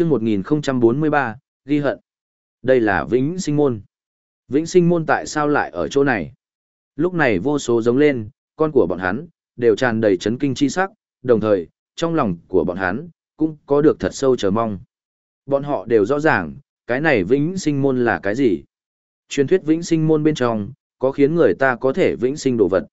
chương 1043, ghi hận. Đây là Vĩnh Sinh Môn. Vĩnh Sinh Môn tại sao lại ở chỗ này? Lúc này vô số giống lên, con của bọn hắn, đều tràn đầy chấn kinh chi sắc, đồng thời, trong lòng của bọn hắn, cũng có được thật sâu chờ mong. Bọn họ đều rõ ràng, cái này Vĩnh Sinh Môn là cái gì? Truyền thuyết Vĩnh Sinh Môn bên trong, có khiến người ta có thể vĩnh sinh đồ vật.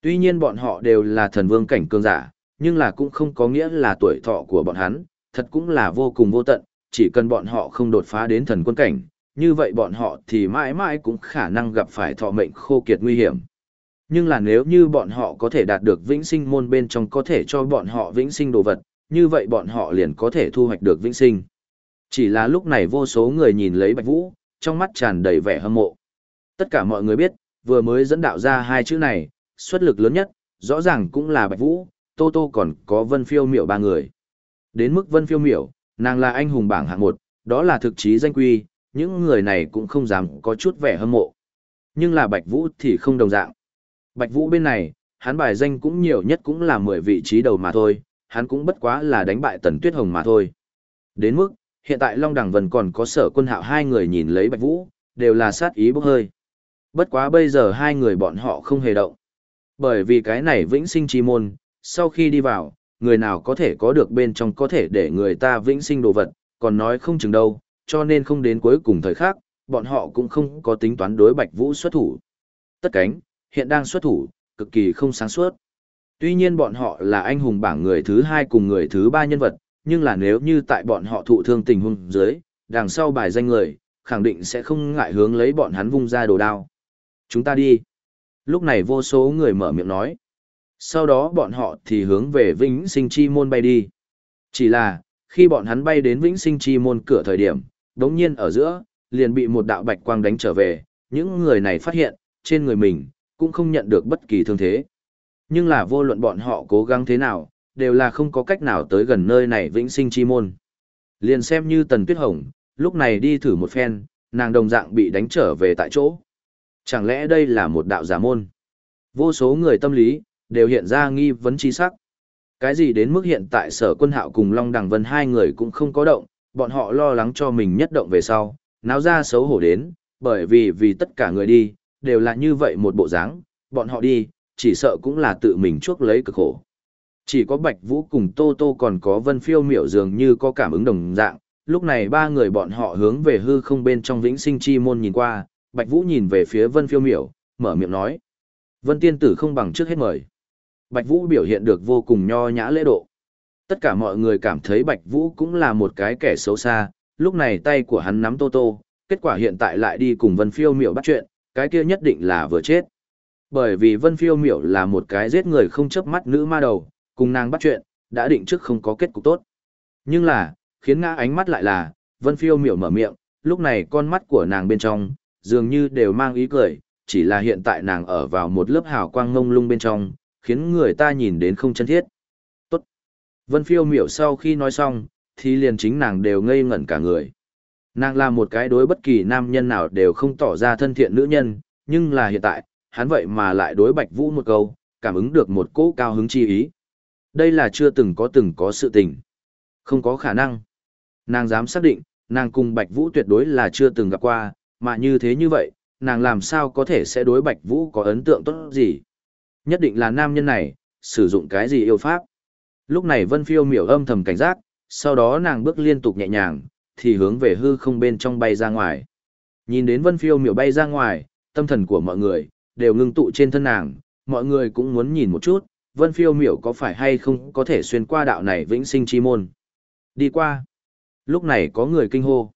Tuy nhiên bọn họ đều là thần vương cảnh cường giả, nhưng là cũng không có nghĩa là tuổi thọ của bọn hắn, thật cũng là vô cùng vô tận, chỉ cần bọn họ không đột phá đến thần quân cảnh, như vậy bọn họ thì mãi mãi cũng khả năng gặp phải thọ mệnh khô kiệt nguy hiểm. Nhưng là nếu như bọn họ có thể đạt được vĩnh sinh môn bên trong có thể cho bọn họ vĩnh sinh đồ vật, như vậy bọn họ liền có thể thu hoạch được vĩnh sinh. Chỉ là lúc này vô số người nhìn lấy Bạch Vũ, trong mắt tràn đầy vẻ hâm mộ. Tất cả mọi người biết, vừa mới dẫn đạo ra hai chữ này, xuất lực lớn nhất, rõ ràng cũng là Bạch Vũ, Tô Tô còn có Vân Phiêu Miểu ba người. Đến mức Vân Phiêu Miểu, nàng là anh hùng bảng hạng một, đó là thực chí danh quy, những người này cũng không dám có chút vẻ hâm mộ. Nhưng là Bạch Vũ thì không đồng dạng. Bạch Vũ bên này, hắn bài danh cũng nhiều nhất cũng là 10 vị trí đầu mà thôi, hắn cũng bất quá là đánh bại Tần Tuyết Hồng mà thôi. Đến mức, hiện tại Long Đằng Vân còn có sở quân hạo hai người nhìn lấy Bạch Vũ, đều là sát ý bốc hơi. Bất quá bây giờ hai người bọn họ không hề động. Bởi vì cái này vĩnh sinh chi môn, sau khi đi vào, người nào có thể có được bên trong có thể để người ta vĩnh sinh đồ vật, còn nói không chừng đâu, cho nên không đến cuối cùng thời khắc, bọn họ cũng không có tính toán đối Bạch Vũ xuất thủ. Tất cánh, hiện đang xuất thủ, cực kỳ không sáng suốt. Tuy nhiên bọn họ là anh hùng bảng người thứ hai cùng người thứ ba nhân vật, nhưng là nếu như tại bọn họ thụ thương tình huống dưới, đằng sau bài danh người, khẳng định sẽ không ngại hướng lấy bọn hắn vung ra đồ đao. Chúng ta đi. Lúc này vô số người mở miệng nói. Sau đó bọn họ thì hướng về Vĩnh Sinh Chi Môn bay đi. Chỉ là, khi bọn hắn bay đến Vĩnh Sinh Chi Môn cửa thời điểm, đống nhiên ở giữa, liền bị một đạo bạch quang đánh trở về. Những người này phát hiện, trên người mình, cũng không nhận được bất kỳ thương thế. Nhưng là vô luận bọn họ cố gắng thế nào, đều là không có cách nào tới gần nơi này Vĩnh Sinh Chi Môn. Liền xem như Tần Tuyết Hồng, lúc này đi thử một phen, nàng đồng dạng bị đánh trở về tại chỗ. Chẳng lẽ đây là một đạo giả môn? Vô số người tâm lý, đều hiện ra nghi vấn chi sắc. Cái gì đến mức hiện tại sở quân hạo cùng Long Đằng Vân hai người cũng không có động, bọn họ lo lắng cho mình nhất động về sau, náo ra xấu hổ đến, bởi vì vì tất cả người đi, đều là như vậy một bộ dáng, bọn họ đi, chỉ sợ cũng là tự mình chuốc lấy cực khổ. Chỉ có Bạch Vũ cùng Tô Tô còn có Vân Phiêu miểu dường như có cảm ứng đồng dạng, lúc này ba người bọn họ hướng về hư không bên trong vĩnh sinh chi môn nhìn qua, Bạch Vũ nhìn về phía Vân Phiêu Miểu, mở miệng nói. Vân Tiên Tử không bằng trước hết mời. Bạch Vũ biểu hiện được vô cùng nho nhã lễ độ. Tất cả mọi người cảm thấy Bạch Vũ cũng là một cái kẻ xấu xa, lúc này tay của hắn nắm Tô Tô, kết quả hiện tại lại đi cùng Vân Phiêu Miểu bắt chuyện, cái kia nhất định là vừa chết. Bởi vì Vân Phiêu Miểu là một cái giết người không chớp mắt nữ ma đầu, cùng nàng bắt chuyện, đã định trước không có kết cục tốt. Nhưng là, khiến ngã ánh mắt lại là, Vân Phiêu Miểu mở miệng, lúc này con mắt của nàng bên trong, dường như đều mang ý cười, chỉ là hiện tại nàng ở vào một lớp hào quang ngông lung bên trong, khiến người ta nhìn đến không chân thiết. Tốt. Vân phiêu miểu sau khi nói xong, thì liền chính nàng đều ngây ngẩn cả người. Nàng là một cái đối bất kỳ nam nhân nào đều không tỏ ra thân thiện nữ nhân, nhưng là hiện tại, hắn vậy mà lại đối Bạch Vũ một câu, cảm ứng được một cỗ cao hứng chi ý. Đây là chưa từng có từng có sự tình. Không có khả năng. Nàng dám xác định, nàng cùng Bạch Vũ tuyệt đối là chưa từng gặp qua, mà như thế như vậy, nàng làm sao có thể sẽ đối Bạch Vũ có ấn tượng tốt gì? Nhất định là nam nhân này, sử dụng cái gì yêu pháp? Lúc này Vân Phiêu miểu âm thầm cảnh giác, sau đó nàng bước liên tục nhẹ nhàng, thì hướng về hư không bên trong bay ra ngoài. Nhìn đến Vân Phiêu miểu bay ra ngoài, tâm thần của mọi người, đều ngưng tụ trên thân nàng, mọi người cũng muốn nhìn một chút, Vân Phiêu miểu có phải hay không có thể xuyên qua đạo này vĩnh sinh chi môn. Đi qua. Lúc này có người kinh hô.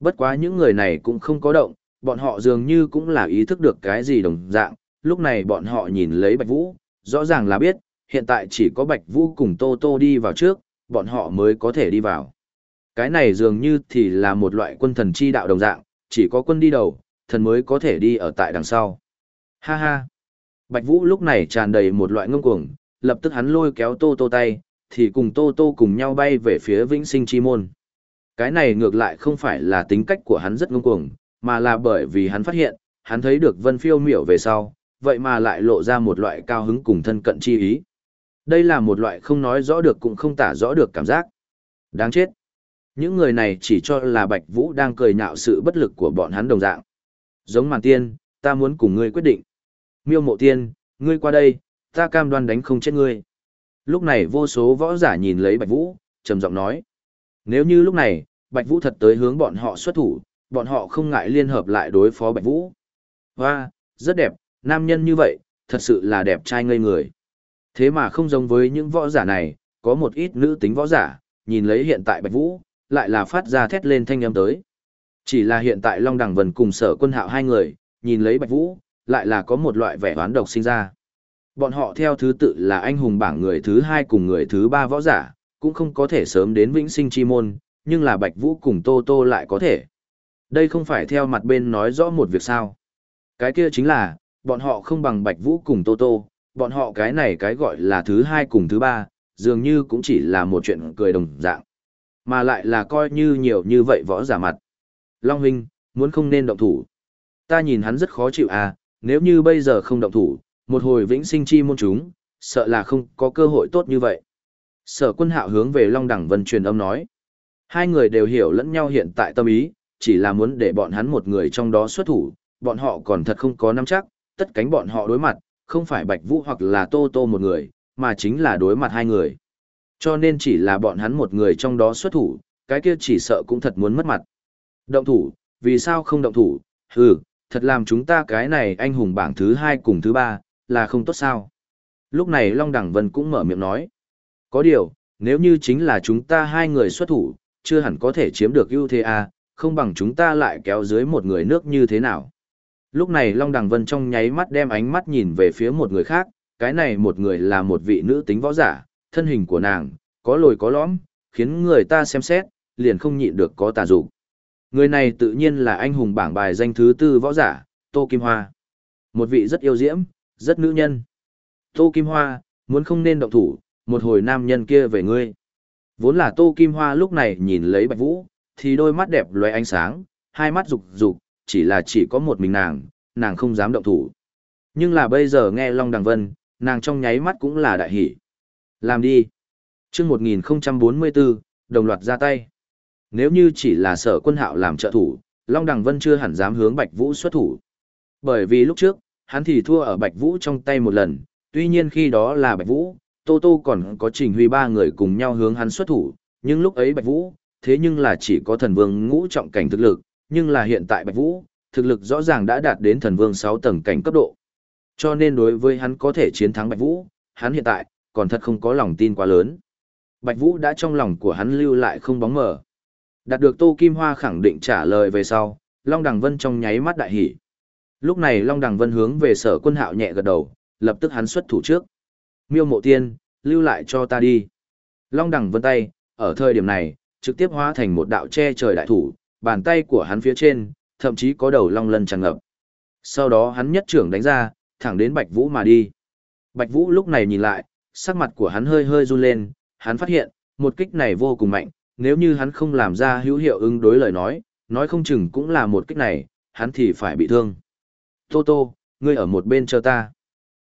Bất quá những người này cũng không có động, bọn họ dường như cũng là ý thức được cái gì đồng dạng, lúc này bọn họ nhìn lấy Bạch Vũ, rõ ràng là biết, hiện tại chỉ có Bạch Vũ cùng Tô Tô đi vào trước, bọn họ mới có thể đi vào. Cái này dường như thì là một loại quân thần chi đạo đồng dạng, chỉ có quân đi đầu, thần mới có thể đi ở tại đằng sau. Ha ha! Bạch Vũ lúc này tràn đầy một loại ngông cuồng, lập tức hắn lôi kéo Tô Tô tay, thì cùng Tô Tô cùng nhau bay về phía Vĩnh Sinh Chi Môn. Cái này ngược lại không phải là tính cách của hắn rất ngông cuồng, mà là bởi vì hắn phát hiện, hắn thấy được Vân Phiêu miểu về sau, vậy mà lại lộ ra một loại cao hứng cùng thân cận chi ý. Đây là một loại không nói rõ được cũng không tả rõ được cảm giác. Đáng chết. Những người này chỉ cho là Bạch Vũ đang cười nhạo sự bất lực của bọn hắn đồng dạng. Giống màn tiên, ta muốn cùng ngươi quyết định. Miêu mộ tiên, ngươi qua đây, ta cam đoan đánh không chết ngươi. Lúc này vô số võ giả nhìn lấy Bạch Vũ, trầm giọng nói. Nếu như lúc này, Bạch Vũ thật tới hướng bọn họ xuất thủ, bọn họ không ngại liên hợp lại đối phó Bạch Vũ. Hoa, rất đẹp, nam nhân như vậy, thật sự là đẹp trai ngây người. Thế mà không giống với những võ giả này, có một ít nữ tính võ giả, nhìn lấy hiện tại Bạch Vũ, lại là phát ra thét lên thanh âm tới. Chỉ là hiện tại Long Đằng Vân cùng sở quân hạo hai người, nhìn lấy Bạch Vũ, lại là có một loại vẻ oán độc sinh ra. Bọn họ theo thứ tự là anh hùng bảng người thứ hai cùng người thứ ba võ giả, cũng không có thể sớm đến vĩnh sinh chi môn, nhưng là Bạch Vũ cùng Tô Tô lại có thể. Đây không phải theo mặt bên nói rõ một việc sao. Cái kia chính là, bọn họ không bằng Bạch Vũ cùng Tô Tô, bọn họ cái này cái gọi là thứ hai cùng thứ ba, dường như cũng chỉ là một chuyện cười đồng dạng. Mà lại là coi như nhiều như vậy võ giả mặt. Long Huynh, muốn không nên động thủ. Ta nhìn hắn rất khó chịu à, nếu như bây giờ không động thủ, một hồi vĩnh sinh chi môn chúng, sợ là không có cơ hội tốt như vậy. Sở quân hạo hướng về Long Đẳng Vân truyền âm nói. Hai người đều hiểu lẫn nhau hiện tại tâm ý, chỉ là muốn để bọn hắn một người trong đó xuất thủ, bọn họ còn thật không có nắm chắc, tất cánh bọn họ đối mặt, không phải Bạch Vũ hoặc là Tô Tô một người, mà chính là đối mặt hai người. Cho nên chỉ là bọn hắn một người trong đó xuất thủ, cái kia chỉ sợ cũng thật muốn mất mặt. Động thủ, vì sao không động thủ, hừ, thật làm chúng ta cái này anh hùng bảng thứ hai cùng thứ ba, là không tốt sao. Lúc này Long Đẳng Vân cũng mở miệng nói. Có điều, nếu như chính là chúng ta hai người xuất thủ, chưa hẳn có thể chiếm được ưu thế à, không bằng chúng ta lại kéo dưới một người nước như thế nào. Lúc này Long Đằng Vân trong nháy mắt đem ánh mắt nhìn về phía một người khác, cái này một người là một vị nữ tính võ giả, thân hình của nàng, có lồi có lõm, khiến người ta xem xét, liền không nhịn được có tà dục. Người này tự nhiên là anh hùng bảng bài danh thứ tư võ giả, Tô Kim Hoa. Một vị rất yêu diễm, rất nữ nhân. Tô Kim Hoa, muốn không nên động thủ, một hồi nam nhân kia về ngươi. Vốn là Tô Kim Hoa lúc này nhìn lấy Bạch Vũ, thì đôi mắt đẹp loé ánh sáng, hai mắt rục rục, chỉ là chỉ có một mình nàng, nàng không dám động thủ. Nhưng là bây giờ nghe Long Đằng Vân, nàng trong nháy mắt cũng là đại hỷ. Làm đi. chương 1044, đồng loạt ra tay. Nếu như chỉ là sở quân hạo làm trợ thủ, Long Đằng Vân chưa hẳn dám hướng Bạch Vũ xuất thủ. Bởi vì lúc trước, hắn thì thua ở Bạch Vũ trong tay một lần, tuy nhiên khi đó là Bạch Vũ, Tô Tô còn có Trình Huy ba người cùng nhau hướng hắn xuất thủ, nhưng lúc ấy Bạch Vũ, thế nhưng là chỉ có thần vương ngũ trọng cảnh thực lực, nhưng là hiện tại Bạch Vũ, thực lực rõ ràng đã đạt đến thần vương 6 tầng cảnh cấp độ. Cho nên đối với hắn có thể chiến thắng Bạch Vũ, hắn hiện tại, còn thật không có lòng tin quá lớn. Bạch Vũ đã trong lòng của hắn lưu lại không bóng mờ. Đạt được Tô Kim Hoa khẳng định trả lời về sau, Long Đằng Vân trong nháy mắt đại hỉ. Lúc này Long Đằng Vân hướng về sở quân hạo nhẹ gật đầu, lập tức hắn xuất thủ trước. Miêu mộ tiên, lưu lại cho ta đi. Long Đằng Vân tay, ở thời điểm này, trực tiếp hóa thành một đạo che trời đại thủ, bàn tay của hắn phía trên, thậm chí có đầu long lân tràn ngập. Sau đó hắn nhất trưởng đánh ra, thẳng đến Bạch Vũ mà đi. Bạch Vũ lúc này nhìn lại, sắc mặt của hắn hơi hơi run lên, hắn phát hiện, một kích này vô cùng mạnh, nếu như hắn không làm ra hữu hiệu ứng đối lời nói, nói không chừng cũng là một kích này, hắn thì phải bị thương. Tô Tô, ngươi ở một bên chờ ta.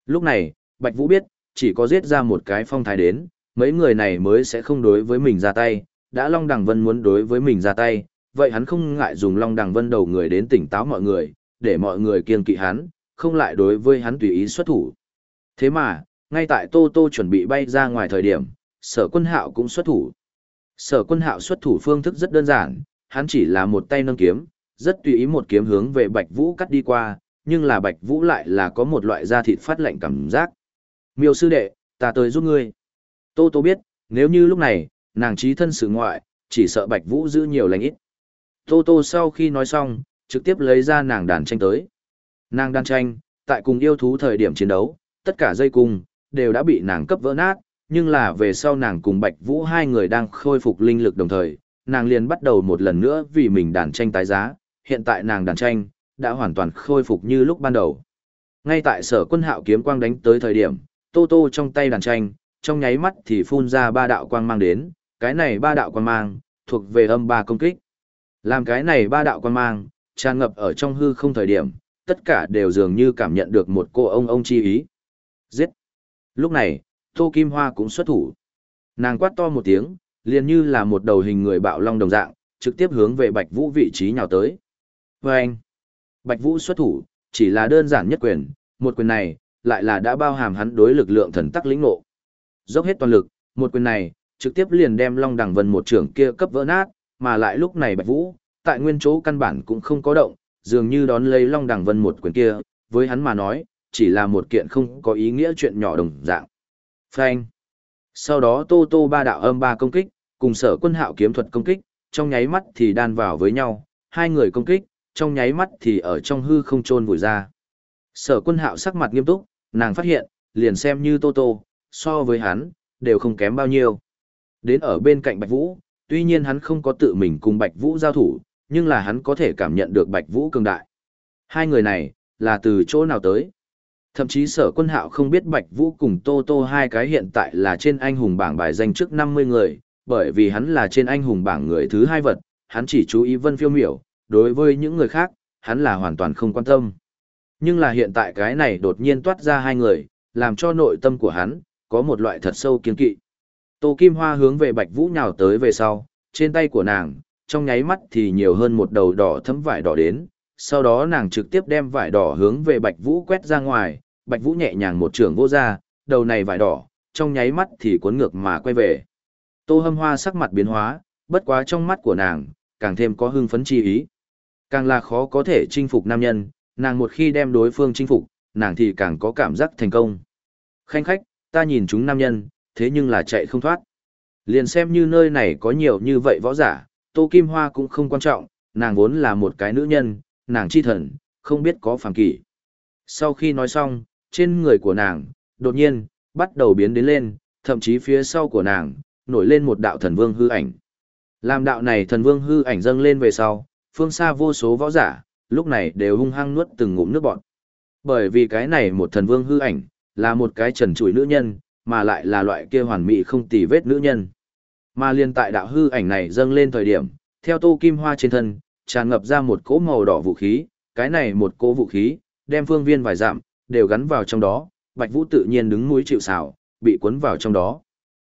Lúc này, Bạch Vũ biết, chỉ có giết ra một cái phong thái đến, mấy người này mới sẽ không đối với mình ra tay, đã Long Đằng Vân muốn đối với mình ra tay, vậy hắn không ngại dùng Long Đằng Vân đầu người đến tỉnh táo mọi người, để mọi người kiên kỵ hắn, không lại đối với hắn tùy ý xuất thủ. Thế mà, ngay tại Tô Tô chuẩn bị bay ra ngoài thời điểm, sở quân hạo cũng xuất thủ. Sở quân hạo xuất thủ phương thức rất đơn giản, hắn chỉ là một tay nâng kiếm, rất tùy ý một kiếm hướng về Bạch Vũ cắt đi qua, nhưng là Bạch Vũ lại là có một loại da thịt phát lạnh cảm giác. Miêu sư đệ, ta tới giúp ngươi. Tô Tô biết, nếu như lúc này, nàng trí thân sự ngoại, chỉ sợ Bạch Vũ giữ nhiều lành ít. Tô Tô sau khi nói xong, trực tiếp lấy ra nàng đàn tranh tới. Nàng đàn tranh, tại cùng yêu thú thời điểm chiến đấu, tất cả dây cung, đều đã bị nàng cấp vỡ nát, nhưng là về sau nàng cùng Bạch Vũ hai người đang khôi phục linh lực đồng thời, nàng liền bắt đầu một lần nữa vì mình đàn tranh tái giá, hiện tại nàng đàn tranh, đã hoàn toàn khôi phục như lúc ban đầu. Ngay tại sở quân hạo kiếm quang đánh tới thời điểm, Tô Tô trong tay đàn tranh, trong nháy mắt thì phun ra ba đạo quang mang đến, cái này ba đạo quang mang, thuộc về âm ba công kích. Làm cái này ba đạo quan mang, tràn ngập ở trong hư không thời điểm, tất cả đều dường như cảm nhận được một cô ông ông chi ý. Giết! Lúc này, Tô Kim Hoa cũng xuất thủ. Nàng quát to một tiếng, liền như là một đầu hình người bạo long đồng dạng, trực tiếp hướng về Bạch Vũ vị trí nhào tới. Và anh, Bạch Vũ xuất thủ, chỉ là đơn giản nhất quyền, một quyền này, lại là đã bao hàm hắn đối lực lượng thần tắc lĩnh ngộ. Dốc hết toàn lực, một quyền này, trực tiếp liền đem Long Đằng Vân một trưởng kia cấp vỡ nát, mà lại lúc này Bạch Vũ, tại nguyên chỗ căn bản cũng không có động, dường như đón lấy Long Đằng Vân một quyền kia, với hắn mà nói, chỉ là một kiện không có ý nghĩa chuyện nhỏ đồng dạng. Phanh. Sau đó Tô Tô ba đạo âm ba công kích, cùng sở quân hạo kiếm thuật công kích, trong nháy mắt thì đan vào với nhau, hai người công kích, trong nháy mắt thì ở trong hư không trôn vùi ra. Sở quân hạo sắc mặt nghiêm túc, nàng phát hiện, liền xem như Tô Tô, so với hắn, đều không kém bao nhiêu. Đến ở bên cạnh Bạch Vũ, tuy nhiên hắn không có tự mình cùng Bạch Vũ giao thủ, nhưng là hắn có thể cảm nhận được Bạch Vũ cường đại. Hai người này, là từ chỗ nào tới? Thậm chí sở quân hạo không biết Bạch Vũ cùng Tô Tô hai cái hiện tại là trên anh hùng bảng bài danh trước 50 người, bởi vì hắn là trên anh hùng bảng người thứ hai vật, hắn chỉ chú ý vân phiêu miểu, đối với những người khác, hắn là hoàn toàn không quan tâm. Nhưng là hiện tại cái này đột nhiên toát ra hai người, làm cho nội tâm của hắn, có một loại thật sâu kiên kỵ. Tô Kim Hoa hướng về Bạch Vũ nhào tới về sau, trên tay của nàng, trong nháy mắt thì nhiều hơn một đầu đỏ thấm vải đỏ đến, sau đó nàng trực tiếp đem vải đỏ hướng về Bạch Vũ quét ra ngoài, Bạch Vũ nhẹ nhàng một trường vô ra, đầu này vải đỏ, trong nháy mắt thì cuốn ngược mà quay về. Tô Hâm Hoa sắc mặt biến hóa, bất quá trong mắt của nàng, càng thêm có hưng phấn chi ý. Càng là khó có thể chinh phục nam nhân, nàng một khi đem đối phương chinh phục, nàng thì càng có cảm giác thành công. Khanh khách, ta nhìn chúng nam nhân, thế nhưng là chạy không thoát. Liền xem như nơi này có nhiều như vậy võ giả, Tô Kim Hoa cũng không quan trọng, nàng vốn là một cái nữ nhân, nàng chi thần, không biết có phàm kỷ. Sau khi nói xong, trên người của nàng, đột nhiên, bắt đầu biến đến lên, thậm chí phía sau của nàng, nổi lên một đạo thần vương hư ảnh. Làm đạo này thần vương hư ảnh dâng lên về sau, phương xa vô số võ giả, lúc này đều hung hăng nuốt từng ngụm nước bọt. Bởi vì cái này một thần vương hư ảnh, là một cái trần trụi nữ nhân, mà lại là loại kia hoàn mỹ không tì vết nữ nhân. Mà liên tại đạo hư ảnh này dâng lên thời điểm, theo tô kim hoa trên thân, tràn ngập ra một cỗ màu đỏ vũ khí, cái này một cỗ vũ khí, đem phương viên vài dặm, đều gắn vào trong đó, Bạch Vũ tự nhiên đứng núi chịu sào, bị cuốn vào trong đó.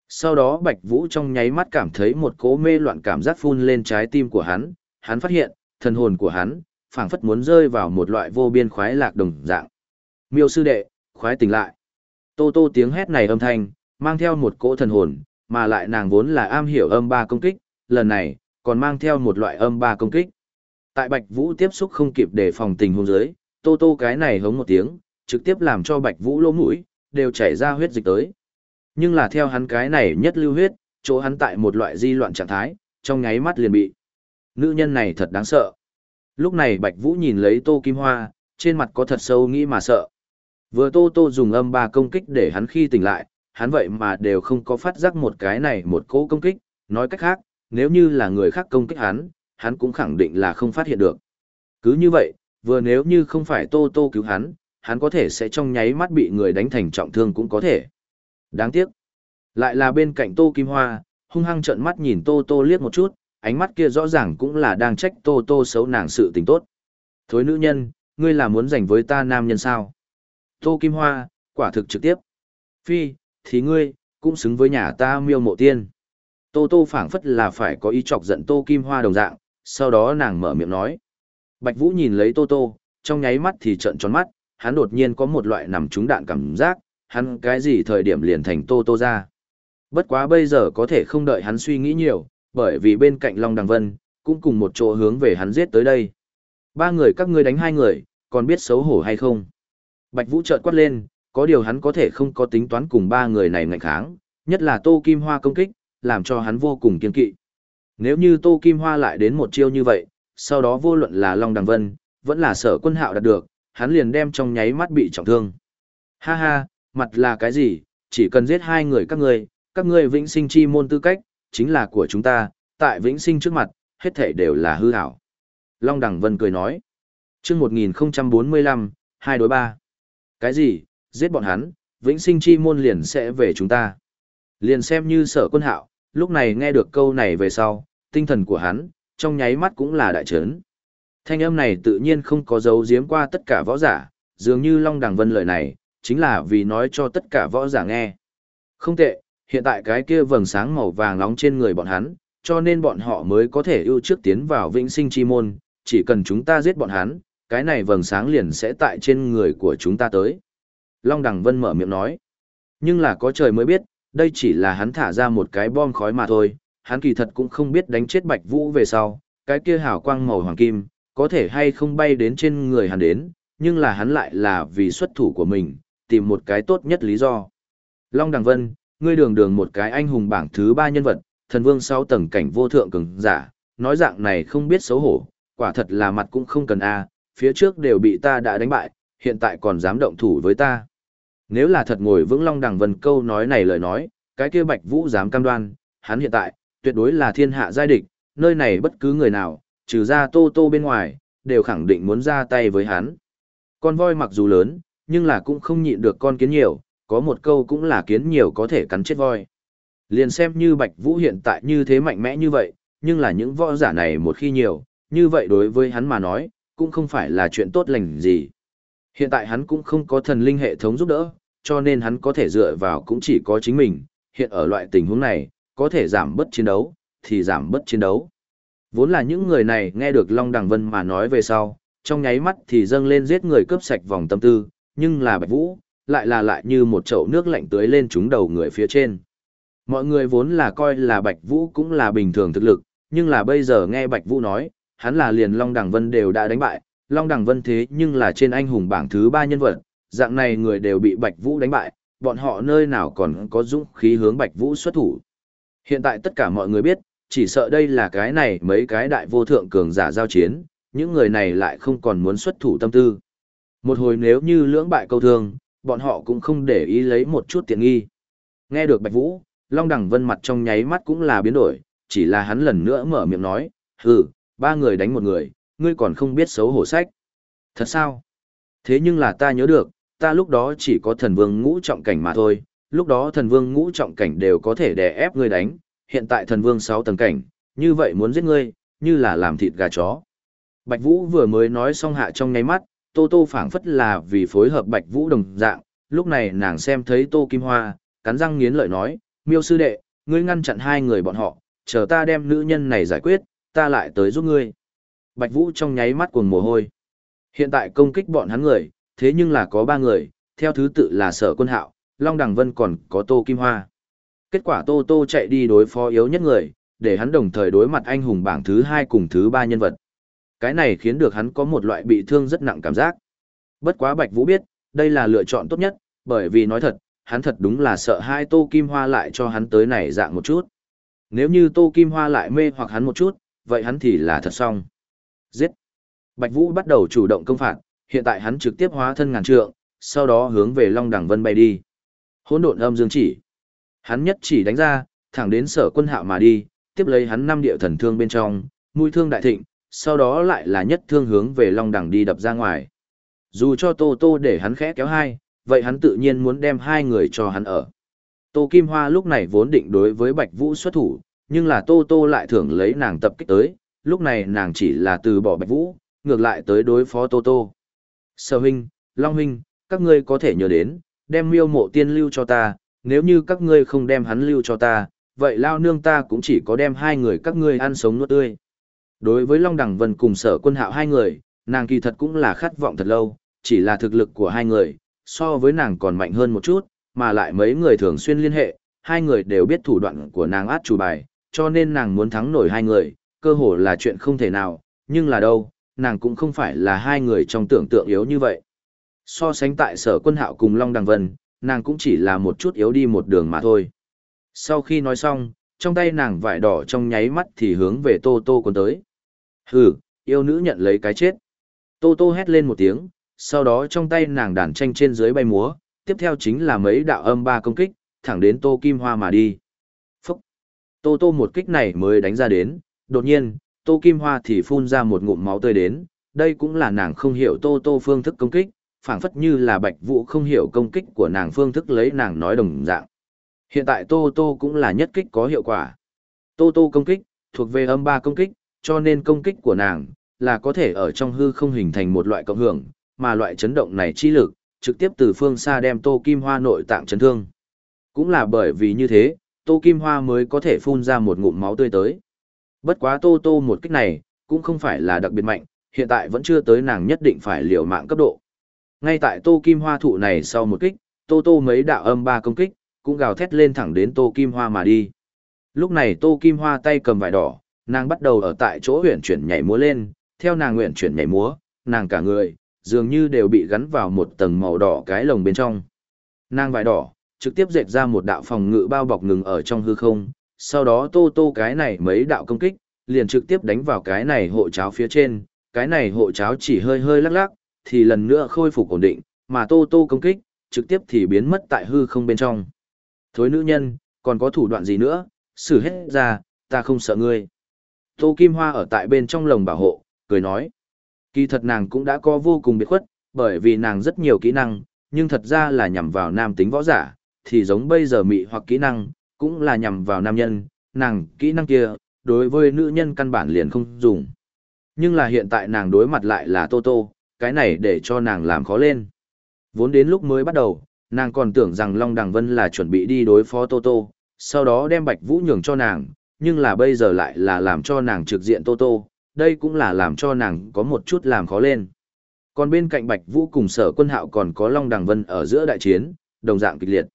Sau đó Bạch Vũ trong nháy mắt cảm thấy một cỗ mê loạn cảm giác phun lên trái tim của hắn, hắn phát hiện, thần hồn của hắn, phảng phất muốn rơi vào một loại vô biên khoái lạc đồng dạng. Miêu sư đệ, khoái tỉnh lại. Tô tô tiếng hét này âm thanh, mang theo một cỗ thần hồn, mà lại nàng vốn là am hiểu âm ba công kích, lần này, còn mang theo một loại âm ba công kích. Tại Bạch Vũ tiếp xúc không kịp để phòng tình hôn dưới, tô tô cái này hống một tiếng, trực tiếp làm cho Bạch Vũ lỗ mũi, đều chảy ra huyết dịch tới. Nhưng là theo hắn cái này nhất lưu huyết, chỗ hắn tại một loại di loạn trạng thái, trong nháy mắt liền bị. Nữ nhân này thật đáng sợ. Lúc này Bạch Vũ nhìn lấy Tô Kim Hoa, trên mặt có thật sâu nghĩ mà sợ. Vừa Tô Tô dùng âm ba công kích để hắn khi tỉnh lại, hắn vậy mà đều không có phát giác một cái này một cỗ công kích, nói cách khác, nếu như là người khác công kích hắn, hắn cũng khẳng định là không phát hiện được. Cứ như vậy, vừa nếu như không phải Tô Tô cứu hắn, hắn có thể sẽ trong nháy mắt bị người đánh thành trọng thương cũng có thể. Đáng tiếc. Lại là bên cạnh Tô Kim Hoa, hung hăng trợn mắt nhìn Tô Tô liếc một chút, ánh mắt kia rõ ràng cũng là đang trách Tô Tô xấu nàng sự tình tốt. Thối nữ nhân, ngươi là muốn giành với ta nam nhân sao? Tô Kim Hoa, quả thực trực tiếp. Phi, thì ngươi, cũng xứng với nhà ta miêu mộ tiên. Tô Tô phảng phất là phải có ý chọc giận Tô Kim Hoa đồng dạng, sau đó nàng mở miệng nói. Bạch Vũ nhìn lấy Tô Tô, trong nháy mắt thì trợn tròn mắt, hắn đột nhiên có một loại nằm trúng đạn cảm giác, hắn cái gì thời điểm liền thành Tô Tô ra. Bất quá bây giờ có thể không đợi hắn suy nghĩ nhiều, bởi vì bên cạnh Long Đằng Vân, cũng cùng một chỗ hướng về hắn giết tới đây. Ba người các ngươi đánh hai người, còn biết xấu hổ hay không? Bạch Vũ chợt quát lên, có điều hắn có thể không có tính toán cùng ba người này ngạnh kháng, nhất là Tô Kim Hoa công kích, làm cho hắn vô cùng kiên kỵ. Nếu như Tô Kim Hoa lại đến một chiêu như vậy, sau đó vô luận là Long Đằng Vân, vẫn là sở quân hạo đạt được, hắn liền đem trong nháy mắt bị trọng thương. Ha ha, mặt là cái gì, chỉ cần giết hai người các ngươi, các ngươi vĩnh sinh chi môn tư cách, chính là của chúng ta, tại vĩnh sinh trước mặt, hết thể đều là hư hảo. Long Đằng Vân cười nói, chương 1045, hai đối ba. Cái gì, giết bọn hắn, vĩnh sinh chi môn liền sẽ về chúng ta. Liền xem như sở quân hạo, lúc này nghe được câu này về sau, tinh thần của hắn, trong nháy mắt cũng là đại trấn. Thanh âm này tự nhiên không có dấu giếm qua tất cả võ giả, dường như Long Đằng Vân lời này, chính là vì nói cho tất cả võ giả nghe. Không tệ, Hiện tại cái kia vầng sáng màu vàng nóng trên người bọn hắn, cho nên bọn họ mới có thể ưu trước tiến vào vĩnh sinh chi môn, chỉ cần chúng ta giết bọn hắn, cái này vầng sáng liền sẽ tại trên người của chúng ta tới. Long Đằng Vân mở miệng nói, nhưng là có trời mới biết, đây chỉ là hắn thả ra một cái bom khói mà thôi, hắn kỳ thật cũng không biết đánh chết Bạch Vũ về sau, cái kia hào quang màu hoàng kim, có thể hay không bay đến trên người hắn đến, nhưng là hắn lại là vì xuất thủ của mình, tìm một cái tốt nhất lý do. Long Đằng Vân, ngươi đường đường một cái anh hùng bảng thứ ba nhân vật, thần vương sáu tầng cảnh vô thượng cường giả, nói dạng này không biết xấu hổ, quả thật là mặt cũng không cần a, phía trước đều bị ta đã đánh bại, hiện tại còn dám động thủ với ta. Nếu là thật ngồi vững Long Đằng Vân câu nói này lời nói, cái kia Bạch Vũ dám cam đoan, hắn hiện tại, tuyệt đối là thiên hạ giai địch, nơi này bất cứ người nào, trừ ra Tô Tô bên ngoài, đều khẳng định muốn ra tay với hắn. Con voi mặc dù lớn, nhưng là cũng không nhịn được con kiến nhiều, có một câu cũng là kiến nhiều có thể cắn chết voi. Liền xem như Bạch Vũ hiện tại như thế mạnh mẽ như vậy, nhưng là những võ giả này một khi nhiều, như vậy đối với hắn mà nói, cũng không phải là chuyện tốt lành gì. Hiện tại hắn cũng không có thần linh hệ thống giúp đỡ, cho nên hắn có thể dựa vào cũng chỉ có chính mình, hiện ở loại tình huống này, có thể giảm bớt chiến đấu, thì giảm bớt chiến đấu. Vốn là những người này nghe được Long Đằng Vân mà nói về sau, trong nháy mắt thì dâng lên giết người cướp sạch vòng tâm tư, nhưng là Bạch Vũ, lại là lại như một chậu nước lạnh tưới lên chúng đầu người phía trên. Mọi người vốn là coi là Bạch Vũ cũng là bình thường thực lực, nhưng là bây giờ nghe Bạch Vũ nói, hắn là liền Long Đằng Vân đều đã đánh bại, Long Đằng Vân thế nhưng là trên anh hùng bảng thứ ba nhân vật, dạng này người đều bị Bạch Vũ đánh bại, bọn họ nơi nào còn có dũng khí hướng Bạch Vũ xuất thủ. Hiện tại tất cả mọi người biết, chỉ sợ đây là cái này mấy cái đại vô thượng cường giả giao chiến, những người này lại không còn muốn xuất thủ tâm tư. Một hồi nếu như lưỡng bại câu thương, bọn họ cũng không để ý lấy một chút tiện nghi. Nghe được Bạch Vũ, Long Đằng Vân mặt trong nháy mắt cũng là biến đổi, chỉ là hắn lần nữa mở miệng nói, hừ, ba người đánh một người, ngươi còn không biết xấu hổ sách. Thật sao? Thế nhưng là ta nhớ được, ta lúc đó chỉ có thần vương ngũ trọng cảnh mà thôi, lúc đó thần vương ngũ trọng cảnh đều có thể đè ép ngươi đánh, hiện tại thần vương sáu tầng cảnh, như vậy muốn giết ngươi, như là làm thịt gà chó. Bạch Vũ vừa mới nói xong hạ trong nháy mắt, Tô Tô phảng phất là vì phối hợp Bạch Vũ đồng dạng, lúc này nàng xem thấy Tô Kim Hoa, cắn răng nghiến lợi nói, miêu sư đệ, ngươi ngăn chặn hai người bọn họ, chờ ta đem nữ nhân này giải quyết, ta lại tới giúp ngươi. Bạch Vũ trong nháy mắt cuồng mồ hôi. Hiện tại công kích bọn hắn người, thế nhưng là có ba người, theo thứ tự là Sở Quân Hạo, Long Đằng Vân còn có Tô Kim Hoa. Kết quả Tô Tô chạy đi đối phó yếu nhất người, để hắn đồng thời đối mặt anh hùng bảng thứ hai cùng thứ ba nhân vật. Cái này khiến được hắn có một loại bị thương rất nặng cảm giác. Bất quá Bạch Vũ biết, đây là lựa chọn tốt nhất, bởi vì nói thật, hắn thật đúng là sợ hai Tô Kim Hoa lại cho hắn tới này dạng một chút. Nếu như Tô Kim Hoa lại mê hoặc hắn một chút, vậy hắn thì là thật xong. Giết! Bạch Vũ bắt đầu chủ động công phạt, hiện tại hắn trực tiếp hóa thân ngàn trượng, sau đó hướng về Long đẳng Vân bay đi. Hỗn độn âm dương chỉ. Hắn nhất chỉ đánh ra, thẳng đến sở quân hạo mà đi, tiếp lấy hắn năm địa thần thương bên trong, mũi thương đại thịnh, sau đó lại là nhất thương hướng về Long đẳng đi đập ra ngoài. Dù cho Tô Tô để hắn khẽ kéo hai, vậy hắn tự nhiên muốn đem hai người cho hắn ở. Tô Kim Hoa lúc này vốn định đối với Bạch Vũ xuất thủ, nhưng là Tô Tô lại thưởng lấy nàng tập kích tới, lúc này nàng chỉ là từ bỏ Bạch Vũ, ngược lại tới đối phó Tô Tô. Sở huynh, Long huynh, các ngươi có thể nhớ đến, đem miêu mộ tiên lưu cho ta, nếu như các ngươi không đem hắn lưu cho ta, vậy lao nương ta cũng chỉ có đem hai người các ngươi ăn sống nuốt tươi. Đối với Long Đằng Vân cùng sở quân hạo hai người, nàng kỳ thật cũng là khát vọng thật lâu, chỉ là thực lực của hai người, so với nàng còn mạnh hơn một chút, mà lại mấy người thường xuyên liên hệ, hai người đều biết thủ đoạn của nàng át chủ bài, cho nên nàng muốn thắng nổi hai người, cơ hồ là chuyện không thể nào, nhưng là đâu, nàng cũng không phải là hai người trong tưởng tượng yếu như vậy. So sánh tại sở quân hạo cùng Long Đằng Vân, nàng cũng chỉ là một chút yếu đi một đường mà thôi. Sau khi nói xong, trong tay nàng vải đỏ trong nháy mắt thì hướng về Tô Tô cuốn tới. Hừ, yêu nữ nhận lấy cái chết. Tô Tô hét lên một tiếng, sau đó trong tay nàng đàn tranh trên dưới bay múa, tiếp theo chính là mấy đạo âm ba công kích, thẳng đến Tô Kim Hoa mà đi. Tô Tô một kích này mới đánh ra đến, đột nhiên, Tô Kim Hoa thì phun ra một ngụm máu tươi đến, đây cũng là nàng không hiểu Tô Tô phương thức công kích, phảng phất như là Bạch Vũ không hiểu công kích của nàng phương thức lấy nàng nói đồng dạng. Hiện tại Tô Tô cũng là nhất kích có hiệu quả. Tô Tô công kích, thuộc về âm ba công kích, cho nên công kích của nàng là có thể ở trong hư không hình thành một loại cộng hưởng, mà loại chấn động này chi lực, trực tiếp từ phương xa đem Tô Kim Hoa nội tạng chấn thương. Cũng là bởi vì như thế, Tô Kim Hoa mới có thể phun ra một ngụm máu tươi tới. Bất quá Tô Tô một kích này, cũng không phải là đặc biệt mạnh, hiện tại vẫn chưa tới nàng nhất định phải liều mạng cấp độ. Ngay tại Tô Kim Hoa thụ này sau một kích, Tô Tô mấy đạo âm ba công kích, cũng gào thét lên thẳng đến Tô Kim Hoa mà đi. Lúc này Tô Kim Hoa tay cầm vải đỏ, nàng bắt đầu ở tại chỗ huyển chuyển nhảy múa lên, theo nàng nguyện chuyển nhảy múa, nàng cả người, dường như đều bị gắn vào một tầng màu đỏ cái lồng bên trong. Nàng vải đỏ, trực tiếp dệt ra một đạo phòng ngự bao bọc ngừng ở trong hư không, sau đó tô tô cái này mấy đạo công kích, liền trực tiếp đánh vào cái này hộ cháo phía trên, cái này hộ cháo chỉ hơi hơi lắc lắc, thì lần nữa khôi phục ổn định, mà tô tô công kích, trực tiếp thì biến mất tại hư không bên trong. Thối nữ nhân, còn có thủ đoạn gì nữa, xử hết ra, ta không sợ ngươi. Tô Kim Hoa ở tại bên trong lồng bảo hộ, cười nói. Kỳ thật nàng cũng đã có vô cùng biệt khuất, bởi vì nàng rất nhiều kỹ năng, nhưng thật ra là nhằm vào nam tính võ giả, thì giống bây giờ mị hoặc kỹ năng, cũng là nhằm vào nam nhân, nàng kỹ năng kia, đối với nữ nhân căn bản liền không dùng. Nhưng là hiện tại nàng đối mặt lại là Tô Tô, cái này để cho nàng làm khó lên. Vốn đến lúc mới bắt đầu, nàng còn tưởng rằng Long Đằng Vân là chuẩn bị đi đối phó Tô Tô, sau đó đem Bạch Vũ nhường cho nàng, nhưng là bây giờ lại là làm cho nàng trực diện Tô Tô, đây cũng là làm cho nàng có một chút làm khó lên. Còn bên cạnh Bạch Vũ cùng sở quân hạo còn có Long Đằng Vân ở giữa đại chiến, đồng dạng kịch liệt.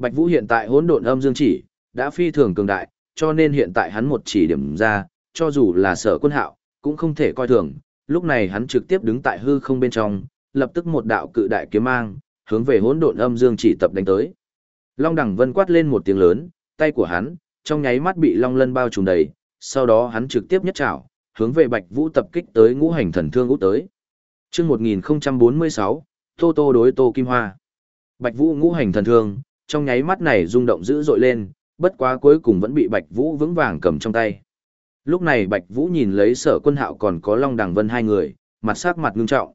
Bạch Vũ hiện tại hỗn độn âm dương chỉ, đã phi thường cường đại, cho nên hiện tại hắn một chỉ điểm ra, cho dù là sở quân hạo, cũng không thể coi thường. Lúc này hắn trực tiếp đứng tại hư không bên trong, lập tức một đạo cự đại kiếm mang, hướng về hỗn độn âm dương chỉ tập đánh tới. Long đẳng Vân quát lên một tiếng lớn, tay của hắn, trong nháy mắt bị long lân bao trùm đầy, sau đó hắn trực tiếp nhất chảo, hướng về Bạch Vũ tập kích tới ngũ hành thần thương út tới. Chương 1046, Tô Tô đối Tô Kim Hoa. Bạch Vũ ngũ hành thần thương, trong nháy mắt này rung động dữ dội lên, bất quá cuối cùng vẫn bị Bạch Vũ vững vàng cầm trong tay. Lúc này Bạch Vũ nhìn lấy sở quân hạo còn có Long Đằng Vân hai người, mặt sắc mặt ngưng trọng.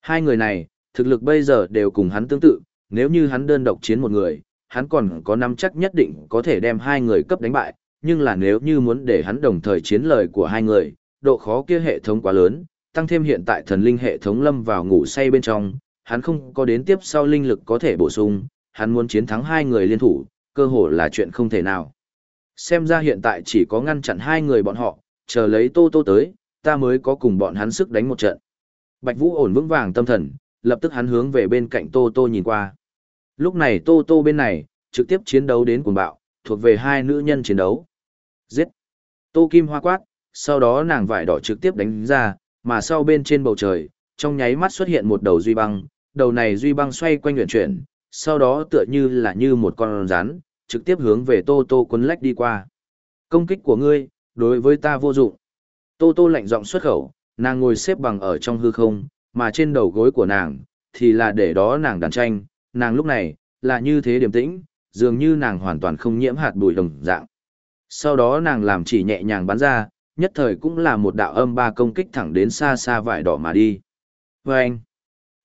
Hai người này, thực lực bây giờ đều cùng hắn tương tự, nếu như hắn đơn độc chiến một người, hắn còn có nắm chắc nhất định có thể đem hai người cấp đánh bại, nhưng là nếu như muốn để hắn đồng thời chiến lời của hai người, độ khó kia hệ thống quá lớn, tăng thêm hiện tại thần linh hệ thống lâm vào ngủ say bên trong, hắn không có đến tiếp sau linh lực có thể bổ sung, hắn muốn chiến thắng hai người liên thủ, cơ hồ là chuyện không thể nào. Xem ra hiện tại chỉ có ngăn chặn hai người bọn họ, chờ lấy Tô Tô tới, ta mới có cùng bọn hắn sức đánh một trận. Bạch Vũ ổn vững vàng tâm thần, lập tức hắn hướng về bên cạnh Tô Tô nhìn qua. Lúc này Tô Tô bên này, trực tiếp chiến đấu đến cuồng bạo, thuộc về hai nữ nhân chiến đấu. Giết! Tô Kim Hoa quát, sau đó nàng vải đỏ trực tiếp đánh ra, mà sau bên trên bầu trời, trong nháy mắt xuất hiện một đầu duy băng, đầu này duy băng xoay quanh nguyện chuyển, sau đó tựa như là như một con rắn, trực tiếp hướng về Tô Tô quấn lách đi qua. Công kích của ngươi, đối với ta vô dụng. Tô Tô lạnh giọng xuất khẩu, nàng ngồi xếp bằng ở trong hư không, mà trên đầu gối của nàng, thì là để đó nàng đàn tranh, nàng lúc này, là như thế điềm tĩnh, dường như nàng hoàn toàn không nhiễm hạt bụi đồng dạng. Sau đó nàng làm chỉ nhẹ nhàng bắn ra, nhất thời cũng là một đạo âm ba công kích thẳng đến xa xa vải đỏ mà đi. Vâng! anh,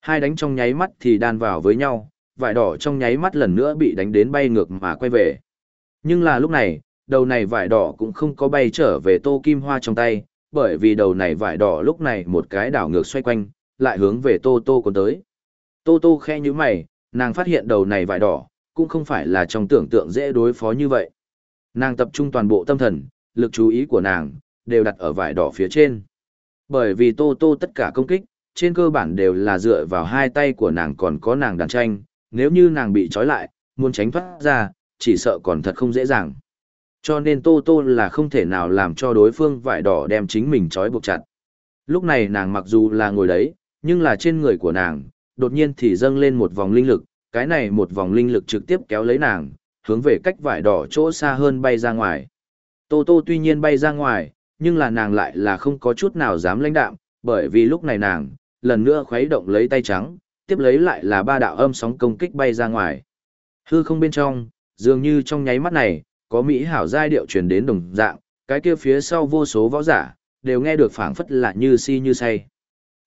hai đánh trong nháy mắt thì đan vào với nhau, vải đỏ trong nháy mắt lần nữa bị đánh đến bay ngược mà quay về. Nhưng là lúc này, đầu này vải đỏ cũng không có bay trở về tô kim hoa trong tay, bởi vì đầu này vải đỏ lúc này một cái đảo ngược xoay quanh, lại hướng về tô tô còn tới. Tô tô khe như mày, nàng phát hiện đầu này vải đỏ, cũng không phải là trong tưởng tượng dễ đối phó như vậy. Nàng tập trung toàn bộ tâm thần, lực chú ý của nàng, đều đặt ở vải đỏ phía trên. Bởi vì Tô Tô tất cả công kích, trên cơ bản đều là dựa vào hai tay của nàng còn có nàng đàn tranh, nếu như nàng bị trói lại, muốn tránh thoát ra, chỉ sợ còn thật không dễ dàng. Cho nên Tô Tô là không thể nào làm cho đối phương vải đỏ đem chính mình trói buộc chặt. Lúc này nàng mặc dù là ngồi đấy, nhưng là trên người của nàng, đột nhiên thì dâng lên một vòng linh lực, cái này một vòng linh lực trực tiếp kéo lấy nàng, hướng về cách vải đỏ chỗ xa hơn bay ra ngoài. Tô Tô tuy nhiên bay ra ngoài, nhưng là nàng lại là không có chút nào dám lãnh đạm, bởi vì lúc này nàng, lần nữa khuấy động lấy tay trắng, tiếp lấy lại là ba đạo âm sóng công kích bay ra ngoài. Hư không bên trong, dường như trong nháy mắt này, có mỹ hảo giai điệu truyền đến đồng dạng, cái kia phía sau vô số võ giả, đều nghe được phảng phất lạ như si như say.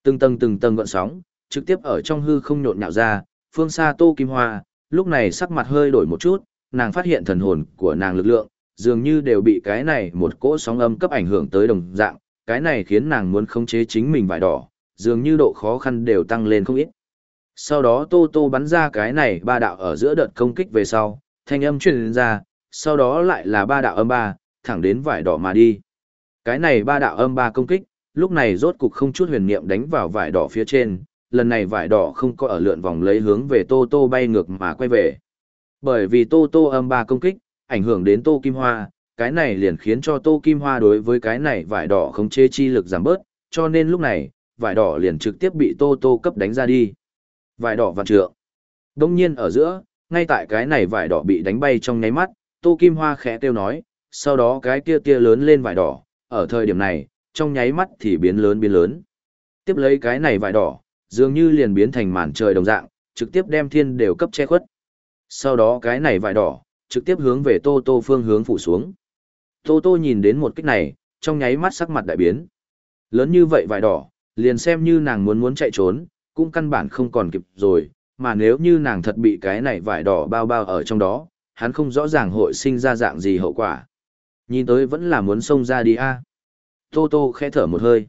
Từng tầng từng tầng gợn sóng, trực tiếp ở trong hư không nhộn nhạo ra, phương xa Tô Kim Hoa, lúc này sắc mặt hơi đổi một chút, nàng phát hiện thần hồn của nàng lực lượng, dường như đều bị cái này một cỗ sóng âm cấp ảnh hưởng tới đồng dạng, cái này khiến nàng muốn khống chế chính mình vải đỏ, dường như độ khó khăn đều tăng lên không ít. Sau đó Tô Tô bắn ra cái này ba đạo ở giữa đợt công kích về sau, thanh âm truyền ra, sau đó lại là ba đạo âm ba, thẳng đến vải đỏ mà đi. Cái này ba đạo âm ba công kích, lúc này rốt cục không chút huyền niệm đánh vào vải đỏ phía trên, lần này vải đỏ không có ở lượn vòng lấy hướng về Tô Tô bay ngược mà quay về. Bởi vì Tô Tô âm ba công kích, ảnh hưởng đến Tô Kim Hoa, cái này liền khiến cho Tô Kim Hoa đối với cái này vải đỏ không chế chi lực giảm bớt, cho nên lúc này, vải đỏ liền trực tiếp bị Tô Tô cấp đánh ra đi. Vải đỏ vạn trượng. Đông nhiên ở giữa, ngay tại cái này vải đỏ bị đánh bay trong nháy mắt, Tô Kim Hoa khẽ kêu nói, sau đó cái kia tia lớn lên vải đỏ, ở thời điểm này, trong nháy mắt thì biến lớn biến lớn. Tiếp lấy cái này vải đỏ, dường như liền biến thành màn trời đồng dạng, trực tiếp đem thiên đều cấp che khuất. Sau đó cái này vải đỏ, trực tiếp hướng về Tô Tô phương hướng phủ xuống. Tô Tô nhìn đến một kích này, trong nháy mắt sắc mặt đại biến. Lớn như vậy vải đỏ, liền xem như nàng muốn muốn chạy trốn, cũng căn bản không còn kịp rồi, mà nếu như nàng thật bị cái này vải đỏ bao bao ở trong đó, hắn không rõ ràng hội sinh ra dạng gì hậu quả. Nhìn tới vẫn là muốn xông ra đi a. Tô Tô khẽ thở một hơi.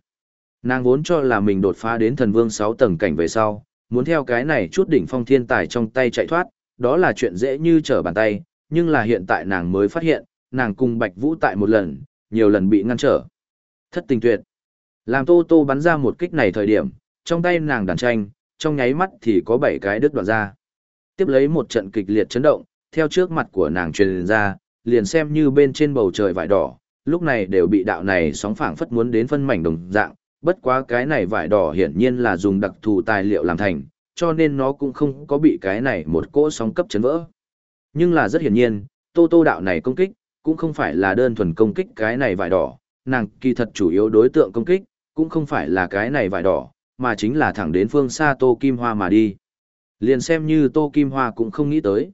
Nàng vốn cho là mình đột phá đến thần vương 6 tầng cảnh về sau, muốn theo cái này chút đỉnh phong thiên tài trong tay chạy thoát, đó là chuyện dễ như trở bàn tay, nhưng là hiện tại nàng mới phát hiện, nàng cùng Bạch Vũ tại một lần, nhiều lần bị ngăn trở. Thất tình tuyệt. Làm Tô Tô bắn ra một kích này thời điểm, trong tay nàng đàn tranh, trong nháy mắt thì có 7 cái đứt đoạn ra. Tiếp lấy một trận kịch liệt chấn động, theo trước mặt của nàng truyền ra, liền xem như bên trên bầu trời vải đỏ, lúc này đều bị đạo này sóng phảng phất muốn đến phân mảnh đồng dạng, bất quá cái này vải đỏ hiển nhiên là dùng đặc thù tài liệu làm thành, cho nên nó cũng không có bị cái này một cỗ sóng cấp chấn vỡ. Nhưng là rất hiển nhiên, tô tô đạo này công kích, cũng không phải là đơn thuần công kích cái này vải đỏ, nàng kỳ thật chủ yếu đối tượng công kích, cũng không phải là cái này vải đỏ, mà chính là thẳng đến phương xa tô kim hoa mà đi. Liền xem như tô kim hoa cũng không nghĩ tới.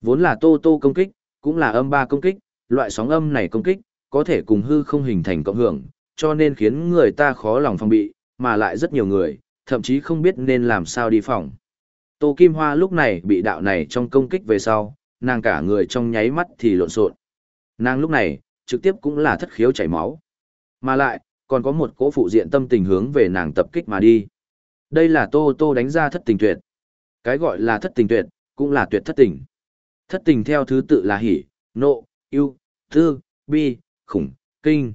Vốn là tô tô công kích, cũng là âm ba công kích, loại sóng âm này công kích, có thể cùng hư không hình thành cộng hưởng, cho nên khiến người ta khó lòng phòng bị, mà lại rất nhiều người, thậm chí không biết nên làm sao đi phòng. Tô Kim Hoa lúc này bị đạo này trong công kích về sau, nàng cả người trong nháy mắt thì lộn xộn. Nàng lúc này, trực tiếp cũng là thất khiếu chảy máu. Mà lại, còn có một cỗ phụ diện tâm tình hướng về nàng tập kích mà đi. Đây là Tô Tô đánh ra thất tình tuyệt. Cái gọi là thất tình tuyệt, cũng là tuyệt thất tình. Thất tình theo thứ tự là hỉ, nộ, yêu, tư, bi, khủng, kinh.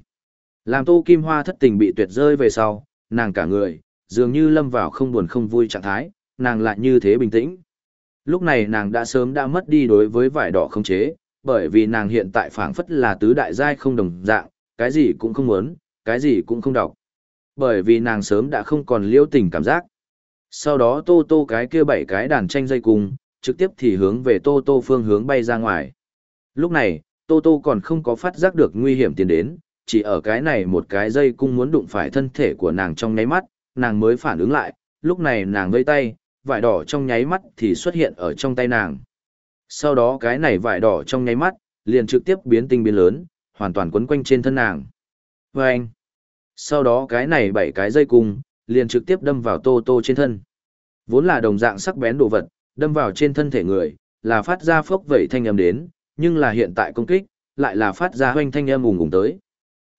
Làm Tô Kim Hoa thất tình bị tuyệt rơi về sau, nàng cả người, dường như lâm vào không buồn không vui trạng thái, nàng lại như thế bình tĩnh. Lúc này nàng đã sớm đã mất đi đối với vải đỏ không chế, bởi vì nàng hiện tại phảng phất là tứ đại giai không đồng dạng, cái gì cũng không muốn, cái gì cũng không đọc. Bởi vì nàng sớm đã không còn liêu tình cảm giác. Sau đó tô tô cái kia bảy cái đàn tranh dây cùng, trực tiếp thì hướng về tô tô phương hướng bay ra ngoài. Lúc này, tô tô còn không có phát giác được nguy hiểm tiến đến, chỉ ở cái này một cái dây cung muốn đụng phải thân thể của nàng trong nháy mắt, nàng mới phản ứng lại, lúc này nàng vây tay, vải đỏ trong nháy mắt thì xuất hiện ở trong tay nàng. Sau đó cái này vải đỏ trong nháy mắt, liền trực tiếp biến tinh biến lớn, hoàn toàn quấn quanh trên thân nàng. Và anh, sau đó cái này bảy cái dây cung, liền trực tiếp đâm vào tô tô trên thân. Vốn là đồng dạng sắc bén đồ vật, đâm vào trên thân thể người, là phát ra phốc vẩy thanh âm đến, nhưng là hiện tại công kích, lại là phát ra hoanh thanh âm ùng ùng tới.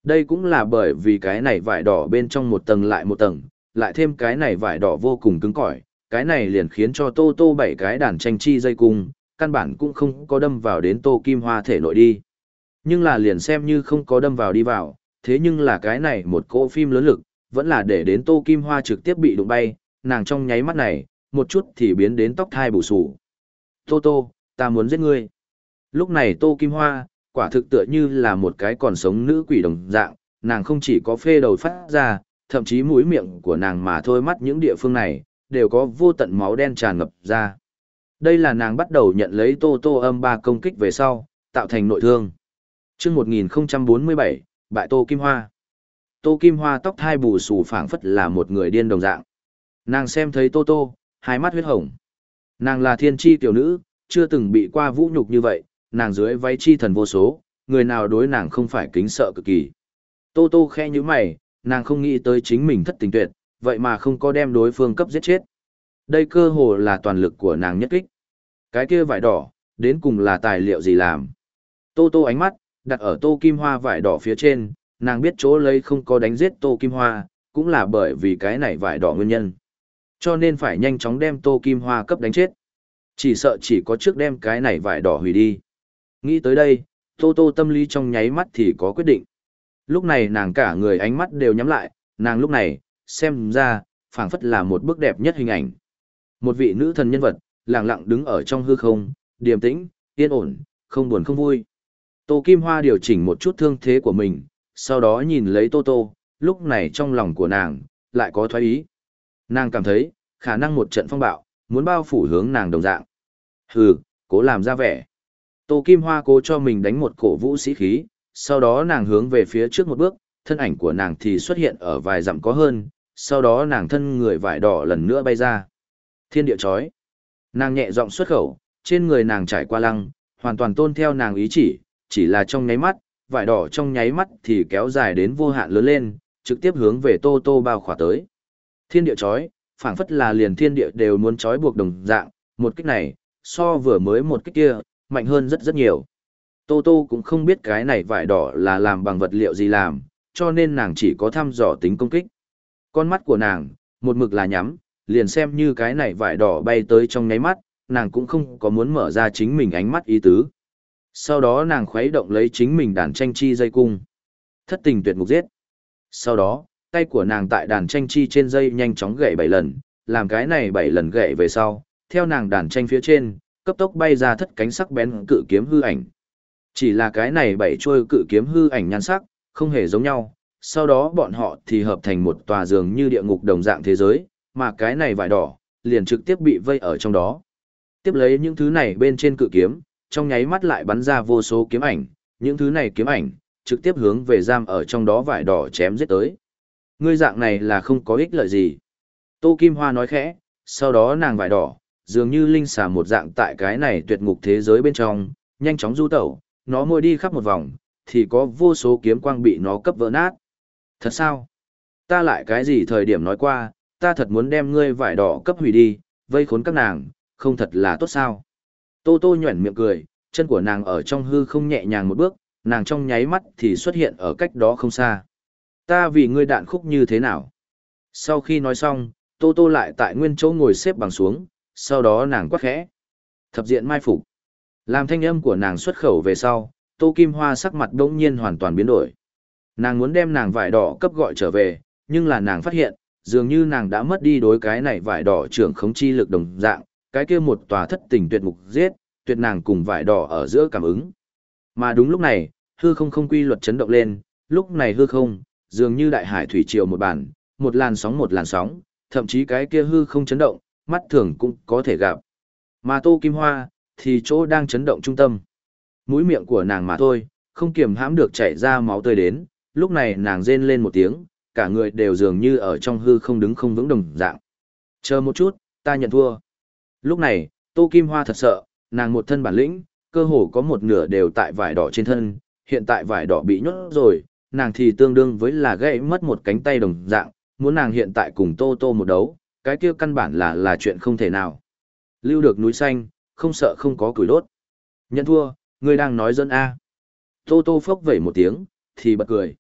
Đây cũng là bởi vì cái này vải đỏ bên trong một tầng lại một tầng, lại thêm cái này vải đỏ vô cùng cứng cỏi, cái này liền khiến cho tô tô bảy cái đàn tranh chi dây cung, căn bản cũng không có đâm vào đến tô kim hoa thể nội đi. Nhưng là liền xem như không có đâm vào đi vào, thế nhưng là cái này một cỗ phim lớn lực, vẫn là để đến tô kim hoa trực tiếp bị đụng bay, nàng trong nháy mắt này, một chút thì biến đến tóc thai bù sù. Tô tô, ta muốn giết ngươi. Lúc này tô kim hoa, quả thực tựa như là một cái còn sống nữ quỷ đồng dạng, nàng không chỉ có phê đầu phát ra, thậm chí mũi miệng của nàng mà thôi mắt những địa phương này, đều có vô tận máu đen tràn ngập ra. Đây là nàng bắt đầu nhận lấy tô tô âm ba công kích về sau, tạo thành nội thương. chương 1047, bại tô kim hoa. Tô kim hoa tóc thai bù xù phảng phất là một người điên đồng dạng. Nàng xem thấy tô tô, hai mắt huyết hồng. Nàng là thiên tri tiểu nữ, chưa từng bị qua vũ nhục như vậy, nàng dưới váy chi thần vô số, người nào đối nàng không phải kính sợ cực kỳ. Tô tô khe như mày, nàng không nghĩ tới chính mình thất tình tuyệt, vậy mà không có đem đối phương cấp giết chết. Đây cơ hồ là toàn lực của nàng nhất kích. Cái kia vải đỏ, đến cùng là tài liệu gì làm. Tô tô ánh mắt, đặt ở tô kim hoa vải đỏ phía trên, nàng biết chỗ lấy không có đánh giết tô kim hoa, cũng là bởi vì cái này vải đỏ nguyên nhân. Cho nên phải nhanh chóng đem tô kim hoa cấp đánh chết. Chỉ sợ chỉ có trước đem cái này vải đỏ hủy đi. Nghĩ tới đây, Tô Tô tâm lý trong nháy mắt thì có quyết định. Lúc này nàng cả người ánh mắt đều nhắm lại, nàng lúc này, xem ra, phảng phất là một bức đẹp nhất hình ảnh. Một vị nữ thần nhân vật, lặng lặng đứng ở trong hư không, điềm tĩnh, yên ổn, không buồn không vui. Tô Kim Hoa điều chỉnh một chút thương thế của mình, sau đó nhìn lấy Tô Tô, lúc này trong lòng của nàng, lại có thoái ý. Nàng cảm thấy, khả năng một trận phong bạo, muốn bao phủ hướng nàng đồng dạng. Hừ, cố làm ra vẻ. Tô Kim Hoa cố cho mình đánh một cổ vũ sĩ khí, sau đó nàng hướng về phía trước một bước, thân ảnh của nàng thì xuất hiện ở vài dặm có hơn, sau đó nàng thân người vải đỏ lần nữa bay ra. Thiên địa chói. Nàng nhẹ giọng xuất khẩu, trên người nàng trải qua lăng, hoàn toàn tôn theo nàng ý chỉ, chỉ là trong nháy mắt, vải đỏ trong nháy mắt thì kéo dài đến vô hạn lớn lên, trực tiếp hướng về Tô Tô bao khỏa tới. Thiên địa chói, phảng phất là liền thiên địa đều muốn chói buộc đồng dạng, một kích này, so vừa mới một kích kia, mạnh hơn rất rất nhiều. Tô Tô cũng không biết cái này vải đỏ là làm bằng vật liệu gì làm, cho nên nàng chỉ có thăm dò tính công kích. Con mắt của nàng, một mực là nhắm, liền xem như cái này vải đỏ bay tới trong nháy mắt, nàng cũng không có muốn mở ra chính mình ánh mắt ý tứ. Sau đó nàng khuấy động lấy chính mình đàn tranh chi dây cung. Thất tình tuyệt mục giết. Sau đó, tay của nàng tại đàn tranh chi trên dây nhanh chóng gậy bảy lần, làm cái này bảy lần gậy về sau, theo nàng đàn tranh phía trên, cấp tốc bay ra thất cánh sắc bén cự kiếm hư ảnh. Chỉ là cái này bảy trôi cự kiếm hư ảnh nhan sắc, không hề giống nhau, sau đó bọn họ thì hợp thành một tòa giường như địa ngục đồng dạng thế giới, mà cái này vải đỏ, liền trực tiếp bị vây ở trong đó. Tiếp lấy những thứ này bên trên cự kiếm, trong nháy mắt lại bắn ra vô số kiếm ảnh, những thứ này kiếm ảnh, trực tiếp hướng về giam ở trong đó vải đỏ chém giết tới. Ngươi dạng này là không có ích lợi gì. Tô Kim Hoa nói khẽ, sau đó nàng vải đỏ, dường như linh xà một dạng tại cái này tuyệt ngục thế giới bên trong, nhanh chóng du tẩu, nó môi đi khắp một vòng, thì có vô số kiếm quang bị nó cấp vỡ nát. Thật sao? Ta lại cái gì thời điểm nói qua, ta thật muốn đem ngươi vải đỏ cấp hủy đi, vây khốn các nàng, không thật là tốt sao? Tô Tô nhuẩn miệng cười, chân của nàng ở trong hư không nhẹ nhàng một bước, nàng trong nháy mắt thì xuất hiện ở cách đó không xa. Ta vì ngươi đạn khúc như thế nào? Sau khi nói xong, Tô Tô lại tại nguyên chỗ ngồi xếp bằng xuống, sau đó nàng quát khẽ. Thập diện mai phục. Làm thanh âm của nàng xuất khẩu về sau, Tô Kim Hoa sắc mặt đống nhiên hoàn toàn biến đổi. Nàng muốn đem nàng vải đỏ cấp gọi trở về, nhưng là nàng phát hiện, dường như nàng đã mất đi đối cái này vải đỏ trưởng khống chi lực đồng dạng, cái kia một tòa thất tình tuyệt mục giết, tuyệt nàng cùng vải đỏ ở giữa cảm ứng. Mà đúng lúc này, hư không không quy luật chấn động lên, lúc này hư không, dường như đại hải thủy triều một bản, một làn sóng một làn sóng, thậm chí cái kia hư không chấn động, mắt thường cũng có thể gặp. Mà Tô Kim Hoa, thì chỗ đang chấn động trung tâm. Mũi miệng của nàng mà thôi, không kiềm hãm được chảy ra máu tươi đến, lúc này nàng rên lên một tiếng, cả người đều dường như ở trong hư không đứng không vững đồng dạng. Chờ một chút, ta nhận thua. Lúc này, Tô Kim Hoa thật sợ, nàng một thân bản lĩnh, cơ hồ có một nửa đều tại vải đỏ trên thân, hiện tại vải đỏ bị nhốt rồi, nàng thì tương đương với là gãy mất một cánh tay đồng dạng, muốn nàng hiện tại cùng Tô Tô một đấu, cái kia căn bản là là chuyện không thể nào. Lưu được núi xanh, không sợ không có củi đốt. Nhận thua, ngươi đang nói dân A. Tô Tô phốc vẩy một tiếng, thì bật cười.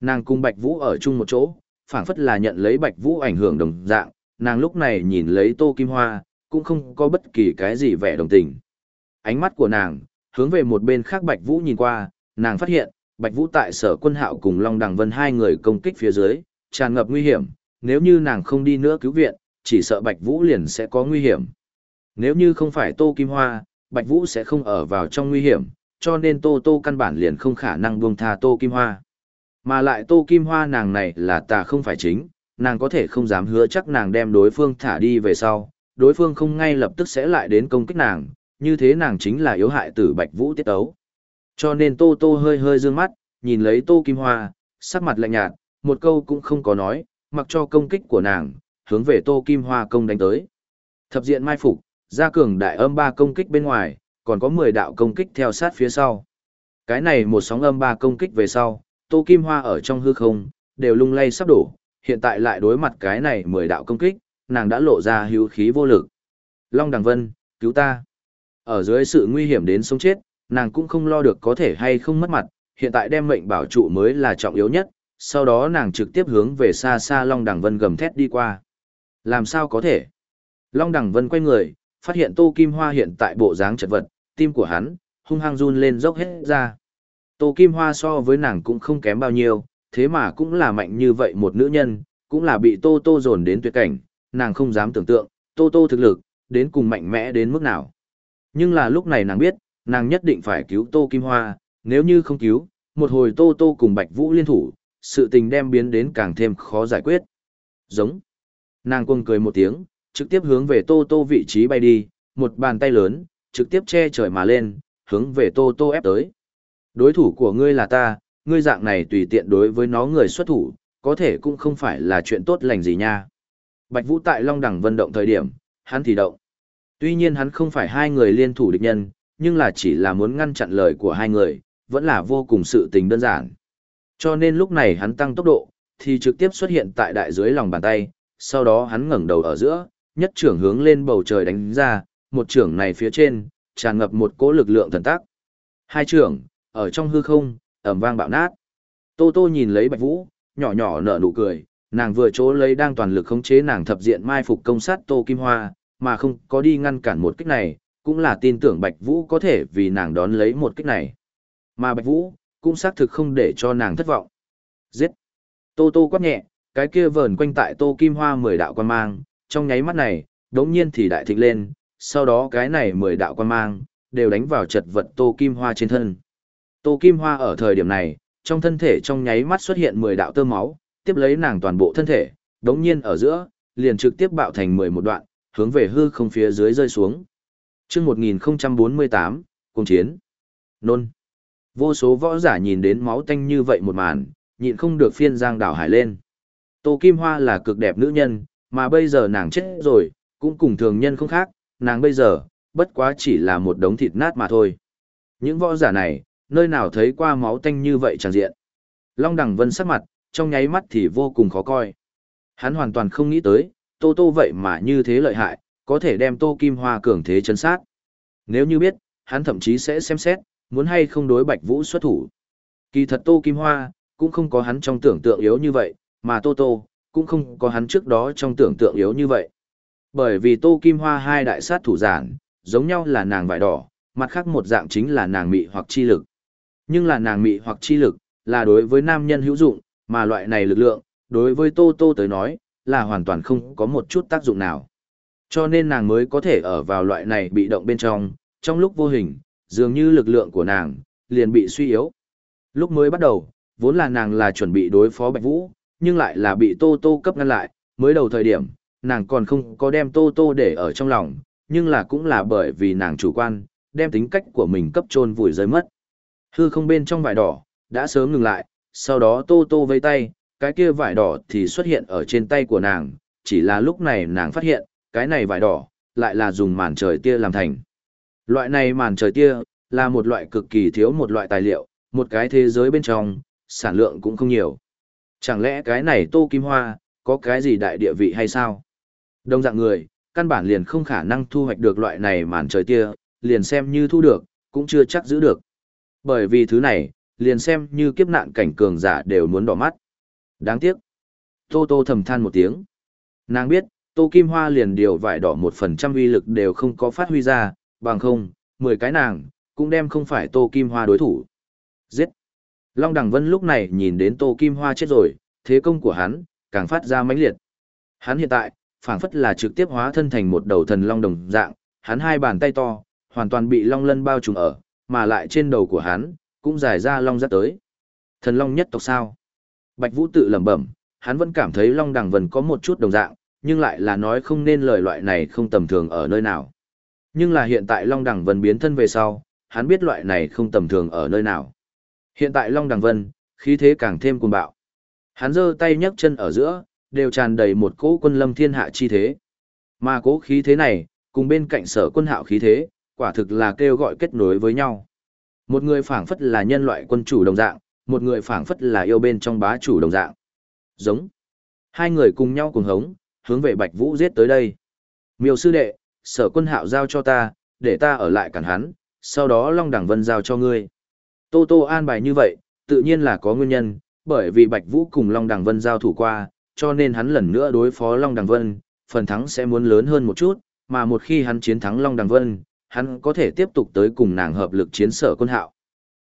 Nàng cùng Bạch Vũ ở chung một chỗ, phảng phất là nhận lấy Bạch Vũ ảnh hưởng đồng dạng, nàng lúc này nhìn lấy Tô Kim Hoa, cũng không có bất kỳ cái gì vẻ đồng tình. Ánh mắt của nàng, hướng về một bên khác Bạch Vũ nhìn qua, nàng phát hiện, Bạch Vũ tại sở quân hạo cùng Long Đằng Vân hai người công kích phía dưới, tràn ngập nguy hiểm, nếu như nàng không đi nữa cứu viện, chỉ sợ Bạch Vũ liền sẽ có nguy hiểm. Nếu như không phải Tô Kim Hoa, Bạch Vũ sẽ không ở vào trong nguy hiểm, cho nên Tô Tô căn bản liền không khả năng buông tha Tô Kim Hoa. Mà lại Tô Kim Hoa nàng này là tà không phải chính, nàng có thể không dám hứa chắc nàng đem đối phương thả đi về sau, đối phương không ngay lập tức sẽ lại đến công kích nàng, như thế nàng chính là yếu hại tử Bạch Vũ tiết tấu. Cho nên Tô Tô hơi hơi dương mắt, nhìn lấy Tô Kim Hoa, sắc mặt lạnh nhạt, một câu cũng không có nói, mặc cho công kích của nàng, hướng về Tô Kim Hoa công đánh tới. Thập diện mai phục, gia cường đại âm ba công kích bên ngoài, còn có 10 đạo công kích theo sát phía sau. Cái này một sóng âm ba công kích về sau, Tô Kim Hoa ở trong hư không, đều lung lay sắp đổ, hiện tại lại đối mặt cái này 10 đạo công kích, nàng đã lộ ra hữu khí vô lực. Long Đằng Vân, cứu ta. Ở dưới sự nguy hiểm đến sống chết, nàng cũng không lo được có thể hay không mất mặt, hiện tại đem mệnh bảo trụ mới là trọng yếu nhất, sau đó nàng trực tiếp hướng về xa xa Long Đằng Vân gầm thét đi qua. Làm sao có thể? Long Đằng Vân quay người, phát hiện Tô Kim Hoa hiện tại bộ dáng chật vật, tim của hắn hung hăng run lên dốc hết ra. Tô Kim Hoa so với nàng cũng không kém bao nhiêu, thế mà cũng là mạnh như vậy một nữ nhân, cũng là bị Tô Tô dồn đến tuyệt cảnh, nàng không dám tưởng tượng, Tô Tô thực lực, đến cùng mạnh mẽ đến mức nào. Nhưng là lúc này nàng biết, nàng nhất định phải cứu Tô Kim Hoa, nếu như không cứu, một hồi Tô Tô cùng Bạch Vũ liên thủ, sự tình đem biến đến càng thêm khó giải quyết. Giống. Nàng cuồng cười một tiếng, trực tiếp hướng về Tô Tô vị trí bay đi, một bàn tay lớn, trực tiếp che trời mà lên, hướng về Tô Tô ép tới. Đối thủ của ngươi là ta, ngươi dạng này tùy tiện đối với nó người xuất thủ, có thể cũng không phải là chuyện tốt lành gì nha. Bạch Vũ tại Long Đẳng vận động thời điểm, hắn thì động. Tuy nhiên hắn không phải hai người liên thủ địch nhân, nhưng là chỉ là muốn ngăn chặn lời của hai người, vẫn là vô cùng sự tình đơn giản. Cho nên lúc này hắn tăng tốc độ, thì trực tiếp xuất hiện tại đại dưới lòng bàn tay, sau đó hắn ngẩng đầu ở giữa, nhất trưởng hướng lên bầu trời đánh ra, một trưởng này phía trên, tràn ngập một cỗ lực lượng thần tác. Hai trưởng, ở trong hư không, ẩm vang bạo nát. Tô Tô nhìn lấy Bạch Vũ, nhỏ nhỏ nở nụ cười, nàng vừa chỗ lấy đang toàn lực khống chế nàng thập diện mai phục công sát Tô Kim Hoa, mà không có đi ngăn cản một kích này, cũng là tin tưởng Bạch Vũ có thể vì nàng đón lấy một kích này. Mà Bạch Vũ, cũng xác thực không để cho nàng thất vọng. Giết! Tô Tô quát nhẹ, cái kia vờn quanh tại Tô Kim Hoa mười đạo quan mang, trong nháy mắt này, đống nhiên thì đại thịnh lên, sau đó cái này mười đạo quan mang, đều đánh vào chật vật Tô Kim Hoa trên thân. Tô Kim Hoa ở thời điểm này, trong thân thể trong nháy mắt xuất hiện mười đạo tơ máu, tiếp lấy nàng toàn bộ thân thể, đống nhiên ở giữa, liền trực tiếp bạo thành mười một đoạn, hướng về hư không phía dưới rơi xuống. Trước 1048, cùng chiến. Nôn. Vô số võ giả nhìn đến máu tanh như vậy một màn, nhịn không được phiên giang đảo hải lên. Tô Kim Hoa là cực đẹp nữ nhân, mà bây giờ nàng chết rồi, cũng cùng thường nhân không khác, nàng bây giờ, bất quá chỉ là một đống thịt nát mà thôi. Những võ giả này, nơi nào thấy qua máu tanh như vậy chẳng diện. Long Đằng Vân sắc mặt, trong nháy mắt thì vô cùng khó coi. Hắn hoàn toàn không nghĩ tới, Tô Tô vậy mà như thế lợi hại, có thể đem Tô Kim Hoa cường thế chấn sát. Nếu như biết, hắn thậm chí sẽ xem xét, muốn hay không đối Bạch Vũ xuất thủ. Kỳ thật Tô Kim Hoa, cũng không có hắn trong tưởng tượng yếu như vậy, mà Tô Tô, cũng không có hắn trước đó trong tưởng tượng yếu như vậy. Bởi vì Tô Kim Hoa hai đại sát thủ giản, giống nhau là nàng vải đỏ, mặt khác một dạng chính là nàng mị hoặc chi lực. Nhưng là nàng mị hoặc chi lực, là đối với nam nhân hữu dụng, mà loại này lực lượng, đối với Tô Tô tới nói, là hoàn toàn không có một chút tác dụng nào. Cho nên nàng mới có thể ở vào loại này bị động bên trong, trong lúc vô hình, dường như lực lượng của nàng, liền bị suy yếu. Lúc mới bắt đầu, vốn là nàng là chuẩn bị đối phó Bạch Vũ, nhưng lại là bị Tô Tô cấp ngăn lại, mới đầu thời điểm, nàng còn không có đem Tô Tô để ở trong lòng, nhưng là cũng là bởi vì nàng chủ quan, đem tính cách của mình cấp trôn vùi rơi mất. Hư không bên trong vải đỏ, đã sớm ngừng lại, sau đó Tô Tô vây tay, cái kia vải đỏ thì xuất hiện ở trên tay của nàng, chỉ là lúc này nàng phát hiện, cái này vải đỏ, lại là dùng màn trời tia làm thành. Loại này màn trời tia, là một loại cực kỳ thiếu một loại tài liệu, một cái thế giới bên trong, sản lượng cũng không nhiều. Chẳng lẽ cái này Tô Kim Hoa, có cái gì đại địa vị hay sao? Đông dạng người, căn bản liền không khả năng thu hoạch được loại này màn trời tia, liền xem như thu được, cũng chưa chắc giữ được. Bởi vì thứ này, liền xem như kiếp nạn cảnh cường giả đều muốn đỏ mắt. Đáng tiếc. Tô Tô thầm than một tiếng. Nàng biết, Tô Kim Hoa liền điều vải đỏ một phần trăm uy lực đều không có phát huy ra, bằng không, mười cái nàng, cũng đem không phải Tô Kim Hoa đối thủ. Giết! Long Đằng Vân lúc này nhìn đến Tô Kim Hoa chết rồi, thế công của hắn, càng phát ra mãnh liệt. Hắn hiện tại, phảng phất là trực tiếp hóa thân thành một đầu thần long đồng dạng, hắn hai bàn tay to, hoàn toàn bị long lân bao trùm ở, mà lại trên đầu của hắn, cũng dài ra long giáp tới. Thần long nhất tộc sao? Bạch Vũ tự lẩm bẩm, hắn vẫn cảm thấy long đằng vân có một chút đồng dạng, nhưng lại là nói không nên lời loại này không tầm thường ở nơi nào. Nhưng là hiện tại long đằng vân biến thân về sau, hắn biết loại này không tầm thường ở nơi nào. Hiện tại long đằng vân, khí thế càng thêm cuồng bạo. Hắn giơ tay nhấc chân ở giữa, đều tràn đầy một cỗ quân lâm thiên hạ chi thế. Mà cỗ khí thế này, cùng bên cạnh sở quân hạo khí thế, quả thực là kêu gọi kết nối với nhau. Một người phảng phất là nhân loại quân chủ đồng dạng, một người phảng phất là yêu bên trong bá chủ đồng dạng. Giống. Hai người cùng nhau cùng hống, hướng về Bạch Vũ giết tới đây. Miêu sư đệ, sở quân hạo giao cho ta, để ta ở lại cản hắn, sau đó Long Đẳng Vân giao cho ngươi. Tô Tô an bài như vậy, tự nhiên là có nguyên nhân, bởi vì Bạch Vũ cùng Long Đằng Vân giao thủ qua, cho nên hắn lần nữa đối phó Long Đằng Vân, phần thắng sẽ muốn lớn hơn một chút, mà một khi hắn chiến thắng Long Đằng Vân, hắn có thể tiếp tục tới cùng nàng hợp lực chiến sở quân hạo.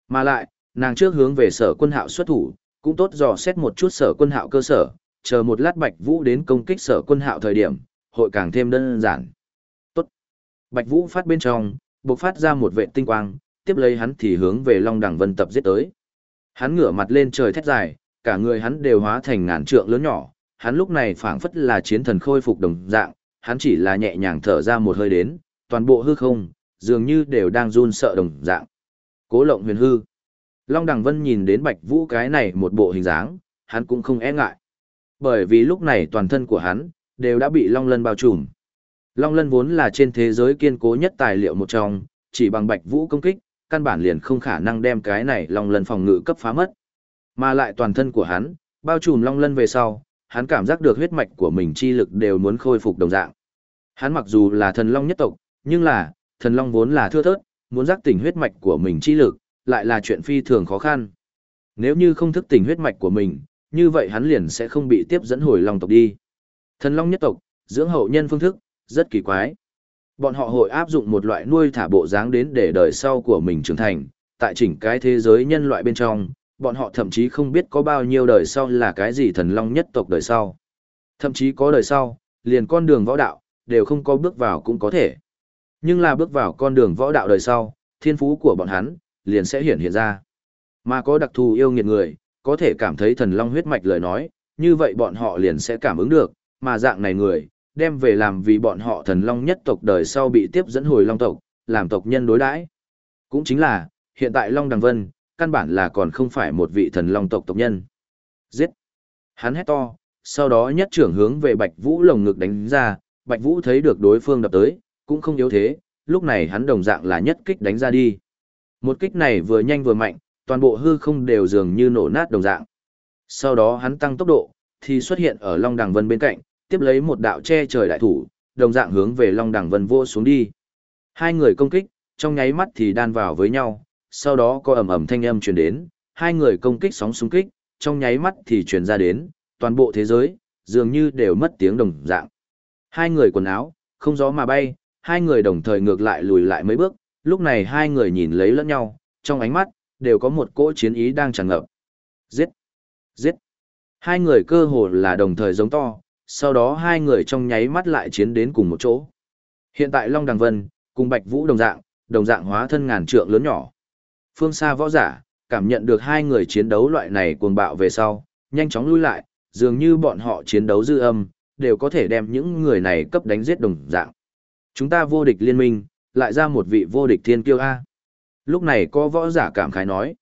Mà lại, nàng trước hướng về sở quân hạo xuất thủ, cũng tốt dò xét một chút sở quân hạo cơ sở, chờ một lát Bạch Vũ đến công kích sở quân hạo thời điểm, hội càng thêm đơn giản. Tốt. Bạch Vũ phát bên trong, bộc phát ra một vệ tinh quang, tiếp lấy hắn thì hướng về Long Đằng Vân tập giết tới. Hắn ngửa mặt lên trời thét dài, cả người hắn đều hóa thành ngàn trượng lớn nhỏ, hắn lúc này phảng phất là chiến thần khôi phục đồng dạng, hắn chỉ là nhẹ nhàng thở ra một hơi đến, toàn bộ hư không, dường như đều đang run sợ đồng dạng. Cố lộng huyền hư. Long Đằng Vân nhìn đến Bạch Vũ cái này một bộ hình dáng, hắn cũng không e ngại. Bởi vì lúc này toàn thân của hắn, đều đã bị Long Lân bao trùm. Long Lân vốn là trên thế giới kiên cố nhất tài liệu một trong, chỉ bằng Bạch Vũ công kích, căn bản liền không khả năng đem cái này Long Lân phòng ngự cấp phá mất. Mà lại toàn thân của hắn, bao trùm Long Lân về sau, hắn cảm giác được huyết mạch của mình chi lực đều muốn khôi phục đồng dạng. Hắn mặc dù là thần Long nhất tộc, nhưng là, thần Long vốn là thưa thớt, muốn giác tỉnh huyết mạch của mình chi lực, lại là chuyện phi thường khó khăn. Nếu như không thức tỉnh huyết mạch của mình, như vậy hắn liền sẽ không bị tiếp dẫn hồi Long tộc đi. Thần Long nhất tộc, dưỡng hậu nhân phương thức, rất kỳ quái. Bọn họ hội áp dụng một loại nuôi thả bộ dáng đến để đời sau của mình trưởng thành, tại chỉnh cái thế giới nhân loại bên trong, bọn họ thậm chí không biết có bao nhiêu đời sau là cái gì thần long nhất tộc đời sau. Thậm chí có đời sau, liền con đường võ đạo, đều không có bước vào cũng có thể. Nhưng là bước vào con đường võ đạo đời sau, thiên phú của bọn hắn, liền sẽ hiển hiện ra. Mà có đặc thù yêu nghiệt người, có thể cảm thấy thần long huyết mạch lời nói, như vậy bọn họ liền sẽ cảm ứng được, mà dạng này người, đem về làm vì bọn họ thần long nhất tộc đời sau bị tiếp dẫn hồi long tộc, làm tộc nhân đối đãi. Cũng chính là, hiện tại Long Đằng Vân, căn bản là còn không phải một vị thần long tộc tộc nhân. Giết! Hắn hét to, sau đó nhất trưởng hướng về Bạch Vũ lồng ngực đánh ra, Bạch Vũ thấy được đối phương đập tới, cũng không yếu thế, lúc này hắn đồng dạng là nhất kích đánh ra đi. Một kích này vừa nhanh vừa mạnh, toàn bộ hư không đều dường như nổ nát đồng dạng. Sau đó hắn tăng tốc độ, thì xuất hiện ở Long Đằng Vân bên cạnh, tiếp lấy một đạo che trời đại thủ, đồng dạng hướng về Long Đằng Vân vô xuống đi. Hai người công kích, trong nháy mắt thì đan vào với nhau, sau đó có ầm ầm thanh âm truyền đến, hai người công kích sóng xung kích, trong nháy mắt thì truyền ra đến, toàn bộ thế giới, dường như đều mất tiếng đồng dạng. Hai người quần áo, không gió mà bay, hai người đồng thời ngược lại lùi lại mấy bước, lúc này hai người nhìn lấy lẫn nhau, trong ánh mắt, đều có một cỗ chiến ý đang tràn ngập. Giết! Giết! Hai người cơ hồ là đồng thời giống to, sau đó hai người trong nháy mắt lại chiến đến cùng một chỗ. Hiện tại Long Đằng Vân, cùng Bạch Vũ đồng dạng, đồng dạng hóa thân ngàn trượng lớn nhỏ. Phương xa võ giả, cảm nhận được hai người chiến đấu loại này cuồng bạo về sau, nhanh chóng lui lại, dường như bọn họ chiến đấu dư âm, đều có thể đem những người này cấp đánh giết đồng dạng. Chúng ta vô địch liên minh, lại ra một vị vô địch thiên kiêu A. Lúc này có võ giả cảm khái nói.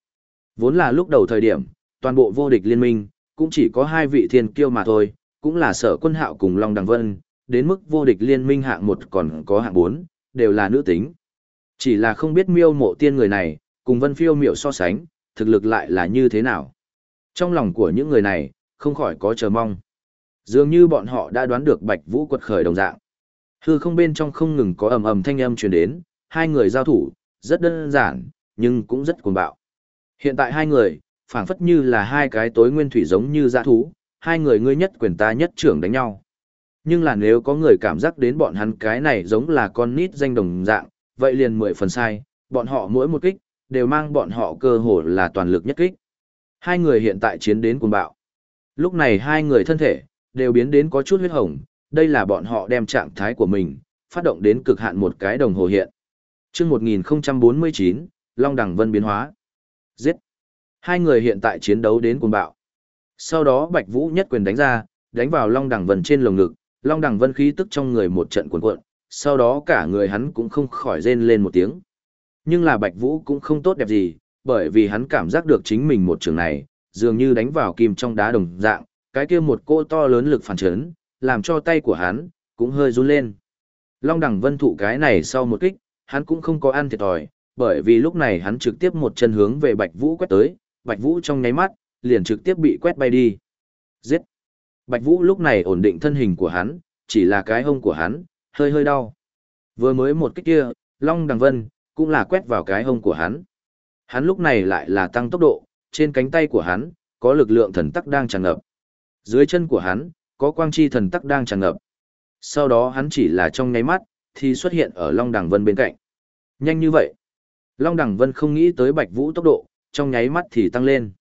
Vốn là lúc đầu thời điểm, toàn bộ vô địch liên minh, cũng chỉ có hai vị thiên kiêu mà thôi, cũng là sở quân hạo cùng Long Đằng Vân, đến mức vô địch liên minh hạng một còn có hạng bốn, đều là nữ tính. Chỉ là không biết miêu mộ tiên người này, cùng vân phiêu miệu so sánh, thực lực lại là như thế nào. Trong lòng của những người này, không khỏi có chờ mong. Dường như bọn họ đã đoán được Bạch Vũ quật khởi đồng dạng. Hư không bên trong không ngừng có ầm ầm thanh âm truyền đến, hai người giao thủ, rất đơn giản, nhưng cũng rất cuồng bạo. Hiện tại hai người, phảng phất như là hai cái tối nguyên thủy giống như dã thú, hai người ngươi nhất quyền ta nhất trưởng đánh nhau. Nhưng là nếu có người cảm giác đến bọn hắn cái này giống là con nít danh đồng dạng, vậy liền mười phần sai, bọn họ mỗi một kích, đều mang bọn họ cơ hồ là toàn lực nhất kích. Hai người hiện tại chiến đến cuồng bạo. Lúc này hai người thân thể, đều biến đến có chút huyết hồng, đây là bọn họ đem trạng thái của mình, phát động đến cực hạn một cái đồng hồ hiện. Trước 1049, Long Đằng Vân biến hóa. Giết. Hai người hiện tại chiến đấu đến cuồng bạo. Sau đó Bạch Vũ nhất quyền đánh ra, đánh vào Long Đằng Vân trên lồng ngực, Long Đằng Vân khí tức trong người một trận cuồn cuộn, sau đó cả người hắn cũng không khỏi rên lên một tiếng. Nhưng là Bạch Vũ cũng không tốt đẹp gì, bởi vì hắn cảm giác được chính mình một trường này, dường như đánh vào kim trong đá đồng dạng, cái kia một cô to lớn lực phản chấn, làm cho tay của hắn cũng hơi run lên. Long Đằng Vân thụ cái này sau một kích, hắn cũng không có ăn thiệt thòi, bởi vì lúc này hắn trực tiếp một chân hướng về Bạch Vũ quét tới, Bạch Vũ trong nháy mắt, liền trực tiếp bị quét bay đi. Giết! Bạch Vũ lúc này ổn định thân hình của hắn, chỉ là cái hông của hắn, hơi hơi đau. Vừa mới một kích kia, Long Đằng Vân, cũng là quét vào cái hông của hắn. Hắn lúc này lại là tăng tốc độ, trên cánh tay của hắn, có lực lượng thần tắc đang tràn ngập. Dưới chân của hắn, có quang chi thần tắc đang tràn ngập. Sau đó hắn chỉ là trong nháy mắt, thì xuất hiện ở Long Đằng Vân bên cạnh. Nhanh như vậy. Long Đằng Vân không nghĩ tới Bạch Vũ tốc độ, trong nháy mắt thì tăng lên.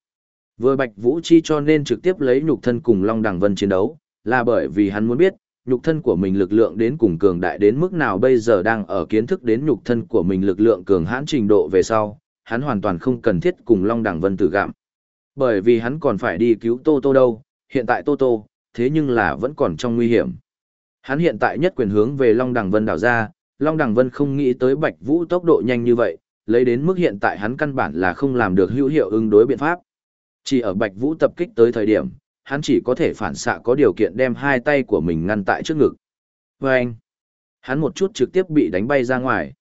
Vừa Bạch Vũ chi cho nên trực tiếp lấy nhục thân cùng Long Đằng Vân chiến đấu, là bởi vì hắn muốn biết, nhục thân của mình lực lượng đến cùng cường đại đến mức nào bây giờ đang ở kiến thức đến nhục thân của mình lực lượng cường hãn trình độ về sau, hắn hoàn toàn không cần thiết cùng Long Đằng Vân tử gạm. Bởi vì hắn còn phải đi cứu Tô Tô đâu, hiện tại Tô Tô, thế nhưng là vẫn còn trong nguy hiểm. Hắn hiện tại nhất quyền hướng về Long Đằng Vân đảo ra, Long Đằng Vân không nghĩ tới Bạch Vũ tốc độ nhanh như vậy, lấy đến mức hiện tại hắn căn bản là không làm được hữu hiệu ứng đối biện pháp. Chỉ ở Bạch Vũ tập kích tới thời điểm, hắn chỉ có thể phản xạ có điều kiện đem hai tay của mình ngăn tại trước ngực. Và anh, hắn một chút trực tiếp bị đánh bay ra ngoài.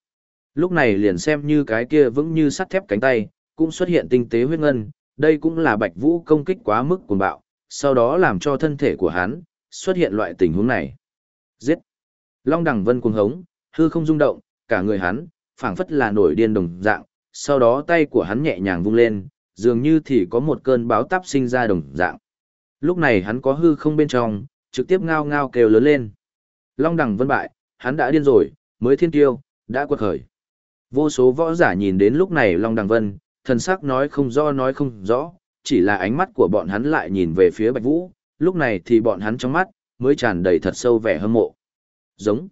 Lúc này liền xem như cái kia vững như sắt thép cánh tay, cũng xuất hiện tinh tế huyết ngân, đây cũng là Bạch Vũ công kích quá mức cuồng bạo, sau đó làm cho thân thể của hắn xuất hiện loại tình huống này. Giết! Long đẳng vân cuồng hống, hư không rung động, cả người hắn, phảng phất là nổi điên đồng dạng, sau đó tay của hắn nhẹ nhàng vung lên, dường như thì có một cơn báo táp sinh ra đồng dạng. Lúc này hắn có hư không bên trong, trực tiếp ngao ngao kêu lớn lên. Long đẳng vân bại, hắn đã điên rồi, mới thiên tiêu, đã quật khởi. Vô số võ giả nhìn đến lúc này Long đẳng vân, thần sắc nói không rõ nói không rõ, chỉ là ánh mắt của bọn hắn lại nhìn về phía Bạch Vũ, lúc này thì bọn hắn trong mắt, mới tràn đầy thật sâu vẻ hâm mộ. Giống.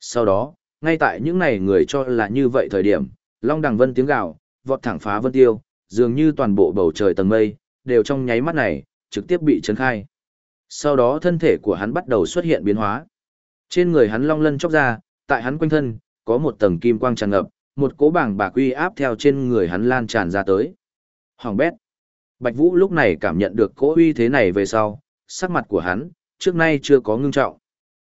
Sau đó, ngay tại những này người cho là như vậy thời điểm, Long Đằng Vân tiếng gào, vọt thẳng phá vân tiêu, dường như toàn bộ bầu trời tầng mây, đều trong nháy mắt này, trực tiếp bị chấn khai. Sau đó thân thể của hắn bắt đầu xuất hiện biến hóa. Trên người hắn long lân chóc ra, tại hắn quanh thân, có một tầng kim quang tràn ngập, một cỗ bảng bạc uy áp theo trên người hắn lan tràn ra tới. Hoàng bét. Bạch Vũ lúc này cảm nhận được cỗ uy thế này về sau, sắc mặt của hắn, trước nay chưa có ngưng trọng.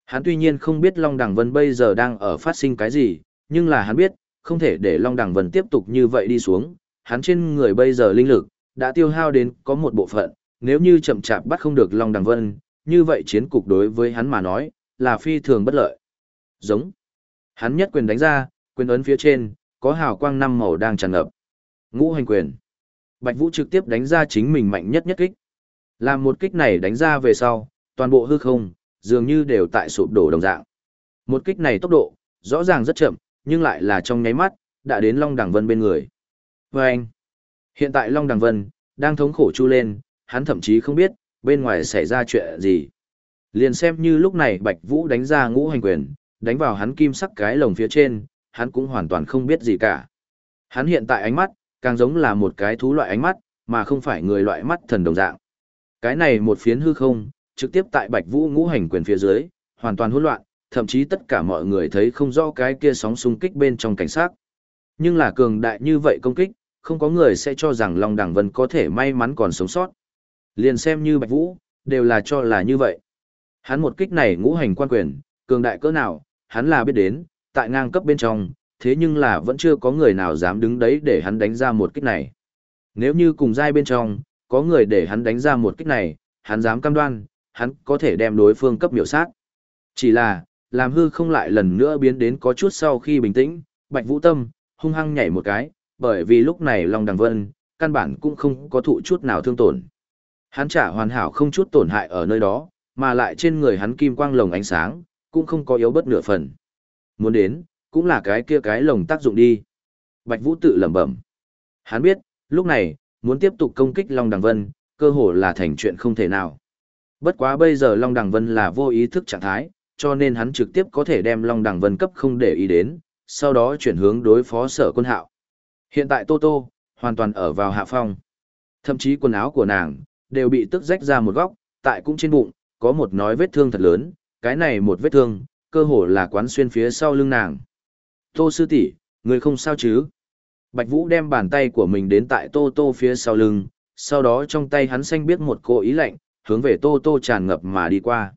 Hắn tuy nhiên không biết Long Đằng Vân bây giờ đang ở phát sinh cái gì, nhưng là hắn biết, không thể để Long Đằng Vân tiếp tục như vậy đi xuống, hắn trên người bây giờ linh lực, đã tiêu hao đến có một bộ phận, nếu như chậm chạp bắt không được Long Đằng Vân, như vậy chiến cục đối với hắn mà nói, là phi thường bất lợi. Giống. Hắn nhất quyền đánh ra, quyền ấn phía trên, có hào quang năm màu đang tràn ngập. Ngũ hành quyền. Bạch Vũ trực tiếp đánh ra chính mình mạnh nhất nhất kích. Làm một kích này đánh ra về sau, toàn bộ hư không, dường như đều tại sụp đổ đồng dạng. Một kích này tốc độ, rõ ràng rất chậm, nhưng lại là trong nháy mắt, đã đến Long Đằng Vân bên người. Và anh, hiện tại Long Đằng Vân, đang thống khổ chu lên, hắn thậm chí không biết, bên ngoài xảy ra chuyện gì. Liền xem như lúc này Bạch Vũ đánh ra ngũ hành quyền, đánh vào hắn kim sắc cái lồng phía trên, hắn cũng hoàn toàn không biết gì cả. Hắn hiện tại ánh mắt, càng giống là một cái thú loại ánh mắt, mà không phải người loại mắt thần đồng dạng. Cái này một phiến hư không, trực tiếp tại Bạch Vũ ngũ hành quyền phía dưới, hoàn toàn hỗn loạn, thậm chí tất cả mọi người thấy không rõ cái kia sóng xung kích bên trong cảnh sát. Nhưng là cường đại như vậy công kích, không có người sẽ cho rằng Long Đằng Vân có thể may mắn còn sống sót. Liền xem như Bạch Vũ, đều là cho là như vậy. Hắn một kích này ngũ hành quan quyền, cường đại cỡ nào, hắn là biết đến, tại ngang cấp bên trong, thế nhưng là vẫn chưa có người nào dám đứng đấy để hắn đánh ra một kích này. Nếu như cùng giai bên trong, có người để hắn đánh ra một kích này, hắn dám cam đoan, hắn có thể đem đối phương cấp miểu sát. Chỉ là, làm hư không lại lần nữa biến đến có chút sau khi bình tĩnh, Bạch Vũ Tâm, hung hăng nhảy một cái, bởi vì lúc này Long Đằng Vân, căn bản cũng không có thụ chút nào thương tổn. Hắn trả hoàn hảo không chút tổn hại ở nơi đó, mà lại trên người hắn kim quang lồng ánh sáng, cũng không có yếu bất nửa phần. Muốn đến, cũng là cái kia cái lồng tác dụng đi. Bạch Vũ tự lẩm bẩm. Hắn biết, lúc này, muốn tiếp tục công kích Long Đằng Vân, cơ hồ là thành chuyện không thể nào. Bất quá bây giờ Long Đằng Vân là vô ý thức trạng thái, cho nên hắn trực tiếp có thể đem Long Đằng Vân cấp không để ý đến, sau đó chuyển hướng đối phó sở quân hạo. Hiện tại Tô Tô, hoàn toàn ở vào hạ phong. Thậm chí quần áo của nàng, đều bị tức rách ra một góc, tại cũng trên bụng, có một nói vết thương thật lớn, cái này một vết thương, cơ hồ là quán xuyên phía sau lưng nàng. Tô sư tỷ, người không sao chứ? Bạch Vũ đem bàn tay của mình đến tại Tô Tô phía sau lưng, sau đó trong tay hắn xanh biết một cô ý lạnh, hướng về Tô Tô tràn ngập mà đi qua.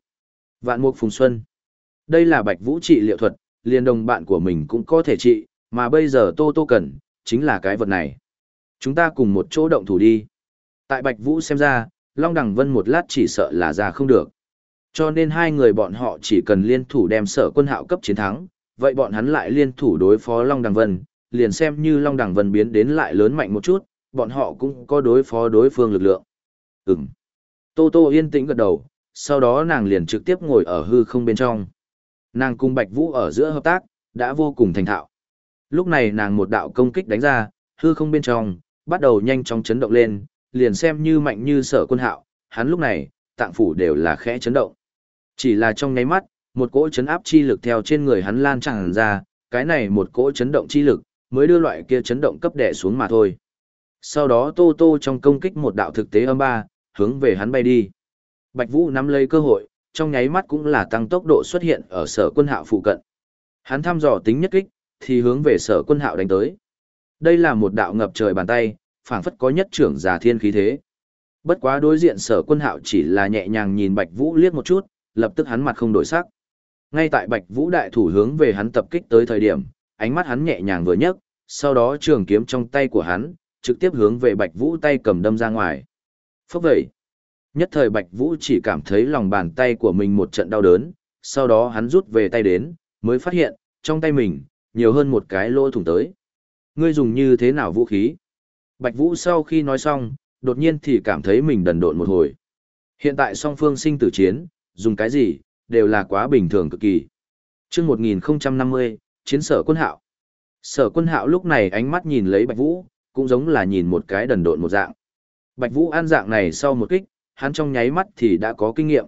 Vạn mục phùng xuân. Đây là Bạch Vũ trị liệu thuật, liền đồng bạn của mình cũng có thể trị, mà bây giờ Tô Tô cần, chính là cái vật này. Chúng ta cùng một chỗ động thủ đi. Tại Bạch Vũ xem ra, Long Đằng Vân một lát chỉ sợ là ra không được. Cho nên hai người bọn họ chỉ cần liên thủ đem sở quân hạo cấp chiến thắng, vậy bọn hắn lại liên thủ đối phó Long Đằng Vân, liền xem như Long Đằng Vân biến đến lại lớn mạnh một chút, bọn họ cũng có đối phó đối phương lực lượng. Ừm. Tô Tô yên tĩnh gật đầu, sau đó nàng liền trực tiếp ngồi ở hư không bên trong. Nàng cùng Bạch Vũ ở giữa hợp tác, đã vô cùng thành thạo. Lúc này nàng một đạo công kích đánh ra, hư không bên trong, bắt đầu nhanh chóng chấn động lên, liền xem như mạnh như sở quân hạo, hắn lúc này, tạng phủ đều là khẽ chấn động. Chỉ là trong nháy mắt, một cỗ chấn áp chi lực theo trên người hắn lan tràn ra, cái này một cỗ chấn động chi lực, mới đưa loại kia chấn động cấp đè xuống mà thôi. Sau đó Tô Tô trong công kích một đạo thực tế âm ba, hướng về hắn bay đi. Bạch Vũ nắm lấy cơ hội, trong nháy mắt cũng là tăng tốc độ xuất hiện ở sở quân hạo phụ cận. Hắn thăm dò tính nhất kích, thì hướng về sở quân hạo đánh tới. Đây là một đạo ngập trời bàn tay, phảng phất có nhất trưởng giả thiên khí thế. Bất quá đối diện sở quân hạo chỉ là nhẹ nhàng nhìn Bạch Vũ liếc một chút, lập tức hắn mặt không đổi sắc. Ngay tại Bạch Vũ đại thủ hướng về hắn tập kích tới thời điểm, ánh mắt hắn nhẹ nhàng vừa nhấc, sau đó trường kiếm trong tay của hắn, trực tiếp hướng về Bạch Vũ tay cầm đâm ra ngoài. Phốc vậy. Nhất thời Bạch Vũ chỉ cảm thấy lòng bàn tay của mình một trận đau đớn, sau đó hắn rút về tay đến, mới phát hiện, trong tay mình, nhiều hơn một cái lỗ thủng tới. Ngươi dùng như thế nào vũ khí? Bạch Vũ sau khi nói xong, đột nhiên thì cảm thấy mình đần độn một hồi. Hiện tại song phương sinh tử chiến, dùng cái gì, đều là quá bình thường cực kỳ. Trước 1050, chiến sở quân hạo. Sở quân hạo lúc này ánh mắt nhìn lấy Bạch Vũ, cũng giống là nhìn một cái đần độn một dạng. Bạch Vũ an dạng này sau một kích, hắn trong nháy mắt thì đã có kinh nghiệm.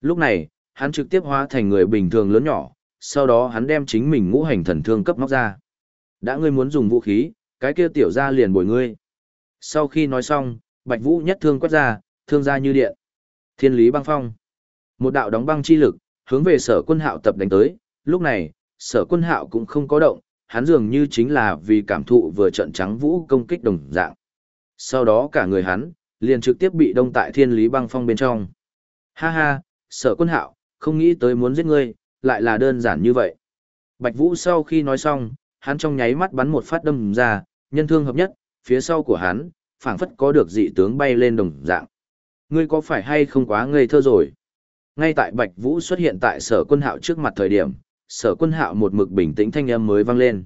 Lúc này, hắn trực tiếp hóa thành người bình thường lớn nhỏ, sau đó hắn đem chính mình ngũ hành thần thương cấp móc ra. Đã ngươi muốn dùng vũ khí, cái kia tiểu ra liền bồi ngươi. Sau khi nói xong, Bạch Vũ nhất thương quét ra, thương ra như điện. Thiên lý băng phong. Một đạo đóng băng chi lực, hướng về sở quân hạo tập đánh tới, lúc này, sở quân hạo cũng không có động, hắn dường như chính là vì cảm thụ vừa trận trắng vũ công kích đồng dạng. Sau đó cả người hắn, liền trực tiếp bị đông tại thiên lý băng phong bên trong. Ha ha, sở quân hạo, không nghĩ tới muốn giết ngươi, lại là đơn giản như vậy. Bạch Vũ sau khi nói xong, hắn trong nháy mắt bắn một phát đâm ra, nhân thương hợp nhất, phía sau của hắn, phảng phất có được dị tướng bay lên đồng dạng. Ngươi có phải hay không quá ngây thơ rồi? Ngay tại Bạch Vũ xuất hiện tại sở quân hạo trước mặt thời điểm, sở quân hạo một mực bình tĩnh thanh âm mới vang lên.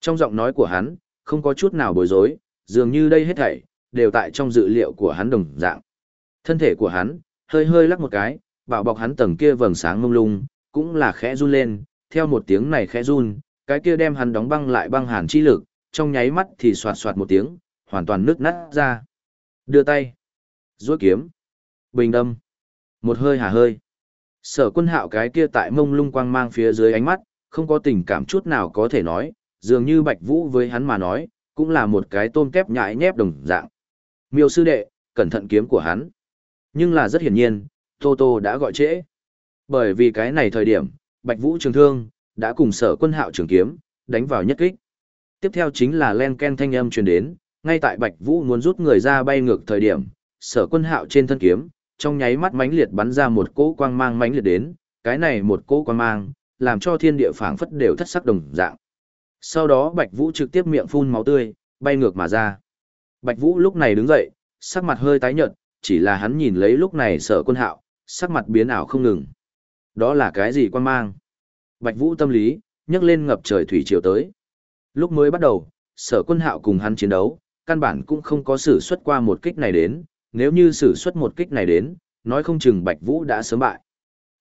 Trong giọng nói của hắn, không có chút nào bối rối, dường như đây hết thảy, đều tại trong dự liệu của hắn đồng dạng. Thân thể của hắn, hơi hơi lắc một cái, bảo bọc hắn tầng kia vầng sáng mông lung, cũng là khẽ run lên, theo một tiếng này khẽ run, cái kia đem hắn đóng băng lại băng hàn chi lực, trong nháy mắt thì soạt soạt một tiếng, hoàn toàn nứt nát ra. Đưa tay, duỗi kiếm, bình đâm, một hơi hà hơi. Sở quân hạo cái kia tại mông lung quang mang phía dưới ánh mắt, không có tình cảm chút nào có thể nói, dường như Bạch Vũ với hắn mà nói, cũng là một cái tôm kép nhãi nhép đồng dạng. Miêu sư đệ, cẩn thận kiếm của hắn. Nhưng là rất hiển nhiên, Tô Tô đã gọi trễ. Bởi vì cái này thời điểm, Bạch Vũ trường thương, đã cùng sở quân hạo trường kiếm, đánh vào nhất kích. Tiếp theo chính là len ken thanh âm truyền đến, ngay tại Bạch Vũ muốn rút người ra bay ngược thời điểm, sở quân hạo trên thân kiếm, trong nháy mắt mãnh liệt bắn ra một cỗ quang mang mãnh liệt đến, cái này một cỗ quang mang, làm cho thiên địa phảng phất đều thất sắc đồng dạng. Sau đó Bạch Vũ trực tiếp miệng phun máu tươi, bay ngược mà ra. Bạch Vũ lúc này đứng dậy, sắc mặt hơi tái nhợt, chỉ là hắn nhìn lấy lúc này sở quân hạo, sắc mặt biến ảo không ngừng. Đó là cái gì quan mang? Bạch Vũ tâm lý, nhấc lên ngập trời thủy triều tới. Lúc mới bắt đầu, sở quân hạo cùng hắn chiến đấu, căn bản cũng không có sử xuất qua một kích này đến, nếu như sử xuất một kích này đến, nói không chừng Bạch Vũ đã sớm bại.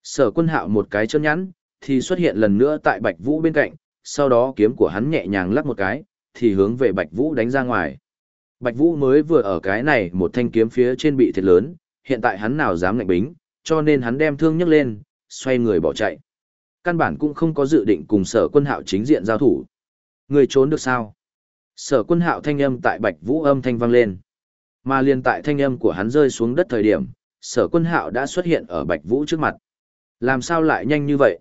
Sở quân hạo một cái chân nhắn, thì xuất hiện lần nữa tại Bạch Vũ bên cạnh, sau đó kiếm của hắn nhẹ nhàng lắc một cái, thì hướng về Bạch Vũ đánh ra ngoài. Bạch Vũ mới vừa ở cái này một thanh kiếm phía trên bị thiệt lớn, hiện tại hắn nào dám ngạnh bính, cho nên hắn đem thương nhấc lên, xoay người bỏ chạy. Căn bản cũng không có dự định cùng sở quân hạo chính diện giao thủ. Người trốn được sao? Sở quân hạo thanh âm tại Bạch Vũ âm thanh vang lên. Mà liền tại thanh âm của hắn rơi xuống đất thời điểm, sở quân hạo đã xuất hiện ở Bạch Vũ trước mặt. Làm sao lại nhanh như vậy?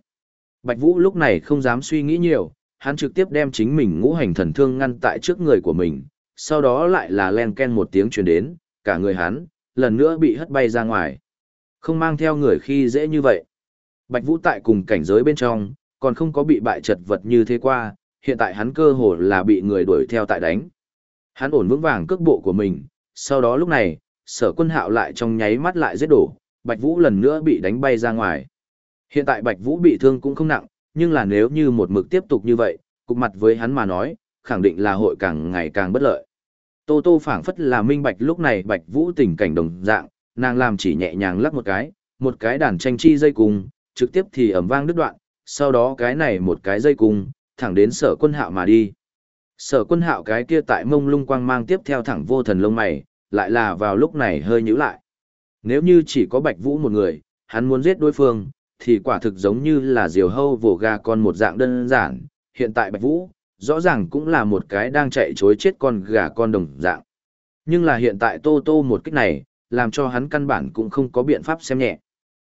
Bạch Vũ lúc này không dám suy nghĩ nhiều, hắn trực tiếp đem chính mình ngũ hành thần thương ngăn tại trước người của mình, sau đó lại là len ken một tiếng truyền đến, cả người hắn, lần nữa bị hất bay ra ngoài. Không mang theo người khi dễ như vậy. Bạch Vũ tại cùng cảnh giới bên trong, còn không có bị bại chật vật như thế qua, hiện tại hắn cơ hồ là bị người đuổi theo tại đánh. Hắn ổn vững vàng cước bộ của mình, sau đó lúc này, sở quân hạo lại trong nháy mắt lại giết đổ, Bạch Vũ lần nữa bị đánh bay ra ngoài. Hiện tại Bạch Vũ bị thương cũng không nặng, nhưng là nếu như một mực tiếp tục như vậy, cục mặt với hắn mà nói, khẳng định là hội càng ngày càng bất lợi. Tô Tô phảng phất là minh bạch lúc này Bạch Vũ tình cảnh đồng dạng, nàng làm chỉ nhẹ nhàng lắc một cái, một cái đàn tranh chi dây cùng, trực tiếp thì ầm vang đứt đoạn, sau đó cái này một cái dây cung, thẳng đến sở quân hạo mà đi. Sở quân hạo cái kia tại mông lung quang mang tiếp theo thẳng vô thần lông mày, lại là vào lúc này hơi nhữ lại. Nếu như chỉ có Bạch Vũ một người, hắn muốn giết đối phương, thì quả thực giống như là diều hâu vồ gà con một dạng đơn giản. Hiện tại Bạch Vũ, rõ ràng cũng là một cái đang chạy chối chết con gà con đồng dạng. Nhưng là hiện tại Tô Tô một kích này, làm cho hắn căn bản cũng không có biện pháp xem nhẹ.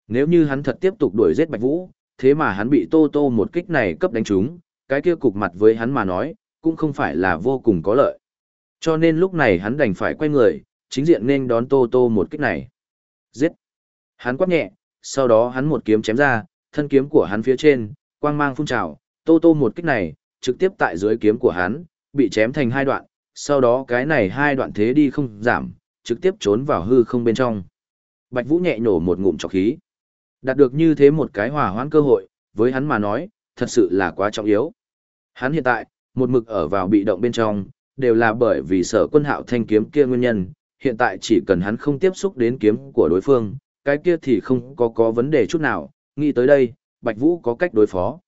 Nếu như hắn thật tiếp tục đuổi giết Bạch Vũ, thế mà hắn bị Tô Tô một kích này cấp đánh trúng, cái kia cục mặt với hắn mà nói, cũng không phải là vô cùng có lợi. Cho nên lúc này hắn đành phải quay người, chính diện nên đón Tô Tô một kích này. Giết! Hắn quát nhẹ, sau đó hắn một kiếm chém ra, thân kiếm của hắn phía trên, quang mang phun trào, Tô Tô một kích này, trực tiếp tại dưới kiếm của hắn, bị chém thành hai đoạn, sau đó cái này hai đoạn thế đi không giảm, trực tiếp trốn vào hư không bên trong. Bạch Vũ nhẹ nhổ một ngụm trọc khí. Đạt được như thế một cái hòa hoãn cơ hội, với hắn mà nói, thật sự là quá trọng yếu. Hắn hiện tại, một mực ở vào bị động bên trong, đều là bởi vì sở quân hạo thanh kiếm kia nguyên nhân, hiện tại chỉ cần hắn không tiếp xúc đến kiếm của đối phương, cái kia thì không có có vấn đề chút nào, nghĩ tới đây, Bạch Vũ có cách đối phó.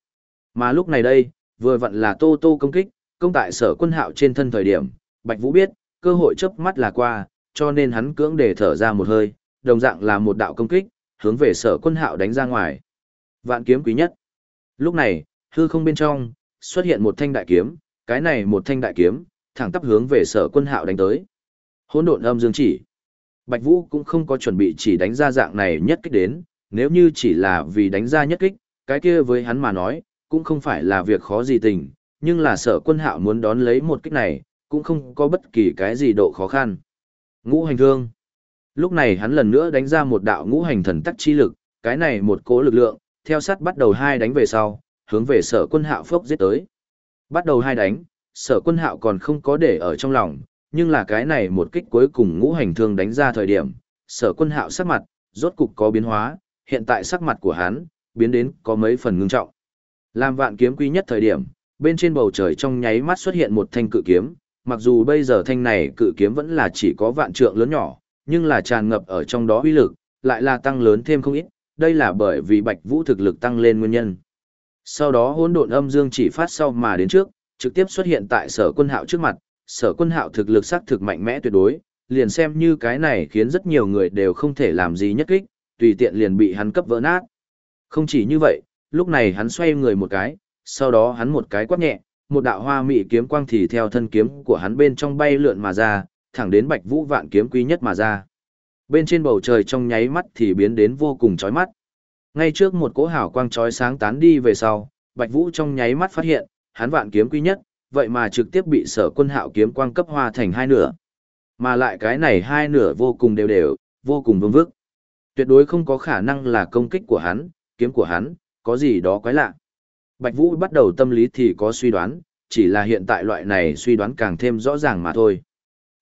Mà lúc này đây, vừa vặn là Tô Tô công kích, công tại sở quân hạo trên thân thời điểm, Bạch Vũ biết, cơ hội chớp mắt là qua, cho nên hắn cưỡng để thở ra một hơi, đồng dạng là một đạo công kích, hướng về sở quân hạo đánh ra ngoài. Vạn kiếm quý nhất. Lúc này, hư không bên trong, xuất hiện một thanh đại kiếm, cái này một thanh đại kiếm, thẳng tắp hướng về sở quân hạo đánh tới. Hỗn độn âm dương chỉ. Bạch Vũ cũng không có chuẩn bị chỉ đánh ra dạng này nhất kích đến, nếu như chỉ là vì đánh ra nhất kích, cái kia với hắn mà nói, cũng không phải là việc khó gì tình, nhưng là sở quân hạo muốn đón lấy một kích này, cũng không có bất kỳ cái gì độ khó khăn. Ngũ hành thương. Lúc này hắn lần nữa đánh ra một đạo ngũ hành thần tắc chi lực, cái này một cố lực lượng, theo sát bắt đầu hai đánh về sau, hướng về sở quân hạo phốc giết tới. Bắt đầu hai đánh, sở quân hạo còn không có để ở trong lòng, nhưng là cái này một kích cuối cùng ngũ hành thương đánh ra thời điểm, sở quân hạo sắc mặt, rốt cục có biến hóa, hiện tại sắc mặt của hắn, biến đến có mấy phần ngưng trọng. Làm vạn kiếm quý nhất thời điểm, bên trên bầu trời trong nháy mắt xuất hiện một thanh cự kiếm, mặc dù bây giờ thanh này cự kiếm vẫn là chỉ có vạn trượng lớn nhỏ, nhưng là tràn ngập ở trong đó uy lực, lại là tăng lớn thêm không ít, đây là bởi vì Bạch Vũ thực lực tăng lên nguyên nhân. Sau đó hỗn độn âm dương chỉ phát sau mà đến trước, trực tiếp xuất hiện tại sở quân hạo trước mặt, sở quân hạo thực lực sắc thực mạnh mẽ tuyệt đối, liền xem như cái này khiến rất nhiều người đều không thể làm gì nhất kích, tùy tiện liền bị hắn cấp vỡ nát. Không chỉ như vậy, lúc này hắn xoay người một cái, sau đó hắn một cái quát nhẹ, một đạo hoa mị kiếm quang thì theo thân kiếm của hắn bên trong bay lượn mà ra, thẳng đến Bạch Vũ vạn kiếm quý nhất mà ra. Bên trên bầu trời trong nháy mắt thì biến đến vô cùng chói mắt. Ngay trước một cỗ hào quang chói sáng tán đi về sau, Bạch Vũ trong nháy mắt phát hiện, hắn vạn kiếm quý nhất, vậy mà trực tiếp bị sở quân hạo kiếm quang cấp hoa thành hai nửa. Mà lại cái này hai nửa vô cùng đều đều, vô cùng vương vức. Tuyệt đối không có khả năng là công kích của hắn, kiếm của hắn, có gì đó quái lạ. Bạch Vũ bắt đầu tâm lý thì có suy đoán, chỉ là hiện tại loại này suy đoán càng thêm rõ ràng mà thôi.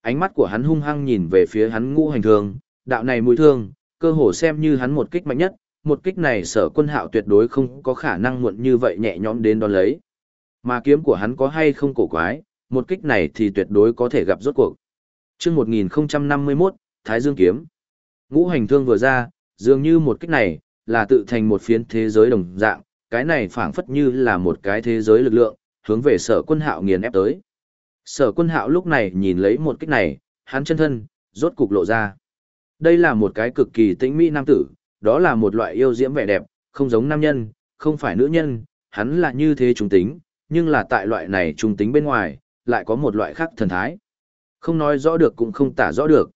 Ánh mắt của hắn hung hăng nhìn về phía hắn ngũ hành thương, đạo này mũi thương, cơ hồ xem như hắn một kích mạnh nhất, một kích này sở quân hạo tuyệt đối không có khả năng muộn như vậy nhẹ nhõm đến đón lấy. Mà kiếm của hắn có hay không cổ quái, một kích này thì tuyệt đối có thể gặp rốt cuộc. Trước 1051, Thái Dương Kiếm. Ngũ hành thương vừa ra, dường như một kích này, là tự thành một phiến thế giới đồng dạng, cái này phảng phất như là một cái thế giới lực lượng, hướng về sở quân hạo nghiền ép tới. Sở quân hạo lúc này nhìn lấy một kích này, hắn chân thân, rốt cục lộ ra. Đây là một cái cực kỳ tĩnh mỹ nam tử, đó là một loại yêu diễm vẻ đẹp, không giống nam nhân, không phải nữ nhân, hắn là như thế trung tính, nhưng là tại loại này trung tính bên ngoài, lại có một loại khác thần thái. Không nói rõ được cũng không tả rõ được.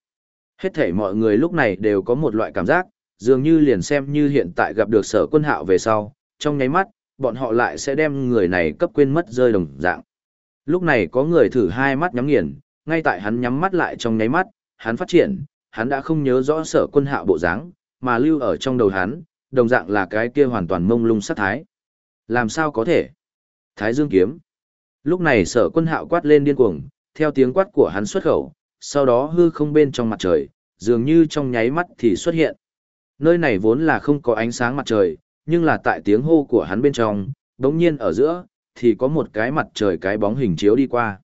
Hết thể mọi người lúc này đều có một loại cảm giác, dường như liền xem như hiện tại gặp được sở quân hạo về sau, trong nháy mắt, bọn họ lại sẽ đem người này cấp quên mất rơi đồng dạng. Lúc này có người thử hai mắt nhắm nghiền, ngay tại hắn nhắm mắt lại trong nháy mắt, hắn phát triển, hắn đã không nhớ rõ sở quân hạo bộ dáng, mà lưu ở trong đầu hắn, đồng dạng là cái kia hoàn toàn mông lung sát thái. Làm sao có thể? Thái Dương kiếm. Lúc này sở quân hạo quát lên điên cuồng, theo tiếng quát của hắn xuất khẩu, sau đó hư không bên trong mặt trời, dường như trong nháy mắt thì xuất hiện. Nơi này vốn là không có ánh sáng mặt trời, nhưng là tại tiếng hô của hắn bên trong, đống nhiên ở giữa, thì có một cái mặt trời cái bóng hình chiếu đi qua.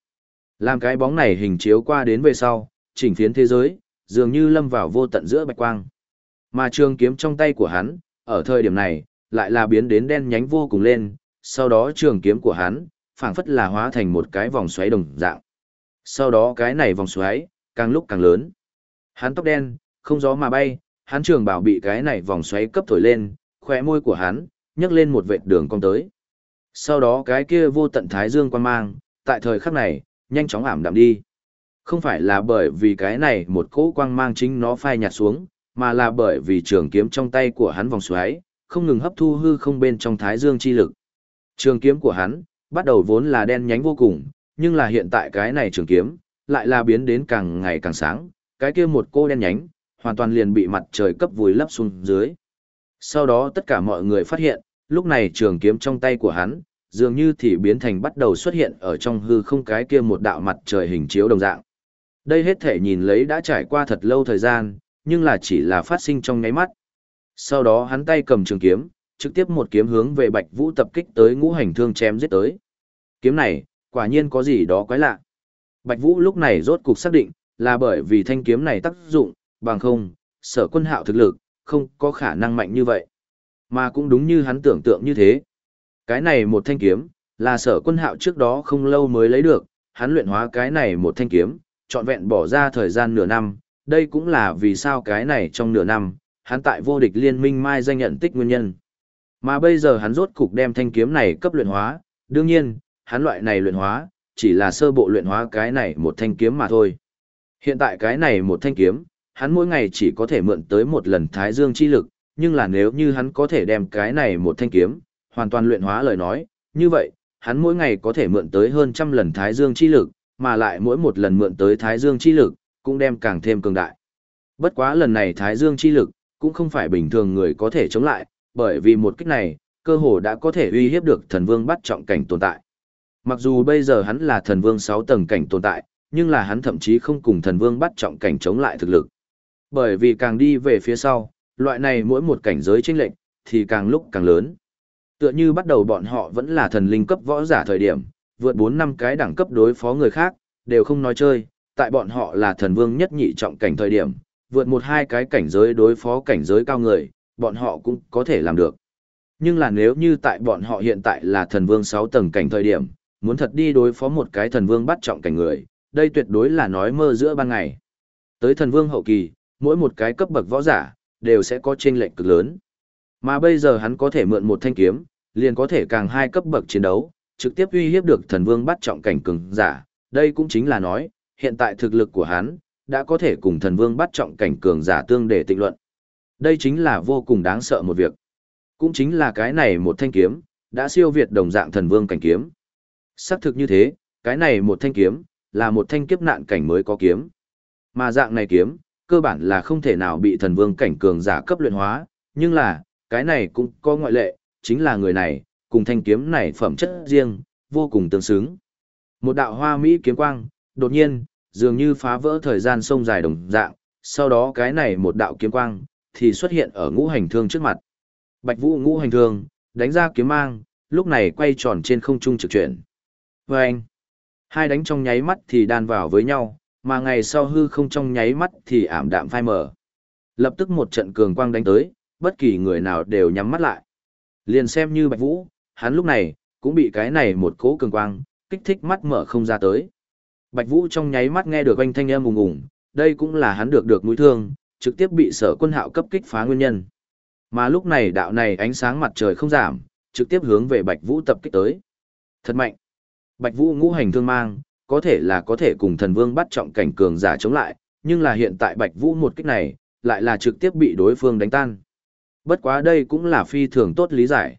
Làm cái bóng này hình chiếu qua đến về sau, chỉnh phiến thế giới, dường như lâm vào vô tận giữa bạch quang. Mà trường kiếm trong tay của hắn, ở thời điểm này, lại là biến đến đen nhánh vô cùng lên, sau đó trường kiếm của hắn, phảng phất là hóa thành một cái vòng xoáy đồng dạng. Sau đó cái này vòng xoáy, càng lúc càng lớn. Hắn tóc đen, không gió mà bay, hắn trường bảo bị cái này vòng xoáy cấp thổi lên, khóe môi của hắn, nhấc lên một vệt đường cong tới. Sau đó cái kia vô tận thái dương quan mang, tại thời khắc này, nhanh chóng ảm đạm đi. Không phải là bởi vì cái này một cỗ quang mang chính nó phai nhạt xuống, mà là bởi vì trường kiếm trong tay của hắn vòng xoáy, không ngừng hấp thu hư không bên trong thái dương chi lực. Trường kiếm của hắn, bắt đầu vốn là đen nhánh vô cùng, nhưng là hiện tại cái này trường kiếm, lại là biến đến càng ngày càng sáng, cái kia một cô đen nhánh, hoàn toàn liền bị mặt trời cấp vùi lấp xuống dưới. Sau đó tất cả mọi người phát hiện, lúc này trường kiếm trong tay của hắn, dường như thì biến thành bắt đầu xuất hiện ở trong hư không cái kia một đạo mặt trời hình chiếu đồng dạng. Đây hết thể nhìn lấy đã trải qua thật lâu thời gian, nhưng là chỉ là phát sinh trong nháy mắt. Sau đó hắn tay cầm trường kiếm, trực tiếp một kiếm hướng về Bạch Vũ tập kích tới ngũ hành thương chém giết tới. Kiếm này, quả nhiên có gì đó quái lạ. Bạch Vũ lúc này rốt cục xác định, là bởi vì thanh kiếm này tác dụng, bằng không, sở quân hạo thực lực, không có khả năng mạnh như vậy. Mà cũng đúng như hắn tưởng tượng như thế. Cái này một thanh kiếm, là sở quân hạo trước đó không lâu mới lấy được, hắn luyện hóa cái này một thanh kiếm, trọn vẹn bỏ ra thời gian nửa năm, đây cũng là vì sao cái này trong nửa năm, hắn tại vô địch liên minh mai danh nhận tích nguyên nhân. Mà bây giờ hắn rốt cục đem thanh kiếm này cấp luyện hóa, đương nhiên, hắn loại này luyện hóa, chỉ là sơ bộ luyện hóa cái này một thanh kiếm mà thôi. Hiện tại cái này một thanh kiếm, hắn mỗi ngày chỉ có thể mượn tới một lần thái dương chi lực, nhưng là nếu như hắn có thể đem cái này một thanh kiếm, hoàn toàn luyện hóa lời nói, như vậy, hắn mỗi ngày có thể mượn tới hơn trăm lần thái dương chi lực, mà lại mỗi một lần mượn tới thái dương chi lực, cũng đem càng thêm cường đại. Bất quá lần này thái dương chi lực, cũng không phải bình thường người có thể chống lại, bởi vì một kích này, cơ hồ đã có thể uy hiếp được thần vương bắt trọng cảnh tồn tại. Mặc dù bây giờ hắn là thần vương 6 tầng cảnh tồn tại, nhưng là hắn thậm chí không cùng thần vương bắt trọng cảnh chống lại thực lực. Bởi vì càng đi về phía sau, loại này mỗi một cảnh giới chênh lệch thì càng lúc càng lớn. Tựa như bắt đầu bọn họ vẫn là thần linh cấp võ giả thời điểm, vượt 4 năm cái đẳng cấp đối phó người khác, đều không nói chơi, tại bọn họ là thần vương nhất nhị trọng cảnh thời điểm, vượt một hai cái cảnh giới đối phó cảnh giới cao người, bọn họ cũng có thể làm được. Nhưng là nếu như tại bọn họ hiện tại là thần vương 6 tầng cảnh thời điểm, muốn thật đi đối phó một cái thần vương bắt trọng cảnh người, đây tuyệt đối là nói mơ giữa ban ngày. Tới thần vương hậu kỳ, mỗi một cái cấp bậc võ giả, đều sẽ có chênh lệch cực lớn. Mà bây giờ hắn có thể mượn một thanh kiếm, liền có thể càng hai cấp bậc chiến đấu, trực tiếp uy hiếp được thần vương bắt trọng cảnh cường giả, đây cũng chính là nói, hiện tại thực lực của hắn, đã có thể cùng thần vương bắt trọng cảnh cường giả tương để tịnh luận. Đây chính là vô cùng đáng sợ một việc. Cũng chính là cái này một thanh kiếm, đã siêu việt đồng dạng thần vương cảnh kiếm. Xác thực như thế, cái này một thanh kiếm, là một thanh kiếp nạn cảnh mới có kiếm. Mà dạng này kiếm, cơ bản là không thể nào bị thần vương cảnh cường giả cấp luyện hóa, nhưng là, cái này cũng có ngoại lệ, chính là người này, cùng thanh kiếm này phẩm chất riêng, vô cùng tương xứng. Một đạo hoa mỹ kiếm quang, đột nhiên, dường như phá vỡ thời gian sông dài đồng dạng, sau đó cái này một đạo kiếm quang, thì xuất hiện ở ngũ hành thương trước mặt. Bạch vũ ngũ hành thương, đánh ra kiếm mang, lúc này quay tròn trên không trung trực chuyển. Vâng! anh, hai đánh trong nháy mắt thì đan vào với nhau, mà ngày sau hư không trong nháy mắt thì ảm đạm phai mờ. Lập tức một trận cường quang đánh tới, bất kỳ người nào đều nhắm mắt lại. Liền xem như Bạch Vũ, hắn lúc này, cũng bị cái này một cố cường quang, kích thích mắt mở không ra tới. Bạch Vũ trong nháy mắt nghe được anh thanh âm ùng ùng, đây cũng là hắn được được mũi thương, trực tiếp bị sở quân hạo cấp kích phá nguyên nhân. Mà lúc này đạo này ánh sáng mặt trời không giảm, trực tiếp hướng về Bạch Vũ tập kích tới. Thật mạnh. Bạch Vũ ngũ hành thương mang, có thể là có thể cùng thần vương bắt trọng cảnh cường giả chống lại, nhưng là hiện tại Bạch Vũ một kích này, lại là trực tiếp bị đối phương đánh tan. Bất quá đây cũng là phi thường tốt lý giải.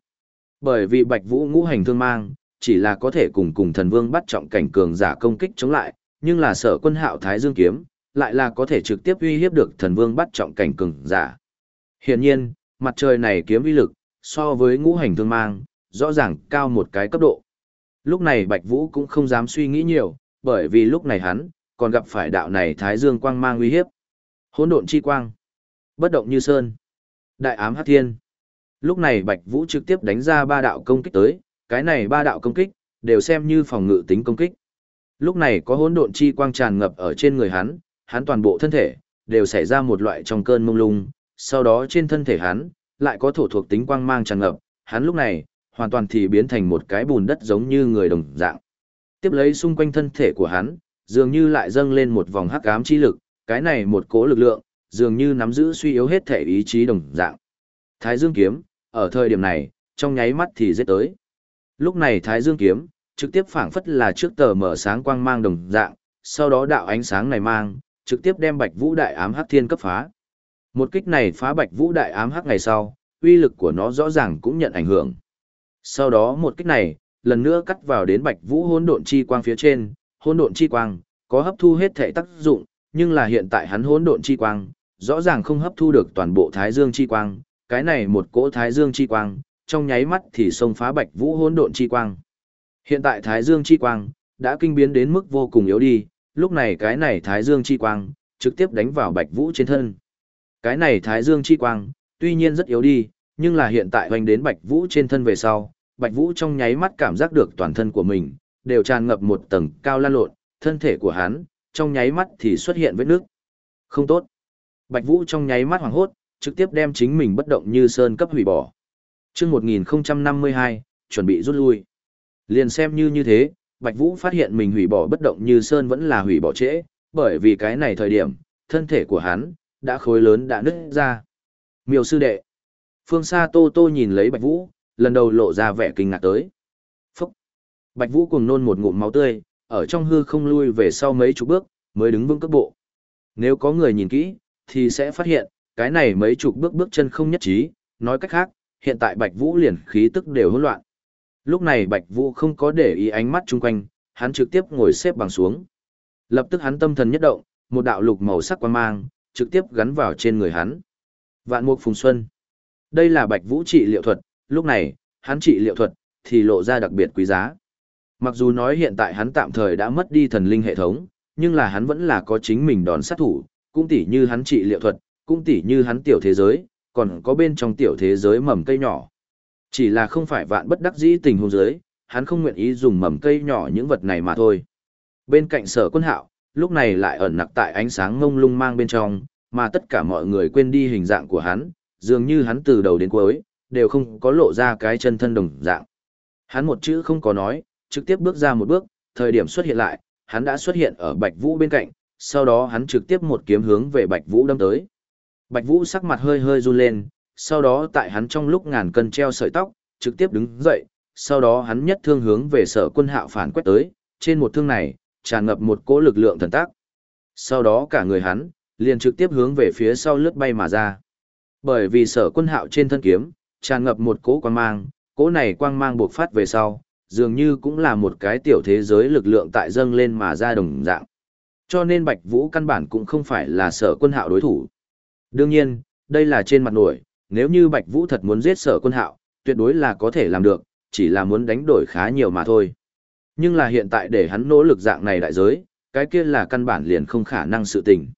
Bởi vì Bạch Vũ ngũ hành thương mang, chỉ là có thể cùng cùng thần vương bắt trọng cảnh cường giả công kích chống lại, nhưng là sở quân hạo Thái Dương Kiếm, lại là có thể trực tiếp uy hiếp được thần vương bắt trọng cảnh cường giả. Hiển nhiên, mặt trời này kiếm uy lực, so với ngũ hành thương mang, rõ ràng cao một cái cấp độ. Lúc này Bạch Vũ cũng không dám suy nghĩ nhiều, bởi vì lúc này hắn, còn gặp phải đạo này Thái Dương quang mang uy hiếp. Hỗn độn chi quang, bất động như sơn, đại ám hắc thiên. Lúc này Bạch Vũ trực tiếp đánh ra ba đạo công kích tới, cái này ba đạo công kích, đều xem như phòng ngự tính công kích. Lúc này có hỗn độn chi quang tràn ngập ở trên người hắn, hắn toàn bộ thân thể, đều xảy ra một loại trong cơn mông lung, sau đó trên thân thể hắn, lại có thổ thuộc tính quang mang tràn ngập, hắn lúc này, hoàn toàn thì biến thành một cái bùn đất giống như người đồng dạng. Tiếp lấy xung quanh thân thể của hắn, dường như lại dâng lên một vòng hắc ám chi lực, cái này một cỗ lực lượng, dường như nắm giữ suy yếu hết thể ý chí đồng dạng. Thái Dương kiếm, ở thời điểm này, trong nháy mắt thì giết tới. Lúc này Thái Dương kiếm, trực tiếp phảng phất là trước tờ mở sáng quang mang đồng dạng, sau đó đạo ánh sáng này mang, trực tiếp đem Bạch Vũ Đại Ám Hắc Thiên cấp phá. Một kích này phá Bạch Vũ Đại Ám Hắc ngày sau, uy lực của nó rõ ràng cũng nhận ảnh hưởng. Sau đó một kích này, lần nữa cắt vào đến Bạch Vũ Hỗn Độn Chi Quang phía trên, Hỗn Độn Chi Quang có hấp thu hết thể tác dụng, nhưng là hiện tại hắn Hỗn Độn Chi Quang, rõ ràng không hấp thu được toàn bộ Thái Dương Chi Quang, cái này một cỗ Thái Dương Chi Quang, trong nháy mắt thì xông phá Bạch Vũ Hỗn Độn Chi Quang. Hiện tại Thái Dương Chi Quang đã kinh biến đến mức vô cùng yếu đi, lúc này cái này Thái Dương Chi Quang trực tiếp đánh vào Bạch Vũ trên thân. Cái này Thái Dương Chi Quang tuy nhiên rất yếu đi, nhưng là hiện tại hoành đến Bạch Vũ trên thân về sau, Bạch Vũ trong nháy mắt cảm giác được toàn thân của mình đều tràn ngập một tầng cao lan lộn, thân thể của hắn trong nháy mắt thì xuất hiện vết nước. Không tốt. Bạch Vũ trong nháy mắt hoảng hốt, trực tiếp đem chính mình bất động như sơn cấp hủy bỏ. Chương 1052, chuẩn bị rút lui. Liền xem như như thế, Bạch Vũ phát hiện mình hủy bỏ bất động như sơn vẫn là hủy bỏ trễ, bởi vì cái này thời điểm, thân thể của hắn đã khối lớn đã nứt ra. Miêu sư đệ. Phương xa Tô Tô nhìn lấy Bạch Vũ, lần đầu lộ ra vẻ kinh ngạc tới. Phúc. Bạch Vũ cùng nôn một ngụm máu tươi, ở trong hư không lui về sau mấy chục bước, mới đứng vững cước bộ. Nếu có người nhìn kỹ, thì sẽ phát hiện, cái này mấy chục bước bước chân không nhất trí, nói cách khác, hiện tại Bạch Vũ liền khí tức đều hỗn loạn. Lúc này Bạch Vũ không có để ý ánh mắt chung quanh, hắn trực tiếp ngồi xếp bằng xuống. Lập tức hắn tâm thần nhất động, một đạo lục màu sắc quang mang, trực tiếp gắn vào trên người hắn. Vạn mục phùng xuân. Đây là Bạch Vũ trị liệu thuật, lúc này, hắn trị liệu thuật, thì lộ ra đặc biệt quý giá. Mặc dù nói hiện tại hắn tạm thời đã mất đi thần linh hệ thống, nhưng là hắn vẫn là có chính mình đòn sát thủ, cũng tỉ như hắn trị liệu thuật, cũng tỉ như hắn tiểu thế giới, còn có bên trong tiểu thế giới mầm cây nhỏ. Chỉ là không phải vạn bất đắc dĩ tình huống giới, hắn không nguyện ý dùng mầm cây nhỏ những vật này mà thôi. Bên cạnh sở quân hạo, lúc này lại ẩn nặc tại ánh sáng ngông lung mang bên trong, mà tất cả mọi người quên đi hình dạng của hắn, dường như hắn từ đầu đến cuối, đều không có lộ ra cái chân thân đồng dạng. Hắn một chữ không có nói, trực tiếp bước ra một bước, thời điểm xuất hiện lại, hắn đã xuất hiện ở Bạch Vũ bên cạnh, sau đó hắn trực tiếp một kiếm hướng về Bạch Vũ đâm tới. Bạch Vũ sắc mặt hơi hơi run lên, sau đó tại hắn trong lúc ngàn cân treo sợi tóc, trực tiếp đứng dậy, sau đó hắn nhất thương hướng về sở quân hạo phản quét tới, trên một thương này, tràn ngập một cỗ lực lượng thần tác. Sau đó cả người hắn, liền trực tiếp hướng về phía sau lướt bay mà ra. Bởi vì sở quân hạo trên thân kiếm, tràn ngập một cỗ quang mang, cỗ này quang mang buộc phát về sau, dường như cũng là một cái tiểu thế giới lực lượng tại dâng lên mà ra đồng dạng. Cho nên Bạch Vũ căn bản cũng không phải là sở quân hạo đối thủ. Đương nhiên, đây là trên mặt nổi, nếu như Bạch Vũ thật muốn giết sở quân hạo, tuyệt đối là có thể làm được, chỉ là muốn đánh đổi khá nhiều mà thôi. Nhưng là hiện tại để hắn nỗ lực dạng này đại giới, cái kia là căn bản liền không khả năng sự tình.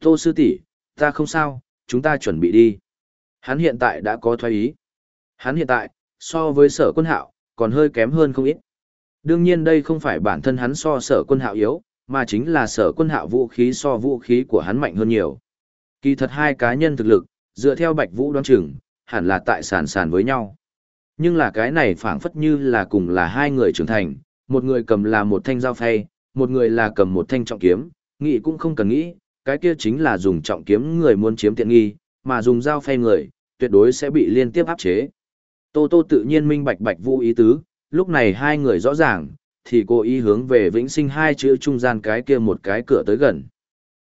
Tô sư tỷ, ta không sao, chúng ta chuẩn bị đi. Hắn hiện tại đã có thoái ý. Hắn hiện tại, so với sở quân hạo, còn hơi kém hơn không ít. Đương nhiên đây không phải bản thân hắn so sở quân hạo yếu, mà chính là sở quân hạo vũ khí so vũ khí của hắn mạnh hơn nhiều. Kỳ thật hai cá nhân thực lực, dựa theo Bạch Vũ đoán chừng, hẳn là tại sàn sàn với nhau. Nhưng là cái này phảng phất như là cùng là hai người trưởng thành, một người cầm là một thanh dao phay, một người là cầm một thanh trọng kiếm, nghĩ cũng không cần nghĩ, cái kia chính là dùng trọng kiếm người muốn chiếm tiện nghi, mà dùng dao phay người, tuyệt đối sẽ bị liên tiếp áp chế. Tô Tô tự nhiên minh bạch Bạch Vũ ý tứ, lúc này hai người rõ ràng, thì cô ý hướng về vĩnh sinh hai chữ trung gian cái kia một cái cửa tới gần.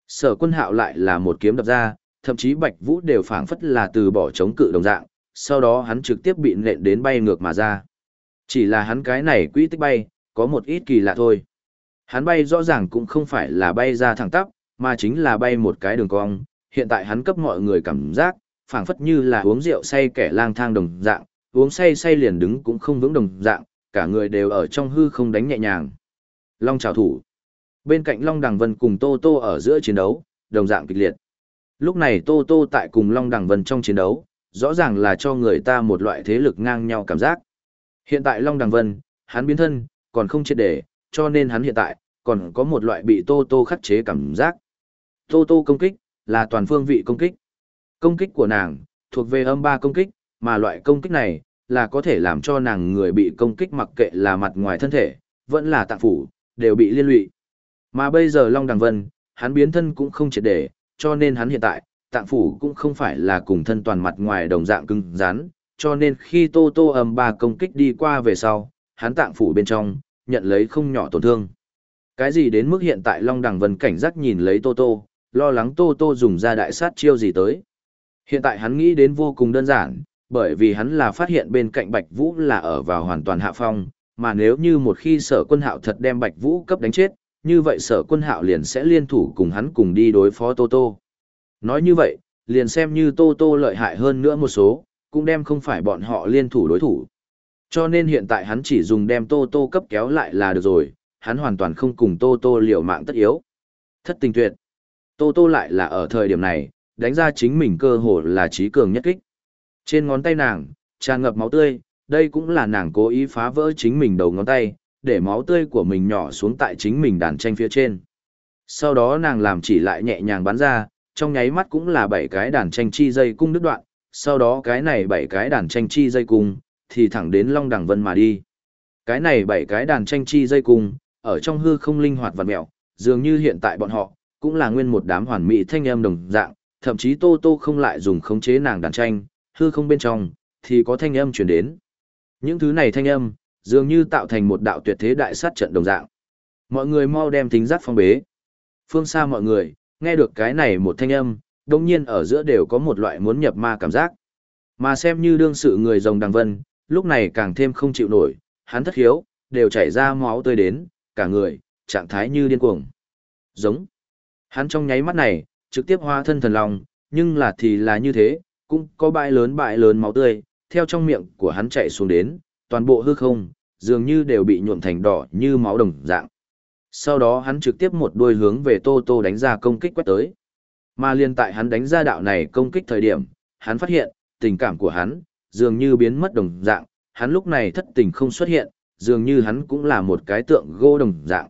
Sở quân hạo lại là một kiếm đập ra, thậm chí Bạch Vũ đều phảng phất là từ bỏ chống cự đồng dạng, sau đó hắn trực tiếp bị nện đến bay ngược mà ra. Chỉ là hắn cái này quỹ tích bay, có một ít kỳ lạ thôi. Hắn bay rõ ràng cũng không phải là bay ra thẳng tắp, mà chính là bay một cái đường cong, hiện tại hắn cấp mọi người cảm giác, phảng phất như là uống rượu say kẻ lang thang đồng dạng, uống say say liền đứng cũng không vững đồng dạng, cả người đều ở trong hư không đánh nhẹ nhàng. Long chào thủ. Bên cạnh Long Đằng Vân cùng Tô Tô ở giữa chiến đấu, đồng dạng kịch liệt. Lúc này Tô Tô tại cùng Long Đằng Vân trong chiến đấu, rõ ràng là cho người ta một loại thế lực ngang nhau cảm giác. Hiện tại Long Đằng Vân, hắn biến thân, còn không triệt để, cho nên hắn hiện tại, còn có một loại bị Tô Tô khắc chế cảm giác. Tô Tô công kích, là toàn phương vị công kích. Công kích của nàng, thuộc về âm ba công kích, mà loại công kích này, là có thể làm cho nàng người bị công kích mặc kệ là mặt ngoài thân thể, vẫn là tạng phủ, đều bị liên lụy. Mà bây giờ Long Đằng Vân, hắn biến thân cũng không triệt để, cho nên hắn hiện tại, tạng phủ cũng không phải là cùng thân toàn mặt ngoài đồng dạng cứng rắn, cho nên khi Tô Tô ầm ba công kích đi qua về sau, hắn tạng phủ bên trong, nhận lấy không nhỏ tổn thương. Cái gì đến mức hiện tại Long Đằng Vân cảnh giác nhìn lấy Tô Tô, lo lắng Tô Tô dùng ra đại sát chiêu gì tới. Hiện tại hắn nghĩ đến vô cùng đơn giản, bởi vì hắn là phát hiện bên cạnh Bạch Vũ là ở vào hoàn toàn hạ phong, mà nếu như một khi sở quân hạo thật đem Bạch Vũ cấp đánh chết, như vậy sở quân hạo liền sẽ liên thủ cùng hắn cùng đi đối phó Tô Tô. Nói như vậy, liền xem như Tô Tô lợi hại hơn nữa một số, cũng đem không phải bọn họ liên thủ đối thủ. Cho nên hiện tại hắn chỉ dùng đem Tô Tô cấp kéo lại là được rồi, hắn hoàn toàn không cùng Tô Tô liều mạng tất yếu. Thất tình tuyệt. Tô Tô lại là ở thời điểm này, đánh ra chính mình cơ hồ là trí cường nhất kích. Trên ngón tay nàng, tràn ngập máu tươi, đây cũng là nàng cố ý phá vỡ chính mình đầu ngón tay, để máu tươi của mình nhỏ xuống tại chính mình đàn tranh phía trên. Sau đó nàng làm chỉ lại nhẹ nhàng bắn ra, trong nháy mắt cũng là bảy cái đàn tranh chi dây cung đứt đoạn, sau đó cái này bảy cái đàn tranh chi dây cung, thì thẳng đến Long Đằng Vân mà đi. Cái này bảy cái đàn tranh chi dây cung, ở trong hư không linh hoạt vật mẹo, dường như hiện tại bọn họ, cũng là nguyên một đám hoàn mỹ thanh âm đồng dạng, thậm chí Tô Tô không lại dùng khống chế nàng đàn tranh, hư không bên trong, thì có thanh âm truyền đến. Những thứ này thanh âm, dường như tạo thành một đạo tuyệt thế đại sát trận đồng dạng. Mọi người mau đem tính giác phong bế. Phương xa mọi người, nghe được cái này một thanh âm, đồng nhiên ở giữa đều có một loại muốn nhập ma cảm giác. Mà xem như đương sự người rồng đằng vân, lúc này càng thêm không chịu nổi, hắn thất hiếu, đều chảy ra máu tươi đến, cả người, trạng thái như điên cuồng. Giống. Hắn trong nháy mắt này, trực tiếp hóa thân thần long, nhưng là thì là như thế, cũng có bãi lớn bãi lớn máu tươi, theo trong miệng của hắn chạy xuống đến, toàn bộ hư không, dường như đều bị nhuộm thành đỏ như máu đồng dạng. Sau đó hắn trực tiếp một đuôi hướng về Tô Tô đánh ra công kích quét tới. Mà liên tại hắn đánh ra đạo này công kích thời điểm, hắn phát hiện, tình cảm của hắn, dường như biến mất đồng dạng, hắn lúc này thất tình không xuất hiện, dường như hắn cũng là một cái tượng gỗ đồng dạng.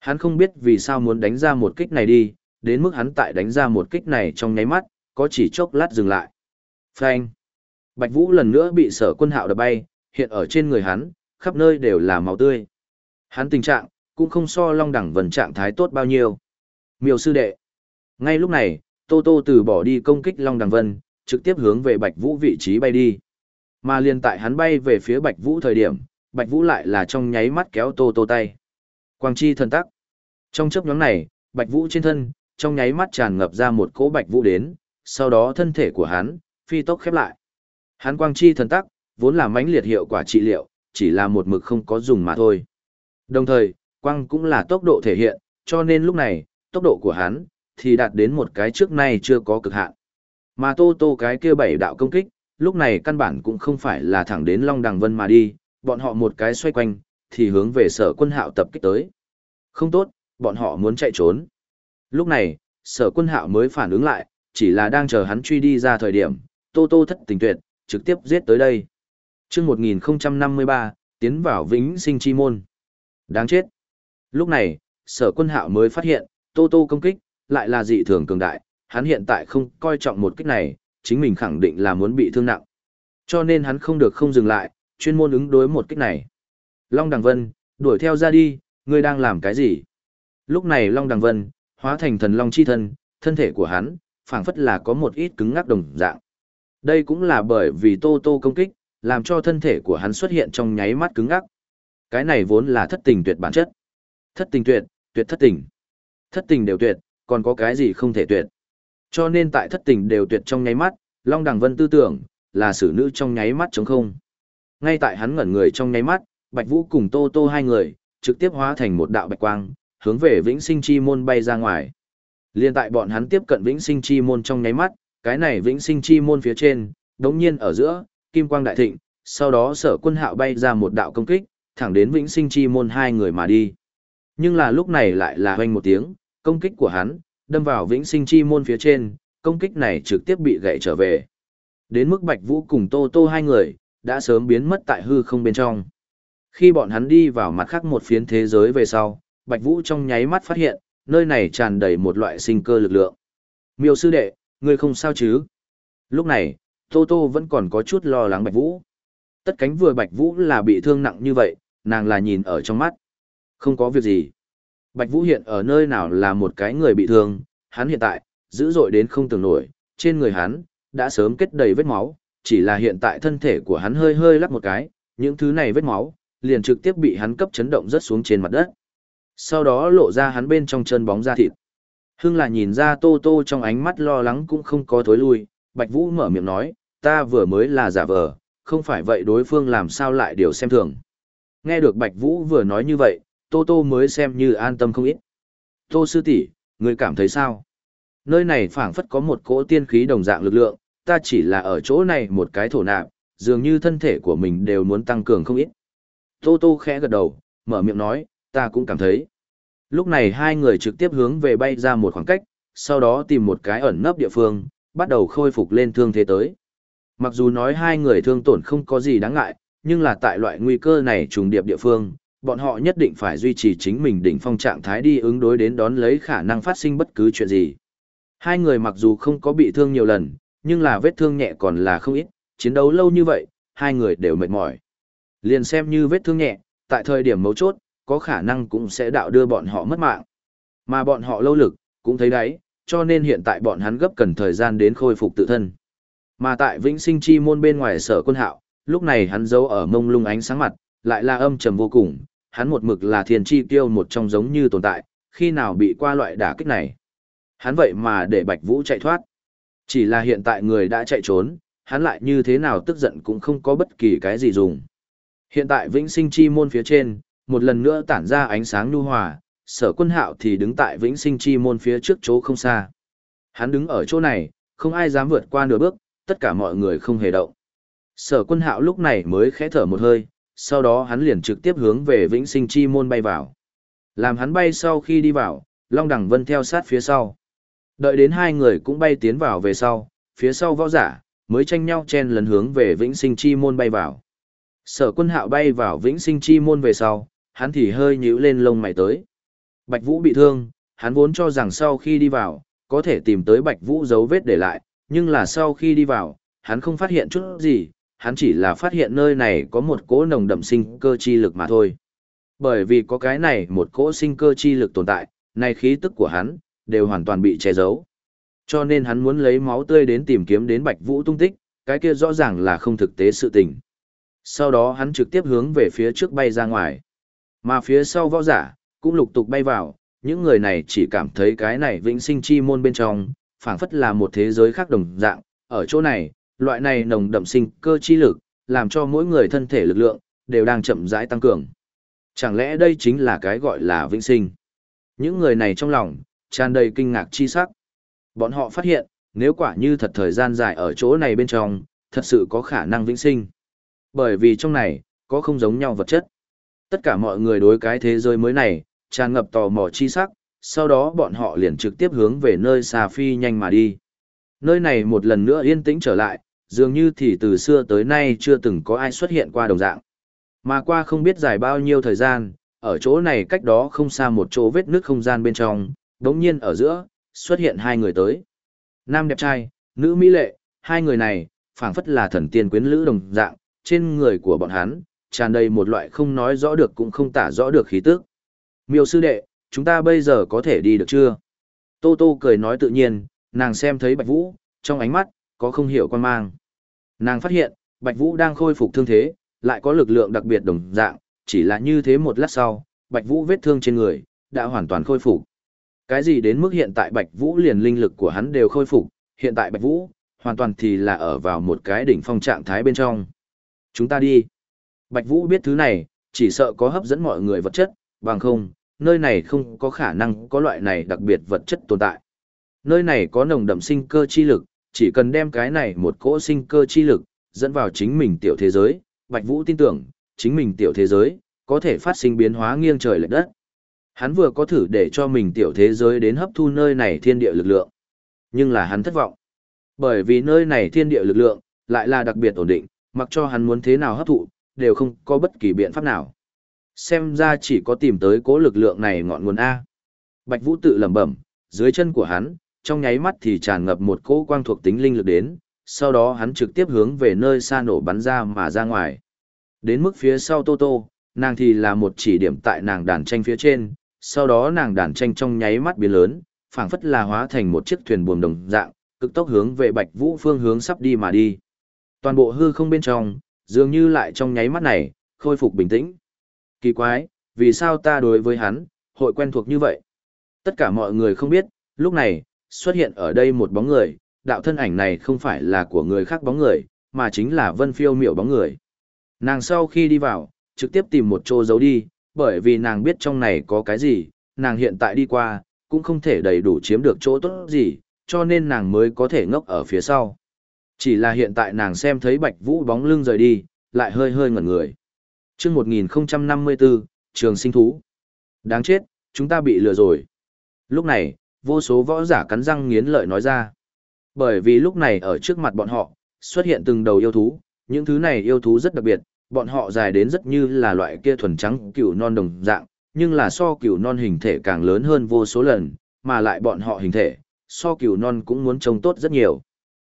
Hắn không biết vì sao muốn đánh ra một kích này đi, đến mức hắn tại đánh ra một kích này trong nháy mắt, có chỉ chốc lát dừng lại. Phanh. Bạch Vũ lần nữa bị sở quân hạo đập bay, hiện ở trên người hắn, khắp nơi đều là máu tươi. Hắn tình trạng, cũng không so long đẳng vần trạng thái tốt bao nhiêu. Miêu sư đệ. Ngay lúc này, Tô Tô từ bỏ đi công kích long đẳng vân, trực tiếp hướng về Bạch Vũ vị trí bay đi. Mà liền tại hắn bay về phía Bạch Vũ thời điểm, Bạch Vũ lại là trong nháy mắt kéo Tô Tô tay. Quang chi thần tắc. Trong chớp nhoáng này, Bạch Vũ trên thân, trong nháy mắt tràn ngập ra một cỗ Bạch Vũ đến, sau đó thân thể của hắn, phi tốc khép lại. Hắn quang chi thần tắc, vốn là mãnh liệt hiệu quả trị liệu, chỉ là một mực không có dùng mà thôi. Đồng thời, quang cũng là tốc độ thể hiện, cho nên lúc này, tốc độ của hắn, thì đạt đến một cái trước nay chưa có cực hạn. Mà tô tô cái kia bảy đạo công kích, lúc này căn bản cũng không phải là thẳng đến Long Đằng Vân mà đi, bọn họ một cái xoay quanh, thì hướng về sở quân hạo tập kích tới. Không tốt, bọn họ muốn chạy trốn. Lúc này, sở quân hạo mới phản ứng lại, chỉ là đang chờ hắn truy đi ra thời điểm, tô tô thất tình tuyệt, trực tiếp giết tới đây chương 1053, tiến vào vĩnh sinh chi môn. Đáng chết. Lúc này, sở quân hạo mới phát hiện, tô tô công kích, lại là dị thường cường đại, hắn hiện tại không coi trọng một kích này, chính mình khẳng định là muốn bị thương nặng. Cho nên hắn không được không dừng lại, chuyên môn ứng đối một kích này. Long Đằng Vân, đuổi theo ra đi, ngươi đang làm cái gì? Lúc này Long Đằng Vân, hóa thành thần Long chi thân, thân thể của hắn, phảng phất là có một ít cứng ngắc đồng dạng. Đây cũng là bởi vì Tô Tô công kích, làm cho thân thể của hắn xuất hiện trong nháy mắt cứng ngắc. Cái này vốn là thất tình tuyệt bản chất. Thất tình tuyệt, tuyệt thất tình. Thất tình đều tuyệt, còn có cái gì không thể tuyệt. Cho nên tại thất tình đều tuyệt trong nháy mắt, Long Đằng Vân tư tưởng, là xử nữ trong nháy mắt chống không. Ngay tại hắn ngẩn người trong nháy mắt, Bạch Vũ cùng Tô Tô hai người, trực tiếp hóa thành một đạo bạch quang, hướng về Vĩnh Sinh Chi môn bay ra ngoài. Liên tại bọn hắn tiếp cận Vĩnh Sinh Chi môn trong nháy mắt, cái này Vĩnh Sinh Chi môn phía trên, đống nhiên ở giữa, kim quang đại thịnh, sau đó Sở Quân Hạo bay ra một đạo công kích, thẳng đến Vĩnh Sinh Chi môn hai người mà đi. Nhưng là lúc này lại là hoanh một tiếng, công kích của hắn, đâm vào Vĩnh Sinh Chi môn phía trên, công kích này trực tiếp bị gãy trở về. Đến mức Bạch Vũ cùng Tô Tô hai người, đã sớm biến mất tại hư không bên trong. Khi bọn hắn đi vào mặt khác một phiến thế giới về sau, Bạch Vũ trong nháy mắt phát hiện, nơi này tràn đầy một loại sinh cơ lực lượng. Miêu sư đệ, ngươi không sao chứ? Lúc này, Tô Tô vẫn còn có chút lo lắng Bạch Vũ. Tất cánh vừa Bạch Vũ là bị thương nặng như vậy, nàng là nhìn ở trong mắt. Không có việc gì. Bạch Vũ hiện ở nơi nào là một cái người bị thương, hắn hiện tại, dữ dội đến không tưởng nổi, trên người hắn, đã sớm kết đầy vết máu, chỉ là hiện tại thân thể của hắn hơi hơi lắc một cái, những thứ này vết máu, liền trực tiếp bị hắn cấp chấn động rất xuống trên mặt đất. Sau đó lộ ra hắn bên trong chân bóng da thịt. Hưng là nhìn ra Tô Tô trong ánh mắt lo lắng cũng không có thối lui, Bạch Vũ mở miệng nói, ta vừa mới là giả vờ, không phải vậy đối phương làm sao lại điều xem thường. Nghe được Bạch Vũ vừa nói như vậy, Tô Tô mới xem như an tâm không ít. Tô sư tỷ, người cảm thấy sao? Nơi này phảng phất có một cỗ tiên khí đồng dạng lực lượng, ta chỉ là ở chỗ này một cái thổ nạp, dường như thân thể của mình đều muốn tăng cường không ít. Tô Tô khẽ gật đầu, mở miệng nói, ta cũng cảm thấy. Lúc này hai người trực tiếp hướng về bay ra một khoảng cách, sau đó tìm một cái ẩn nấp địa phương, bắt đầu khôi phục lên thương thế tới. Mặc dù nói hai người thương tổn không có gì đáng ngại, nhưng là tại loại nguy cơ này trùng điệp địa phương, bọn họ nhất định phải duy trì chính mình đỉnh phong trạng thái đi ứng đối đến đón lấy khả năng phát sinh bất cứ chuyện gì. Hai người mặc dù không có bị thương nhiều lần, nhưng là vết thương nhẹ còn là không ít, chiến đấu lâu như vậy, hai người đều mệt mỏi. Liền xem như vết thương nhẹ, tại thời điểm mấu chốt, có khả năng cũng sẽ đạo đưa bọn họ mất mạng. Mà bọn họ lâu lực, cũng thấy đấy, cho nên hiện tại bọn hắn gấp cần thời gian đến khôi phục tự thân. Mà tại Vĩnh Sinh Chi môn bên ngoài sở quân hạo, lúc này hắn giấu ở mông lung ánh sáng mặt, lại là âm trầm vô cùng, hắn một mực là thiên chi tiêu một trong giống như tồn tại, khi nào bị qua loại đả kích này. Hắn vậy mà để Bạch Vũ chạy thoát. Chỉ là hiện tại người đã chạy trốn, hắn lại như thế nào tức giận cũng không có bất kỳ cái gì dùng. Hiện tại Vĩnh Sinh Chi môn phía trên, một lần nữa tản ra ánh sáng nhu hòa, sở quân hạo thì đứng tại Vĩnh Sinh Chi môn phía trước chỗ không xa. Hắn đứng ở chỗ này, không ai dám vượt qua nửa bước, tất cả mọi người không hề động. Sở quân hạo lúc này mới khẽ thở một hơi, sau đó hắn liền trực tiếp hướng về Vĩnh Sinh Chi môn bay vào. Làm hắn bay sau khi đi vào, Long Đằng Vân theo sát phía sau. Đợi đến hai người cũng bay tiến vào về sau, phía sau võ giả, mới tranh nhau chen lấn hướng về Vĩnh Sinh Chi môn bay vào. Sở quân hạo bay vào Vĩnh Sinh Chi môn về sau, hắn thì hơi nhíu lên lông mày tới. Bạch Vũ bị thương, hắn vốn cho rằng sau khi đi vào, có thể tìm tới Bạch Vũ dấu vết để lại, nhưng là sau khi đi vào, hắn không phát hiện chút gì, hắn chỉ là phát hiện nơi này có một cỗ nồng đậm sinh cơ chi lực mà thôi. Bởi vì có cái này một cỗ sinh cơ chi lực tồn tại, này khí tức của hắn, đều hoàn toàn bị che giấu. Cho nên hắn muốn lấy máu tươi đến tìm kiếm đến Bạch Vũ tung tích, cái kia rõ ràng là không thực tế sự tình. Sau đó hắn trực tiếp hướng về phía trước bay ra ngoài. Mà phía sau võ giả, cũng lục tục bay vào, những người này chỉ cảm thấy cái này vĩnh sinh chi môn bên trong, phảng phất là một thế giới khác đồng dạng, ở chỗ này, loại này nồng đậm sinh cơ chi lực, làm cho mỗi người thân thể lực lượng, đều đang chậm rãi tăng cường. Chẳng lẽ đây chính là cái gọi là vĩnh sinh? Những người này trong lòng, tràn đầy kinh ngạc chi sắc. Bọn họ phát hiện, nếu quả như thật thời gian dài ở chỗ này bên trong, thật sự có khả năng vĩnh sinh. Bởi vì trong này, có không giống nhau vật chất. Tất cả mọi người đối cái thế giới mới này, tràn ngập tò mò chi sắc, sau đó bọn họ liền trực tiếp hướng về nơi xa phi nhanh mà đi. Nơi này một lần nữa yên tĩnh trở lại, dường như thì từ xưa tới nay chưa từng có ai xuất hiện qua đồng dạng. Mà qua không biết dài bao nhiêu thời gian, ở chỗ này cách đó không xa một chỗ vết nước không gian bên trong, đống nhiên ở giữa, xuất hiện hai người tới. Nam đẹp trai, nữ mỹ lệ, hai người này, phảng phất là thần tiên quyến lữ đồng dạng, trên người của bọn hắn, tràn đầy một loại không nói rõ được cũng không tả rõ được khí tức. Miêu sư đệ, chúng ta bây giờ có thể đi được chưa? Tô Tô cười nói tự nhiên, nàng xem thấy Bạch Vũ, trong ánh mắt, có không hiểu quan mang. Nàng phát hiện, Bạch Vũ đang khôi phục thương thế, lại có lực lượng đặc biệt đồng dạng, chỉ là như thế một lát sau, Bạch Vũ vết thương trên người, đã hoàn toàn khôi phục. Cái gì đến mức hiện tại Bạch Vũ liền linh lực của hắn đều khôi phục, hiện tại Bạch Vũ, hoàn toàn thì là ở vào một cái đỉnh phong trạng thái bên trong. Chúng ta đi. Bạch Vũ biết thứ này, chỉ sợ có hấp dẫn mọi người vật chất, bằng không, nơi này không có khả năng có loại này đặc biệt vật chất tồn tại. Nơi này có nồng đậm sinh cơ chi lực, chỉ cần đem cái này một cỗ sinh cơ chi lực, dẫn vào chính mình tiểu thế giới, Bạch Vũ tin tưởng, chính mình tiểu thế giới, có thể phát sinh biến hóa nghiêng trời lệch đất. Hắn vừa có thử để cho mình tiểu thế giới đến hấp thu nơi này thiên địa lực lượng. Nhưng là hắn thất vọng. Bởi vì nơi này thiên địa lực lượng, lại là đặc biệt ổn định, mặc cho hắn muốn thế nào hấp thụ, đều không có bất kỳ biện pháp nào. Xem ra chỉ có tìm tới cố lực lượng này ngọn nguồn A. Bạch Vũ tự lẩm bẩm, dưới chân của hắn, trong nháy mắt thì tràn ngập một cỗ quang thuộc tính linh lực đến, sau đó hắn trực tiếp hướng về nơi xa nổ bắn ra mà ra ngoài. Đến mức phía sau Tô Tô, nàng thì là một chỉ điểm tại nàng đàn tranh phía trên, sau đó nàng đàn tranh trong nháy mắt biến lớn, phảng phất là hóa thành một chiếc thuyền buồm đồng dạng, cực tốc hướng về Bạch Vũ phương hướng sắp đi mà đi. Toàn bộ hư không bên trong, dường như lại trong nháy mắt này, khôi phục bình tĩnh. Kỳ quái, vì sao ta đối với hắn, hội quen thuộc như vậy? Tất cả mọi người không biết, lúc này, xuất hiện ở đây một bóng người, đạo thân ảnh này không phải là của người khác bóng người, mà chính là Vân Phiêu miểu bóng người. Nàng sau khi đi vào, trực tiếp tìm một chỗ giấu đi, bởi vì nàng biết trong này có cái gì, nàng hiện tại đi qua, cũng không thể đầy đủ chiếm được chỗ tốt gì, cho nên nàng mới có thể ngốc ở phía sau. Chỉ là hiện tại nàng xem thấy Bạch Vũ bóng lưng rời đi, lại hơi hơi ngẩn người. Chương 1054, Trường Sinh Thú. Đáng chết, chúng ta bị lừa rồi. Lúc này, vô số võ giả cắn răng nghiến lợi nói ra. Bởi vì lúc này ở trước mặt bọn họ, xuất hiện từng đầu yêu thú, những thứ này yêu thú rất đặc biệt, bọn họ dài đến rất như là loại kia thuần trắng cừu non đồng dạng, nhưng là so cừu non hình thể càng lớn hơn vô số lần, mà lại bọn họ hình thể, so cừu non cũng muốn trông tốt rất nhiều.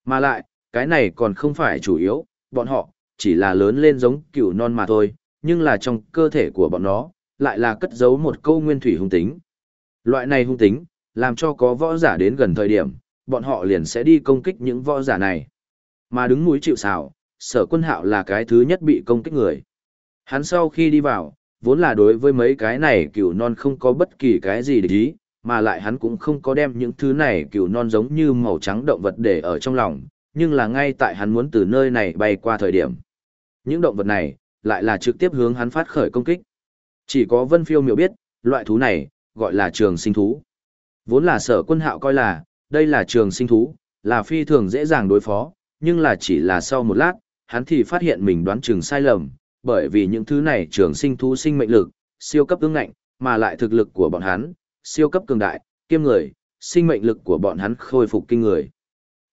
Mà lại, cái này còn không phải chủ yếu, bọn họ, chỉ là lớn lên giống cừu non mà thôi, nhưng là trong cơ thể của bọn nó, lại là cất giấu một câu nguyên thủy hung tính. Loại này hung tính, làm cho có võ giả đến gần thời điểm, bọn họ liền sẽ đi công kích những võ giả này. Mà đứng núi chịu xào, sở quân hạo là cái thứ nhất bị công kích người. Hắn sau khi đi vào, vốn là đối với mấy cái này cửu non không có bất kỳ cái gì để ý, mà lại hắn cũng không có đem những thứ này cửu non giống như màu trắng động vật để ở trong lòng, nhưng là ngay tại hắn muốn từ nơi này bay qua thời điểm. Những động vật này, lại là trực tiếp hướng hắn phát khởi công kích. Chỉ có Vân Phiêu miểu biết, loại thú này, gọi là trường sinh thú. Vốn là sở quân hạo coi là, đây là trường sinh thú, là phi thường dễ dàng đối phó, nhưng là chỉ là sau một lát, hắn thì phát hiện mình đoán chừng sai lầm, bởi vì những thứ này trường sinh thú sinh mệnh lực, siêu cấp ương ngạnh, mà lại thực lực của bọn hắn, siêu cấp cường đại, kiêm người, sinh mệnh lực của bọn hắn khôi phục kinh người.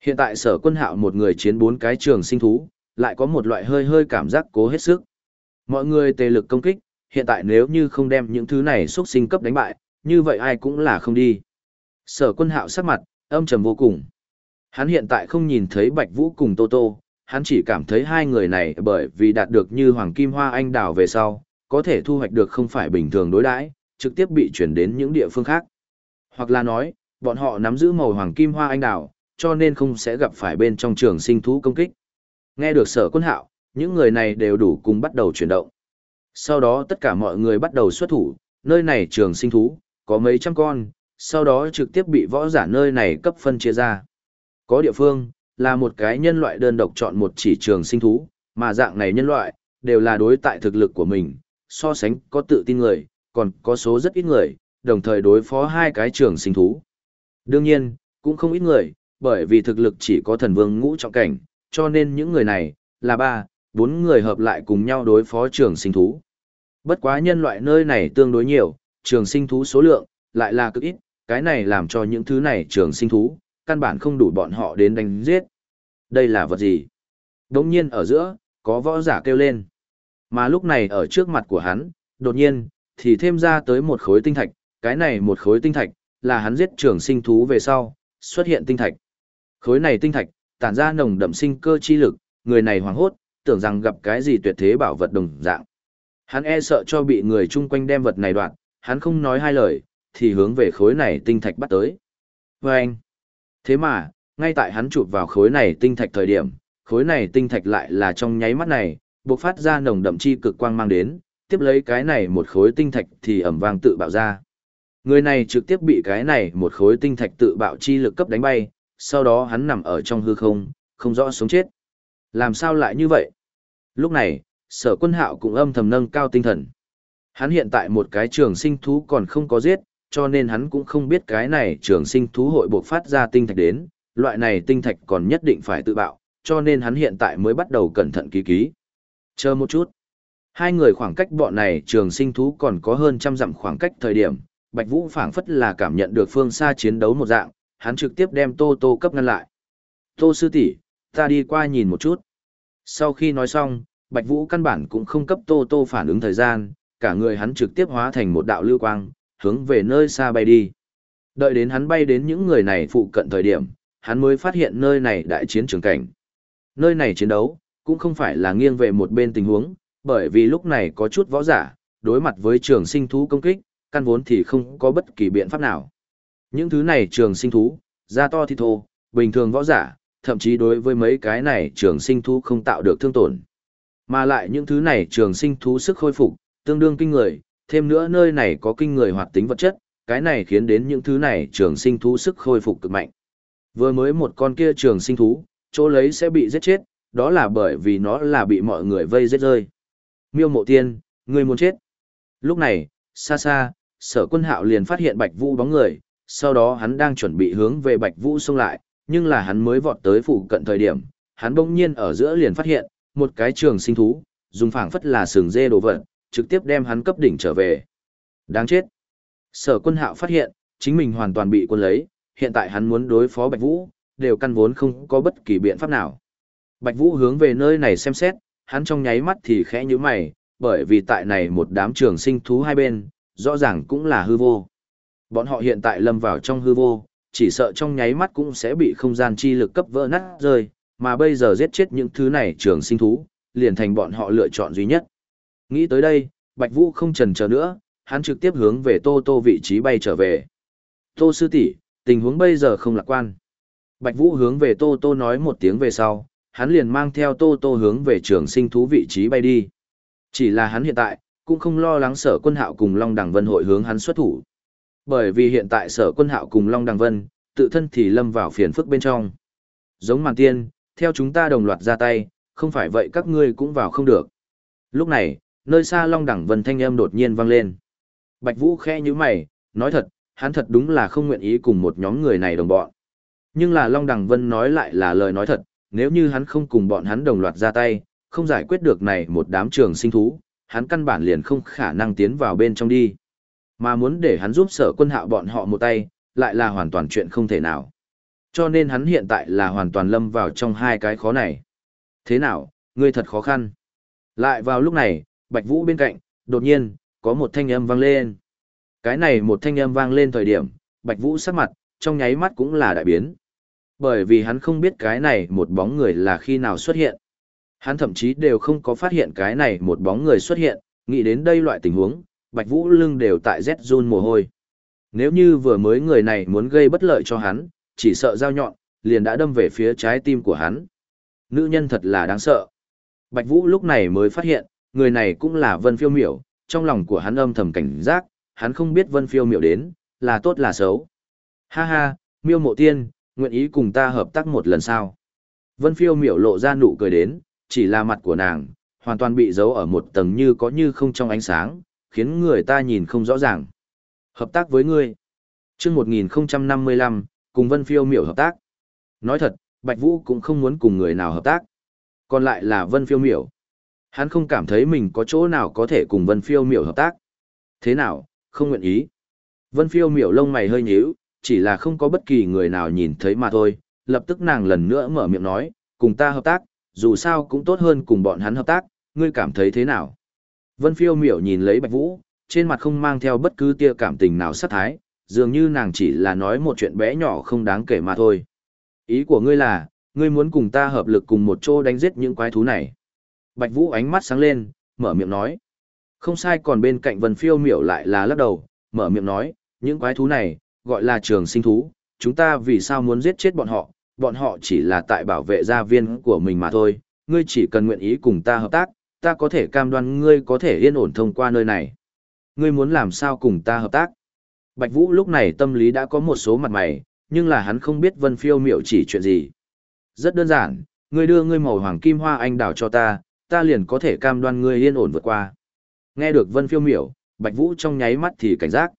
Hiện tại sở quân hạo một người chiến bốn cái trường sinh thú, lại có một loại hơi hơi cảm giác cố hết sức. Mọi người tề lực công kích, hiện tại nếu như không đem những thứ này xuất sinh cấp đánh bại, như vậy ai cũng là không đi. Sở quân hạo sắc mặt, âm trầm vô cùng. Hắn hiện tại không nhìn thấy Bạch Vũ cùng Tô Tô, hắn chỉ cảm thấy hai người này bởi vì đạt được như Hoàng Kim Hoa Anh Đào về sau, có thể thu hoạch được không phải bình thường đối đãi, trực tiếp bị chuyển đến những địa phương khác. Hoặc là nói, bọn họ nắm giữ màu Hoàng Kim Hoa Anh Đào, cho nên không sẽ gặp phải bên trong trường sinh thú công kích. Nghe được sở quân hạo, những người này đều đủ cùng bắt đầu chuyển động. Sau đó tất cả mọi người bắt đầu xuất thủ, nơi này trường sinh thú, có mấy trăm con, sau đó trực tiếp bị võ giả nơi này cấp phân chia ra. Có địa phương, là một cái nhân loại đơn độc chọn một chỉ trường sinh thú, mà dạng này nhân loại, đều là đối tại thực lực của mình, so sánh có tự tin người, còn có số rất ít người, đồng thời đối phó hai cái trường sinh thú. Đương nhiên, cũng không ít người, bởi vì thực lực chỉ có thần vương ngũ trọng cảnh, cho nên những người này, là ba, bốn người hợp lại cùng nhau đối phó trường sinh thú. Bất quá nhân loại nơi này tương đối nhiều, trường sinh thú số lượng, lại là cực ít, cái này làm cho những thứ này trường sinh thú, căn bản không đủ bọn họ đến đánh giết. Đây là vật gì? Đống nhiên ở giữa, có võ giả kêu lên. Mà lúc này ở trước mặt của hắn, đột nhiên, thì thêm ra tới một khối tinh thạch, cái này một khối tinh thạch, là hắn giết trường sinh thú về sau, xuất hiện tinh thạch. Khối này tinh thạch, tản ra nồng đậm sinh cơ chi lực, người này hoảng hốt, tưởng rằng gặp cái gì tuyệt thế bảo vật đồng dạng. Hắn e sợ cho bị người chung quanh đem vật này đoạn, hắn không nói hai lời, thì hướng về khối này tinh thạch bắt tới. Vâng! anh, thế mà, ngay tại hắn chụp vào khối này tinh thạch thời điểm, khối này tinh thạch lại là trong nháy mắt này, bộc phát ra nồng đậm chi cực quang mang đến, tiếp lấy cái này một khối tinh thạch thì ẩm vang tự bạo ra. Người này trực tiếp bị cái này một khối tinh thạch tự bạo chi lực cấp đánh bay, sau đó hắn nằm ở trong hư không, không rõ sống chết. Làm sao lại như vậy? Lúc này, sở quân hạo cũng âm thầm nâng cao tinh thần. Hắn hiện tại một cái trường sinh thú còn không có giết, cho nên hắn cũng không biết cái này trường sinh thú hội buộc phát ra tinh thạch đến, loại này tinh thạch còn nhất định phải tự bạo, cho nên hắn hiện tại mới bắt đầu cẩn thận ký ký. Chờ một chút. Hai người khoảng cách bọn này trường sinh thú còn có hơn trăm dặm khoảng cách thời điểm, Bạch Vũ phảng phất là cảm nhận được phương xa chiến đấu một dạng, hắn trực tiếp đem Tô Tô cấp ngăn lại. Tô sư tỷ, ta đi qua nhìn một chút. Sau khi nói xong, Bạch Vũ căn bản cũng không cấp Tô Tô phản ứng thời gian, cả người hắn trực tiếp hóa thành một đạo lưu quang, hướng về nơi xa bay đi. Đợi đến hắn bay đến những người này phụ cận thời điểm, hắn mới phát hiện nơi này đại chiến trường cảnh. Nơi này chiến đấu, cũng không phải là nghiêng về một bên tình huống, bởi vì lúc này có chút võ giả, đối mặt với trường sinh thú công kích, căn vốn thì không có bất kỳ biện pháp nào. Những thứ này trường sinh thú, da to thì thô, bình thường võ giả, thậm chí đối với mấy cái này trường sinh thú không tạo được thương tổn. Mà lại những thứ này trường sinh thú sức khôi phục, tương đương kinh người, thêm nữa nơi này có kinh người hoạt tính vật chất, cái này khiến đến những thứ này trường sinh thú sức khôi phục cực mạnh. Vừa mới một con kia trường sinh thú, chỗ lấy sẽ bị giết chết, đó là bởi vì nó là bị mọi người vây giết rơi. Miêu mộ tiên, người muốn chết. Lúc này, xa xa, sở quân hạo liền phát hiện bạch vũ bóng người, sau đó hắn đang chuẩn bị hướng về bạch vũ xông lại, nhưng là hắn mới vọt tới phụ cận thời điểm, hắn bỗng nhiên ở giữa liền phát hiện, một cái trường sinh thú, dùng phảng phất là sừng dê đồ vật, trực tiếp đem hắn cấp đỉnh trở về. Đáng chết. Sở quân hạo phát hiện, chính mình hoàn toàn bị quân lấy, hiện tại hắn muốn đối phó Bạch Vũ, đều căn vốn không có bất kỳ biện pháp nào. Bạch Vũ hướng về nơi này xem xét, hắn trong nháy mắt thì khẽ nhíu mày, bởi vì tại này một đám trường sinh thú hai bên, rõ ràng cũng là hư vô. Bọn họ hiện tại lâm vào trong hư vô, chỉ sợ trong nháy mắt cũng sẽ bị không gian chi lực cấp vỡ nát rơi, mà bây giờ giết chết những thứ này trường sinh thú, liền thành bọn họ lựa chọn duy nhất. Nghĩ tới đây, Bạch Vũ không chần chờ nữa, hắn trực tiếp hướng về Tô Tô vị trí bay trở về. Tô sư tỷ, tình huống bây giờ không lạc quan. Bạch Vũ hướng về Tô Tô nói một tiếng về sau, hắn liền mang theo Tô Tô hướng về trường sinh thú vị trí bay đi. Chỉ là hắn hiện tại, cũng không lo lắng sở quân hạo cùng Long Đằng Vân hội hướng hắn xuất thủ. Bởi vì hiện tại sở quân hạo cùng Long Đằng Vân, tự thân thì lâm vào phiền phức bên trong. Giống màn tiên, theo chúng ta đồng loạt ra tay, không phải vậy các ngươi cũng vào không được. Lúc này, nơi xa Long đẳng Vân thanh âm đột nhiên vang lên. Bạch Vũ khẽ như mày, nói thật, hắn thật đúng là không nguyện ý cùng một nhóm người này đồng bọn. Nhưng là Long đẳng Vân nói lại là lời nói thật, nếu như hắn không cùng bọn hắn đồng loạt ra tay, không giải quyết được này một đám trường sinh thú, hắn căn bản liền không khả năng tiến vào bên trong đi. Mà muốn để hắn giúp sở quân hạo bọn họ một tay, lại là hoàn toàn chuyện không thể nào. Cho nên hắn hiện tại là hoàn toàn lâm vào trong hai cái khó này. Thế nào, ngươi thật khó khăn. Lại vào lúc này, Bạch Vũ bên cạnh, đột nhiên, có một thanh âm vang lên. Cái này một thanh âm vang lên thời điểm, Bạch Vũ sắc mặt, trong nháy mắt cũng là đại biến. Bởi vì hắn không biết cái này một bóng người là khi nào xuất hiện. Hắn thậm chí đều không có phát hiện cái này một bóng người xuất hiện, nghĩ đến đây loại tình huống, Bạch Vũ lưng đều tại rét run mồ hôi. Nếu như vừa mới người này muốn gây bất lợi cho hắn, chỉ sợ dao nhọn, liền đã đâm về phía trái tim của hắn. Nữ nhân thật là đáng sợ. Bạch Vũ lúc này mới phát hiện, người này cũng là Vân Phiêu Miểu, trong lòng của hắn âm thầm cảnh giác, hắn không biết Vân Phiêu Miểu đến, là tốt là xấu. Ha ha, Miêu Mộ Tiên, nguyện ý cùng ta hợp tác một lần sao? Vân Phiêu Miểu lộ ra nụ cười đến, chỉ là mặt của nàng, hoàn toàn bị giấu ở một tầng như có như không trong ánh sáng, khiến người ta nhìn không rõ ràng. Hợp tác với ngươi. Chương 1055, cùng Vân Phiêu Miểu hợp tác. Nói thật, Bạch Vũ cũng không muốn cùng người nào hợp tác. Còn lại là Vân Phiêu Miểu. Hắn không cảm thấy mình có chỗ nào có thể cùng Vân Phiêu Miểu hợp tác. Thế nào, không nguyện ý. Vân Phiêu Miểu lông mày hơi nhíu, chỉ là không có bất kỳ người nào nhìn thấy mà thôi. Lập tức nàng lần nữa mở miệng nói, cùng ta hợp tác, dù sao cũng tốt hơn cùng bọn hắn hợp tác, ngươi cảm thấy thế nào? Vân Phiêu Miểu nhìn lấy Bạch Vũ, trên mặt không mang theo bất cứ tia cảm tình nào sát thái, dường như nàng chỉ là nói một chuyện bé nhỏ không đáng kể mà thôi. Ý của ngươi là, ngươi muốn cùng ta hợp lực cùng một chỗ đánh giết những quái thú này. Bạch Vũ ánh mắt sáng lên, mở miệng nói. Không sai còn bên cạnh Vân Phiêu Miểu lại là lắc đầu, mở miệng nói, những quái thú này, gọi là trường sinh thú, chúng ta vì sao muốn giết chết bọn họ, bọn họ chỉ là tại bảo vệ gia viên của mình mà thôi, ngươi chỉ cần nguyện ý cùng ta hợp tác, ta có thể cam đoan ngươi có thể yên ổn thông qua nơi này. Ngươi muốn làm sao cùng ta hợp tác? Bạch Vũ lúc này tâm lý đã có một số mặt mày, nhưng là hắn không biết Vân Phiêu Miểu chỉ chuyện gì. Rất đơn giản, ngươi đưa ngươi màu hoàng kim hoa anh đào cho ta, ta liền có thể cam đoan ngươi yên ổn vượt qua. Nghe được Vân Phiêu Miểu, Bạch Vũ trong nháy mắt thì cảnh giác.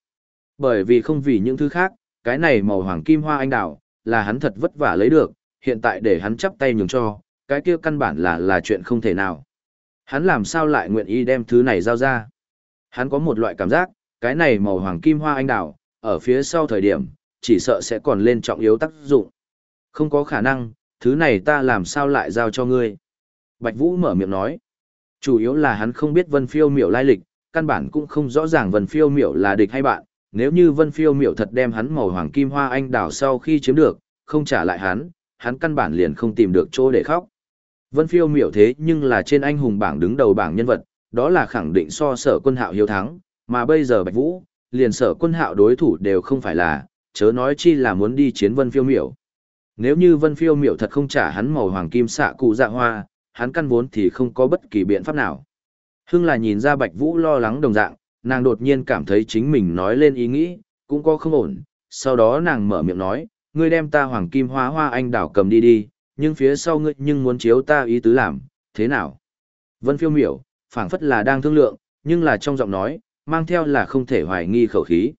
Bởi vì không vì những thứ khác, cái này màu hoàng kim hoa anh đào, là hắn thật vất vả lấy được, hiện tại để hắn chắp tay nhường cho, cái kia căn bản là là chuyện không thể nào. Hắn làm sao lại nguyện ý đem thứ này giao ra? Hắn có một loại cảm giác, cái này màu hoàng kim hoa anh đào, ở phía sau thời điểm, chỉ sợ sẽ còn lên trọng yếu tác dụng. Không có khả năng, thứ này ta làm sao lại giao cho ngươi. Bạch Vũ mở miệng nói. Chủ yếu là hắn không biết Vân Phiêu Miểu lai lịch, căn bản cũng không rõ ràng Vân Phiêu Miểu là địch hay bạn. Nếu như Vân Phiêu Miểu thật đem hắn màu hoàng kim hoa anh đào sau khi chiếm được, không trả lại hắn, hắn căn bản liền không tìm được chỗ để khóc. Vân Phiêu Miểu thế nhưng là trên anh hùng bảng đứng đầu bảng nhân vật, đó là khẳng định so sở quân hạo hiếu thắng, mà bây giờ Bạch Vũ, liền sở quân hạo đối thủ đều không phải là, chớ nói chi là muốn đi chiến vân phiêu miểu. Nếu như vân phiêu miểu thật không trả hắn màu hoàng kim xạ cụ dạ hoa, hắn căn vốn thì không có bất kỳ biện pháp nào. Hưng là nhìn ra Bạch Vũ lo lắng đồng dạng, nàng đột nhiên cảm thấy chính mình nói lên ý nghĩ, cũng có không ổn, sau đó nàng mở miệng nói, ngươi đem ta hoàng kim hoa hoa anh đảo cầm đi đi, nhưng phía sau ngươi nhưng muốn chiếu ta ý tứ làm, thế nào? Vân phiêu miểu, phảng phất là đang thương lượng, nhưng là trong giọng nói, mang theo là không thể hoài nghi khẩu khí.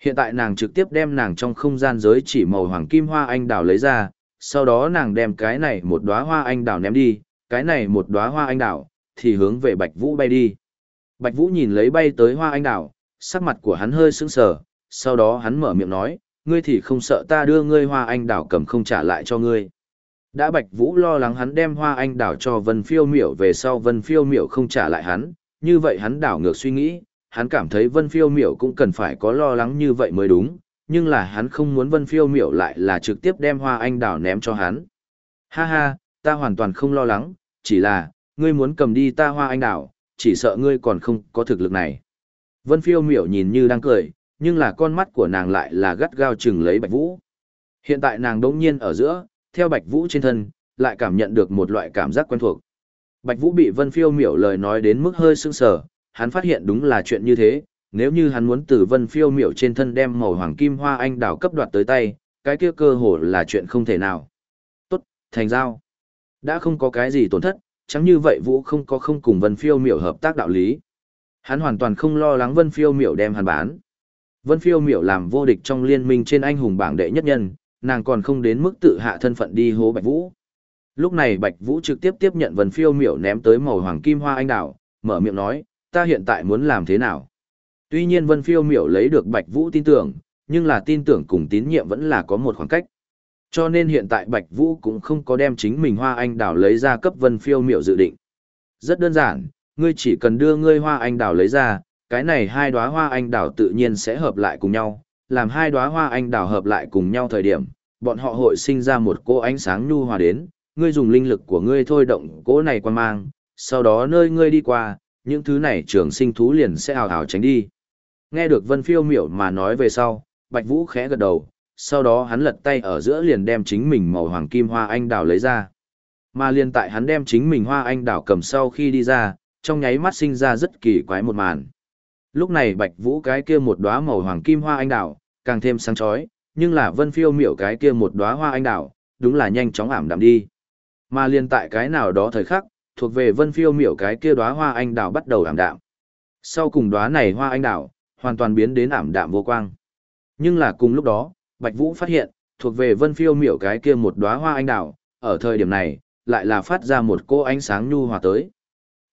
Hiện tại nàng trực tiếp đem nàng trong không gian giới chỉ màu hoàng kim hoa anh đào lấy ra, sau đó nàng đem cái này một đóa hoa anh đào ném đi, cái này một đóa hoa anh đào, thì hướng về Bạch Vũ bay đi. Bạch Vũ nhìn lấy bay tới hoa anh đào, sắc mặt của hắn hơi sững sờ, sau đó hắn mở miệng nói, ngươi thì không sợ ta đưa ngươi hoa anh đào cầm không trả lại cho ngươi. Đã Bạch Vũ lo lắng hắn đem hoa anh đào cho Vân Phiêu Miểu về sau Vân Phiêu Miểu không trả lại hắn, như vậy hắn đảo ngược suy nghĩ, hắn cảm thấy Vân Phiêu Miểu cũng cần phải có lo lắng như vậy mới đúng, nhưng là hắn không muốn Vân Phiêu Miểu lại là trực tiếp đem hoa anh đào ném cho hắn. Ha ha, ta hoàn toàn không lo lắng, chỉ là, ngươi muốn cầm đi ta hoa anh đào, chỉ sợ ngươi còn không có thực lực này. Vân Phiêu Miểu nhìn như đang cười, nhưng là con mắt của nàng lại là gắt gao chừng lấy Bạch Vũ. Hiện tại nàng đống nhiên ở giữa, theo Bạch Vũ trên thân, lại cảm nhận được một loại cảm giác quen thuộc. Bạch Vũ bị Vân Phiêu miểu lời nói đến mức hơi sưng sờ, hắn phát hiện đúng là chuyện như thế, nếu như hắn muốn từ Vân Phiêu miểu trên thân đem màu hoàng kim hoa anh đào cấp đoạt tới tay, cái kia cơ hồ là chuyện không thể nào. Tốt, thành giao. Đã không có cái gì tổn thất, chẳng như vậy Vũ không có không cùng Vân Phiêu miểu hợp tác đạo lý. Hắn hoàn toàn không lo lắng Vân Phiêu miểu đem hắn bán. Vân Phiêu miểu làm vô địch trong liên minh trên anh hùng bảng đệ nhất nhân, nàng còn không đến mức tự hạ thân phận đi hố Bạch Vũ. Lúc này Bạch Vũ trực tiếp tiếp nhận Vân Phiêu Miểu ném tới màu hoàng kim hoa anh đào, mở miệng nói, ta hiện tại muốn làm thế nào? Tuy nhiên Vân Phiêu Miểu lấy được Bạch Vũ tin tưởng, nhưng là tin tưởng cùng tín nhiệm vẫn là có một khoảng cách. Cho nên hiện tại Bạch Vũ cũng không có đem chính mình hoa anh đào lấy ra cấp Vân Phiêu Miểu dự định. Rất đơn giản, ngươi chỉ cần đưa ngươi hoa anh đào lấy ra, cái này hai đóa hoa anh đào tự nhiên sẽ hợp lại cùng nhau, làm hai đóa hoa anh đào hợp lại cùng nhau thời điểm, bọn họ hội sinh ra một cô ánh sáng nhu hòa đến, ngươi dùng linh lực của ngươi thôi động cỗ này quan mang, sau đó nơi ngươi đi qua, những thứ này trường sinh thú liền sẽ hào hào tránh đi. Nghe được Vân Phiêu miểu mà nói về sau, Bạch Vũ khẽ gật đầu, sau đó hắn lật tay ở giữa liền đem chính mình màu hoàng kim hoa anh đào lấy ra. Mà liền tại hắn đem chính mình hoa anh đào cầm sau khi đi ra, trong nháy mắt sinh ra rất kỳ quái một màn. Lúc này Bạch Vũ cái kia một đóa màu hoàng kim hoa anh đào, càng thêm sáng chói, nhưng là Vân Phiêu miểu cái kia một đóa hoa anh đào, đúng là nhanh chóng ảm đạm đi. Mà liên tại cái nào đó thời khắc, thuộc về vân phiêu miểu cái kia đóa hoa anh đào bắt đầu ảm đạm. Sau cùng đóa này hoa anh đào, hoàn toàn biến đến ảm đạm vô quang. Nhưng là cùng lúc đó, Bạch Vũ phát hiện, thuộc về vân phiêu miểu cái kia một đóa hoa anh đào, ở thời điểm này, lại là phát ra một cô ánh sáng nhu hòa tới.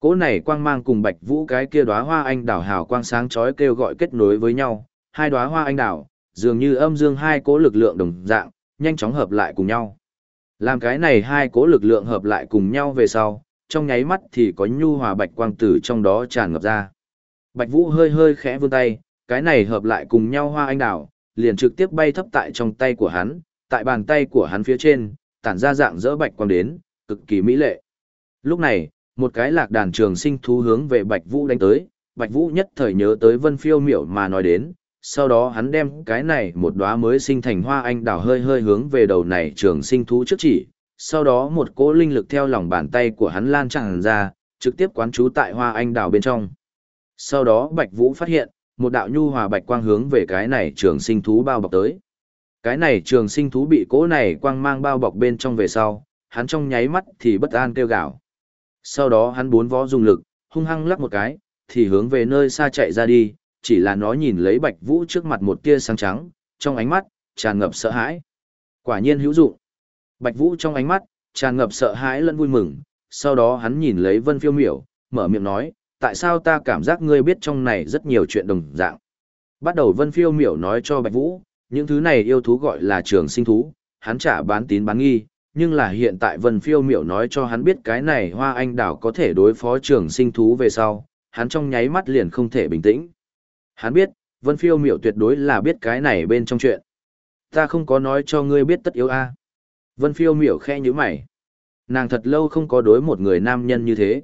Cỗ này quang mang cùng Bạch Vũ cái kia đóa hoa anh đào hào quang sáng chói kêu gọi kết nối với nhau, hai đóa hoa anh đào, dường như âm dương hai cỗ lực lượng đồng dạng, nhanh chóng hợp lại cùng nhau. Làm cái này hai cỗ lực lượng hợp lại cùng nhau về sau, trong nháy mắt thì có nhu hòa bạch quang tử trong đó tràn ngập ra. Bạch Vũ hơi hơi khẽ vươn tay, cái này hợp lại cùng nhau hoa anh đào, liền trực tiếp bay thấp tại trong tay của hắn, tại bàn tay của hắn phía trên, tản ra dạng dỡ bạch quang đến, cực kỳ mỹ lệ. Lúc này, một cái lạc đàn trường sinh thú hướng về Bạch Vũ đánh tới, Bạch Vũ nhất thời nhớ tới Vân Phiêu Miểu mà nói đến, sau đó hắn đem cái này một đóa mới sinh thành hoa anh đào hơi hơi hướng về đầu này trường sinh thú trước chỉ, sau đó một cỗ linh lực theo lòng bàn tay của hắn lan tràn ra, trực tiếp quán trú tại hoa anh đào bên trong. Sau đó Bạch Vũ phát hiện, một đạo nhu hòa bạch quang hướng về cái này trường sinh thú bao bọc tới. Cái này trường sinh thú bị cỗ này quang mang bao bọc bên trong về sau, hắn trong nháy mắt thì bất an kêu gào. Sau đó hắn bốn vó dùng lực, hung hăng lắc một cái, thì hướng về nơi xa chạy ra đi, chỉ là nó nhìn lấy Bạch Vũ trước mặt một tia sáng trắng, trong ánh mắt, tràn ngập sợ hãi. Quả nhiên hữu dụng. Bạch Vũ trong ánh mắt, tràn ngập sợ hãi lẫn vui mừng, sau đó hắn nhìn lấy Vân Phiêu Miểu, mở miệng nói, tại sao ta cảm giác ngươi biết trong này rất nhiều chuyện đồng dạng. Bắt đầu Vân Phiêu Miểu nói cho Bạch Vũ, những thứ này yêu thú gọi là trường sinh thú, hắn trả bán tín bán nghi, nhưng là hiện tại Vân Phiêu Miểu nói cho hắn biết cái này hoa anh đảo có thể đối phó trường sinh thú về sau, hắn trong nháy mắt liền không thể bình tĩnh. Hắn biết, Vân Phiêu miểu tuyệt đối là biết cái này bên trong chuyện. Ta không có nói cho ngươi biết tất yếu a. Vân Phiêu miểu khẽ như mày. Nàng thật lâu không có đối một người nam nhân như thế.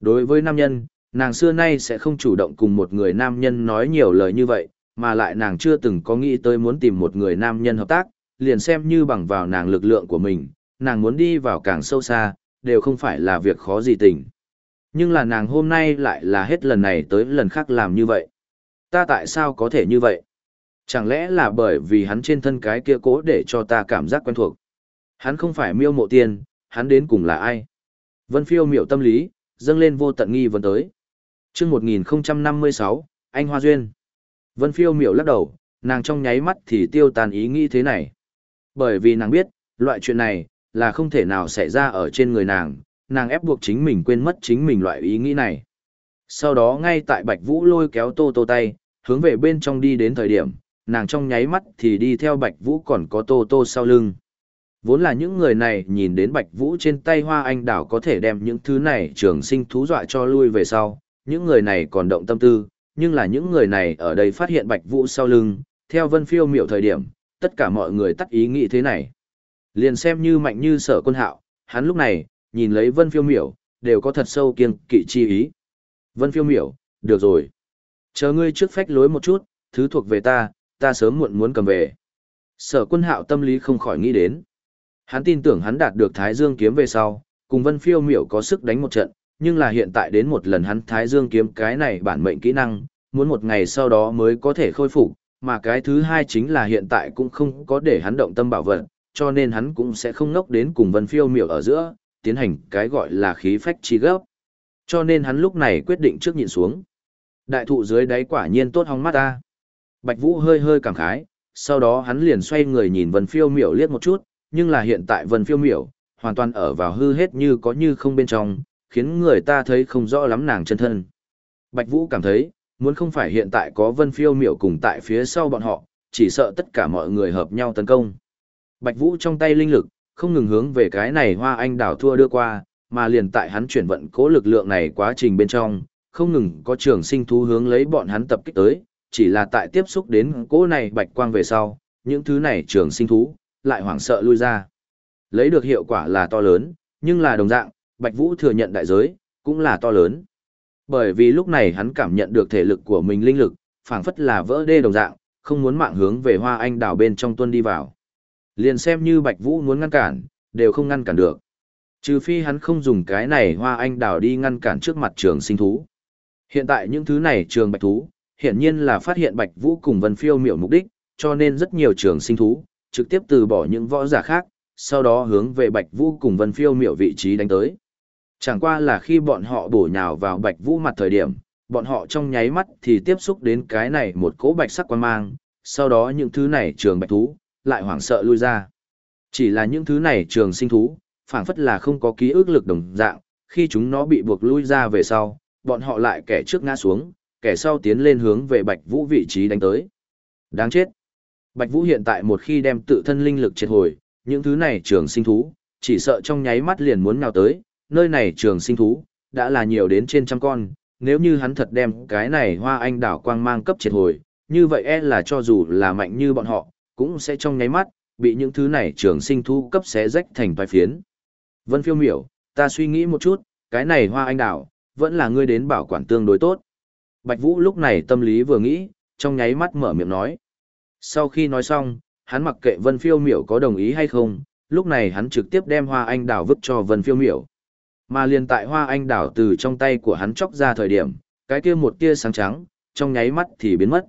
Đối với nam nhân, Nàng xưa nay sẽ không chủ động cùng một người nam nhân nói nhiều lời như vậy, mà lại nàng chưa từng có nghĩ tới muốn tìm một người nam nhân hợp tác, liền xem như bằng vào nàng lực lượng của mình, nàng muốn đi vào càng sâu xa, đều không phải là việc khó gì tình. Nhưng là nàng hôm nay lại là hết lần này tới lần khác làm như vậy. Ta tại sao có thể như vậy? Chẳng lẽ là bởi vì hắn trên thân cái kia cố để cho ta cảm giác quen thuộc? Hắn không phải miêu mộ tiên, hắn đến cùng là ai? Vân phiêu miệu tâm lý, dâng lên vô tận nghi vấn tới. chương 1056, anh Hoa Duyên. Vân phiêu miệu lắc đầu, nàng trong nháy mắt thì tiêu tàn ý nghĩ thế này. Bởi vì nàng biết, loại chuyện này, là không thể nào xảy ra ở trên người nàng, nàng ép buộc chính mình quên mất chính mình loại ý nghĩ này. Sau đó ngay tại Bạch Vũ lôi kéo Tô Tô tay, hướng về bên trong đi đến thời điểm, nàng trong nháy mắt thì đi theo Bạch Vũ còn có Tô Tô sau lưng. Vốn là những người này nhìn đến Bạch Vũ trên tay hoa anh đảo có thể đem những thứ này trường sinh thú dọa cho lui về sau, những người này còn động tâm tư, nhưng là những người này ở đây phát hiện Bạch Vũ sau lưng, theo vân phiêu miệu thời điểm, tất cả mọi người tắt ý nghĩ thế này. Liền xem như mạnh như sở quân hạo, hắn lúc này, nhìn lấy vân phiêu miểu, đều có thật sâu kiên kỵ chi ý. Vân phiêu miểu, được rồi. Chờ ngươi trước phách lối một chút, thứ thuộc về ta, ta sớm muộn muốn cầm về. Sở quân hạo tâm lý không khỏi nghĩ đến. Hắn tin tưởng hắn đạt được Thái Dương kiếm về sau, cùng Vân Phiêu Miểu có sức đánh một trận, nhưng là hiện tại đến một lần hắn Thái Dương kiếm cái này bản mệnh kỹ năng, muốn một ngày sau đó mới có thể khôi phục, mà cái thứ hai chính là hiện tại cũng không có để hắn động tâm bảo vật, cho nên hắn cũng sẽ không ngốc đến cùng Vân Phiêu Miểu ở giữa, tiến hành cái gọi là khí phách chi gấp. Cho nên hắn lúc này quyết định trước nhịn xuống. Đại thụ dưới đáy quả nhiên tốt hóng mắt ta. Bạch Vũ hơi hơi cảm khái, sau đó hắn liền xoay người nhìn Vân Phiêu Miểu liếc một chút, nhưng là hiện tại Vân Phiêu Miểu, hoàn toàn ở vào hư hết như có như không bên trong, khiến người ta thấy không rõ lắm nàng chân thân. Bạch Vũ cảm thấy, muốn không phải hiện tại có Vân Phiêu Miểu cùng tại phía sau bọn họ, chỉ sợ tất cả mọi người hợp nhau tấn công. Bạch Vũ trong tay linh lực, không ngừng hướng về cái này hoa anh đảo thua đưa qua, mà liền tại hắn chuyển vận cố lực lượng này quá trình bên trong, không ngừng có trường sinh thú hướng lấy bọn hắn tập kích tới, chỉ là tại tiếp xúc đến cố này bạch quang về sau, những thứ này trường sinh thú, lại hoảng sợ lui ra. Lấy được hiệu quả là to lớn, nhưng là đồng dạng, Bạch Vũ thừa nhận đại giới, cũng là to lớn. Bởi vì lúc này hắn cảm nhận được thể lực của mình linh lực, phảng phất là vỡ đê đồng dạng, không muốn mạng hướng về hoa anh đào bên trong tuân đi vào. Liền xem như Bạch Vũ muốn ngăn cản, đều không ngăn cản được. Trừ phi hắn không dùng cái này hoa anh đào đi ngăn cản trước mặt trường sinh thú. Hiện tại những thứ này trường bạch thú, hiển nhiên là phát hiện Bạch Vũ cùng Vân Phiêu miểu mục đích, cho nên rất nhiều trường sinh thú, trực tiếp từ bỏ những võ giả khác, sau đó hướng về Bạch Vũ cùng Vân Phiêu miểu vị trí đánh tới. Chẳng qua là khi bọn họ bổ nhào vào Bạch Vũ mặt thời điểm, bọn họ trong nháy mắt thì tiếp xúc đến cái này một cỗ bạch sắc quan mang, sau đó những thứ này trường bạch thú, lại hoảng sợ lui ra. Chỉ là những thứ này trường sinh thú, phảng phất là không có ký ức lực đồng dạng, khi chúng nó bị buộc lui ra về sau, bọn họ lại kẻ trước ngã xuống, kẻ sau tiến lên hướng về Bạch Vũ vị trí đánh tới. Đáng chết. Bạch Vũ hiện tại một khi đem tự thân linh lực triệt hồi, những thứ này trường sinh thú, chỉ sợ trong nháy mắt liền muốn nào tới, nơi này trường sinh thú, đã là nhiều đến trên trăm con, nếu như hắn thật đem cái này hoa anh đảo quang mang cấp triệt hồi, như vậy e là cho dù là mạnh như bọn họ, cũng sẽ trong nháy mắt, bị những thứ này trường sinh thú cấp xé rách thành vài phiến. Vân phiêu miểu, ta suy nghĩ một chút, cái này hoa anh đảo, vẫn là ngươi đến bảo quản tương đối tốt. Bạch Vũ lúc này tâm lý vừa nghĩ, trong nháy mắt mở miệng nói. Sau khi nói xong, hắn mặc kệ Vân Phiêu Miểu có đồng ý hay không, lúc này hắn trực tiếp đem hoa anh đào vứt cho Vân Phiêu Miểu. Mà liền tại hoa anh đào từ trong tay của hắn chóc ra thời điểm, cái kia một tia sáng trắng, trong nháy mắt thì biến mất.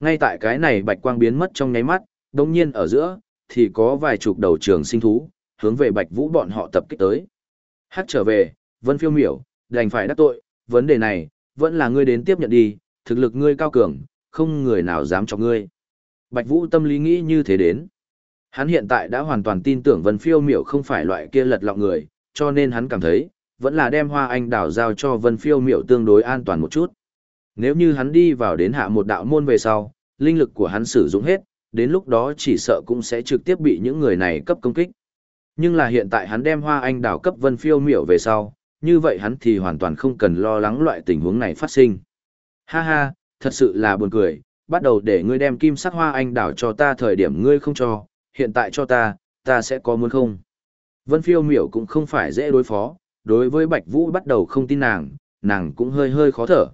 Ngay tại cái này bạch quang biến mất trong nháy mắt, đồng nhiên ở giữa, thì có vài chục đầu trường sinh thú, hướng về bạch vũ bọn họ tập kích tới. Hát trở về, Vân Phiêu Miểu, đành phải đắc tội, vấn đề này, vẫn là ngươi đến tiếp nhận đi, thực lực ngươi cao cường, không người nào dám cho ngươi. Bạch Vũ tâm lý nghĩ như thế đến. Hắn hiện tại đã hoàn toàn tin tưởng Vân Phiêu Miểu không phải loại kia lật lọng người, cho nên hắn cảm thấy, vẫn là đem hoa anh đào giao cho Vân Phiêu Miểu tương đối an toàn một chút. Nếu như hắn đi vào đến hạ một đạo môn về sau, linh lực của hắn sử dụng hết, đến lúc đó chỉ sợ cũng sẽ trực tiếp bị những người này cấp công kích. Nhưng là hiện tại hắn đem hoa anh đào cấp Vân Phiêu Miểu về sau, như vậy hắn thì hoàn toàn không cần lo lắng loại tình huống này phát sinh. Ha ha, thật sự là buồn cười, bắt đầu để ngươi đem kim sắc hoa anh đảo cho ta thời điểm ngươi không cho, hiện tại cho ta, ta sẽ có muốn không. Vân phiêu miểu cũng không phải dễ đối phó, đối với Bạch Vũ bắt đầu không tin nàng, nàng cũng hơi hơi khó thở.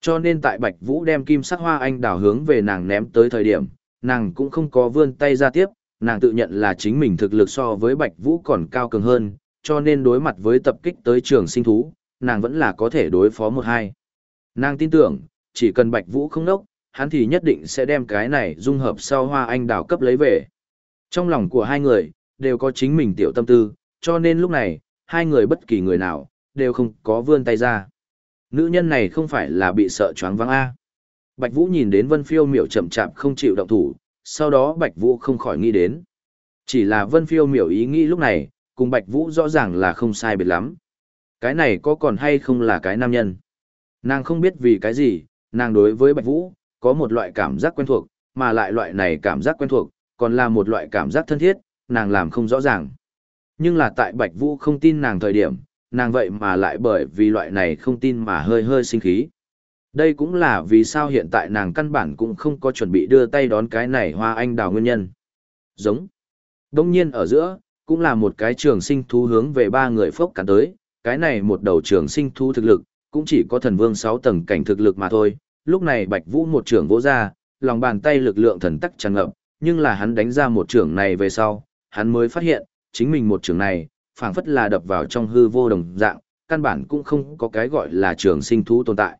Cho nên tại Bạch Vũ đem kim sắc hoa anh đào hướng về nàng ném tới thời điểm, nàng cũng không có vươn tay ra tiếp, nàng tự nhận là chính mình thực lực so với Bạch Vũ còn cao cường hơn, cho nên đối mặt với tập kích tới trường sinh thú, nàng vẫn là có thể đối phó một hai. Nàng tin tưởng, chỉ cần Bạch Vũ không nốc, hắn thì nhất định sẽ đem cái này dung hợp sau hoa anh đào cấp lấy về. Trong lòng của hai người, đều có chính mình tiểu tâm tư, cho nên lúc này, hai người bất kỳ người nào, đều không có vươn tay ra. Nữ nhân này không phải là bị sợ choáng váng A. Bạch Vũ nhìn đến Vân Phiêu miểu chậm chạp không chịu động thủ, sau đó Bạch Vũ không khỏi nghĩ đến. Chỉ là Vân Phiêu miểu ý nghĩ lúc này, cùng Bạch Vũ rõ ràng là không sai biệt lắm. Cái này có còn hay không là cái nam nhân? Nàng không biết vì cái gì, nàng đối với Bạch Vũ, có một loại cảm giác quen thuộc, mà lại loại này cảm giác quen thuộc, còn là một loại cảm giác thân thiết, nàng làm không rõ ràng. Nhưng là tại Bạch Vũ không tin nàng thời điểm, nàng vậy mà lại bởi vì loại này không tin mà hơi hơi sinh khí. Đây cũng là vì sao hiện tại nàng căn bản cũng không có chuẩn bị đưa tay đón cái này hoa anh đào nguyên nhân. Giống. Đông nhiên ở giữa, cũng là một cái trường sinh thú hướng về ba người phốc cắn tới, cái này một đầu trường sinh thú thực lực, cũng chỉ có thần vương 6 tầng cảnh thực lực mà thôi. Lúc này Bạch Vũ một trường vỗ ra, lòng bàn tay lực lượng thần tắc tràn ngập, nhưng là hắn đánh ra một trường này về sau, hắn mới phát hiện, chính mình một trường này, phảng phất là đập vào trong hư vô đồng dạng, căn bản cũng không có cái gọi là trường sinh thú tồn tại.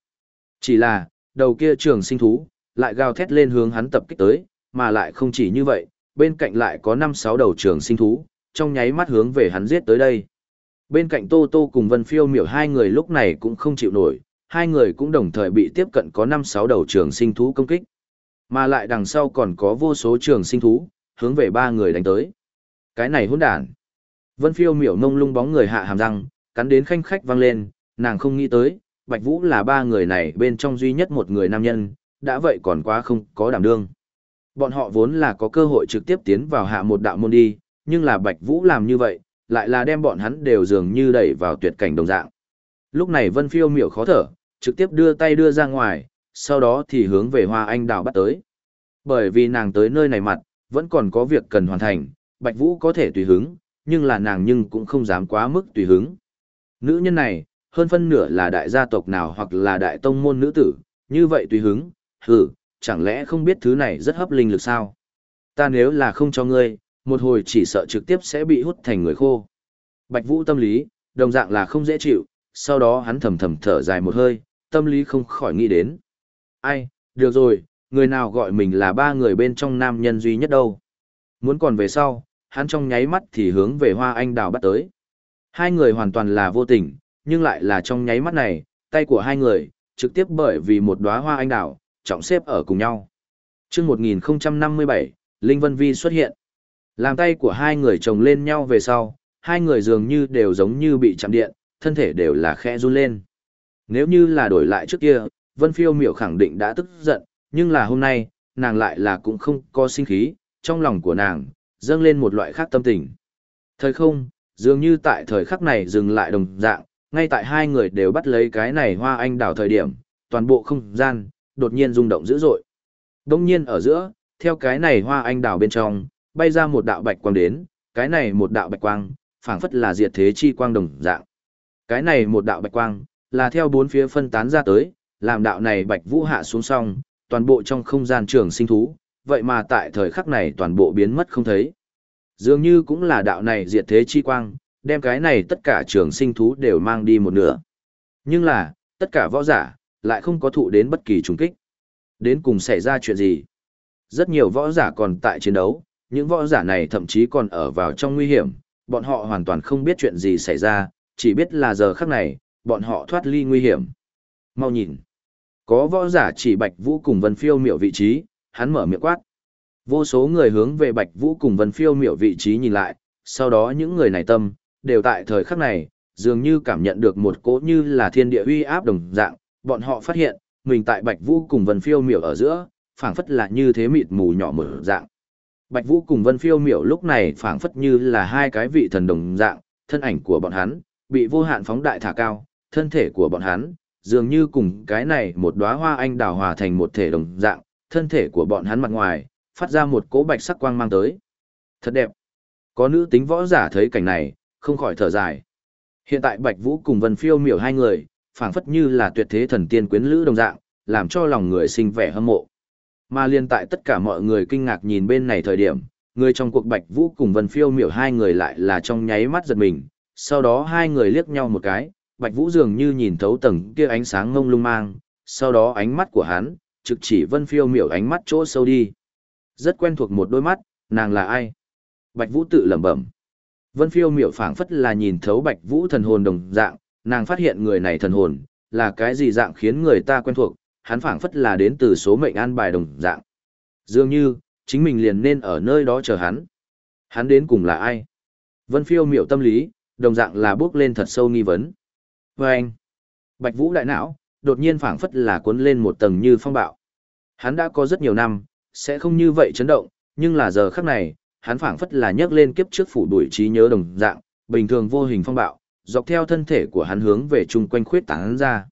Chỉ là, đầu kia trường sinh thú, lại gào thét lên hướng hắn tập kích tới, mà lại không chỉ như vậy, bên cạnh lại có 5-6 đầu trường sinh thú, trong nháy mắt hướng về hắn giết tới đây. Bên cạnh Tô Tô cùng Vân Phiêu miểu hai người lúc này cũng không chịu nổi, hai người cũng đồng thời bị tiếp cận có 5-6 đầu trường sinh thú công kích. Mà lại đằng sau còn có vô số trường sinh thú, hướng về ba người đánh tới. Cái này hỗn đản. Vân Phiêu miểu mông lung bóng người hạ hàm răng, cắn đến khanh khách vang lên, nàng không nghĩ tới, Bạch Vũ là ba người này bên trong duy nhất một người nam nhân, đã vậy còn quá không có đảm đương. Bọn họ vốn là có cơ hội trực tiếp tiến vào hạ một đạo môn đi, nhưng là Bạch Vũ làm như vậy, lại là đem bọn hắn đều dường như đẩy vào tuyệt cảnh đồng dạng. Lúc này Vân Phiêu miểu khó thở, trực tiếp đưa tay đưa ra ngoài, sau đó thì hướng về Hoa Anh Đào bắt tới. Bởi vì nàng tới nơi này mặt, vẫn còn có việc cần hoàn thành, Bạch Vũ có thể tùy hứng, nhưng là nàng nhưng cũng không dám quá mức tùy hứng. Nữ nhân này, hơn phân nửa là đại gia tộc nào hoặc là đại tông môn nữ tử, như vậy tùy hứng, hừ, chẳng lẽ không biết thứ này rất hấp linh lực sao? Ta nếu là không cho ngươi, một hồi chỉ sợ trực tiếp sẽ bị hút thành người khô. Bạch Vũ tâm lý, đồng dạng là không dễ chịu, sau đó hắn thầm thầm thở dài một hơi, tâm lý không khỏi nghĩ đến. Ai, được rồi, người nào gọi mình là ba người bên trong nam nhân duy nhất đâu. Muốn còn về sau, hắn trong nháy mắt thì hướng về hoa anh đào bắt tới. Hai người hoàn toàn là vô tình, nhưng lại là trong nháy mắt này, tay của hai người, trực tiếp bởi vì một đóa hoa anh đào, trọng xếp ở cùng nhau. Trước 1057, Linh Vân Vi xuất hiện. Làm tay của hai người chồng lên nhau về sau, hai người dường như đều giống như bị chạm điện, thân thể đều là khẽ run lên. Nếu như là đổi lại trước kia, Vân Phiêu miểu khẳng định đã tức giận, nhưng là hôm nay, nàng lại là cũng không có sinh khí, trong lòng của nàng, dâng lên một loại khác tâm tình. Thời không, dường như tại thời khắc này dừng lại đồng dạng, ngay tại hai người đều bắt lấy cái này hoa anh đào thời điểm, toàn bộ không gian, đột nhiên rung động dữ dội. Đông nhiên ở giữa, theo cái này hoa anh đào bên trong, bay ra một đạo bạch quang đến, cái này một đạo bạch quang, phảng phất là diệt thế chi quang đồng dạng. Cái này một đạo bạch quang, là theo bốn phía phân tán ra tới, làm đạo này bạch vũ hạ xuống song, toàn bộ trong không gian trường sinh thú, vậy mà tại thời khắc này toàn bộ biến mất không thấy. Dường như cũng là đạo này diệt thế chi quang, đem cái này tất cả trường sinh thú đều mang đi một nửa. Nhưng là, tất cả võ giả, lại không có thụ đến bất kỳ trùng kích. Đến cùng xảy ra chuyện gì? Rất nhiều võ giả còn tại chiến đấu, những võ giả này thậm chí còn ở vào trong nguy hiểm, bọn họ hoàn toàn không biết chuyện gì xảy ra, chỉ biết là giờ khắc này, bọn họ thoát ly nguy hiểm. Mau nhìn. Có võ giả chỉ Bạch Vũ cùng Vân Phiêu miểu vị trí, hắn mở miệng quát. Vô số người hướng về Bạch Vũ cùng Vân Phiêu miểu vị trí nhìn lại, sau đó những người này tâm, đều tại thời khắc này, dường như cảm nhận được một cỗ như là thiên địa uy áp đồng dạng, bọn họ phát hiện, mình tại Bạch Vũ cùng Vân Phiêu miểu ở giữa, phảng phất là như thế mịt mù nhỏ mở dạng. Bạch Vũ cùng Vân Phiêu miểu lúc này phảng phất như là hai cái vị thần đồng dạng, thân ảnh của bọn hắn, bị vô hạn phóng đại thả cao, thân thể của bọn hắn, dường như cùng cái này một đóa hoa anh đào hòa thành một thể đồng dạng, thân thể của bọn hắn mặt ngoài, phát ra một cỗ bạch sắc quang mang tới. Thật đẹp. Có nữ tính võ giả thấy cảnh này, không khỏi thở dài. Hiện tại Bạch Vũ cùng Vân Phiêu miểu hai người, phảng phất như là tuyệt thế thần tiên quyến lữ đồng dạng, làm cho lòng người sinh vẻ hâm mộ. Mà liên tại tất cả mọi người kinh ngạc nhìn bên này thời điểm, người trong cuộc Bạch Vũ cùng Vân Phiêu miểu hai người lại là trong nháy mắt giật mình, sau đó hai người liếc nhau một cái, Bạch Vũ dường như nhìn thấu tầng kia ánh sáng ngông lung mang, sau đó ánh mắt của hắn, trực chỉ Vân Phiêu miểu ánh mắt chỗ sâu đi. Rất quen thuộc một đôi mắt, nàng là ai? Bạch Vũ tự lẩm bẩm. Vân Phiêu miểu phảng phất là nhìn thấu Bạch Vũ thần hồn đồng dạng, nàng phát hiện người này thần hồn, là cái gì dạng khiến người ta quen thuộc, hắn phảng phất là đến từ số mệnh an bài đồng dạng. Dường như, chính mình liền nên ở nơi đó chờ hắn. Hắn đến cùng là ai? Vân phiêu miểu tâm lý, đồng dạng là bước lên thật sâu nghi vấn. Và anh, Bạch Vũ đại não, đột nhiên phảng phất là cuốn lên một tầng như phong bạo. Hắn đã có rất nhiều năm, sẽ không như vậy chấn động, nhưng là giờ khắc này, hắn phảng phất là nhấc lên kiếp trước phủ đuổi trí nhớ đồng dạng, bình thường vô hình phong bạo, dọc theo thân thể của hắn hướng về chung quanh khuyết tán ra.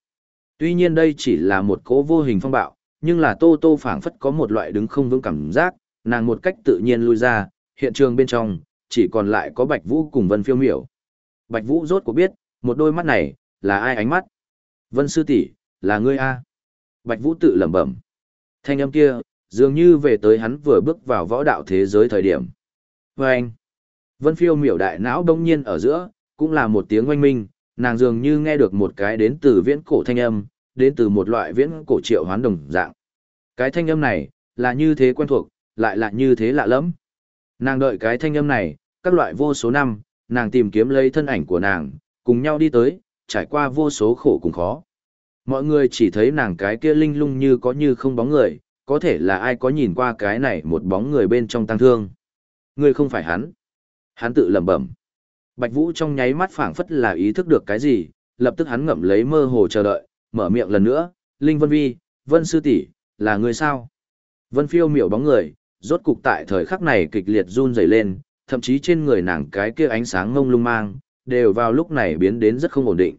Tuy nhiên đây chỉ là một cỗ vô hình phong bạo, nhưng là Tô Tô phảng phất có một loại đứng không vững cảm giác, nàng một cách tự nhiên lui ra, hiện trường bên trong, chỉ còn lại có Bạch Vũ cùng Vân Phiêu Miểu. Bạch Vũ rốt cuộc biết, một đôi mắt này, là ai ánh mắt? Vân Sư tỷ là ngươi a Bạch Vũ tự lẩm bẩm. Thanh âm kia, dường như về tới hắn vừa bước vào võ đạo thế giới thời điểm. vê anh, Vân Phiêu Miểu đại não đông nhiên ở giữa, cũng là một tiếng oanh minh, nàng dường như nghe được một cái đến từ viễn cổ thanh âm, đến từ một loại viễn cổ triệu hoán đồng dạng. Cái thanh âm này, là như thế quen thuộc, lại là như thế lạ lẫm. Nàng đợi cái thanh âm này, các loại vô số năm, nàng tìm kiếm lấy thân ảnh của nàng, cùng nhau đi tới, trải qua vô số khổ cùng khó. Mọi người chỉ thấy nàng cái kia linh lung như có như không bóng người, có thể là ai có nhìn qua cái này một bóng người bên trong tăng thương. Người không phải hắn. Hắn tự lẩm bẩm. Bạch Vũ trong nháy mắt phảng phất là ý thức được cái gì, lập tức hắn ngậm lấy mơ hồ chờ đợi, mở miệng lần nữa, Linh Vân Vi, Vân Sư tỷ là người sao? Vân phiêu miểu bóng người, rốt cục tại thời khắc này kịch liệt run rẩy lên, thậm chí trên người nàng cái kia ánh sáng ngông lung mang, đều vào lúc này biến đến rất không ổn định.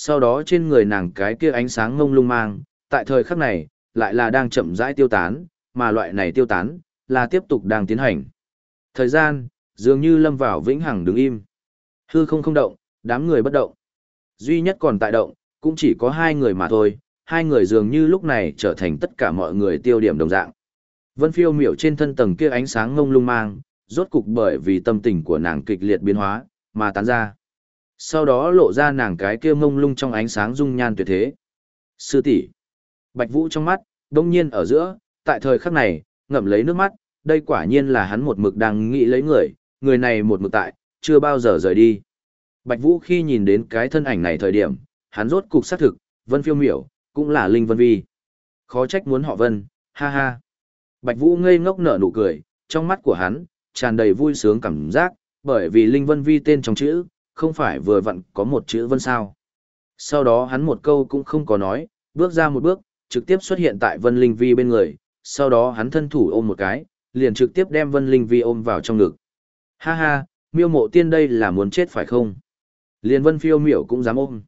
Sau đó trên người nàng cái kia ánh sáng ngông lung mang, tại thời khắc này, lại là đang chậm rãi tiêu tán, mà loại này tiêu tán, là tiếp tục đang tiến hành. Thời gian, dường như lâm vào vĩnh hằng đứng im. Hư không không động, đám người bất động. Duy nhất còn tại động, cũng chỉ có hai người mà thôi, hai người dường như lúc này trở thành tất cả mọi người tiêu điểm đồng dạng. Vân phiêu miểu trên thân tầng kia ánh sáng ngông lung mang, rốt cục bởi vì tâm tình của nàng kịch liệt biến hóa, mà tán ra. Sau đó lộ ra nàng cái kia mông lung trong ánh sáng dung nhan tuyệt thế. Sư tỷ Bạch Vũ trong mắt, đông nhiên ở giữa, tại thời khắc này, ngậm lấy nước mắt, đây quả nhiên là hắn một mực đang nghĩ lấy người, người này một mực tại, chưa bao giờ rời đi. Bạch Vũ khi nhìn đến cái thân ảnh này thời điểm, hắn rốt cục xác thực, Vân Phiêu Miểu, cũng là Linh Vân Vi. Khó trách muốn họ Vân, ha ha. Bạch Vũ ngây ngốc nở nụ cười, trong mắt của hắn, tràn đầy vui sướng cảm giác, bởi vì Linh Vân Vi tên trong chữ, không phải vừa vặn có một chữ Vân sao. Sau đó hắn một câu cũng không có nói, bước ra một bước, trực tiếp xuất hiện tại Vân Linh Vi bên người, sau đó hắn thân thủ ôm một cái, liền trực tiếp đem Vân Linh Vi ôm vào trong ngực. Ha ha, miêu mộ tiên đây là muốn chết phải không? Liên Vân Phiêu Miểu cũng dám ôm.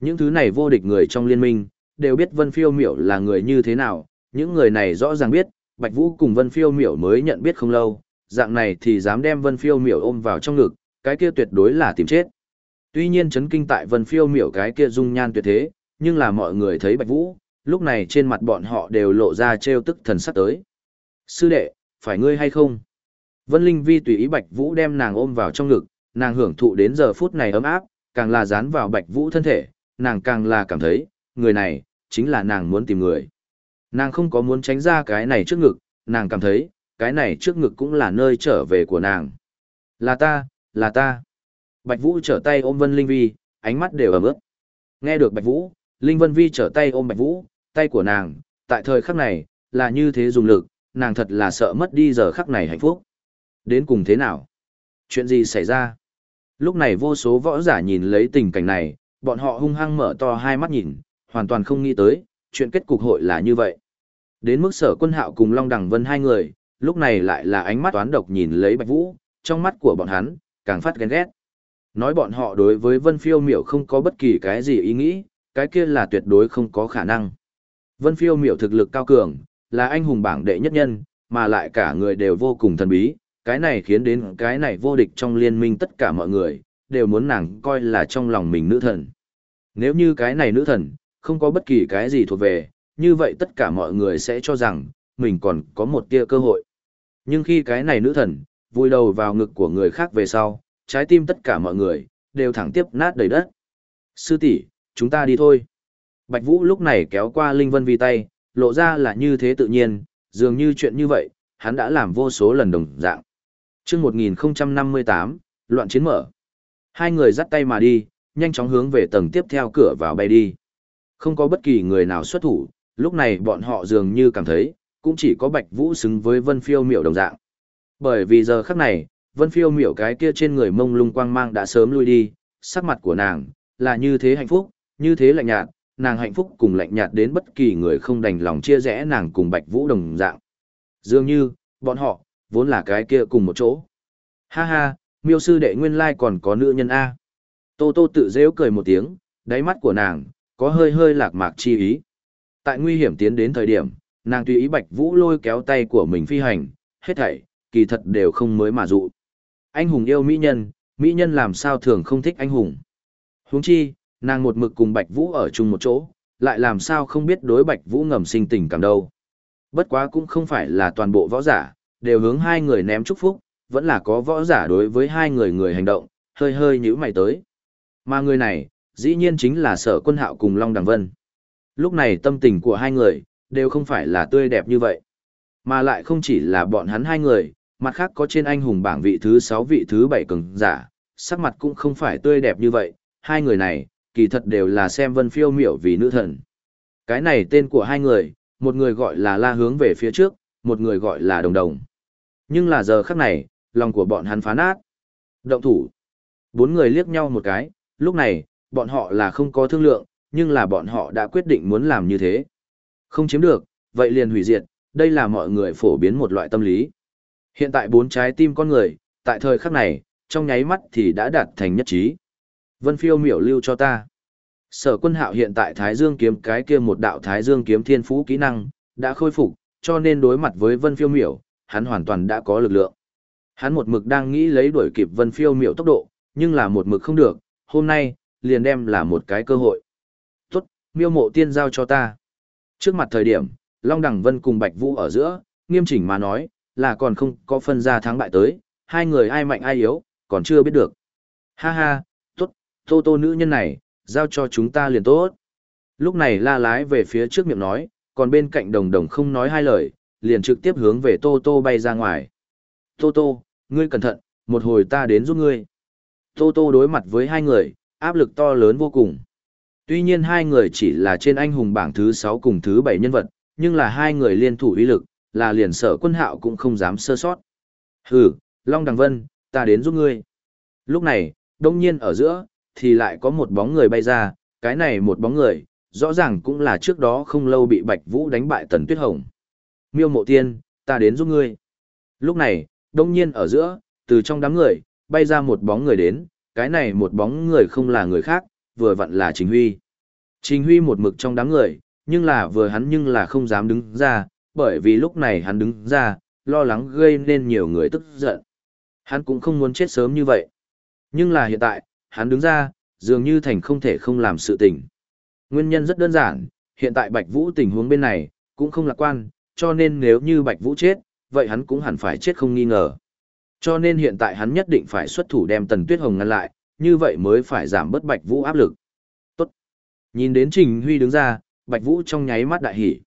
Những thứ này vô địch người trong liên minh, đều biết Vân Phiêu Miểu là người như thế nào, những người này rõ ràng biết, Bạch Vũ cùng Vân Phiêu Miểu mới nhận biết không lâu, dạng này thì dám đem Vân Phiêu Miểu ôm vào trong ngực, cái kia tuyệt đối là tìm chết. Tuy nhiên chấn kinh tại Vân Phiêu Miểu cái kia dung nhan tuyệt thế, nhưng là mọi người thấy Bạch Vũ, lúc này trên mặt bọn họ đều lộ ra trêu tức thần sắc tới. Sư đệ, phải ngươi hay không? Vân Linh Vi tùy ý Bạch Vũ đem nàng ôm vào trong ngực, nàng hưởng thụ đến giờ phút này ấm áp, càng là dán vào Bạch Vũ thân thể, nàng càng là cảm thấy, người này, chính là nàng muốn tìm người. Nàng không có muốn tránh ra cái này trước ngực, nàng cảm thấy, cái này trước ngực cũng là nơi trở về của nàng. Là ta, là ta. Bạch Vũ trở tay ôm Vân Linh Vi, ánh mắt đều ấm ướt. Nghe được Bạch Vũ, Linh Vân Vi trở tay ôm Bạch Vũ, tay của nàng, tại thời khắc này, là như thế dùng lực, nàng thật là sợ mất đi giờ khắc này hạnh phúc. Đến cùng thế nào? Chuyện gì xảy ra? Lúc này vô số võ giả nhìn lấy tình cảnh này, bọn họ hung hăng mở to hai mắt nhìn, hoàn toàn không nghĩ tới, chuyện kết cục hội là như vậy. Đến mức sở quân hạo cùng Long Đằng Vân hai người, lúc này lại là ánh mắt toán độc nhìn lấy Bạch Vũ, trong mắt của bọn hắn, càng phát ghen ghét. Nói bọn họ đối với Vân Phiêu Miểu không có bất kỳ cái gì ý nghĩ, cái kia là tuyệt đối không có khả năng. Vân Phiêu Miểu thực lực cao cường, là anh hùng bảng đệ nhất nhân, mà lại cả người đều vô cùng thần bí, cái này khiến đến cái này vô địch trong liên minh tất cả mọi người, đều muốn nàng coi là trong lòng mình nữ thần. Nếu như cái này nữ thần, không có bất kỳ cái gì thuộc về, như vậy tất cả mọi người sẽ cho rằng, mình còn có một tia cơ hội. Nhưng khi cái này nữ thần, vùi đầu vào ngực của người khác về sau, trái tim tất cả mọi người, đều thẳng tiếp nát đầy đất. Sư tỷ, chúng ta đi thôi. Bạch Vũ lúc này kéo qua Linh Vân Vi tay, lộ ra là như thế tự nhiên, dường như chuyện như vậy, hắn đã làm vô số lần đồng dạng. Trước 1058, loạn chiến mở. Hai người dắt tay mà đi, nhanh chóng hướng về tầng tiếp theo cửa vào bay đi. Không có bất kỳ người nào xuất thủ, lúc này bọn họ dường như cảm thấy, cũng chỉ có Bạch Vũ xứng với Vân Phiêu Miểu đồng dạng. Bởi vì giờ khắc này, Vân Phiêu Miểu cái kia trên người mông lung quang mang đã sớm lui đi, sắc mặt của nàng là như thế hạnh phúc, như thế lạnh nhạt, nàng hạnh phúc cùng lạnh nhạt đến bất kỳ người không đành lòng chia rẽ nàng cùng Bạch Vũ đồng dạng. Dường như, bọn họ, vốn là cái kia cùng một chỗ. Ha ha, miêu sư đệ nguyên lai còn có nữ nhân A. Tô Tô tự dễu cười một tiếng, đáy mắt của nàng, có hơi hơi lạc mạc chi ý. Tại nguy hiểm tiến đến thời điểm, nàng tùy ý Bạch Vũ lôi kéo tay của mình phi hành, hết thảy, kỳ thật đều không mới mà dụ. Anh hùng yêu mỹ nhân, mỹ nhân làm sao thường không thích anh hùng. Huống chi, nàng một mực cùng Bạch Vũ ở chung một chỗ, lại làm sao không biết đối Bạch Vũ ngầm sinh tình cảm đâu. Bất quá cũng không phải là toàn bộ võ giả, đều hướng hai người ném chúc phúc, vẫn là có võ giả đối với hai người người hành động, hơi hơi nhíu mày tới. Mà người này, dĩ nhiên chính là sở quân hạo cùng Long Đằng Vân. Lúc này tâm tình của hai người, đều không phải là tươi đẹp như vậy. Mà lại không chỉ là bọn hắn hai người, mặt khác có trên anh hùng bảng vị thứ 6 vị thứ 7 cường giả, sắc mặt cũng không phải tươi đẹp như vậy, hai người này, kỳ thật đều là xem vân phiêu miểu vì nữ thần. Cái này tên của hai người, một người gọi là la hướng về phía trước, một người gọi là đồng đồng. Nhưng là giờ khắc này, lòng của bọn hắn phá nát. Động thủ. Bốn người liếc nhau một cái, lúc này, bọn họ là không có thương lượng, nhưng là bọn họ đã quyết định muốn làm như thế. Không chiếm được, vậy liền hủy diệt, đây là mọi người phổ biến một loại tâm lý. Hiện tại bốn trái tim con người, tại thời khắc này, trong nháy mắt thì đã đạt thành nhất trí. Vân phiêu miểu lưu cho ta. Sở quân hạo hiện tại Thái Dương kiếm cái kia một đạo Thái Dương kiếm thiên phú kỹ năng, đã khôi phục, cho nên đối mặt với Vân phiêu miểu, hắn hoàn toàn đã có lực lượng. Hắn một mực đang nghĩ lấy đuổi kịp Vân phiêu miểu tốc độ, nhưng là một mực không được, hôm nay, liền đem là một cái cơ hội. Tốt, miêu mộ tiên giao cho ta. Trước mặt thời điểm, Long Đằng Vân cùng Bạch Vũ ở giữa, nghiêm chỉnh mà nói, là còn không có phân ra thắng bại tới, hai người ai mạnh ai yếu, còn chưa biết được. Ha ha, tốt, tô tô nữ nhân này, giao cho chúng ta liền tốt. Lúc này la lái về phía trước miệng nói, còn bên cạnh đồng đồng không nói hai lời, liền trực tiếp hướng về tô tô bay ra ngoài. Tô tô, ngươi cẩn thận, một hồi ta đến giúp ngươi. Tô tô đối mặt với hai người, áp lực to lớn vô cùng. Tuy nhiên hai người chỉ là trên anh hùng bảng thứ 6 cùng thứ 7 nhân vật, nhưng là hai người liên thủ uy lực, là liền sở quân hạo cũng không dám sơ sót. Hừ, Long Đằng Vân, ta đến giúp ngươi. Lúc này, đông nhiên ở giữa, thì lại có một bóng người bay ra, cái này một bóng người, rõ ràng cũng là trước đó không lâu bị Bạch Vũ đánh bại Tần Tuyết Hồng. Miêu Mộ Tiên, ta đến giúp ngươi. Lúc này, đông nhiên ở giữa, từ trong đám người, bay ra một bóng người đến, cái này một bóng người không là người khác, vừa vặn là Trình Huy. Trình Huy một mực trong đám người, nhưng là vừa hắn nhưng là không dám đứng ra, bởi vì lúc này hắn đứng ra, lo lắng gây nên nhiều người tức giận. Hắn cũng không muốn chết sớm như vậy. Nhưng là hiện tại, hắn đứng ra, dường như thành không thể không làm sự tình. Nguyên nhân rất đơn giản, hiện tại Bạch Vũ tình huống bên này, cũng không lạc quan, cho nên nếu như Bạch Vũ chết, vậy hắn cũng hẳn phải chết không nghi ngờ. Cho nên hiện tại hắn nhất định phải xuất thủ đem Tần Tuyết Hồng ngăn lại, như vậy mới phải giảm bớt Bạch Vũ áp lực. Tốt. Nhìn đến Trình Huy đứng ra, Bạch Vũ trong nháy mắt đại hỉ.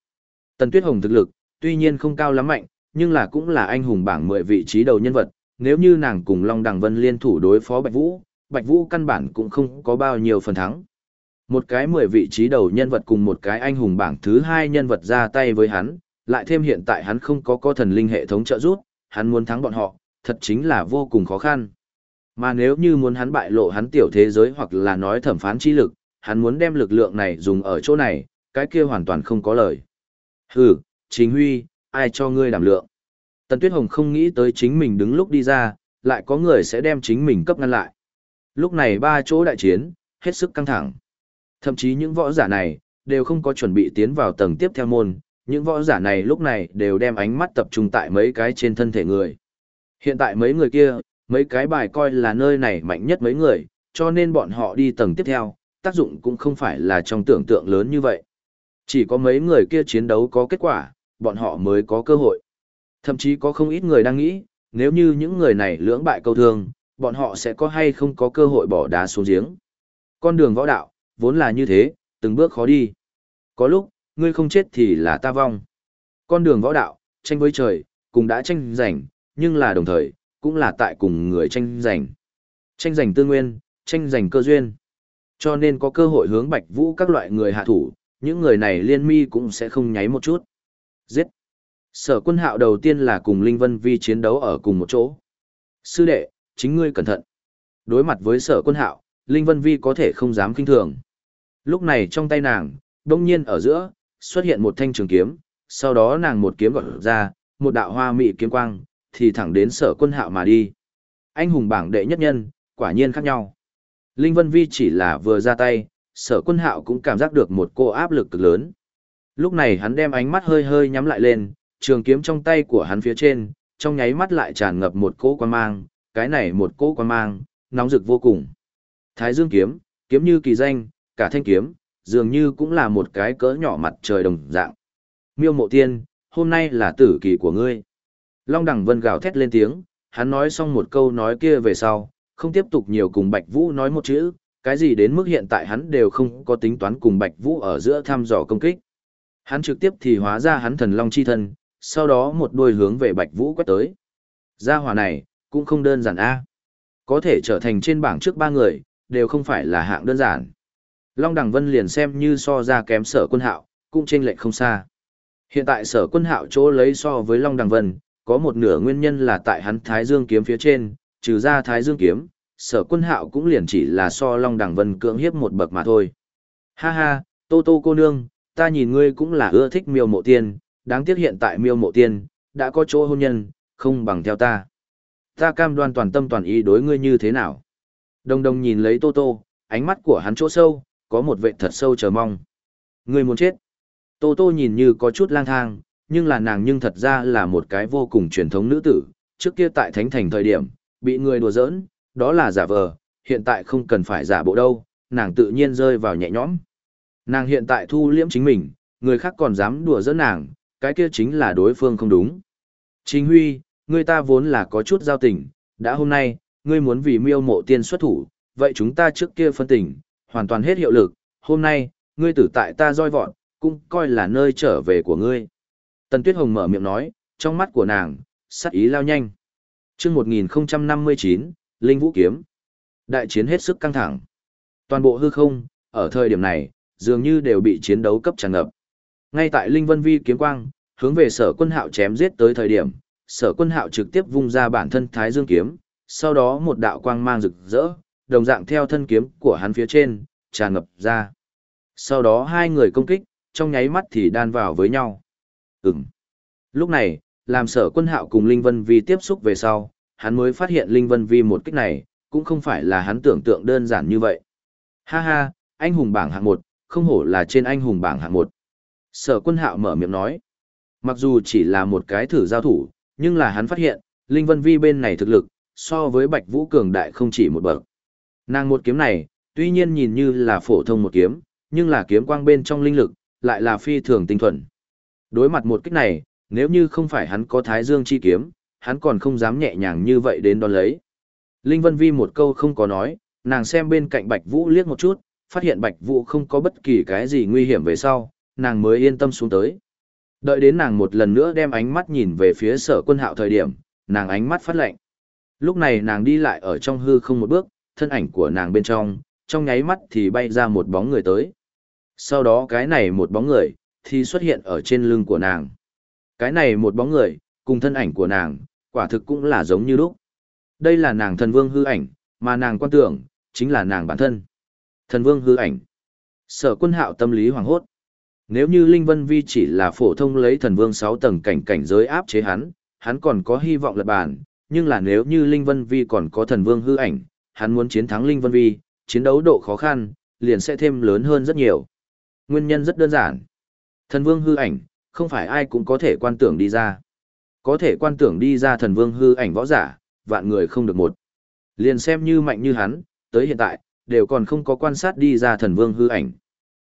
Tần Tuyết Hồng thực lực, tuy nhiên không cao lắm mạnh, nhưng là cũng là anh hùng bảng 10 vị trí đầu nhân vật, nếu như nàng cùng Long Đằng Vân liên thủ đối phó Bạch Vũ, Bạch Vũ căn bản cũng không có bao nhiêu phần thắng. Một cái 10 vị trí đầu nhân vật cùng một cái anh hùng bảng thứ hai nhân vật ra tay với hắn, lại thêm hiện tại hắn không có có thần linh hệ thống trợ giúp, hắn muốn thắng bọn họ, thật chính là vô cùng khó khăn. Mà nếu như muốn hắn bại lộ hắn tiểu thế giới hoặc là nói thẩm phán chi lực, hắn muốn đem lực lượng này dùng ở chỗ này, cái kia hoàn toàn không có lời. Hừ, chính huy, ai cho ngươi đảm lượng. Tần Tuyết Hồng không nghĩ tới chính mình đứng lúc đi ra, lại có người sẽ đem chính mình cấp ngăn lại. Lúc này ba chỗ đại chiến, hết sức căng thẳng. Thậm chí những võ giả này, đều không có chuẩn bị tiến vào tầng tiếp theo môn, những võ giả này lúc này đều đem ánh mắt tập trung tại mấy cái trên thân thể người. Hiện tại mấy người kia, mấy cái bài coi là nơi này mạnh nhất mấy người, cho nên bọn họ đi tầng tiếp theo, tác dụng cũng không phải là trong tưởng tượng lớn như vậy. Chỉ có mấy người kia chiến đấu có kết quả, bọn họ mới có cơ hội. Thậm chí có không ít người đang nghĩ, nếu như những người này lưỡng bại câu thương, bọn họ sẽ có hay không có cơ hội bỏ đá xuống giếng. Con đường võ đạo, vốn là như thế, từng bước khó đi. Có lúc, ngươi không chết thì là ta vong. Con đường võ đạo, tranh với trời, cùng đã tranh giành, nhưng là đồng thời, cũng là tại cùng người tranh giành. Tranh giành tư nguyên, tranh giành cơ duyên. Cho nên có cơ hội hướng Bạch Vũ các loại người hạ thủ, những người này liên mi cũng sẽ không nháy một chút. Giết. Sở quân hạo đầu tiên là cùng Linh Vân Vi chiến đấu ở cùng một chỗ. Sư đệ, chính ngươi cẩn thận. Đối mặt với sở quân hạo, Linh Vân Vi có thể không dám kinh thường. Lúc này trong tay nàng, đông nhiên ở giữa, xuất hiện một thanh trường kiếm, sau đó nàng một kiếm gọi ra, một đạo hoa mị kiếm quang, thì thẳng đến sở quân hạo mà đi. Anh hùng bảng đệ nhất nhân, quả nhiên khác nhau. Linh Vân Vi chỉ là vừa ra tay, sở quân hạo cũng cảm giác được một cô áp lực cực lớn. Lúc này hắn đem ánh mắt hơi hơi nhắm lại lên, trường kiếm trong tay của hắn phía trên, trong nháy mắt lại tràn ngập một cỗ quan mang, cái này một cỗ quan mang, nóng rực vô cùng. Thái Dương kiếm, kiếm như kỳ danh, cả thanh kiếm, dường như cũng là một cái cỡ nhỏ mặt trời đồng dạng. Miêu mộ tiên, hôm nay là tử kỳ của ngươi. Long đẳng vân gào thét lên tiếng, hắn nói xong một câu nói kia về sau, không tiếp tục nhiều cùng Bạch Vũ nói một chữ, cái gì đến mức hiện tại hắn đều không có tính toán cùng Bạch Vũ ở giữa thăm dò công kích. Hắn trực tiếp thì hóa ra hắn thần long chi thân, sau đó một đôi hướng về Bạch Vũ quét tới. Gia hỏa này, cũng không đơn giản a. Có thể trở thành trên bảng trước ba người, đều không phải là hạng đơn giản. Long Đằng Vân liền xem như so ra kém sở quân hạo, cũng chênh lệch không xa. Hiện tại sở quân hạo chỗ lấy so với Long Đằng Vân, có một nửa nguyên nhân là tại hắn Thái Dương kiếm phía trên, trừ ra Thái Dương kiếm, sở quân hạo cũng liền chỉ là so Long Đằng Vân cưỡng hiếp một bậc mà thôi. Ha ha, Tô Tô cô nương, ta nhìn ngươi cũng là ưa thích miêu mộ tiên, đáng tiếc hiện tại miêu mộ tiên, đã có chỗ hôn nhân, không bằng theo ta. Ta cam đoan toàn tâm toàn ý đối ngươi như thế nào. Đồng đồng nhìn lấy Tô Tô, ánh mắt của hắn chỗ sâu, có một vệ thật sâu chờ mong. Ngươi muốn chết. Tô Tô nhìn như có chút lang thang, nhưng là nàng nhưng thật ra là một cái vô cùng truyền thống nữ tử, trước kia tại Thánh Thành thời điểm, bị người đùa giỡn, đó là giả vờ, hiện tại không cần phải giả bộ đâu, nàng tự nhiên rơi vào nhẹ nhõm. Nàng hiện tại thu liễm chính mình, người khác còn dám đùa giỡn nàng, cái kia chính là đối phương không đúng. Chính Huy, người ta vốn là có chút giao tình, đã hôm nay, ngươi muốn vì miêu mộ tiên xuất thủ, vậy chúng ta trước kia phân tình, hoàn toàn hết hiệu lực, hôm nay, ngươi tử tại ta roi vọn, cũng coi là nơi trở về của ngươi. Tần Tuyết Hồng mở miệng nói, trong mắt của nàng, sắc ý lao nhanh. chương 1059, Linh Vũ Kiếm. Đại chiến hết sức căng thẳng. Toàn bộ hư không, ở thời điểm này, dường như đều bị chiến đấu cấp tràn ngập. Ngay tại Linh Vân Vi kiếm quang, hướng về sở quân hạo chém giết tới thời điểm, sở quân hạo trực tiếp vung ra bản thân Thái Dương kiếm, sau đó một đạo quang mang rực rỡ, đồng dạng theo thân kiếm của hắn phía trên, tràn ngập ra. Sau đó hai người công kích, trong nháy mắt thì đan vào với nhau. Ừm. Lúc này, làm sở quân hạo cùng Linh Vân Vi tiếp xúc về sau, hắn mới phát hiện Linh Vân Vi một kích này, cũng không phải là hắn tưởng tượng đơn giản như vậy. Ha ha, anh hùng bảng hạng một, không hổ là trên anh hùng bảng hạng một. Sở quân hạo mở miệng nói. Mặc dù chỉ là một cái thử giao thủ, nhưng là hắn phát hiện, Linh Vân Vi bên này thực lực, so với Bạch Vũ Cường Đại không chỉ một bậc. Nàng một kiếm này, tuy nhiên nhìn như là phổ thông một kiếm, nhưng là kiếm quang bên trong linh lực, lại là phi thường tinh thuần. Đối mặt một kích này, nếu như không phải hắn có Thái Dương chi kiếm, hắn còn không dám nhẹ nhàng như vậy đến đón lấy. Linh Vân Vi một câu không có nói, nàng xem bên cạnh Bạch Vũ liếc một chút, phát hiện Bạch Vũ không có bất kỳ cái gì nguy hiểm về sau, nàng mới yên tâm xuống tới. Đợi đến nàng một lần nữa đem ánh mắt nhìn về phía sở quân hạo thời điểm, nàng ánh mắt phát lạnh. Lúc này nàng đi lại ở trong hư không một bước, thân ảnh của nàng bên trong, trong nháy mắt thì bay ra một bóng người tới. Sau đó cái này một bóng người, thì xuất hiện ở trên lưng của nàng. Cái này một bóng người, cùng thân ảnh của nàng, quả thực cũng là giống như lúc. Đây là nàng thần vương hư ảnh, mà nàng quan tưởng, chính là nàng bản thân. Thần vương hư ảnh. Sở quân hạo tâm lý hoàng hốt. Nếu như Linh Vân Vi chỉ là phổ thông lấy thần vương 6 tầng cảnh cảnh giới áp chế hắn, hắn còn có hy vọng lật bàn, nhưng là nếu như Linh Vân Vi còn có thần vương hư ảnh, hắn muốn chiến thắng Linh Vân Vi, chiến đấu độ khó khăn, liền sẽ thêm lớn hơn rất nhiều. Nguyên nhân rất đơn giản. Thần vương hư ảnh, không phải ai cũng có thể quan tưởng đi ra. Có thể quan tưởng đi ra thần vương hư ảnh võ giả, vạn người không được một. Liền xem như mạnh như hắn, tới hiện tại, đều còn không có quan sát đi ra thần vương hư ảnh.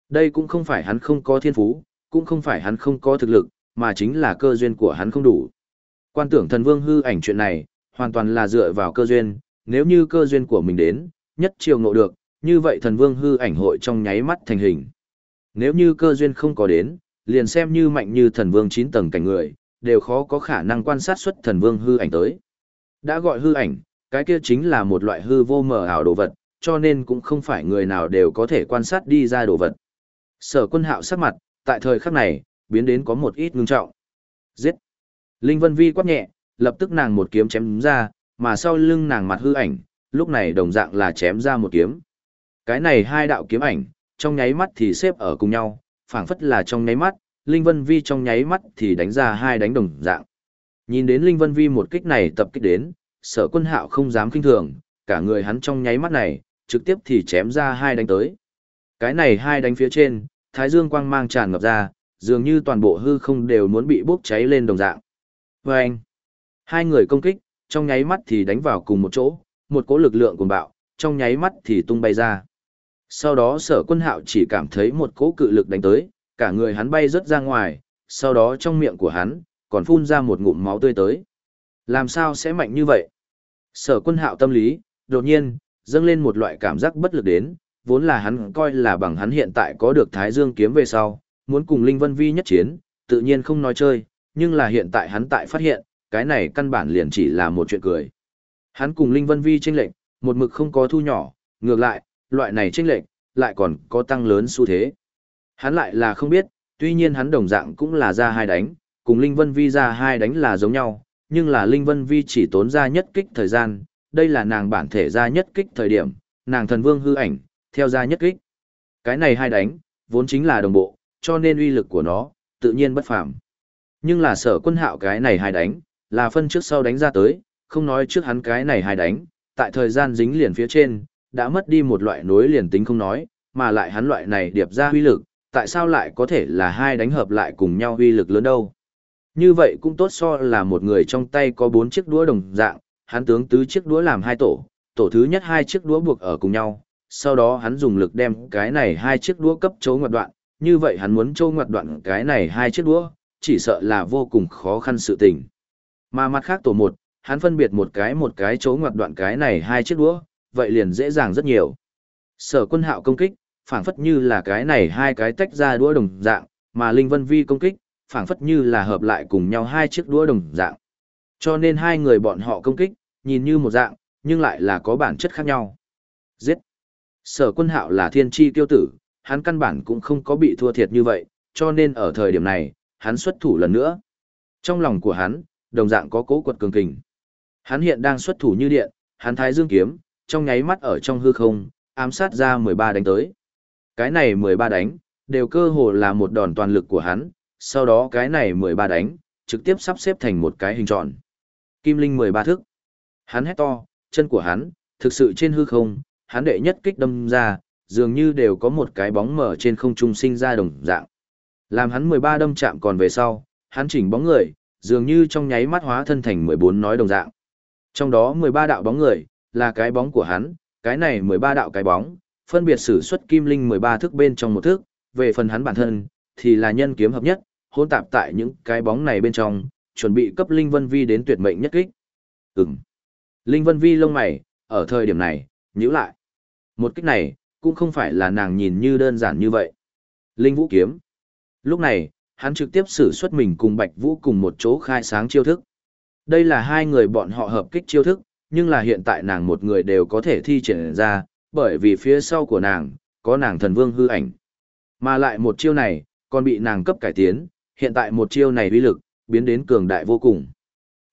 Đây cũng không phải hắn không có thiên phú, cũng không phải hắn không có thực lực, mà chính là cơ duyên của hắn không đủ. Quan tưởng thần vương hư ảnh chuyện này, hoàn toàn là dựa vào cơ duyên, nếu như cơ duyên của mình đến, nhất chiều ngộ được, như vậy thần vương hư ảnh hội trong nháy mắt thành hình. Nếu như cơ duyên không có đến, liền xem như mạnh như thần vương 9 tầng cảnh người, đều khó có khả năng quan sát xuất thần vương hư ảnh tới. Đã gọi hư ảnh, cái kia chính là một loại hư vô mờ ảo đồ vật, cho nên cũng không phải người nào đều có thể quan sát đi ra đồ vật. Sở quân hạo sắc mặt, tại thời khắc này, biến đến có một ít ngưng trọng. Giết! Linh Vân Vi quát nhẹ, lập tức nàng một kiếm chém ra, mà sau lưng nàng mặt hư ảnh, lúc này đồng dạng là chém ra một kiếm. Cái này hai đạo kiếm ảnh, trong nháy mắt thì xếp ở cùng nhau, phảng phất là trong nháy mắt, Linh Vân Vi trong nháy mắt thì đánh ra hai đánh đồng dạng. Nhìn đến Linh Vân Vi một kích này tập kích đến, sở quân hạo không dám kinh thường, cả người hắn trong nháy mắt này, trực tiếp thì chém ra hai đánh tới. Cái này hai đánh phía trên, thái dương quang mang tràn ngập ra, dường như toàn bộ hư không đều muốn bị bốc cháy lên đồng dạng. Và anh, hai người công kích, trong nháy mắt thì đánh vào cùng một chỗ, một cỗ lực lượng cuồng bạo, trong nháy mắt thì tung bay ra. Sau đó sở quân hạo chỉ cảm thấy một cỗ cự lực đánh tới, cả người hắn bay rớt ra ngoài, sau đó trong miệng của hắn, còn phun ra một ngụm máu tươi tới. Làm sao sẽ mạnh như vậy? Sở quân hạo tâm lý, đột nhiên, dâng lên một loại cảm giác bất lực đến, vốn là hắn coi là bằng hắn hiện tại có được Thái Dương kiếm về sau, muốn cùng Linh Vân Vi nhất chiến, tự nhiên không nói chơi, nhưng là hiện tại hắn tại phát hiện, cái này căn bản liền chỉ là một chuyện cười. Hắn cùng Linh Vân Vi tranh lệnh, một mực không có thu nhỏ, ngược lại, loại này tranh lệnh, lại còn có tăng lớn xu thế. Hắn lại là không biết, tuy nhiên hắn đồng dạng cũng là ra hai đánh, cùng Linh Vân Vi ra hai đánh là giống nhau, nhưng là Linh Vân Vi chỉ tốn ra nhất kích thời gian, đây là nàng bản thể ra nhất kích thời điểm, nàng thần vương hư ảnh, theo ra nhất kích. Cái này hai đánh, vốn chính là đồng bộ, cho nên uy lực của nó, tự nhiên bất phàm. Nhưng là sở quân hạo cái này hai đánh, là phân trước sau đánh ra tới, không nói trước hắn cái này hai đánh, tại thời gian dính liền phía trên, đã mất đi một loại nối liền tính không nói, mà lại hắn loại này điệp ra uy lực, tại sao lại có thể là hai đánh hợp lại cùng nhau uy lực lớn đâu. Như vậy cũng tốt so là một người trong tay có bốn chiếc đũa đồng dạng, hắn tướng tứ chiếc đũa làm hai tổ, tổ thứ nhất hai chiếc đũa buộc ở cùng nhau, sau đó hắn dùng lực đem cái này hai chiếc đũa cấp chấu ngoặt đoạn, như vậy hắn muốn chấu ngoặt đoạn cái này hai chiếc đũa, chỉ sợ là vô cùng khó khăn sự tình. Mà mặt khác tổ một, hắn phân biệt một cái một cái chấu ngoặt đoạn cái này hai chiếc đũa, vậy liền dễ dàng rất nhiều. Sở quân hạo công kích, phảng phất như là cái này hai cái tách ra đũa đồng dạng, mà Linh Vân Vi công kích, phảng phất như là hợp lại cùng nhau hai chiếc đũa đồng dạng. Cho nên hai người bọn họ công kích, nhìn như một dạng, nhưng lại là có bản chất khác nhau. Giết! Sở quân hạo là thiên tri tiêu tử, hắn căn bản cũng không có bị thua thiệt như vậy, cho nên ở thời điểm này, hắn xuất thủ lần nữa. Trong lòng của hắn, đồng dạng có cố quật cường kình. Hắn hiện đang xuất thủ như điện, hắn thái dương kiếm, trong nháy mắt ở trong hư không, ám sát ra 13 đánh tới. Cái này 13 đánh, đều cơ hồ là một đòn toàn lực của hắn, sau đó cái này 13 đánh, trực tiếp sắp xếp thành một cái hình tròn. Kim Linh 13 thức. Hắn hét to, chân của hắn, thực sự trên hư không, hắn đệ nhất kích đâm ra, dường như đều có một cái bóng mở trên không trung sinh ra đồng dạng. Làm hắn 13 đâm chạm còn về sau, hắn chỉnh bóng người, dường như trong nháy mắt hóa thân thành 14 nói đồng dạng. Trong đó 13 đạo bóng người, là cái bóng của hắn, cái này 13 đạo cái bóng, phân biệt sử xuất kim linh 13 thức bên trong một thức, về phần hắn bản thân, thì là nhân kiếm hợp nhất, hỗn tạp tại những cái bóng này bên trong, chuẩn bị cấp Linh Vân Vi đến tuyệt mệnh nhất kích. Ừm. Linh Vân Vi lông mày, ở thời điểm này, nhíu lại. Một kích này, cũng không phải là nàng nhìn như đơn giản như vậy. Linh Vũ kiếm. Lúc này, hắn trực tiếp sử xuất mình cùng Bạch Vũ cùng một chỗ khai sáng chiêu thức. Đây là hai người bọn họ hợp kích chiêu thức, nhưng là hiện tại nàng một người đều có thể thi triển ra, bởi vì phía sau của nàng, có nàng thần vương hư ảnh. Mà lại một chiêu này, còn bị nàng cấp cải tiến, hiện tại một chiêu này uy lực, biến đến cường đại vô cùng.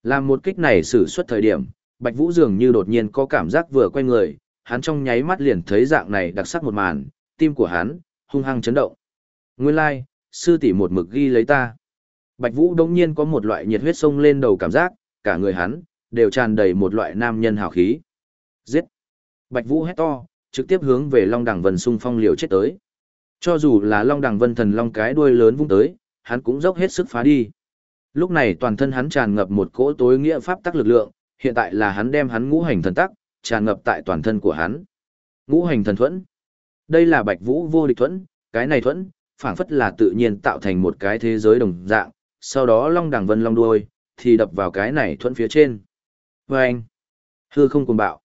Làm một kích này sử xuất thời điểm, Bạch Vũ dường như đột nhiên có cảm giác vừa quay người, hắn trong nháy mắt liền thấy dạng này đặc sắc một màn, tim của hắn, hung hăng chấn động. Nguyên lai, like, sư tỷ một mực ghi lấy ta. Bạch Vũ đông nhiên có một loại nhiệt huyết sông lên đầu cảm giác, cả người hắn, đều tràn đầy một loại nam nhân hào khí. Giết! Bạch Vũ hét to, trực tiếp hướng về Long Đằng Vân xung phong liều chết tới. Cho dù là Long Đằng Vân thần long cái đuôi lớn vung tới, hắn cũng dốc hết sức phá đi. Lúc này toàn thân hắn tràn ngập một cỗ tối nghĩa pháp tắc lực lượng, hiện tại là hắn đem hắn ngũ hành thần tắc, tràn ngập tại toàn thân của hắn. Ngũ hành thần thuẫn. Đây là Bạch Vũ vô địch thuẫn, cái này thuẫn, phảng phất là tự nhiên tạo thành một cái thế giới đồng dạng, sau đó long đằng vân long đuôi, thì đập vào cái này thuẫn phía trên. Và anh, hư không cùng bạo.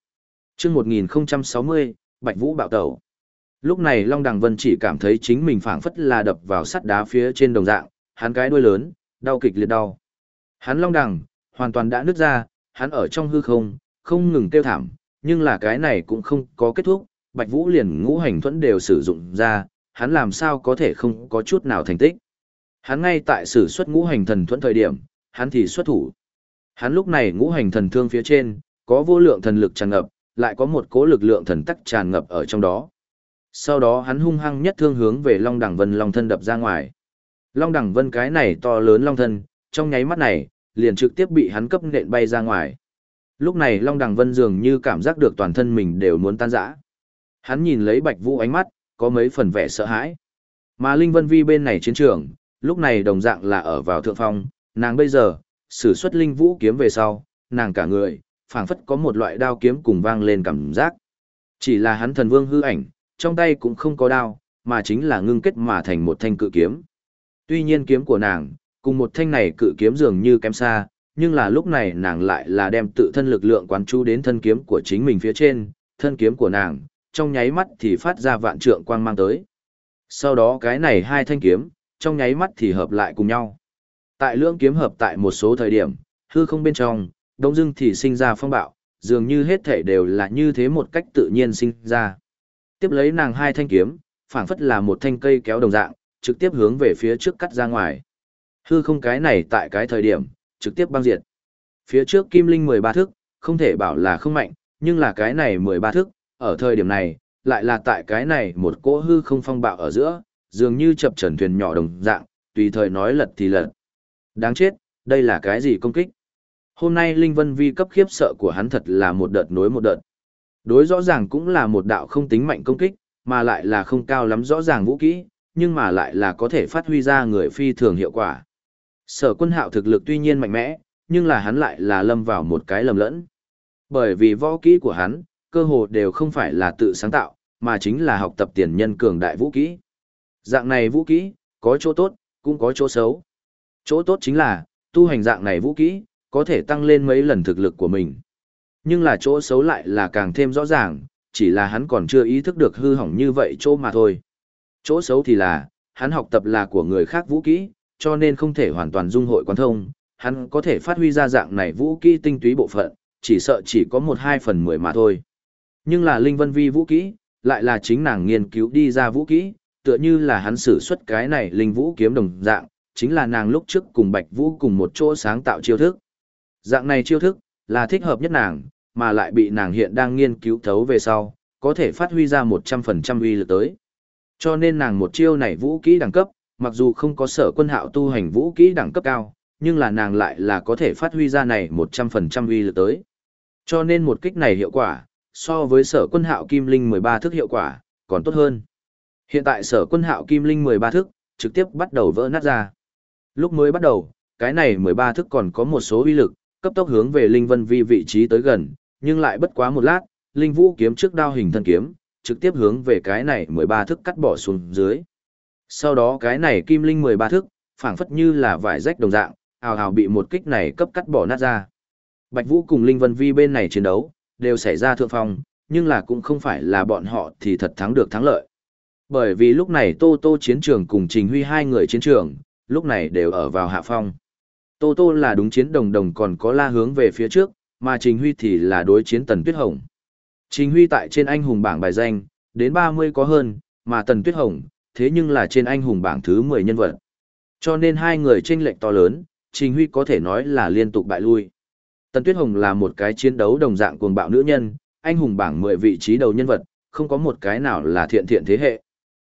chương 1060, Bạch Vũ bạo tẩu. Lúc này Long Đằng Vân chỉ cảm thấy chính mình phảng phất là đập vào sắt đá phía trên đồng dạng, hắn cái đuôi lớn, đau kịch liệt đau. Hắn Long Đằng, hoàn toàn đã nứt ra, hắn ở trong hư không, không ngừng kêu thảm, nhưng là cái này cũng không có kết thúc, Bạch Vũ liền ngũ hành thuẫn đều sử dụng ra, hắn làm sao có thể không có chút nào thành tích. Hắn ngay tại sử xuất ngũ hành thần thuẫn thời điểm, hắn thì xuất thủ. Hắn lúc này ngũ hành thần thương phía trên, có vô lượng thần lực tràn ngập, lại có một cố lực lượng thần tắc tràn ngập ở trong đó. Sau đó hắn hung hăng nhất thương hướng về Long Đẳng Vân Long thân đập ra ngoài. Long Đẳng Vân cái này to lớn long thân, trong nháy mắt này, liền trực tiếp bị hắn cấp nện bay ra ngoài. Lúc này Long Đằng Vân dường như cảm giác được toàn thân mình đều muốn tan rã. Hắn nhìn lấy Bạch Vũ ánh mắt, có mấy phần vẻ sợ hãi. Mà Linh Vân Vi bên này chiến trường, lúc này đồng dạng là ở vào thượng phong, nàng bây giờ, sử xuất Linh Vũ kiếm về sau, nàng cả người, phảng phất có một loại đao kiếm cùng vang lên cảm giác. Chỉ là hắn thần vương hư ảnh, trong tay cũng không có đao, mà chính là ngưng kết mà thành một thanh cự kiếm. Tuy nhiên kiếm của nàng, cùng một thanh này cự kiếm dường như kém xa, nhưng là lúc này nàng lại là đem tự thân lực lượng quán chú đến thân kiếm của chính mình phía trên, thân kiếm của nàng, trong nháy mắt thì phát ra vạn trượng quang mang tới. Sau đó cái này hai thanh kiếm, trong nháy mắt thì hợp lại cùng nhau. Tại lưỡng kiếm hợp tại một số thời điểm, hư không bên trong, đông dưng thì sinh ra phong bạo, dường như hết thể đều là như thế một cách tự nhiên sinh ra. Tiếp lấy nàng hai thanh kiếm, phảng phất là một thanh cây kéo đồng dạng, trực tiếp hướng về phía trước cắt ra ngoài. Hư không cái này tại cái thời điểm, trực tiếp băng diệt. Phía trước Kim Linh 13 thức, không thể bảo là không mạnh, nhưng là cái này 13 thức, ở thời điểm này, lại là tại cái này một cỗ hư không phong bạo ở giữa, dường như chập trần thuyền nhỏ đồng dạng, tùy thời nói lật thì lật. Đáng chết, đây là cái gì công kích? Hôm nay Linh Vân Vi cấp khiếp sợ của hắn thật là một đợt nối một đợt. Đối rõ ràng cũng là một đạo không tính mạnh công kích, mà lại là không cao lắm rõ ràng vũ kỹ, nhưng mà lại là có thể phát huy ra người phi thường hiệu quả. Sở quân hạo thực lực tuy nhiên mạnh mẽ, nhưng là hắn lại là lâm vào một cái lầm lẫn. Bởi vì võ kỹ của hắn, cơ hồ đều không phải là tự sáng tạo, mà chính là học tập tiền nhân cường đại vũ kỹ. Dạng này vũ kỹ, có chỗ tốt, cũng có chỗ xấu. Chỗ tốt chính là, tu hành dạng này vũ kỹ, có thể tăng lên mấy lần thực lực của mình. Nhưng là chỗ xấu lại là càng thêm rõ ràng, chỉ là hắn còn chưa ý thức được hư hỏng như vậy chỗ mà thôi. Chỗ xấu thì là, hắn học tập là của người khác vũ kỹ, cho nên không thể hoàn toàn dung hội quán thông, hắn có thể phát huy ra dạng này vũ kỹ tinh túy bộ phận, chỉ sợ chỉ có một hai phần mười mà thôi. Nhưng là Linh Vân Vi vũ kỹ, lại là chính nàng nghiên cứu đi ra vũ kỹ, tựa như là hắn sử xuất cái này linh vũ kiếm đồng dạng, chính là nàng lúc trước cùng Bạch Vũ cùng một chỗ sáng tạo chiêu thức. Dạng này chiêu thức, là thích hợp nhất nàng, mà lại bị nàng hiện đang nghiên cứu thấu về sau, có thể phát huy ra 100% uy lực tới. Cho nên nàng một chiêu này vũ kỹ đẳng cấp, mặc dù không có sở quân hạo tu hành vũ kỹ đẳng cấp cao, nhưng là nàng lại là có thể phát huy ra này 100% uy lực tới. Cho nên một kích này hiệu quả, so với sở quân hạo kim linh 13 thức hiệu quả, còn tốt hơn. Hiện tại sở quân hạo kim linh 13 thức, trực tiếp bắt đầu vỡ nát ra. Lúc mới bắt đầu, cái này 13 thức còn có một số uy lực, cấp tốc hướng về linh vân vi vị trí tới gần, nhưng lại bất quá một lát, linh vũ kiếm trước đao hình thân kiếm, trực tiếp hướng về cái này 13 thức cắt bỏ xuống dưới. Sau đó cái này kim linh 13 thức, phảng phất như là vải rách đồng dạng, ào ào bị một kích này cấp cắt bỏ nát ra. Bạch Vũ cùng Linh Vân Vi bên này chiến đấu, đều xảy ra thượng phong, nhưng là cũng không phải là bọn họ thì thật thắng được thắng lợi. Bởi vì lúc này Tô Tô chiến trường cùng Trình Huy hai người chiến trường, lúc này đều ở vào hạ phong. Tô Tô là đúng chiến đồng đồng còn có la hướng về phía trước, mà Trình Huy thì là đối chiến Tần Tuyết Hồng. Trình Huy tại trên anh hùng bảng bài danh, đến 30 có hơn, mà Tần Tuyết Hồng, thế nhưng là trên anh hùng bảng thứ 10 nhân vật. Cho nên hai người chênh lệch to lớn, Trình Huy có thể nói là liên tục bại lui. Tần Tuyết Hồng là một cái chiến đấu đồng dạng cuồng bạo nữ nhân, anh hùng bảng 10 vị trí đầu nhân vật, không có một cái nào là thiện thiện thế hệ.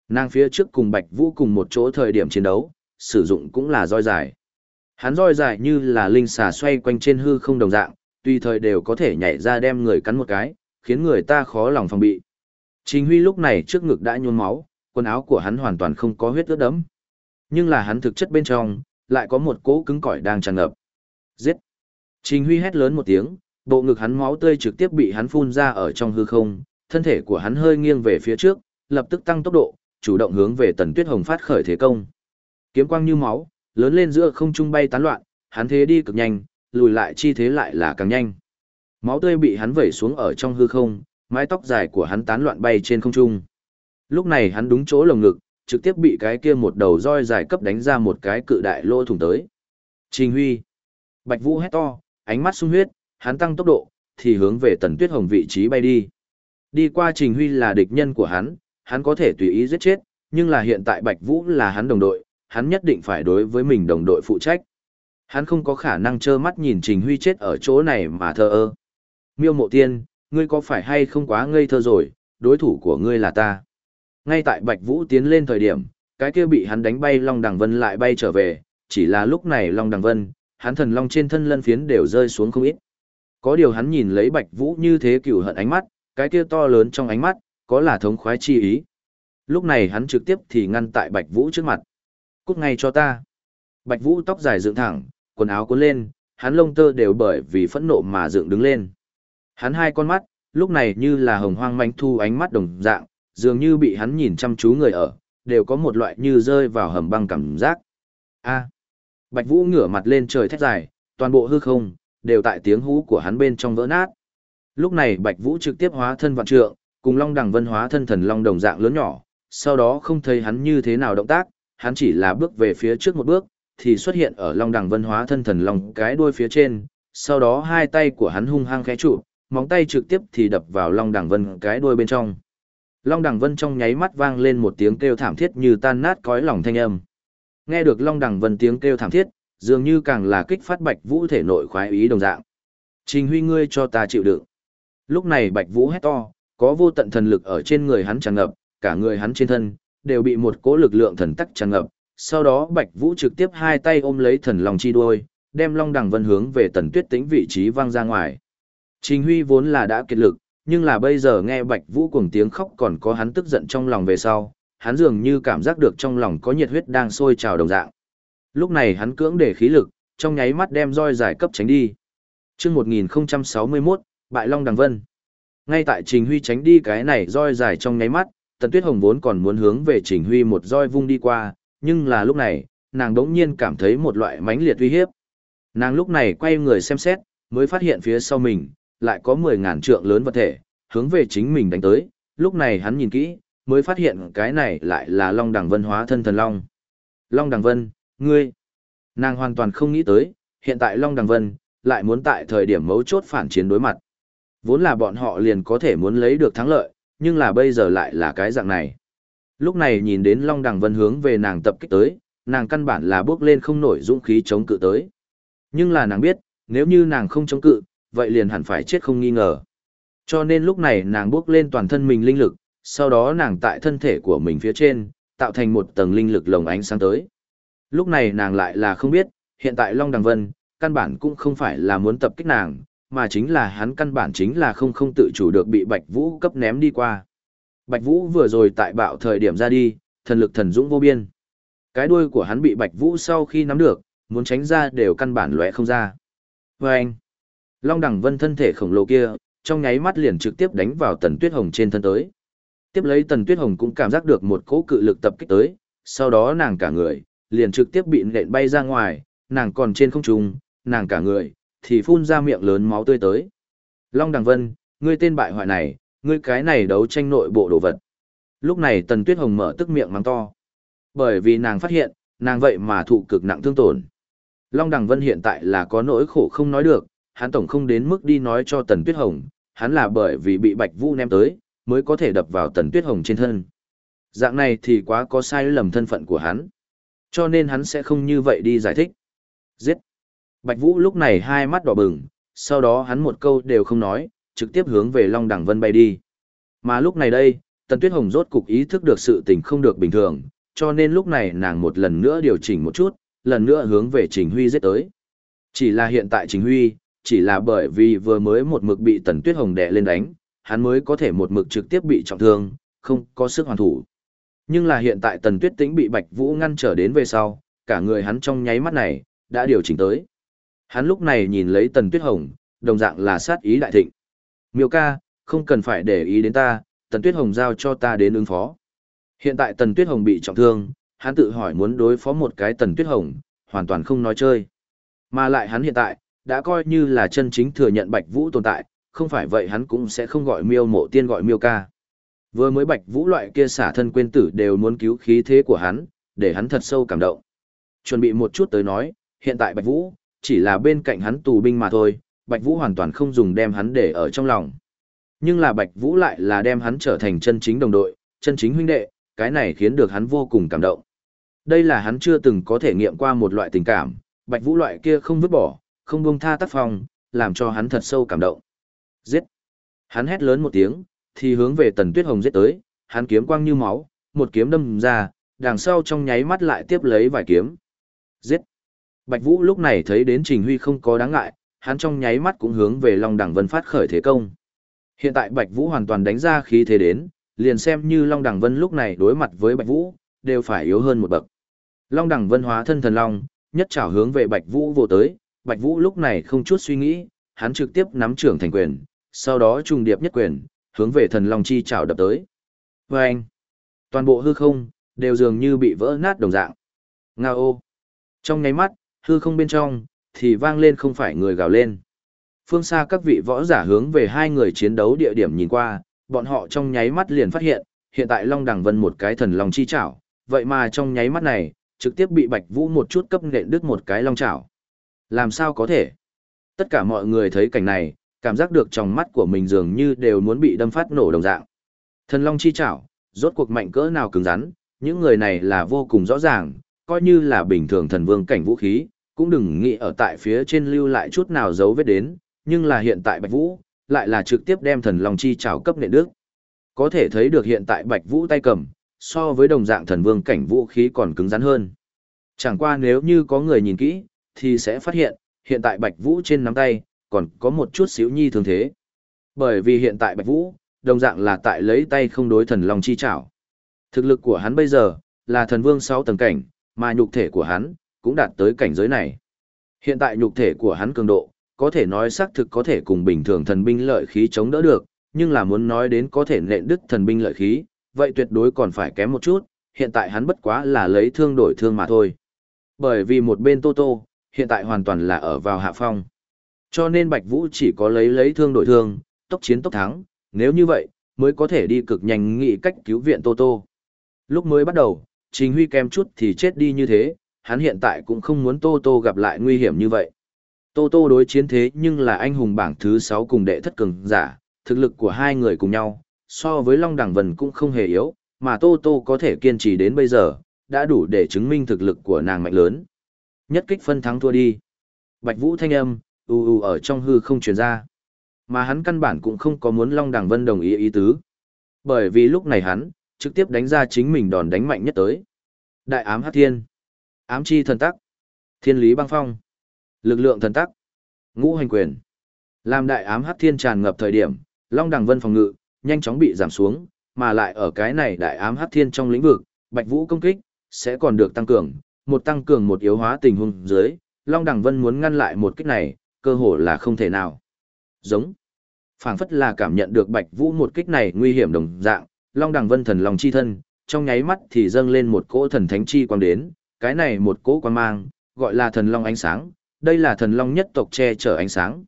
Nàng phía trước cùng Bạch Vũ cùng một chỗ thời điểm chiến đấu, sử dụng cũng là roi dài. Hắn roi dài như là linh xà xoay quanh trên hư không đồng dạng, tùy thời đều có thể nhảy ra đem người cắn một cái, khiến người ta khó lòng phòng bị. Trình Huy lúc này trước ngực đã nhuôn máu, quần áo của hắn hoàn toàn không có huyết ướt đẫm. Nhưng là hắn thực chất bên trong, lại có một cỗ cứng cỏi đang tràn ngập. Giết! Trình Huy hét lớn một tiếng, bộ ngực hắn máu tươi trực tiếp bị hắn phun ra ở trong hư không, thân thể của hắn hơi nghiêng về phía trước, lập tức tăng tốc độ, chủ động hướng về Tần Tuyết Hồng phát khởi thế công. Kiếm quang như máu, lớn lên giữa không trung bay tán loạn, hắn thế đi cực nhanh, lùi lại chi thế lại là càng nhanh. Máu tươi bị hắn vẩy xuống ở trong hư không, mái tóc dài của hắn tán loạn bay trên không trung. Lúc này hắn đúng chỗ lồng ngực, trực tiếp bị cái kia một đầu roi dài cấp đánh ra một cái cự đại lỗ thủng tới. Trình Huy. Bạch Vũ hét to, ánh mắt sung huyết, hắn tăng tốc độ, thì hướng về Tần Tuyết Hồng vị trí bay đi. Đi qua Trình Huy là địch nhân của hắn, hắn có thể tùy ý giết chết, nhưng là hiện tại Bạch Vũ là hắn đồng đội, hắn nhất định phải đối với mình đồng đội phụ trách. Hắn không có khả năng trơ mắt nhìn Trình Huy chết ở chỗ này mà thờ ơ. Miêu Mộ Tiên, ngươi có phải hay không quá ngây thơ rồi, đối thủ của ngươi là ta. Ngay tại Bạch Vũ tiến lên thời điểm, cái kia bị hắn đánh bay Long Đằng Vân lại bay trở về, chỉ là lúc này Long Đằng Vân, hắn thần long trên thân lân phiến đều rơi xuống không ít. Có điều hắn nhìn lấy Bạch Vũ như thế cửu hận ánh mắt, cái kia to lớn trong ánh mắt, có là thống khoái chi ý. Lúc này hắn trực tiếp thì ngăn tại Bạch Vũ trước mặt. Cút ngay cho ta. Bạch Vũ tóc dài dựng thẳng, quần áo cuốn lên, hắn lông tơ đều bởi vì phẫn nộ mà dựng đứng lên. Hắn hai con mắt, lúc này như là hồng hoang manh thu ánh mắt đồng dạng, dường như bị hắn nhìn chăm chú người ở, đều có một loại như rơi vào hầm băng cảm giác. A. Bạch Vũ ngửa mặt lên trời thét dài, toàn bộ hư không đều tại tiếng hú của hắn bên trong vỡ nát. Lúc này Bạch Vũ trực tiếp hóa thân vạn trượng, cùng Long Đằng Vân hóa thân thần long đồng dạng lớn nhỏ, sau đó không thấy hắn như thế nào động tác, hắn chỉ là bước về phía trước một bước, thì xuất hiện ở Long Đằng Vân hóa thân thần long cái đuôi phía trên, sau đó hai tay của hắn hung hăng khẽ trụ, móng tay trực tiếp thì đập vào Long Đằng Vân cái đuôi bên trong. Long Đằng Vân trong nháy mắt vang lên một tiếng kêu thảm thiết như tan nát cõi lòng thanh âm. Nghe được Long Đằng Vân tiếng kêu thảm thiết, dường như càng là kích phát Bạch Vũ thể nội khoái ý đồng dạng. Trình Huy ngươi cho ta chịu đựng. Lúc này Bạch Vũ hét to, có vô tận thần lực ở trên người hắn tràn ngập, cả người hắn trên thân đều bị một cỗ lực lượng thần tắc tràn ngập. Sau đó Bạch Vũ trực tiếp hai tay ôm lấy thần long chi đuôi, đem Long Đằng Vân hướng về Tần Tuyết Tĩnh vị trí văng ra ngoài. Trình Huy vốn là đã kiệt lực, nhưng là bây giờ nghe Bạch Vũ cuồng tiếng khóc còn có hắn tức giận trong lòng về sau, hắn dường như cảm giác được trong lòng có nhiệt huyết đang sôi trào đồng dạng. Lúc này hắn cưỡng để khí lực, trong nháy mắt đem roi giải cấp tránh đi. Chương 1061, Bại Long Đằng Vân. Ngay tại Trình Huy tránh đi cái này roi giải trong nháy mắt, Tần Tuyết Hồng vốn còn muốn hướng về Trình Huy một roi vung đi qua, nhưng là lúc này, nàng đống nhiên cảm thấy một loại mãnh liệt uy hiếp. Nàng lúc này quay người xem xét, mới phát hiện phía sau mình, lại có 10.000 trượng lớn vật thể, hướng về chính mình đánh tới, lúc này hắn nhìn kỹ, mới phát hiện cái này lại là Long Đằng Vân hóa thân thần Long. Long Đằng Vân, ngươi, nàng hoàn toàn không nghĩ tới, hiện tại Long Đằng Vân, lại muốn tại thời điểm mấu chốt phản chiến đối mặt. Vốn là bọn họ liền có thể muốn lấy được thắng lợi, nhưng là bây giờ lại là cái dạng này. Lúc này nhìn đến Long Đằng Vân hướng về nàng tập kích tới, nàng căn bản là bước lên không nổi dũng khí chống cự tới. Nhưng là nàng biết, nếu như nàng không chống cự, vậy liền hẳn phải chết không nghi ngờ. Cho nên lúc này nàng bước lên toàn thân mình linh lực, sau đó nàng tại thân thể của mình phía trên, tạo thành một tầng linh lực lồng ánh sáng tới. Lúc này nàng lại là không biết, hiện tại Long Đằng Vân, căn bản cũng không phải là muốn tập kích nàng, mà chính là hắn căn bản chính là không không tự chủ được bị Bạch Vũ cấp ném đi qua. Bạch Vũ vừa rồi tại bạo thời điểm ra đi, thần lực thần dũng vô biên. Cái đuôi của hắn bị Bạch Vũ sau khi nắm được, muốn tránh ra đều căn bản lóe không ra. Và anh, Long đẳng Vân thân thể khổng lồ kia, trong nháy mắt liền trực tiếp đánh vào Tần Tuyết Hồng trên thân tới. Tiếp lấy Tần Tuyết Hồng cũng cảm giác được một cỗ cự lực tập kích tới, sau đó nàng cả người, liền trực tiếp bị nện bay ra ngoài, nàng còn trên không trung, nàng cả người, thì phun ra miệng lớn máu tươi tới. Long Đằng Vân, ngươi tên bại hoại này, ngươi cái này đấu tranh nội bộ đồ vật. Lúc này Tần Tuyết Hồng mở tức miệng mắng to. Bởi vì nàng phát hiện, nàng vậy mà thụ cực nặng thương tổn. Long Đằng Vân hiện tại là có nỗi khổ không nói được, hắn tổng không đến mức đi nói cho Tần Tuyết Hồng, hắn là bởi vì bị Bạch Vũ ném tới, mới có thể đập vào Tần Tuyết Hồng trên thân. Dạng này thì quá có sai lầm thân phận của hắn. Cho nên hắn sẽ không như vậy đi giải thích. Giết! Bạch Vũ lúc này hai mắt đỏ bừng, sau đó hắn một câu đều không nói, trực tiếp hướng về Long Đẳng Vân bay đi. Mà lúc này đây, Tần Tuyết Hồng rốt cục ý thức được sự tình không được bình thường, cho nên lúc này nàng một lần nữa điều chỉnh một chút, lần nữa hướng về Trình Huy giết tới. Chỉ là hiện tại Trình Huy, chỉ là bởi vì vừa mới một mực bị Tần Tuyết Hồng đè lên đánh, hắn mới có thể một mực trực tiếp bị trọng thương, không có sức hoàn thủ. Nhưng là hiện tại Tần Tuyết Tĩnh bị Bạch Vũ ngăn trở đến về sau, cả người hắn trong nháy mắt này, đã điều chỉnh tới. Hắn lúc này nhìn lấy Tần Tuyết Hồng, đồng dạng là sát ý đại thịnh. Miêu ca, không cần phải để ý đến ta, Tần Tuyết Hồng giao cho ta đến ứng phó. Hiện tại Tần Tuyết Hồng bị trọng thương, hắn tự hỏi muốn đối phó một cái Tần Tuyết Hồng, hoàn toàn không nói chơi. Mà lại hắn hiện tại, đã coi như là chân chính thừa nhận Bạch Vũ tồn tại, không phải vậy hắn cũng sẽ không gọi miêu mộ tiên gọi miêu ca. Vừa mới Bạch Vũ loại kia xả thân quên tử đều muốn cứu khí thế của hắn, để hắn thật sâu cảm động. Chuẩn bị một chút tới nói, hiện tại Bạch Vũ, chỉ là bên cạnh hắn tù binh mà thôi, Bạch Vũ hoàn toàn không dùng đem hắn để ở trong lòng. Nhưng là Bạch Vũ lại là đem hắn trở thành chân chính đồng đội, chân chính huynh đệ, cái này khiến được hắn vô cùng cảm động. Đây là hắn chưa từng có thể nghiệm qua một loại tình cảm, Bạch Vũ loại kia không vứt bỏ, không buông tha tác phong, làm cho hắn thật sâu cảm động. Giết! Hắn hét lớn một tiếng, thì hướng về Tần Tuyết Hồng giết tới, hắn kiếm quang như máu, một kiếm đâm ra, đằng sau trong nháy mắt lại tiếp lấy vài kiếm. Giết! Bạch Vũ lúc này thấy đến Trình Huy không có đáng ngại, hắn trong nháy mắt cũng hướng về Long Đằng Vân phát khởi thế công. Hiện tại Bạch Vũ hoàn toàn đánh ra khí thế đến, liền xem như Long Đằng Vân lúc này đối mặt với Bạch Vũ, đều phải yếu hơn một bậc. Long Đằng Vân hóa thân thần long, nhất trảo hướng về Bạch Vũ vô tới, Bạch Vũ lúc này không chút suy nghĩ, hắn trực tiếp nắm trưởng thành quyền, sau đó trùng điệp nhất quyền, hướng về thần long chi trảo đập tới. Và anh, toàn bộ hư không, đều dường như bị vỡ nát đồng dạng. Ngao! Trong nháy mắt, hư không bên trong, thì vang lên không phải người gào lên. Phương xa các vị võ giả hướng về hai người chiến đấu địa điểm nhìn qua, bọn họ trong nháy mắt liền phát hiện, hiện tại Long Đằng Vân một cái thần long chi chảo, vậy mà trong nháy mắt này, trực tiếp bị Bạch Vũ một chút cấp nện đứt một cái long chảo. Làm sao có thể? Tất cả mọi người thấy cảnh này, cảm giác được trong mắt của mình dường như đều muốn bị đâm phát nổ đồng dạng. Thần long chi chảo, rốt cuộc mạnh cỡ nào cứng rắn, những người này là vô cùng rõ ràng, coi như là bình thường thần vương cảnh vũ khí, cũng đừng nghĩ ở tại phía trên lưu lại chút nào dấu vết đến, nhưng là hiện tại Bạch Vũ, lại là trực tiếp đem thần long chi trảo cấp nện đức. Có thể thấy được hiện tại Bạch Vũ tay cầm, so với đồng dạng thần vương cảnh vũ khí còn cứng rắn hơn. Chẳng qua nếu như có người nhìn kỹ, thì sẽ phát hiện, hiện tại Bạch Vũ trên nắm tay, còn có một chút xíu nhi thường thế. Bởi vì hiện tại Bạch Vũ, đồng dạng là tại lấy tay không đối thần long chi trảo. Thực lực của hắn bây giờ, là thần vương 6 tầng cảnh, mà nhục thể của hắn, cũng đạt tới cảnh giới này. Hiện tại nhục thể của hắn cường độ, có thể nói xác thực có thể cùng bình thường thần binh lợi khí chống đỡ được, nhưng là muốn nói đến có thể nện đứt thần binh lợi khí, vậy tuyệt đối còn phải kém một chút, hiện tại hắn bất quá là lấy thương đổi thương mà thôi. Bởi vì một bên Tô Tô, hiện tại hoàn toàn là ở vào hạ phong. Cho nên Bạch Vũ chỉ có lấy lấy thương đổi thương, tốc chiến tốc thắng, nếu như vậy, mới có thể đi cực nhanh nghĩ cách cứu viện Tô Tô. Lúc mới bắt đầu, Trình Huy kém chút thì chết đi như thế, hắn hiện tại cũng không muốn Tô Tô gặp lại nguy hiểm như vậy. Tô Tô đối chiến thế nhưng là anh hùng bảng thứ 6 cùng đệ thất cường giả, thực lực của hai người cùng nhau, so với Long đẳng Vân cũng không hề yếu, mà Tô Tô có thể kiên trì đến bây giờ, đã đủ để chứng minh thực lực của nàng mạnh lớn. Nhất kích phân thắng thua đi. Bạch Vũ thanh âm, u u ở trong hư không truyền ra. Mà hắn căn bản cũng không có muốn Long đẳng Vân đồng ý ý tứ. Bởi vì lúc này hắn, trực tiếp đánh ra chính mình đòn đánh mạnh nhất tới. Đại ám Hát thiên. Ám chi thần tắc. Thiên lý băng phong. Lực lượng thần tắc. Ngũ hành quyền. Làm đại ám Hát thiên tràn ngập thời điểm, Long Đằng Vân phòng ngự, nhanh chóng bị giảm xuống, mà lại ở cái này đại ám Hát thiên trong lĩnh vực, Bạch Vũ công kích, sẽ còn được tăng cường, một tăng cường một yếu hóa tình huống dưới, Long Đằng Vân muốn ngăn lại một kích này, cơ hội là không thể nào. Giống. phảng phất là cảm nhận được Bạch Vũ một kích này nguy hiểm đồng dạng, Long Đằng Vân thần lòng chi thân, trong nháy mắt thì dâng lên một cỗ thần thánh chi quang đến, cái này một cỗ quang mang, gọi là thần long ánh sáng, đây là thần long nhất tộc che chở ánh sáng.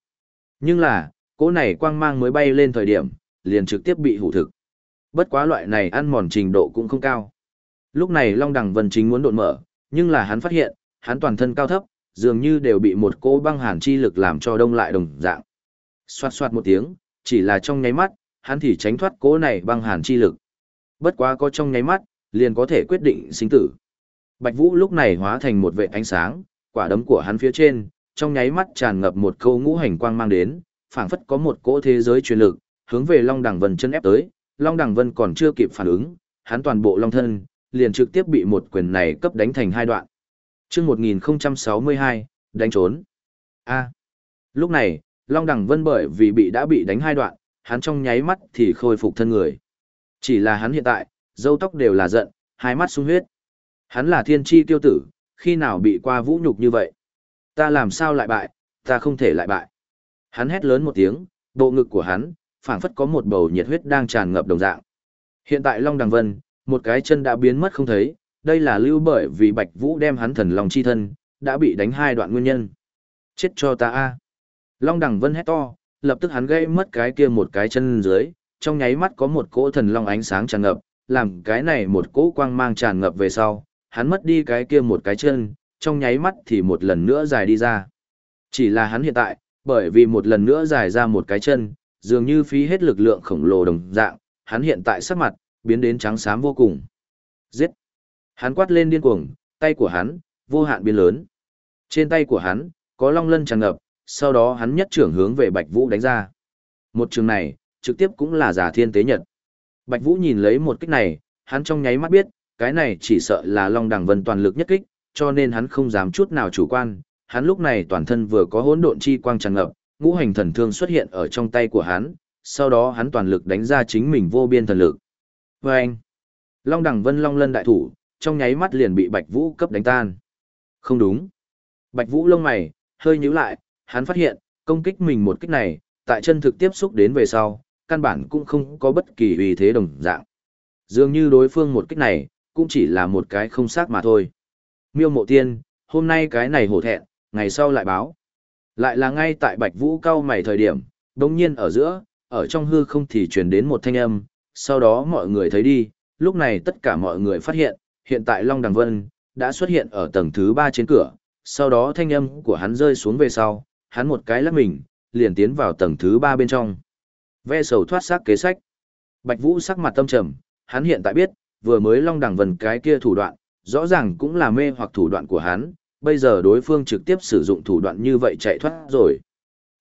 Nhưng là, cỗ này quang mang mới bay lên thời điểm, liền trực tiếp bị hủ thực. Bất quá loại này ăn mòn trình độ cũng không cao. Lúc này Long Đằng Vân chính muốn đột mở, nhưng là hắn phát hiện, hắn toàn thân cao thấp, dường như đều bị một cỗ băng hàn chi lực làm cho đông lại đồng dạng. Xoát xoát một tiếng, chỉ là trong nháy mắt, hắn thì tránh thoát cỗ này băng hàn chi lực. Bất quá có trong nháy mắt, liền có thể quyết định sinh tử. Bạch Vũ lúc này hóa thành một vệ ánh sáng, quả đấm của hắn phía trên, trong nháy mắt tràn ngập một câu ngũ hành quang mang đến, phảng phất có một cỗ thế giới truyền lực, hướng về Long Đằng Vân chân ép tới, Long Đằng Vân còn chưa kịp phản ứng, hắn toàn bộ long thân, liền trực tiếp bị một quyền này cấp đánh thành hai đoạn. Chương 1062, đánh trốn. A. Lúc này, Long Đằng Vân bởi vì bị đã bị đánh hai đoạn, hắn trong nháy mắt thì khôi phục thân người. Chỉ là hắn hiện tại, râu tóc đều là giận, hai mắt sung huyết. Hắn là thiên chi tiêu tử, khi nào bị qua vũ nhục như vậy? Ta làm sao lại bại, ta không thể lại bại. Hắn hét lớn một tiếng, bộ ngực của hắn, phảng phất có một bầu nhiệt huyết đang tràn ngập đồng dạng. Hiện tại Long Đằng Vân, một cái chân đã biến mất không thấy, đây là lưu bởi vì Bạch Vũ đem hắn thần long chi thân, đã bị đánh hai đoạn nguyên nhân. Chết cho ta a! Long Đằng Vân hét to, lập tức hắn gây mất cái kia một cái chân dưới, trong nháy mắt có một cỗ thần long ánh sáng tràn ngập, làm cái này một cỗ quang mang tràn ngập về sau, hắn mất đi cái kia một cái chân, trong nháy mắt thì một lần nữa dài đi ra. Chỉ là hắn hiện tại, bởi vì một lần nữa dài ra một cái chân, dường như phí hết lực lượng khổng lồ đồng dạng, hắn hiện tại sắc mặt, biến đến trắng xám vô cùng. Giết! Hắn quát lên điên cuồng, tay của hắn, vô hạn biến lớn. Trên tay của hắn, có long lân tràn ngập, sau đó hắn nhất trưởng hướng về Bạch Vũ đánh ra. Một trường này, trực tiếp cũng là giả thiên tế nhật. Bạch Vũ nhìn lấy một kích này, hắn trong nháy mắt biết, cái này chỉ sợ là Long Đằng Vân toàn lực nhất kích, cho nên hắn không dám chút nào chủ quan. Hắn lúc này toàn thân vừa có hỗn độn chi quang tràn ngập, ngũ hành thần thương xuất hiện ở trong tay của hắn, sau đó hắn toàn lực đánh ra chính mình vô biên thần lực. Và anh, Long Đằng Vân Long Lân đại thủ, trong nháy mắt liền bị Bạch Vũ cấp đánh tan. Không đúng. Bạch Vũ lông mày, hơi nhíu lại, hắn phát hiện, công kích mình một kích này, tại chân thực tiếp xúc đến về sau, căn bản cũng không có bất kỳ uy thế đồng dạng. Dường như đối phương một kích này, cũng chỉ là một cái không xác mà thôi. Miêu mộ tiên, hôm nay cái này hổ thẹn, ngày sau lại báo. Lại là ngay tại Bạch Vũ cao mày thời điểm, đồng nhiên ở giữa, ở trong hư không thì truyền đến một thanh âm, sau đó mọi người thấy đi, lúc này tất cả mọi người phát hiện, hiện tại Long Đằng Vân, đã xuất hiện ở tầng thứ 3 trên cửa, sau đó thanh âm của hắn rơi xuống về sau, hắn một cái lắc mình, liền tiến vào tầng thứ ba bên trong. Ve sầu thoát xác kế sách. Bạch Vũ sắc mặt tâm trầm, hắn hiện tại biết, vừa mới Long đẳng Vân cái kia thủ đoạn, rõ ràng cũng là mê hoặc thủ đoạn của hắn, bây giờ đối phương trực tiếp sử dụng thủ đoạn như vậy chạy thoát rồi.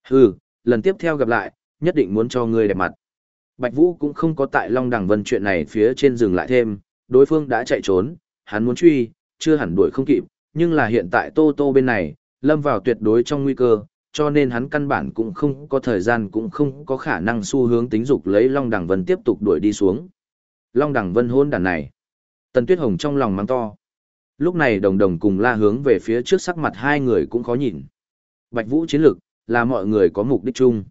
Hừ, lần tiếp theo gặp lại, nhất định muốn cho ngươi đẹp mặt. Bạch Vũ cũng không có tại Long đẳng Vân chuyện này phía trên dừng lại thêm, đối phương đã chạy trốn, hắn muốn truy, chưa hẳn đuổi không kịp, nhưng là hiện tại Tô Tô bên này, lâm vào tuyệt đối trong nguy cơ, cho nên hắn căn bản cũng không có thời gian cũng không có khả năng xu hướng tính dục lấy Long Đằng Vân tiếp tục đuổi đi xuống. Long Đằng Vân hôn đàn này. Tần Tuyết Hồng trong lòng mang to. Lúc này đồng đồng cùng la hướng về phía trước sắc mặt hai người cũng khó nhìn. Bạch Vũ chiến lực, là mọi người có mục đích chung.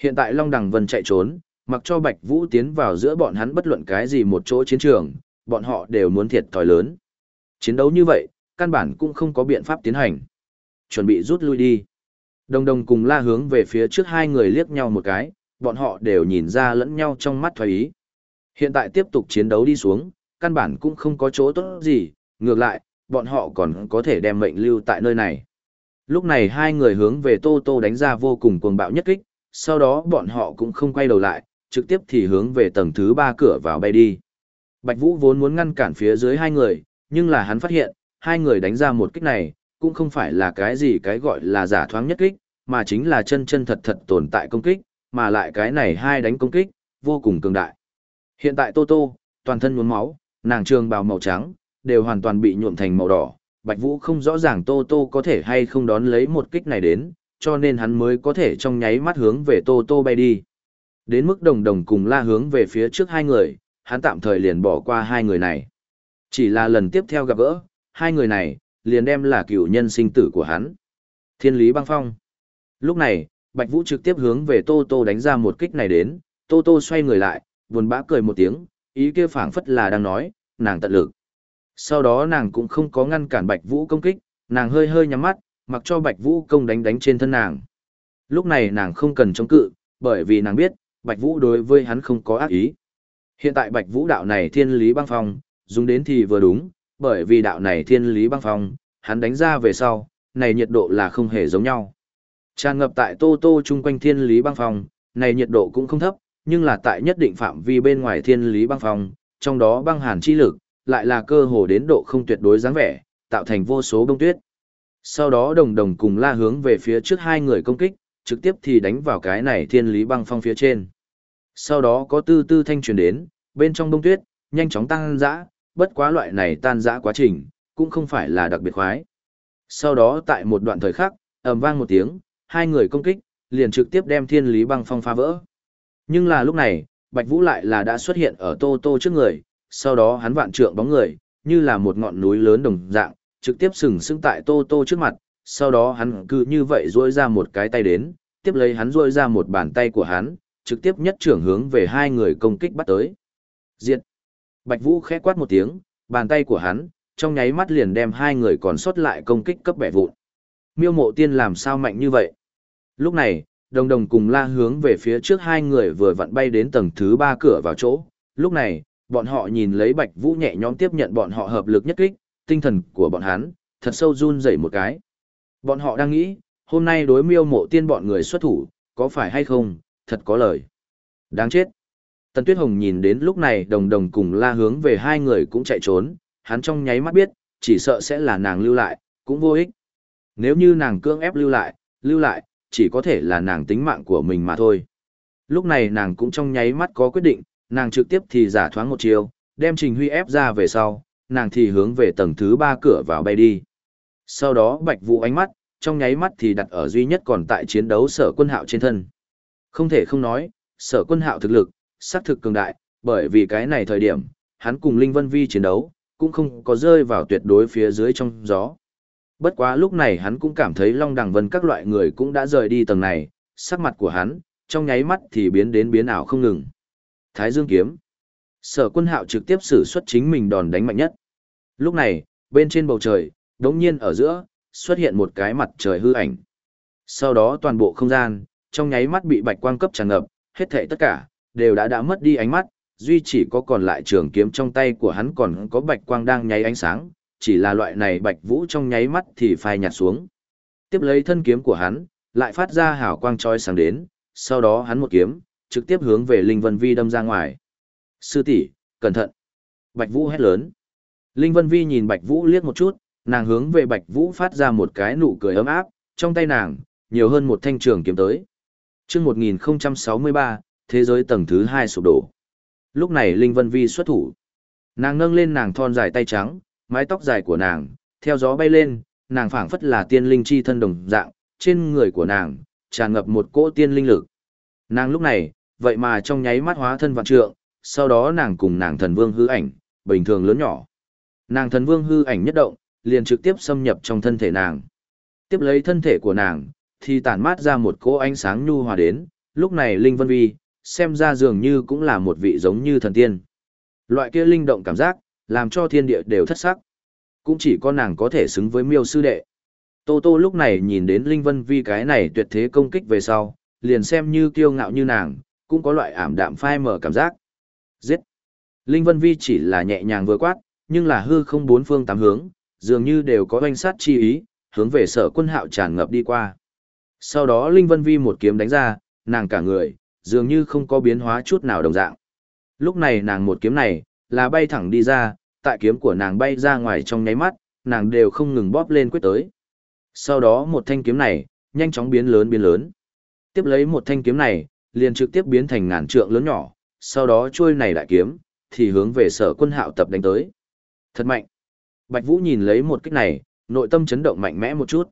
Hiện tại Long Đằng Vân chạy trốn, mặc cho Bạch Vũ tiến vào giữa bọn hắn bất luận cái gì một chỗ chiến trường, bọn họ đều muốn thiệt thòi lớn. Chiến đấu như vậy, căn bản cũng không có biện pháp tiến hành. Chuẩn bị rút lui đi. Đồng đồng cùng la hướng về phía trước hai người liếc nhau một cái, bọn họ đều nhìn ra lẫn nhau trong mắt thoái ý. Hiện tại tiếp tục chiến đấu đi xuống, căn bản cũng không có chỗ tốt gì, ngược lại, bọn họ còn có thể đem mệnh lưu tại nơi này. Lúc này hai người hướng về Tô Tô đánh ra vô cùng cuồng bạo nhất kích, sau đó bọn họ cũng không quay đầu lại, trực tiếp thì hướng về tầng thứ ba cửa vào bay đi. Bạch Vũ vốn muốn ngăn cản phía dưới hai người, nhưng là hắn phát hiện, hai người đánh ra một kích này, cũng không phải là cái gì cái gọi là giả thoáng nhất kích, mà chính là chân chân thật thật tồn tại công kích, mà lại cái này hai đánh công kích, vô cùng cường đại. Hiện tại Tô Tô, toàn thân nhuốm máu, nàng trường bào màu trắng, đều hoàn toàn bị nhuộm thành màu đỏ. Bạch Vũ không rõ ràng Tô Tô có thể hay không đón lấy một kích này đến, cho nên hắn mới có thể trong nháy mắt hướng về Tô Tô bay đi. Đến mức đồng đồng cùng la hướng về phía trước hai người, hắn tạm thời liền bỏ qua hai người này. Chỉ là lần tiếp theo gặp gỡ, hai người này, liền đem là cựu nhân sinh tử của hắn. Thiên lý băng phong. Lúc này, Bạch Vũ trực tiếp hướng về Tô Tô đánh ra một kích này đến, Tô Tô xoay người lại, buồn bã cười một tiếng, ý kia phảng phất là đang nói, nàng tận lực. Sau đó nàng cũng không có ngăn cản Bạch Vũ công kích, nàng hơi hơi nhắm mắt, mặc cho Bạch Vũ công đánh đánh trên thân nàng. Lúc này nàng không cần chống cự, bởi vì nàng biết, Bạch Vũ đối với hắn không có ác ý. Hiện tại Bạch Vũ đạo này thiên lý băng phong, dùng đến thì vừa đúng, bởi vì đạo này thiên lý băng phong, hắn đánh ra về sau, này nhiệt độ là không hề giống nhau. Tràn ngập tại Tô Tô chung quanh thiên lý băng phong, này nhiệt độ cũng không thấp, nhưng là tại nhất định phạm vi bên ngoài thiên lý băng phong, trong đó băng hàn chi lực, lại là cơ hồ đến độ không tuyệt đối dáng vẻ, tạo thành vô số bông tuyết. Sau đó đồng đồng cùng la hướng về phía trước hai người công kích, trực tiếp thì đánh vào cái này thiên lý băng phong phía trên. Sau đó có tư tư thanh truyền đến, bên trong bông tuyết, nhanh chóng tăng dã, bất quá loại này tan rã quá trình, cũng không phải là đặc biệt khoái. Sau đó tại một đoạn thời khắc, ầm vang một tiếng, hai người công kích, liền trực tiếp đem thiên lý băng phong phá vỡ. Nhưng là lúc này, Bạch Vũ lại là đã xuất hiện ở Tô Tô trước người, sau đó hắn vạn trượng bóng người, như là một ngọn núi lớn đồng dạng, trực tiếp sừng sững tại Tô Tô trước mặt, sau đó hắn cứ như vậy duỗi ra một cái tay đến, tiếp lấy hắn duỗi ra một bàn tay của hắn, trực tiếp nhất trưởng hướng về hai người công kích bắt tới. Diệt! Bạch Vũ khẽ quát một tiếng, bàn tay của hắn, trong nháy mắt liền đem hai người còn sót lại công kích cấp bẻ vụn. Miêu mộ tiên làm sao mạnh như vậy? Lúc này, đồng đồng cùng la hướng về phía trước hai người vừa vặn bay đến tầng thứ ba cửa vào chỗ. Lúc này, bọn họ nhìn lấy Bạch Vũ nhẹ nhõm tiếp nhận bọn họ hợp lực nhất kích, tinh thần của bọn hắn, thật sâu run rẩy một cái. Bọn họ đang nghĩ, hôm nay đối miêu mộ tiên bọn người xuất thủ, có phải hay không, thật có lời. Đáng chết. Tần Tuyết Hồng nhìn đến lúc này đồng đồng cùng la hướng về hai người cũng chạy trốn, hắn trong nháy mắt biết, chỉ sợ sẽ là nàng lưu lại, cũng vô ích. Nếu như nàng cưỡng ép lưu lại, lưu lại, chỉ có thể là nàng tính mạng của mình mà thôi. Lúc này nàng cũng trong nháy mắt có quyết định, nàng trực tiếp thì giả thoáng một chiều, đem Trình Huy ép ra về sau, nàng thì hướng về tầng thứ ba cửa vào bay đi. Sau đó Bạch Vũ ánh mắt, trong nháy mắt thì đặt ở duy nhất còn tại chiến đấu sở quân hạo trên thân. Không thể không nói, sở quân hạo thực lực, xác thực cường đại, bởi vì cái này thời điểm, hắn cùng Linh Vân Vi chiến đấu, cũng không có rơi vào tuyệt đối phía dưới trong gió. Bất quá lúc này hắn cũng cảm thấy Long Đằng Vân các loại người cũng đã rời đi tầng này, sắc mặt của hắn, trong nháy mắt thì biến đến biến ảo không ngừng. Thái Dương kiếm. Sở quân hạo trực tiếp sử xuất chính mình đòn đánh mạnh nhất. Lúc này, bên trên bầu trời, đống nhiên ở giữa, xuất hiện một cái mặt trời hư ảnh. Sau đó toàn bộ không gian, trong nháy mắt bị bạch quang cấp tràn ngập, hết thảy tất cả, đều đã đã mất đi ánh mắt, duy chỉ có còn lại trường kiếm trong tay của hắn còn có bạch quang đang nháy ánh sáng, chỉ là loại này bạch vũ trong nháy mắt thì phai nhạt xuống. Tiếp lấy thân kiếm của hắn, lại phát ra hào quang chói sáng đến, sau đó hắn một kiếm, trực tiếp hướng về Linh Vân Vi đâm ra ngoài. Sư tỷ, cẩn thận. Bạch Vũ hét lớn. Linh Vân Vi nhìn Bạch Vũ liếc một chút, nàng hướng về Bạch Vũ phát ra một cái nụ cười ấm áp, trong tay nàng, nhiều hơn một thanh trường kiếm tới. Trước 1063, thế giới tầng thứ hai sụp đổ. Lúc này Linh Vân Vi xuất thủ. Nàng nâng lên nàng thon dài tay trắng, mái tóc dài của nàng, theo gió bay lên, nàng phảng phất là tiên linh chi thân đồng dạng, trên người của nàng, tràn ngập một cỗ tiên linh lực. Nàng lúc này, vậy mà trong nháy mắt hóa thân vạn trượng, sau đó nàng cùng nàng thần vương hư ảnh, bình thường lớn nhỏ. Nàng thần vương hư ảnh nhất động, liền trực tiếp xâm nhập trong thân thể nàng. Tiếp lấy thân thể của nàng, thì tản mát ra một cỗ ánh sáng nhu hòa đến, lúc này Linh Vân Vi, xem ra dường như cũng là một vị giống như thần tiên. Loại kia linh động cảm giác, làm cho thiên địa đều thất sắc. Cũng chỉ có nàng có thể xứng với miêu sư đệ. Tô Tô lúc này nhìn đến Linh Vân Vi cái này tuyệt thế công kích về sau, liền xem như kiêu ngạo như nàng, cũng có loại ảm đạm phai mở cảm giác. Giết! Linh Vân Vi chỉ là nhẹ nhàng vừa quát, nhưng là hư không bốn phương tám hướng, dường như đều có oanh sát chi ý, hướng về sở quân hạo tràn ngập đi qua. Sau đó Linh Vân Vi một kiếm đánh ra, nàng cả người, dường như không có biến hóa chút nào đồng dạng. Lúc này nàng một kiếm này, là bay thẳng đi ra, tại kiếm của nàng bay ra ngoài trong nháy mắt, nàng đều không ngừng bóp lên quyết tới. Sau đó một thanh kiếm này, nhanh chóng biến lớn biến lớn. Tiếp lấy một thanh kiếm này, liền trực tiếp biến thành ngàn trượng lớn nhỏ, sau đó chui này đại kiếm, thì hướng về sở quân hạo tập đánh tới. Thật mạnh. Bạch Vũ nhìn lấy một kích này, nội tâm chấn động mạnh mẽ một chút.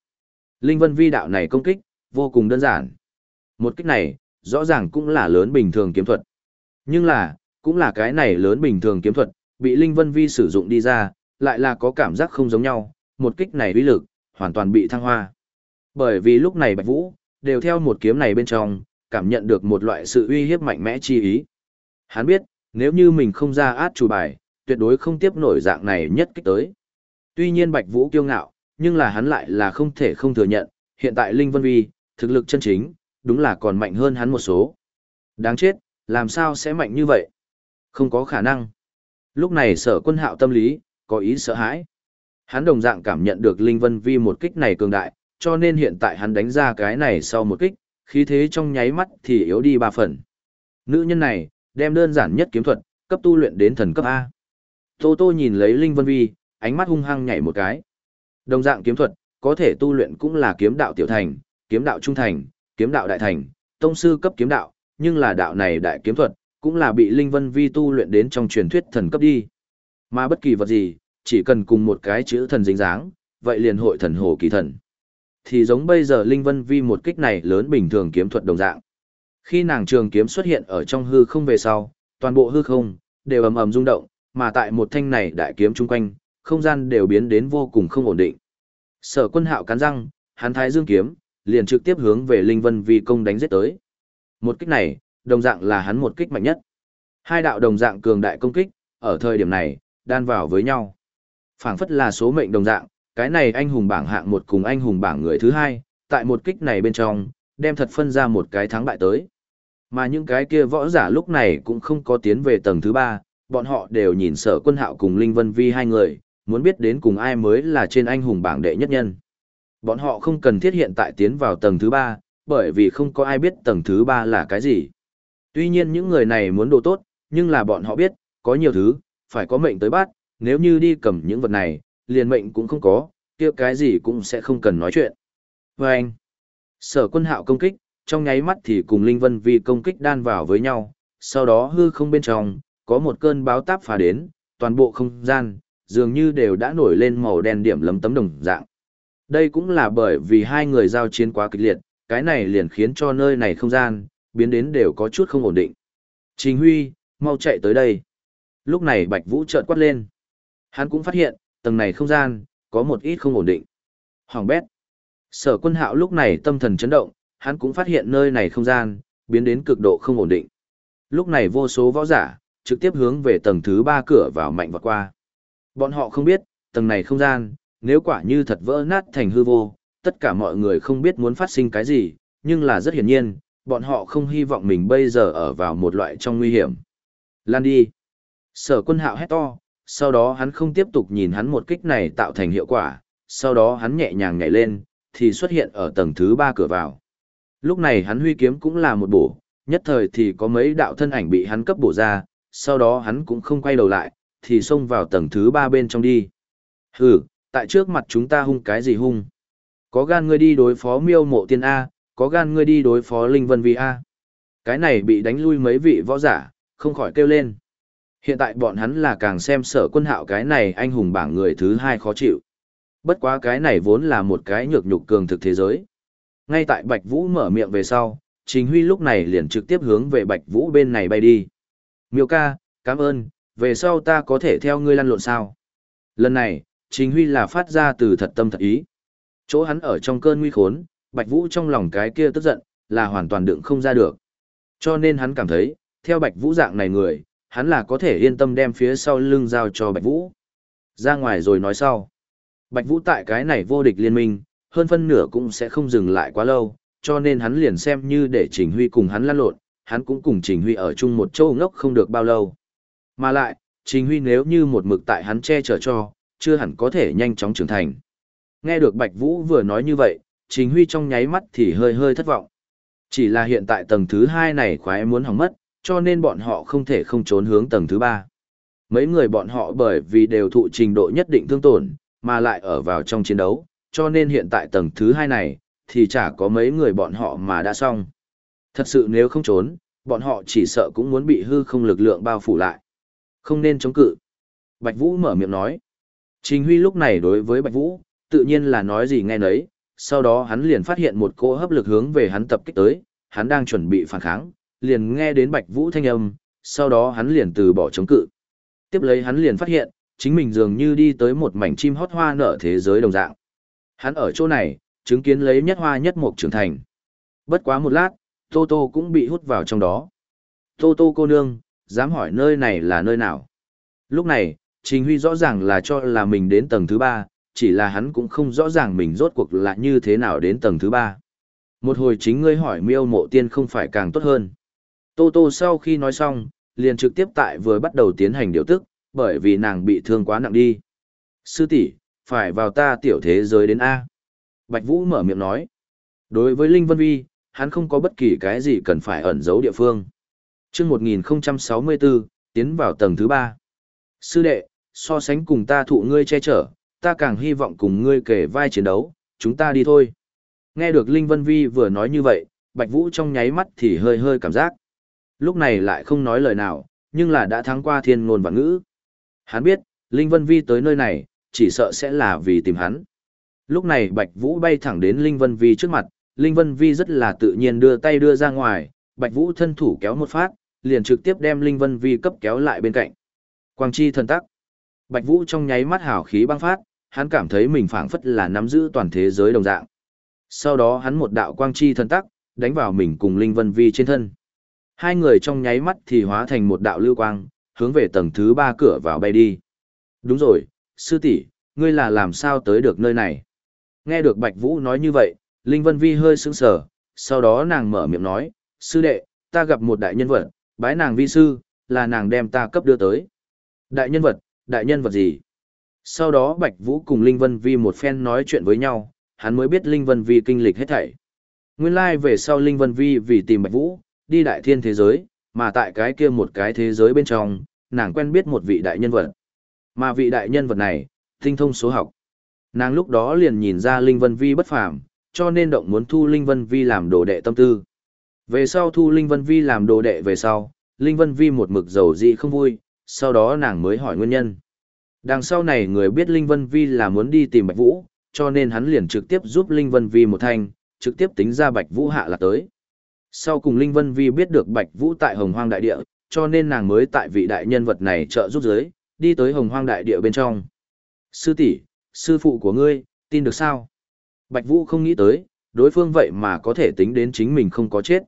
Linh Vân Vi đạo này công kích, vô cùng đơn giản. Một kích này, rõ ràng cũng là lớn bình thường kiếm thuật. Nhưng là, cũng là cái này lớn bình thường kiếm thuật, bị Linh Vân Vi sử dụng đi ra, lại là có cảm giác không giống nhau, một kích này uy lực, hoàn toàn bị thăng hoa. Bởi vì lúc này Bạch Vũ, đều theo một kiếm này bên trong, cảm nhận được một loại sự uy hiếp mạnh mẽ chi ý. Hắn biết, nếu như mình không ra át chủ bài, tuyệt đối không tiếp nổi dạng này nhất kích tới. Tuy nhiên Bạch Vũ kiêu ngạo, nhưng là hắn lại là không thể không thừa nhận, hiện tại Linh Vân Vi, thực lực chân chính, đúng là còn mạnh hơn hắn một số. Đáng chết, làm sao sẽ mạnh như vậy? Không có khả năng. Lúc này sở quân hạo tâm lý, có ý sợ hãi. Hắn đồng dạng cảm nhận được Linh Vân Vi một kích này cường đại, cho nên hiện tại hắn đánh ra cái này sau một kích, khí thế trong nháy mắt thì yếu đi ba phần. Nữ nhân này, đem đơn giản nhất kiếm thuật, cấp tu luyện đến thần cấp A. Tô Tô nhìn lấy Linh Vân Vi, ánh mắt hung hăng nhảy một cái. Đồng dạng kiếm thuật, có thể tu luyện cũng là kiếm đạo tiểu thành, kiếm đạo trung thành, kiếm đạo đại thành, tông sư cấp kiếm đạo, nhưng là đạo này đại kiếm thuật, cũng là bị Linh Vân Vi tu luyện đến trong truyền thuyết thần cấp đi. Mà bất kỳ vật gì, chỉ cần cùng một cái chữ thần dính dáng, vậy liền hội thần hồ kỳ thần. Thì giống bây giờ Linh Vân Vi một kích này lớn bình thường kiếm thuật đồng dạng. Khi nàng trường kiếm xuất hiện ở trong hư không về sau, toàn bộ hư không, đều ầm ầm rung động, mà tại một thanh này đại kiếm chung quanh, không gian đều biến đến vô cùng không ổn định. Sở quân hạo cắn răng, hắn thái dương kiếm, liền trực tiếp hướng về Linh Vân Vi công đánh giết tới. Một kích này, đồng dạng là hắn một kích mạnh nhất. Hai đạo đồng dạng cường đại công kích, ở thời điểm này, đan vào với nhau. phảng phất là số mệnh đồng dạng, cái này anh hùng bảng hạng một cùng anh hùng bảng người thứ hai, tại một kích này bên trong, đem thật phân ra một cái thắng bại tới. Mà những cái kia võ giả lúc này cũng không có tiến về tầng thứ ba, bọn họ đều nhìn sở quân hạo cùng Linh Vân Vi hai người, muốn biết đến cùng ai mới là trên anh hùng bảng đệ nhất nhân. Bọn họ không cần thiết hiện tại tiến vào tầng thứ ba, bởi vì không có ai biết tầng thứ ba là cái gì. Tuy nhiên những người này muốn đồ tốt, nhưng là bọn họ biết, có nhiều thứ, phải có mệnh tới bắt, nếu như đi cầm những vật này, liền mệnh cũng không có, kia cái gì cũng sẽ không cần nói chuyện. Và anh, sở quân hạo công kích, trong nháy mắt thì cùng Linh Vân Vi công kích đan vào với nhau, sau đó hư không bên trong, có một cơn báo táp phá đến, toàn bộ không gian, dường như đều đã nổi lên màu đen điểm lấm tấm đồng dạng. Đây cũng là bởi vì hai người giao chiến quá kịch liệt, cái này liền khiến cho nơi này không gian, biến đến đều có chút không ổn định. Trình Huy, mau chạy tới đây. Lúc này Bạch Vũ chợt quát lên. Hắn cũng phát hiện, tầng này không gian, có một ít không ổn định. Hoàng bét. Sở quân hạo lúc này tâm thần chấn động, hắn cũng phát hiện nơi này không gian, biến đến cực độ không ổn định. Lúc này vô số võ giả, trực tiếp hướng về tầng thứ ba cửa vào mạnh vọt qua. Bọn họ không biết, tầng này không gian, nếu quả như thật vỡ nát thành hư vô, tất cả mọi người không biết muốn phát sinh cái gì, nhưng là rất hiển nhiên, bọn họ không hy vọng mình bây giờ ở vào một loại trong nguy hiểm. Lan đi. Sở quân hạo hét to, sau đó hắn không tiếp tục nhìn hắn một kích này tạo thành hiệu quả, sau đó hắn nhẹ nhàng nhảy lên, thì xuất hiện ở tầng thứ ba cửa vào. Lúc này hắn huy kiếm cũng là một bổ, nhất thời thì có mấy đạo thân ảnh bị hắn cấp bổ ra, sau đó hắn cũng không quay đầu lại, thì xông vào tầng thứ ba bên trong đi. Hừ, tại trước mặt chúng ta hung cái gì hung? Có gan ngươi đi đối phó miêu mộ tiên A, có gan ngươi đi đối phó linh vân vi A. Cái này bị đánh lui mấy vị võ giả, không khỏi kêu lên. Hiện tại bọn hắn là càng xem sở quân hạo cái này anh hùng bảng người thứ hai khó chịu. Bất quá cái này vốn là một cái nhược nhục cường thực thế giới. Ngay tại Bạch Vũ mở miệng về sau, Trình Huy lúc này liền trực tiếp hướng về Bạch Vũ bên này bay đi. Miêu ca, cảm ơn, về sau ta có thể theo ngươi lăn lộn sao? Lần này, Trình Huy là phát ra từ thật tâm thật ý. Chỗ hắn ở trong cơn nguy khốn, Bạch Vũ trong lòng cái kia tức giận, là hoàn toàn đựng không ra được. Cho nên hắn cảm thấy, theo Bạch Vũ dạng này người, hắn là có thể yên tâm đem phía sau lưng giao cho Bạch Vũ. Ra ngoài rồi nói sau. Bạch Vũ tại cái này vô địch liên minh, hơn phân nửa cũng sẽ không dừng lại quá lâu, cho nên hắn liền xem như để Trình Huy cùng hắn lăn lộn, hắn cũng cùng Trình Huy ở chung một châu ngốc không được bao lâu. Mà lại, Trình Huy nếu như một mực tại hắn che chở cho, chưa hẳn có thể nhanh chóng trưởng thành. Nghe được Bạch Vũ vừa nói như vậy, Trình Huy trong nháy mắt thì hơi hơi thất vọng. Chỉ là hiện tại tầng thứ hai này khoái muốn hỏng mất, cho nên bọn họ không thể không trốn hướng tầng thứ ba. Mấy người bọn họ bởi vì đều thụ trình độ nhất định thương tổn, mà lại ở vào trong chiến đấu, cho nên hiện tại tầng thứ hai này, thì chả có mấy người bọn họ mà đã xong. Thật sự nếu không trốn, bọn họ chỉ sợ cũng muốn bị hư không lực lượng bao phủ lại. Không nên chống cự. Bạch Vũ mở miệng nói. Trình Huy lúc này đối với Bạch Vũ, tự nhiên là nói gì nghe nấy, sau đó hắn liền phát hiện một cỗ hấp lực hướng về hắn tập kích tới, hắn đang chuẩn bị phản kháng, liền nghe đến Bạch Vũ thanh âm, sau đó hắn liền từ bỏ chống cự. Tiếp lấy hắn liền phát hiện, chính mình dường như đi tới một mảnh chim hót hoa nở thế giới đồng dạng. Hắn ở chỗ này, chứng kiến lấy nhất hoa nhất mục trưởng thành. Bất quá một lát, Tô Tô cũng bị hút vào trong đó. Tô Tô cô nương, dám hỏi nơi này là nơi nào? Lúc này, Trình Huy rõ ràng là cho là mình đến tầng thứ ba, chỉ là hắn cũng không rõ ràng mình rốt cuộc là như thế nào đến tầng thứ ba. Một hồi chính ngươi hỏi miêu mộ tiên không phải càng tốt hơn. Tô Tô sau khi nói xong, liền trực tiếp tại vừa bắt đầu tiến hành điều tức, bởi vì nàng bị thương quá nặng đi. Sư tỷ, phải vào ta tiểu thế giới đến A. Bạch Vũ mở miệng nói. Đối với Linh Vân Vi, hắn không có bất kỳ cái gì cần phải ẩn giấu địa phương. Trước 1064, tiến vào tầng thứ ba. Sư đệ, so sánh cùng ta thụ ngươi che chở, ta càng hy vọng cùng ngươi kể vai chiến đấu, chúng ta đi thôi. Nghe được Linh Vân Vi vừa nói như vậy, Bạch Vũ trong nháy mắt thì hơi hơi cảm giác. Lúc này lại không nói lời nào, nhưng là đã thắng qua thiên ngôn và ngữ. Hắn biết, Linh Vân Vi tới nơi này, chỉ sợ sẽ là vì tìm hắn. Lúc này Bạch Vũ bay thẳng đến Linh Vân Vi trước mặt, Linh Vân Vi rất là tự nhiên đưa tay đưa ra ngoài, Bạch Vũ thân thủ kéo một phát, liền trực tiếp đem Linh Vân Vi cấp kéo lại bên cạnh. Quang chi thần tắc. Bạch Vũ trong nháy mắt hào khí băng phát, hắn cảm thấy mình phảng phất là nắm giữ toàn thế giới đồng dạng. Sau đó hắn một đạo quang chi thần tắc, đánh vào mình cùng Linh Vân Vi trên thân. Hai người trong nháy mắt thì hóa thành một đạo lưu quang, hướng về tầng thứ ba cửa vào bay đi. Đúng rồi, sư tỷ, ngươi là làm sao tới được nơi này? Nghe được Bạch Vũ nói như vậy, Linh Vân Vi hơi sững sờ, sau đó nàng mở miệng nói, sư đệ, ta gặp một đại nhân vật, bái nàng vi sư, là nàng đem ta cấp đưa tới. Đại nhân vật, đại nhân vật gì? Sau đó Bạch Vũ cùng Linh Vân Vi một phen nói chuyện với nhau, hắn mới biết Linh Vân Vi kinh lịch hết thảy. Nguyên lai like về sau Linh Vân Vi vì tìm Bạch Vũ, đi đại thiên thế giới, mà tại cái kia một cái thế giới bên trong, nàng quen biết một vị đại nhân vật. Mà vị đại nhân vật này, tinh thông số học. Nàng lúc đó liền nhìn ra Linh Vân Vi bất phàm, cho nên động muốn thu Linh Vân Vi làm đồ đệ tâm tư. Về sau thu Linh Vân Vi làm đồ đệ về sau, Linh Vân Vi một mực dầu dị không vui, sau đó nàng mới hỏi nguyên nhân. Đằng sau này người biết Linh Vân Vi là muốn đi tìm Bạch Vũ, cho nên hắn liền trực tiếp giúp Linh Vân Vi một thanh, trực tiếp tính ra Bạch Vũ hạ là tới. Sau cùng Linh Vân Vi biết được Bạch Vũ tại Hồng Hoang Đại Địa, cho nên nàng mới tại vị đại nhân vật này trợ giúp giới, đi tới Hồng Hoang Đại Địa bên trong. Sư tỷ, sư phụ của ngươi, tin được sao? Bạch Vũ không nghĩ tới, đối phương vậy mà có thể tính đến chính mình không có chết.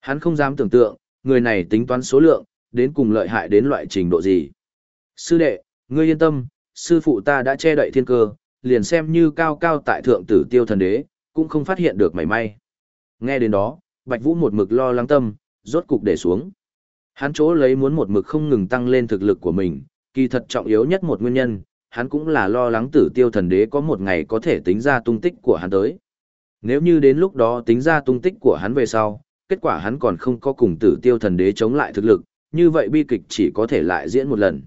Hắn không dám tưởng tượng, người này tính toán số lượng, đến cùng lợi hại đến loại trình độ gì. Sư đệ, ngươi yên tâm, sư phụ ta đã che đậy thiên cơ, liền xem như cao cao tại thượng tử tiêu thần đế, cũng không phát hiện được mảy may. Nghe đến đó, Bạch Vũ một mực lo lắng tâm, rốt cục để xuống. Hắn chỗ lấy muốn một mực không ngừng tăng lên thực lực của mình, kỳ thật trọng yếu nhất một nguyên nhân, hắn cũng là lo lắng tử tiêu thần đế có một ngày có thể tính ra tung tích của hắn tới. Nếu như đến lúc đó tính ra tung tích của hắn về sau, kết quả hắn còn không có cùng tử tiêu thần đế chống lại thực lực, như vậy bi kịch chỉ có thể lại diễn một lần.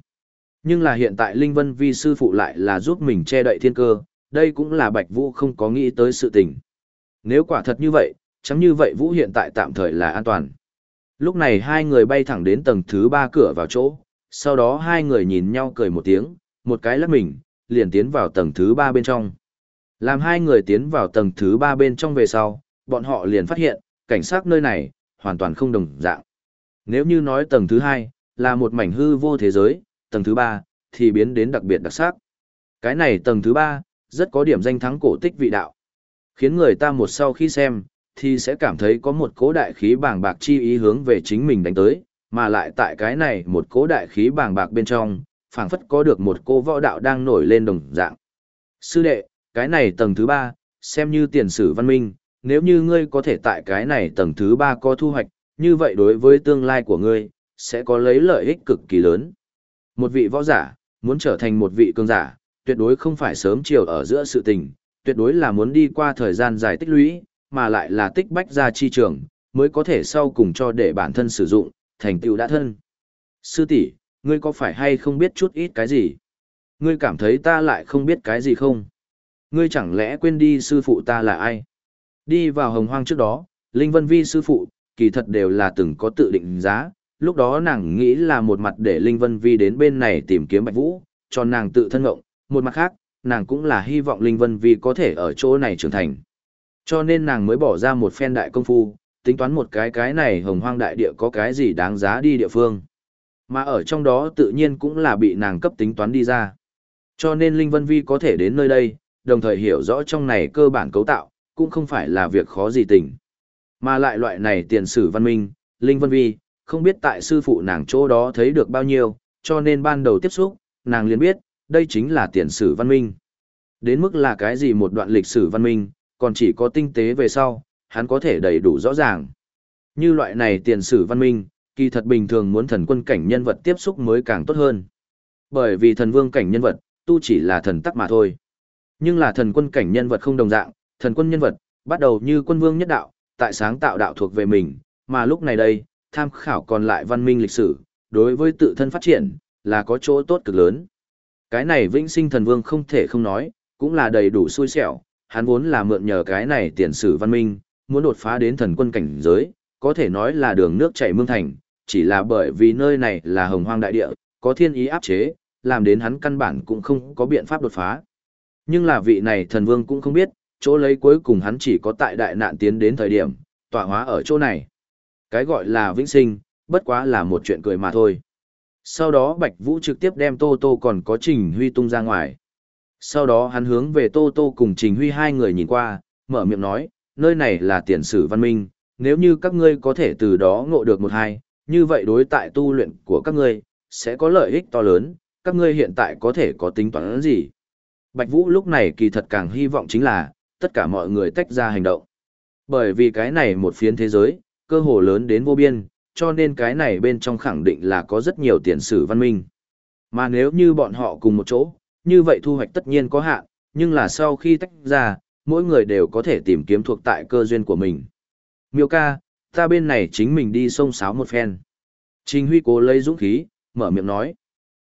Nhưng là hiện tại Linh Vân Vi sư phụ lại là giúp mình che đậy thiên cơ, đây cũng là Bạch Vũ không có nghĩ tới sự tình. Nếu quả thật như vậy, chẳng như vậy Vũ hiện tại tạm thời là an toàn. Lúc này hai người bay thẳng đến tầng thứ ba cửa vào chỗ, sau đó hai người nhìn nhau cười một tiếng, một cái lắc mình, liền tiến vào tầng thứ ba bên trong. Làm hai người tiến vào tầng thứ ba bên trong về sau, bọn họ liền phát hiện, cảnh sát nơi này, hoàn toàn không đồng dạng. Nếu như nói tầng thứ hai, là một mảnh hư vô thế giới, tầng thứ ba, thì biến đến đặc biệt đặc sắc. Cái này tầng thứ ba, rất có điểm danh thắng cổ tích vị đạo. Khiến người ta một sau khi xem, thì sẽ cảm thấy có một cố đại khí bàng bạc chi ý hướng về chính mình đánh tới, mà lại tại cái này một cố đại khí bàng bạc bên trong, phảng phất có được một cô võ đạo đang nổi lên đồng dạng. Sư đệ, cái này tầng thứ ba, xem như tiền sử văn minh, nếu như ngươi có thể tại cái này tầng thứ ba có thu hoạch, như vậy đối với tương lai của ngươi, sẽ có lấy lợi ích cực kỳ lớn. Một vị võ giả, muốn trở thành một vị cường giả, tuyệt đối không phải sớm chiều ở giữa sự tình, tuyệt đối là muốn đi qua thời gian dài tích lũy, mà lại là tích bách ra chi trường, mới có thể sau cùng cho để bản thân sử dụng, thành tựu đã thân. Sư tỷ, ngươi có phải hay không biết chút ít cái gì? Ngươi cảm thấy ta lại không biết cái gì không? Ngươi chẳng lẽ quên đi sư phụ ta là ai? Đi vào hồng hoang trước đó, Linh Vân Vi sư phụ, kỳ thật đều là từng có tự định giá, lúc đó nàng nghĩ là một mặt để Linh Vân Vi đến bên này tìm kiếm Bạch Vũ, cho nàng tự thân ngộng, một mặt khác, nàng cũng là hy vọng Linh Vân Vi có thể ở chỗ này trưởng thành. Cho nên nàng mới bỏ ra một phen đại công phu, tính toán một cái cái này hồng hoang đại địa có cái gì đáng giá đi địa phương. Mà ở trong đó tự nhiên cũng là bị nàng cấp tính toán đi ra. Cho nên Linh Vân Vi có thể đến nơi đây, đồng thời hiểu rõ trong này cơ bản cấu tạo, cũng không phải là việc khó gì tình. Mà lại loại này tiền sử văn minh, Linh Vân Vi, không biết tại sư phụ nàng chỗ đó thấy được bao nhiêu, cho nên ban đầu tiếp xúc, nàng liền biết, đây chính là tiền sử văn minh. Đến mức là cái gì một đoạn lịch sử văn minh, còn chỉ có tinh tế về sau, hắn có thể đầy đủ rõ ràng. Như loại này tiền sử văn minh, kỳ thật bình thường muốn thần quân cảnh nhân vật tiếp xúc mới càng tốt hơn. Bởi vì thần vương cảnh nhân vật, tu chỉ là thần tắc mà thôi. Nhưng là thần quân cảnh nhân vật không đồng dạng, thần quân nhân vật, bắt đầu như quân vương nhất đạo, tại sáng tạo đạo thuộc về mình, mà lúc này đây, tham khảo còn lại văn minh lịch sử, đối với tự thân phát triển, là có chỗ tốt cực lớn. Cái này vĩnh sinh thần vương không thể không nói, cũng là đầy đủ xui xẻo, hắn vốn là mượn nhờ cái này tiền sử văn minh, muốn đột phá đến thần quân cảnh giới, có thể nói là đường nước chảy mương thành, chỉ là bởi vì nơi này là hồng hoang đại địa, có thiên ý áp chế, làm đến hắn căn bản cũng không có biện pháp đột phá. Nhưng là vị này thần vương cũng không biết, chỗ lấy cuối cùng hắn chỉ có tại đại nạn tiến đến thời điểm, tọa hóa ở chỗ này. Cái gọi là vĩnh sinh, bất quá là một chuyện cười mà thôi. Sau đó Bạch Vũ trực tiếp đem Tô Tô còn có Trình Huy tung ra ngoài. Sau đó hắn hướng về Tô Tô cùng Trình Huy hai người nhìn qua, mở miệng nói, nơi này là tiền sử văn minh, nếu như các ngươi có thể từ đó ngộ được một hai, như vậy đối tại tu luyện của các ngươi, sẽ có lợi ích to lớn, các ngươi hiện tại có thể có tính toán gì. Bạch Vũ lúc này kỳ thật càng hy vọng chính là, tất cả mọi người tách ra hành động. Bởi vì cái này một phiến thế giới, cơ hồ lớn đến vô biên, cho nên cái này bên trong khẳng định là có rất nhiều tiền sử văn minh. Mà nếu như bọn họ cùng một chỗ, như vậy thu hoạch tất nhiên có hạn, nhưng là sau khi tách ra, mỗi người đều có thể tìm kiếm thuộc tại cơ duyên của mình. Miêu ca, ta bên này chính mình đi sông sáo một phen. Trình Huy cố lấy dũng khí, mở miệng nói.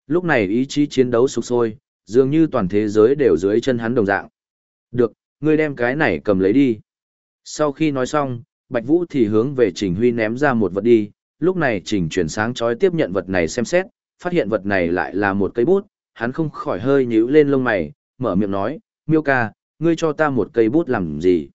Lúc này ý chí chiến đấu sục sôi, dường như toàn thế giới đều dưới chân hắn đồng dạng. Được, ngươi đem cái này cầm lấy đi. Sau khi nói xong, Bạch Vũ thì hướng về Trình Huy ném ra một vật đi, lúc này Trình chuyển sáng chói tiếp nhận vật này xem xét, phát hiện vật này lại là một cây bút, hắn không khỏi hơi nhíu lên lông mày, mở miệng nói, miêu ca, ngươi cho ta một cây bút làm gì?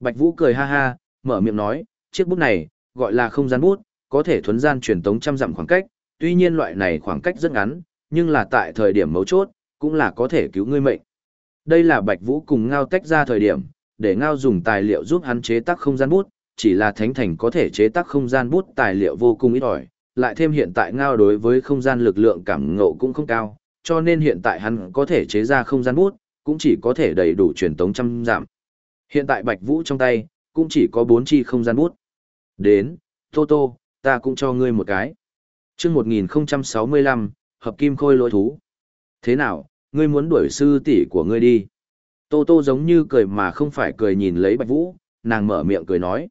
Bạch Vũ cười ha ha, mở miệng nói, chiếc bút này, gọi là không gian bút, có thể thuấn gian truyền tống trăm dặm khoảng cách, tuy nhiên loại này khoảng cách rất ngắn, nhưng là tại thời điểm mấu chốt, cũng là có thể cứu ngươi mệnh. Đây là Bạch Vũ cùng Ngao tách ra thời điểm, để Ngao dùng tài liệu giúp hắn chế tác không gian bút, chỉ là Thánh Thành có thể chế tác không gian bút tài liệu vô cùng ít ỏi, lại thêm hiện tại Ngao đối với không gian lực lượng cảm ngộ cũng không cao, cho nên hiện tại hắn có thể chế ra không gian bút, cũng chỉ có thể đầy đủ truyền tống trăm giảm. Hiện tại Bạch Vũ trong tay, cũng chỉ có bốn chi không gian bút. Đến, Tô Tô, ta cũng cho ngươi một cái. Trước 1065, hợp kim khôi lỗi thú. Thế nào, ngươi muốn đuổi sư tỷ của ngươi đi? Tô Tô giống như cười mà không phải cười nhìn lấy Bạch Vũ, nàng mở miệng cười nói.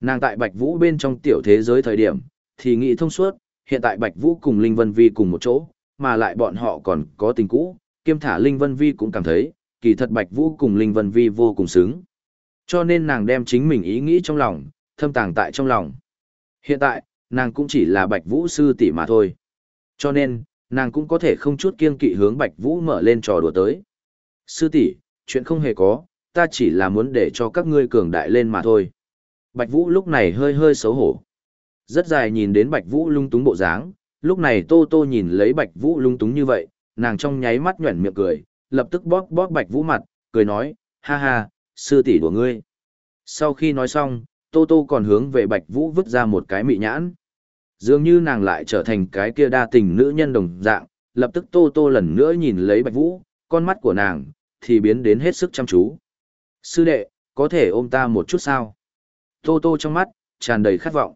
Nàng tại Bạch Vũ bên trong tiểu thế giới thời điểm, thì nghĩ thông suốt, hiện tại Bạch Vũ cùng Linh Vân Vi cùng một chỗ, mà lại bọn họ còn có tình cũ, kiêm thả Linh Vân Vi cũng cảm thấy, kỳ thật Bạch Vũ cùng Linh Vân Vi vô cùng xứng. Cho nên nàng đem chính mình ý nghĩ trong lòng, thâm tàng tại trong lòng. Hiện tại, nàng cũng chỉ là Bạch Vũ sư tỷ mà thôi. Cho nên, nàng cũng có thể không chút kiên kỵ hướng Bạch Vũ mở lên trò đùa tới. Sư tỷ, chuyện không hề có, ta chỉ là muốn để cho các ngươi cường đại lên mà thôi. Bạch Vũ lúc này hơi hơi xấu hổ. Rất dài nhìn đến Bạch Vũ lung túng bộ dáng, lúc này Tô Tô nhìn lấy Bạch Vũ lung túng như vậy, nàng trong nháy mắt nhuẩn miệng cười, lập tức bóp bóp Bạch Vũ mặt, cười nói, ha ha, sư tỷ của ngươi. Sau khi nói xong, Tô Tô còn hướng về Bạch Vũ vứt ra một cái mị nhãn. Dường như nàng lại trở thành cái kia đa tình nữ nhân đồng dạng, lập tức Tô Tô lần nữa nhìn lấy Bạch Vũ, con mắt của nàng, thì biến đến hết sức chăm chú. Sư đệ, có thể ôm ta một chút sao? Tô Tô trong mắt, tràn đầy khát vọng.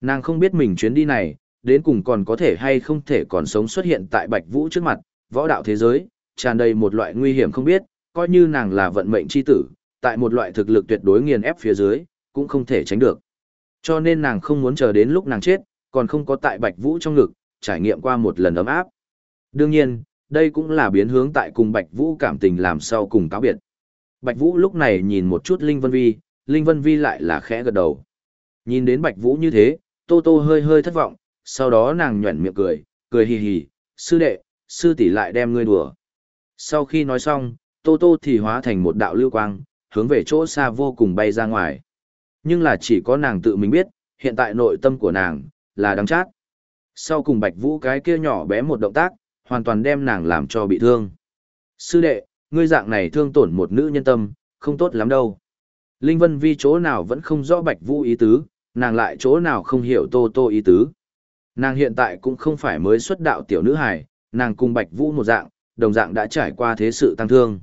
Nàng không biết mình chuyến đi này, đến cùng còn có thể hay không thể còn sống xuất hiện tại Bạch Vũ trước mặt, võ đạo thế giới, tràn đầy một loại nguy hiểm không biết, coi như nàng là vận mệnh chi tử, tại một loại thực lực tuyệt đối nghiền ép phía dưới, cũng không thể tránh được. Cho nên nàng không muốn chờ đến lúc nàng chết, còn không có tại Bạch Vũ trong ngực, trải nghiệm qua một lần ấm áp. Đương nhiên, đây cũng là biến hướng tại cùng Bạch Vũ cảm tình làm sau cùng cáo biệt. Bạch Vũ lúc này nhìn một chút Linh Vân Vi, Linh Vân Vi lại là khẽ gật đầu. Nhìn đến Bạch Vũ như thế, Tô Tô hơi hơi thất vọng, sau đó nàng nhuẩn miệng cười, cười hì hì, sư đệ, sư tỷ lại đem ngươi đùa. Sau khi nói xong, Tô Tô thì hóa thành một đạo lưu quang, hướng về chỗ xa vô cùng bay ra ngoài. Nhưng là chỉ có nàng tự mình biết, hiện tại nội tâm của nàng, là đáng chát. Sau cùng Bạch Vũ cái kia nhỏ bé một động tác, hoàn toàn đem nàng làm cho bị thương. Sư đệ, ngươi dạng này thương tổn một nữ nhân tâm, không tốt lắm đâu. Linh Vân Vi chỗ nào vẫn không rõ Bạch Vũ ý tứ, nàng lại chỗ nào không hiểu Tô Tô ý tứ. Nàng hiện tại cũng không phải mới xuất đạo tiểu nữ hài, nàng cùng Bạch Vũ một dạng, đồng dạng đã trải qua thế sự tăng thương.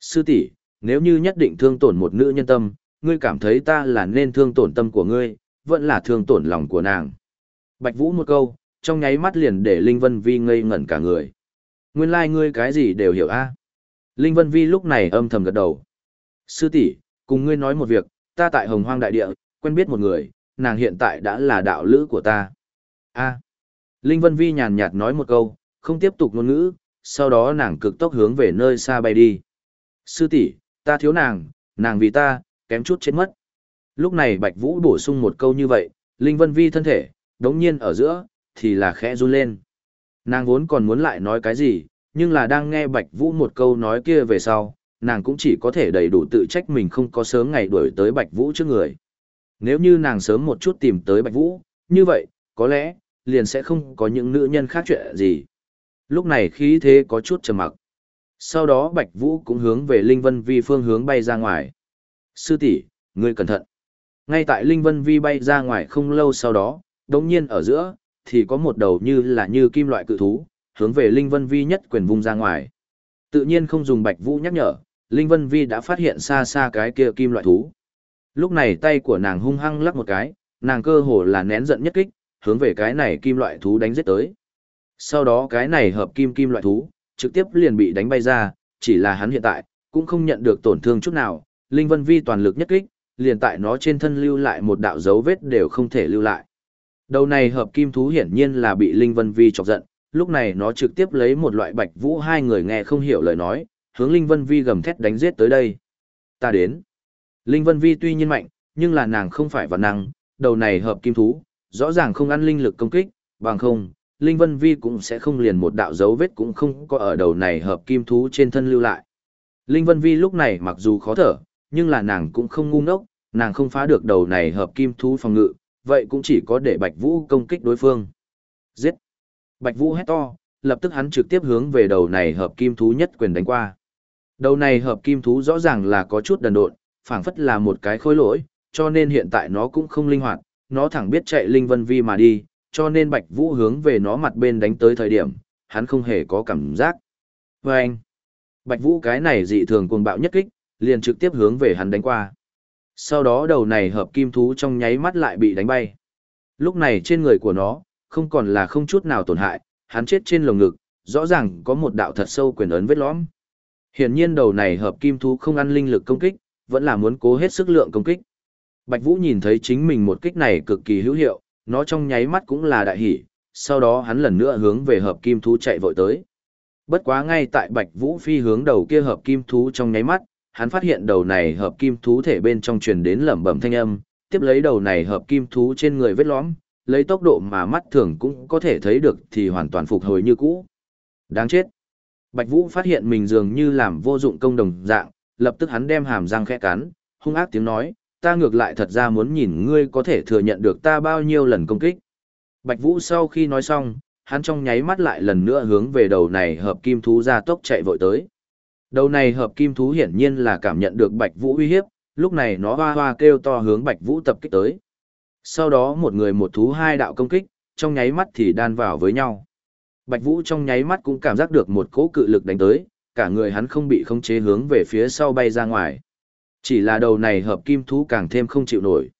Sư tỷ, nếu như nhất định thương tổn một nữ nhân tâm, ngươi cảm thấy ta là nên thương tổn tâm của ngươi, vẫn là thương tổn lòng của nàng. Bạch Vũ một câu, trong nháy mắt liền để Linh Vân Vi ngây ngẩn cả người. Nguyên lai like ngươi cái gì đều hiểu a. Linh Vân Vi lúc này âm thầm gật đầu. Sư tỷ, cùng ngươi nói một việc, ta tại Hồng Hoang Đại Địa, quen biết một người, nàng hiện tại đã là đạo lữ của ta. A. Linh Vân Vi nhàn nhạt nói một câu, không tiếp tục ngôn ngữ, sau đó nàng cực tốc hướng về nơi xa bay đi. Sư tỷ, ta thiếu nàng, nàng vì ta, kém chút chết mất. Lúc này Bạch Vũ bổ sung một câu như vậy, Linh Vân Vi thân thể, đống nhiên ở giữa, thì là khẽ run lên. Nàng vốn còn muốn lại nói cái gì, nhưng là đang nghe Bạch Vũ một câu nói kia về sau, nàng cũng chỉ có thể đầy đủ tự trách mình không có sớm ngày đuổi tới Bạch Vũ trước người. Nếu như nàng sớm một chút tìm tới Bạch Vũ, như vậy, có lẽ, liền sẽ không có những nữ nhân khác chuyện gì. Lúc này khí thế có chút trầm mặc. Sau đó Bạch Vũ cũng hướng về Linh Vân Vi phương hướng bay ra ngoài. Sư tỷ, ngươi cẩn thận. Ngay tại Linh Vân Vi bay ra ngoài không lâu sau đó, đống nhiên ở giữa, thì có một đầu như là như kim loại cự thú, hướng về Linh Vân Vi nhất quyền vung ra ngoài. Tự nhiên không dùng Bạch Vũ nhắc nhở, Linh Vân Vi đã phát hiện xa xa cái kia kim loại thú. Lúc này tay của nàng hung hăng lắc một cái, nàng cơ hồ là nén giận nhất kích, hướng về cái này kim loại thú đánh giết tới. Sau đó cái này hợp kim kim loại thú, trực tiếp liền bị đánh bay ra, chỉ là hắn hiện tại, cũng không nhận được tổn thương chút nào, Linh Vân Vi toàn lực nhất kích, liền tại nó trên thân lưu lại một đạo dấu vết đều không thể lưu lại. Đầu này hợp kim thú hiển nhiên là bị Linh Vân Vi chọc giận, lúc này nó trực tiếp lấy một loại bạch vũ hai người nghe không hiểu lời nói, hướng Linh Vân Vi gầm thét đánh giết tới đây. Ta đến. Linh Vân Vi tuy nhiên mạnh, nhưng là nàng không phải vật năng, đầu này hợp kim thú, rõ ràng không ăn linh lực công kích, bằng không, Linh Vân Vi cũng sẽ không liền một đạo dấu vết cũng không có ở đầu này hợp kim thú trên thân lưu lại. Linh Vân Vi lúc này mặc dù khó thở, nhưng là nàng cũng không ngu ngốc, nàng không phá được đầu này hợp kim thú phòng ngự, vậy cũng chỉ có để Bạch Vũ công kích đối phương. Giết! Bạch Vũ hét to, lập tức hắn trực tiếp hướng về đầu này hợp kim thú nhất quyền đánh qua. Đầu này hợp kim thú rõ ràng là có chút đần độn, phảng phất là một cái khối lỗi, cho nên hiện tại nó cũng không linh hoạt, nó thẳng biết chạy Linh Vân Vi mà đi, cho nên Bạch Vũ hướng về nó mặt bên đánh tới thời điểm, hắn không hề có cảm giác. vâng Bạch Vũ cái này dị thường cuồng bạo nhất kích, liền trực tiếp hướng về hắn đánh qua. Sau đó đầu này hợp kim thú trong nháy mắt lại bị đánh bay. Lúc này trên người của nó, không còn là không chút nào tổn hại, hắn chết trên lồng ngực, rõ ràng có một đạo thật sâu quyền ấn vết lõm. Hiển nhiên đầu này hợp kim thú không ăn linh lực công kích, vẫn là muốn cố hết sức lượng công kích. Bạch Vũ nhìn thấy chính mình một kích này cực kỳ hữu hiệu, nó trong nháy mắt cũng là đại hỉ, sau đó hắn lần nữa hướng về hợp kim thú chạy vội tới. Bất quá ngay tại Bạch Vũ phi hướng đầu kia hợp kim thú trong nháy mắt, hắn phát hiện đầu này hợp kim thú thể bên trong truyền đến lẩm bẩm thanh âm, tiếp lấy đầu này hợp kim thú trên người vết lõm, lấy tốc độ mà mắt thường cũng có thể thấy được thì hoàn toàn phục hồi như cũ. Đáng chết. Bạch Vũ phát hiện mình dường như làm vô dụng công đồng dạng, lập tức hắn đem hàm răng khẽ cắn, hung ác tiếng nói, ta ngược lại thật ra muốn nhìn ngươi có thể thừa nhận được ta bao nhiêu lần công kích. Bạch Vũ sau khi nói xong, hắn trong nháy mắt lại lần nữa hướng về đầu này hợp kim thú ra tốc chạy vội tới. Đầu này hợp kim thú hiển nhiên là cảm nhận được Bạch Vũ uy hiếp, lúc này nó hoa hoa kêu to hướng Bạch Vũ tập kích tới. Sau đó một người một thú hai đạo công kích, trong nháy mắt thì đan vào với nhau. Bạch Vũ trong nháy mắt cũng cảm giác được một cỗ cự lực đánh tới, cả người hắn không bị khống chế hướng về phía sau bay ra ngoài. Chỉ là đầu này hợp kim thú càng thêm không chịu nổi.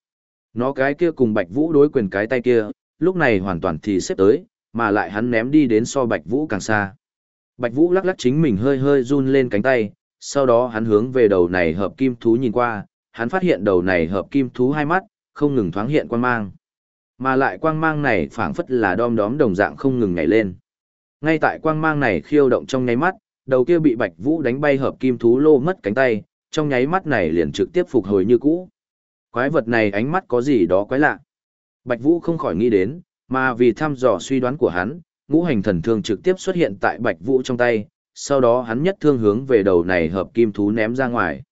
Nó cái kia cùng Bạch Vũ đối quyền cái tay kia, lúc này hoàn toàn thì xếp tới, mà lại hắn ném đi đến so Bạch Vũ càng xa. Bạch Vũ lắc lắc chính mình hơi hơi run lên cánh tay, sau đó hắn hướng về đầu này hợp kim thú nhìn qua, hắn phát hiện đầu này hợp kim thú hai mắt, không ngừng thoáng hiện quang mang. Mà lại quang mang này phảng phất là đom đóm đồng dạng không ngừng nhảy lên. Ngay tại quang mang này khiêu động trong nháy mắt, đầu kia bị Bạch Vũ đánh bay hợp kim thú lô mất cánh tay, trong nháy mắt này liền trực tiếp phục hồi như cũ. Quái vật này ánh mắt có gì đó quái lạ. Bạch Vũ không khỏi nghĩ đến, mà vì thăm dò suy đoán của hắn, ngũ hành thần thương trực tiếp xuất hiện tại Bạch Vũ trong tay, sau đó hắn nhất thương hướng về đầu này hợp kim thú ném ra ngoài.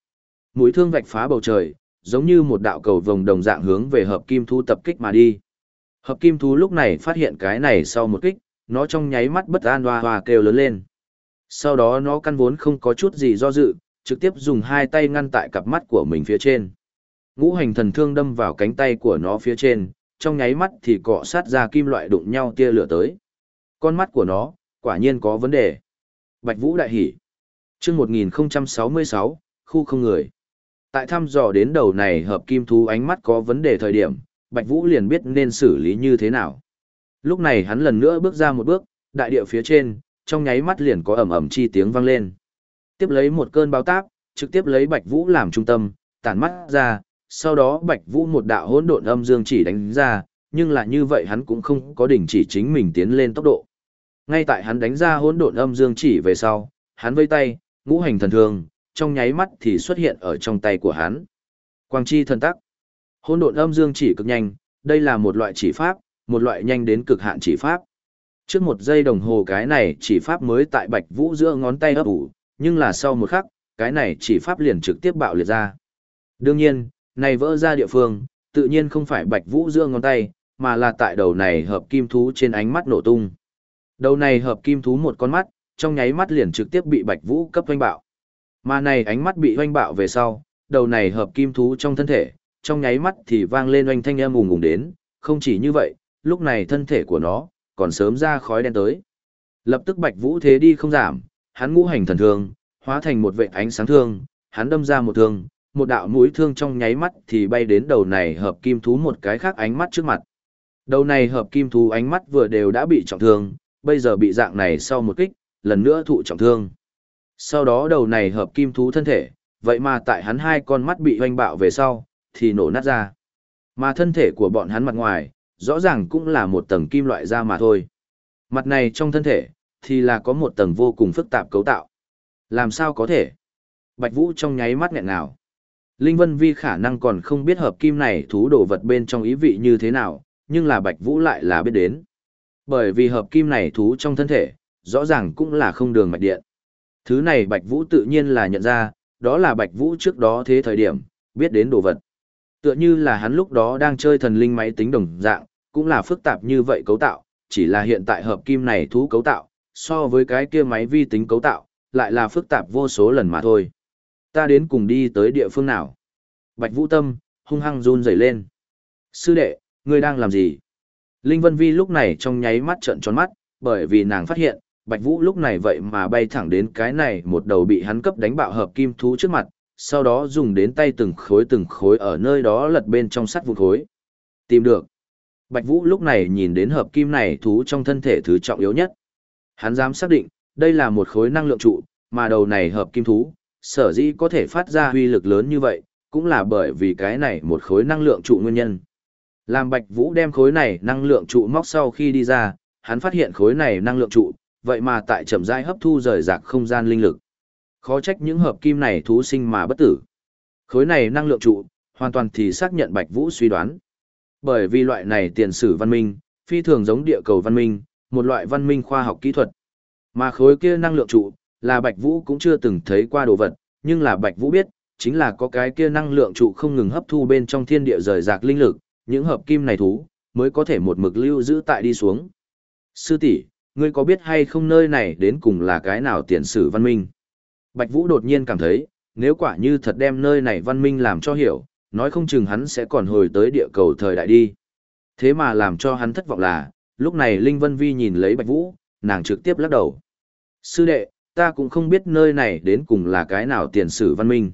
Mũi thương vạch phá bầu trời, giống như một đạo cầu vồng đồng dạng hướng về hợp kim thú tập kích mà đi. Hợp kim thú lúc này phát hiện cái này sau một kích, nó trong nháy mắt bất an hoa hoa kêu lớn lên. Sau đó nó căn vốn không có chút gì do dự, trực tiếp dùng hai tay ngăn tại cặp mắt của mình phía trên. Ngũ hành thần thương đâm vào cánh tay của nó phía trên, trong nháy mắt thì cọ sát ra kim loại đụng nhau tia lửa tới. Con mắt của nó, quả nhiên có vấn đề. Bạch Vũ đại hỉ. Chương 1066, khu không người. Tại thăm dò đến đầu này hợp kim thú ánh mắt có vấn đề thời điểm, Bạch Vũ liền biết nên xử lý như thế nào. Lúc này hắn lần nữa bước ra một bước, đại địa phía trên, trong nháy mắt liền có ầm ầm chi tiếng vang lên. Tiếp lấy một cơn báo táp, trực tiếp lấy Bạch Vũ làm trung tâm, tản mắt ra, sau đó Bạch Vũ một đạo hỗn độn âm dương chỉ đánh ra, nhưng là như vậy hắn cũng không có đình chỉ chính mình tiến lên tốc độ. Ngay tại hắn đánh ra hỗn độn âm dương chỉ về sau, hắn vây tay, ngũ hành thần thương, trong nháy mắt thì xuất hiện ở trong tay của hắn. Quang chi thần tắc. Hỗn độn âm dương chỉ cực nhanh, đây là một loại chỉ pháp, một loại nhanh đến cực hạn chỉ pháp. Trước một giây đồng hồ cái này chỉ pháp mới tại Bạch Vũ giữa ngón tay ấp ủ, nhưng là sau một khắc, cái này chỉ pháp liền trực tiếp bạo liệt ra. Đương nhiên, này vỡ ra địa phương, tự nhiên không phải Bạch Vũ giữa ngón tay, mà là tại đầu này hợp kim thú trên ánh mắt nổ tung. Đầu này hợp kim thú một con mắt, trong nháy mắt liền trực tiếp bị Bạch Vũ cấp hoanh bạo. Mà này ánh mắt bị hoanh bạo về sau, đầu này hợp kim thú trong thân thể, trong nháy mắt thì vang lên oanh thanh âm ùng ùng đến, không chỉ như vậy, lúc này thân thể của nó còn sớm ra khói đen tới. Lập tức Bạch Vũ thế đi không giảm, hắn ngũ hành thần thương, hóa thành một vệ ánh sáng thương, hắn đâm ra một thương, một đạo mũi thương trong nháy mắt thì bay đến đầu này hợp kim thú một cái khác ánh mắt trước mặt. Đầu này hợp kim thú ánh mắt vừa đều đã bị trọng thương, bây giờ bị dạng này sau một kích, lần nữa thụ trọng thương. Sau đó đầu này hợp kim thú thân thể, vậy mà tại hắn hai con mắt bị hoanh bạo về sau, thì nổ nát ra. Mà thân thể của bọn hắn mặt ngoài, rõ ràng cũng là một tầng kim loại da mà thôi. Mặt này trong thân thể, thì là có một tầng vô cùng phức tạp cấu tạo. Làm sao có thể? Bạch Vũ trong nháy mắt nghẹn nào. Linh Vân Vi khả năng còn không biết hợp kim này thú đồ vật bên trong ý vị như thế nào, nhưng là Bạch Vũ lại là biết đến. Bởi vì hợp kim này thú trong thân thể, rõ ràng cũng là không đường mạch điện. Thứ này Bạch Vũ tự nhiên là nhận ra, đó là Bạch Vũ trước đó thế thời điểm, biết đến đồ vật. Tựa như là hắn lúc đó đang chơi thần linh máy tính đồng dạng, cũng là phức tạp như vậy cấu tạo, chỉ là hiện tại hợp kim này thú cấu tạo, so với cái kia máy vi tính cấu tạo, lại là phức tạp vô số lần mà thôi. Ta đến cùng đi tới địa phương nào? Bạch Vũ Tâm, hung hăng run rẩy lên. Sư đệ, ngươi đang làm gì? Linh Vân Vi lúc này trong nháy mắt trợn tròn mắt, bởi vì nàng phát hiện, Bạch Vũ lúc này vậy mà bay thẳng đến cái này một đầu bị hắn cấp đánh bạo hợp kim thú trước mặt, sau đó dùng đến tay từng khối từng khối ở nơi đó lật bên trong sắt vụn khối. Tìm được. Bạch Vũ lúc này nhìn đến hợp kim này thú trong thân thể thứ trọng yếu nhất. Hắn dám xác định, đây là một khối năng lượng trụ, mà đầu này hợp kim thú, sở dĩ có thể phát ra huy lực lớn như vậy, cũng là bởi vì cái này một khối năng lượng trụ nguyên nhân. Làm Bạch Vũ đem khối này năng lượng trụ móc sau khi đi ra, hắn phát hiện khối này năng lượng trụ, vậy mà tại chậm rãi hấp thu rời rạc không gian linh lực. Khó trách những hợp kim này thú sinh mà bất tử. Khối này năng lượng trụ, hoàn toàn thì xác nhận Bạch Vũ suy đoán. Bởi vì loại này tiền sử văn minh, phi thường giống địa cầu văn minh, một loại văn minh khoa học kỹ thuật. Mà khối kia năng lượng trụ, là Bạch Vũ cũng chưa từng thấy qua đồ vật, nhưng là Bạch Vũ biết, chính là có cái kia năng lượng trụ không ngừng hấp thu bên trong thiên địa rời rạc linh lực, những hợp kim này thú, mới có thể một mực lưu giữ tại đi xuống. Sư tỷ, ngươi có biết hay không nơi này đến cùng là cái nào tiền sử văn minh? Bạch Vũ đột nhiên cảm thấy, nếu quả như thật đem nơi này văn minh làm cho hiểu, nói không chừng hắn sẽ còn hồi tới địa cầu thời đại đi. Thế mà làm cho hắn thất vọng là, lúc này Linh Vân Vi nhìn lấy Bạch Vũ, nàng trực tiếp lắc đầu. Sư đệ, ta cũng không biết nơi này đến cùng là cái nào tiền sử văn minh.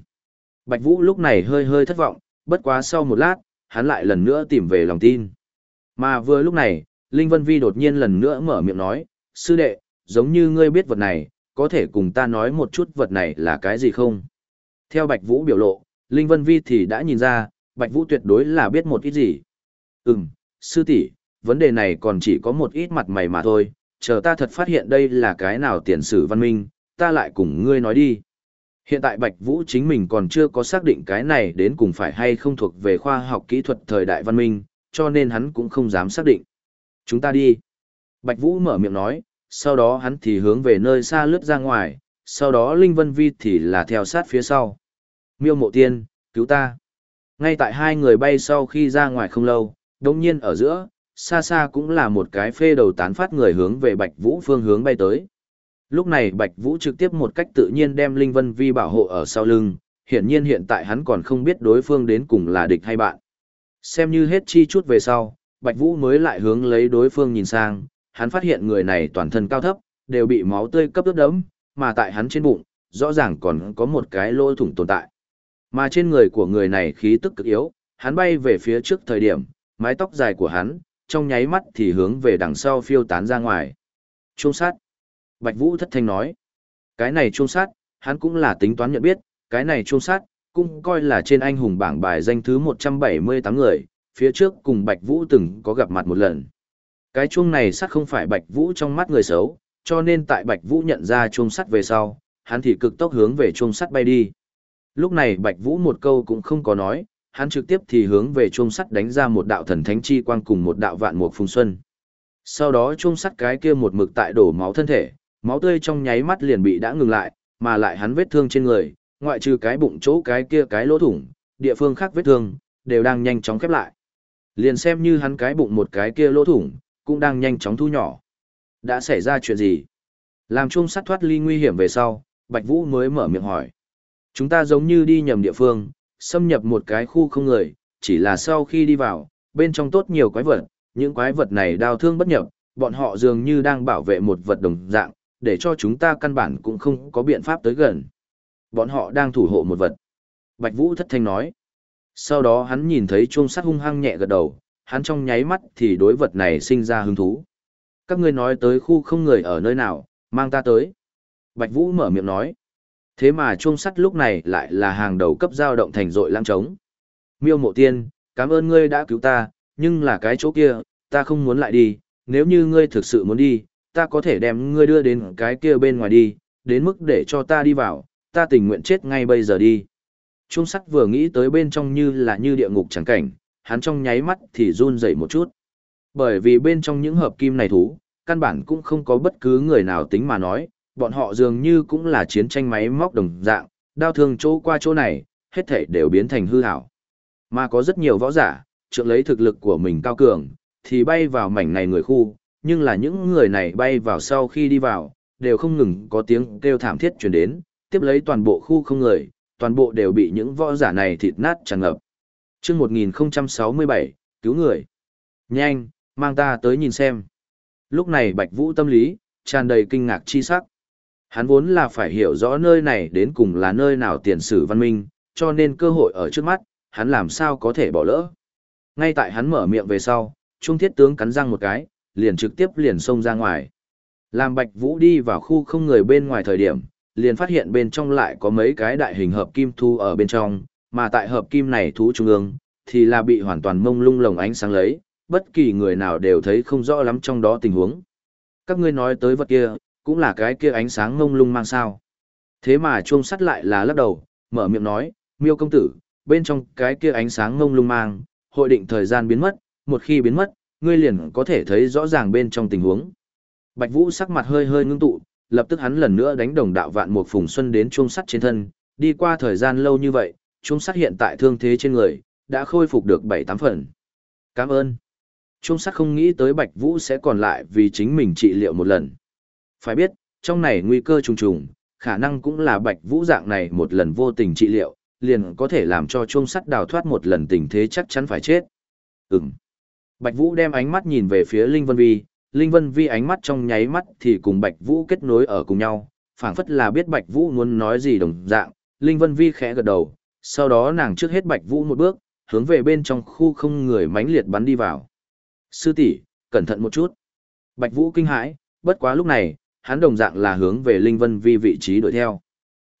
Bạch Vũ lúc này hơi hơi thất vọng, bất quá sau một lát, hắn lại lần nữa tìm về lòng tin. Mà vừa lúc này, Linh Vân Vi đột nhiên lần nữa mở miệng nói, sư đệ, giống như ngươi biết vật này, có thể cùng ta nói một chút vật này là cái gì không? Theo Bạch Vũ biểu lộ, Linh Vân Vi thì đã nhìn ra, Bạch Vũ tuyệt đối là biết một ít gì. Ừm, sư tỷ, vấn đề này còn chỉ có một ít mặt mày mà thôi, chờ ta thật phát hiện đây là cái nào tiền sử văn minh, ta lại cùng ngươi nói đi. Hiện tại Bạch Vũ chính mình còn chưa có xác định cái này đến cùng phải hay không thuộc về khoa học kỹ thuật thời đại văn minh, cho nên hắn cũng không dám xác định. Chúng ta đi. Bạch Vũ mở miệng nói, sau đó hắn thì hướng về nơi xa lướt ra ngoài, sau đó Linh Vân Vi thì là theo sát phía sau. Miêu mộ tiên, cứu ta. Ngay tại hai người bay sau khi ra ngoài không lâu, đồng nhiên ở giữa, xa xa cũng là một cái phê đầu tán phát người hướng về Bạch Vũ phương hướng bay tới. Lúc này Bạch Vũ trực tiếp một cách tự nhiên đem Linh Vân Vi bảo hộ ở sau lưng, hiển nhiên hiện tại hắn còn không biết đối phương đến cùng là địch hay bạn. Xem như hết chi chút về sau, Bạch Vũ mới lại hướng lấy đối phương nhìn sang, hắn phát hiện người này toàn thân cao thấp, đều bị máu tươi cấp ướt đẫm, mà tại hắn trên bụng, rõ ràng còn có một cái lỗ thủng tồn tại. Mà trên người của người này khí tức cực yếu, hắn bay về phía trước thời điểm, mái tóc dài của hắn, trong nháy mắt thì hướng về đằng sau phiêu tán ra ngoài. Trung sát. Bạch Vũ thất thanh nói. Cái này trung sát, hắn cũng là tính toán nhận biết, cái này trung sát, cũng coi là trên anh hùng bảng bài danh thứ 178 người, phía trước cùng Bạch Vũ từng có gặp mặt một lần. Cái chuông này sắt không phải Bạch Vũ trong mắt người xấu, cho nên tại Bạch Vũ nhận ra chuông sắt về sau, hắn thì cực tốc hướng về chuông sắt bay đi. Lúc này Bạch Vũ một câu cũng không có nói, hắn trực tiếp thì hướng về chuông sắt đánh ra một đạo thần thánh chi quang cùng một đạo vạn mục phùng xuân. Sau đó chuông sắt cái kia một mực tại đổ máu thân thể, máu tươi trong nháy mắt liền bị đã ngừng lại, mà lại hắn vết thương trên người, ngoại trừ cái bụng chỗ cái kia cái lỗ thủng, địa phương khác vết thương đều đang nhanh chóng khép lại. Liền xem như hắn cái bụng một cái kia lỗ thủng, cũng đang nhanh chóng thu nhỏ. Đã xảy ra chuyện gì? Làm chung sát thoát ly nguy hiểm về sau, Bạch Vũ mới mở miệng hỏi. Chúng ta giống như đi nhầm địa phương, xâm nhập một cái khu không người, chỉ là sau khi đi vào, bên trong tốt nhiều quái vật, những quái vật này đau thương bất nhập, bọn họ dường như đang bảo vệ một vật đồng dạng, để cho chúng ta căn bản cũng không có biện pháp tới gần. Bọn họ đang thủ hộ một vật. Bạch Vũ thất thanh nói. Sau đó hắn nhìn thấy chuông sắt hung hăng nhẹ gật đầu, hắn trong nháy mắt thì đối vật này sinh ra hứng thú. Các ngươi nói tới khu không người ở nơi nào, mang ta tới. Bạch Vũ mở miệng nói. Thế mà chuông sắt lúc này lại là hàng đầu cấp giao động thành rội lang trống. Miêu mộ tiên, cảm ơn ngươi đã cứu ta, nhưng là cái chỗ kia, ta không muốn lại đi, nếu như ngươi thực sự muốn đi, ta có thể đem ngươi đưa đến cái kia bên ngoài đi, đến mức để cho ta đi vào, ta tình nguyện chết ngay bây giờ đi. Trung sắt vừa nghĩ tới bên trong như là như địa ngục chẳng cảnh, hắn trong nháy mắt thì run dậy một chút. Bởi vì bên trong những hợp kim này thú, căn bản cũng không có bất cứ người nào tính mà nói, bọn họ dường như cũng là chiến tranh máy móc đồng dạng, đao thương chỗ qua chỗ này, hết thảy đều biến thành hư hảo. Mà có rất nhiều võ giả, trượng lấy thực lực của mình cao cường, thì bay vào mảnh này người khu, nhưng là những người này bay vào sau khi đi vào, đều không ngừng có tiếng kêu thảm thiết truyền đến, tiếp lấy toàn bộ khu không người, toàn bộ đều bị những võ giả này thịt nát tràn ngập. chương 1067, cứu người. Nhanh, mang ta tới nhìn xem. Lúc này Bạch Vũ tâm lý, tràn đầy kinh ngạc chi sắc. Hắn vốn là phải hiểu rõ nơi này đến cùng là nơi nào tiền sử văn minh, cho nên cơ hội ở trước mắt, hắn làm sao có thể bỏ lỡ. Ngay tại hắn mở miệng về sau, Trung Thiết Tướng cắn răng một cái, liền trực tiếp liền xông ra ngoài. Làm Bạch Vũ đi vào khu không người bên ngoài thời điểm, liền phát hiện bên trong lại có mấy cái đại hình hợp kim thu ở bên trong, mà tại hợp kim này thú trung ương, thì là bị hoàn toàn mông lung lồng ánh sáng lấy, bất kỳ người nào đều thấy không rõ lắm trong đó tình huống. Các ngươi nói tới vật kia, cũng là cái kia ánh sáng mông lung mang sao. Thế mà chuông sắt lại là lắc đầu, mở miệng nói, miêu công tử, bên trong cái kia ánh sáng mông lung mang, hội định thời gian biến mất, một khi biến mất, ngươi liền có thể thấy rõ ràng bên trong tình huống. Bạch Vũ sắc mặt hơi hơi ngưng tụ, lập tức hắn lần nữa đánh đồng đạo vạn một phùng xuân đến chuông sắt trên thân, đi qua thời gian lâu như vậy, chuông sắt hiện tại thương thế trên người, đã khôi phục được 7-8 phần. Cảm ơn. Chuông sắt không nghĩ tới Bạch Vũ sẽ còn lại vì chính mình trị liệu một lần. Phải biết, trong này nguy cơ trùng trùng, khả năng cũng là Bạch Vũ dạng này một lần vô tình trị liệu, liền có thể làm cho chuông sắt đào thoát một lần tình thế chắc chắn phải chết. Ừm. Bạch Vũ đem ánh mắt nhìn về phía Linh Vân Vi, Linh Vân Vi ánh mắt trong nháy mắt thì cùng Bạch Vũ kết nối ở cùng nhau, phảng phất là biết Bạch Vũ muốn nói gì đồng dạng, Linh Vân Vi khẽ gật đầu, sau đó nàng trước hết Bạch Vũ một bước, hướng về bên trong khu không người mãnh liệt bắn đi vào. Sư tỷ, cẩn thận một chút. Bạch Vũ kinh hãi, bất quá lúc này, hắn đồng dạng là hướng về Linh Vân Vi vị trí đuổi theo.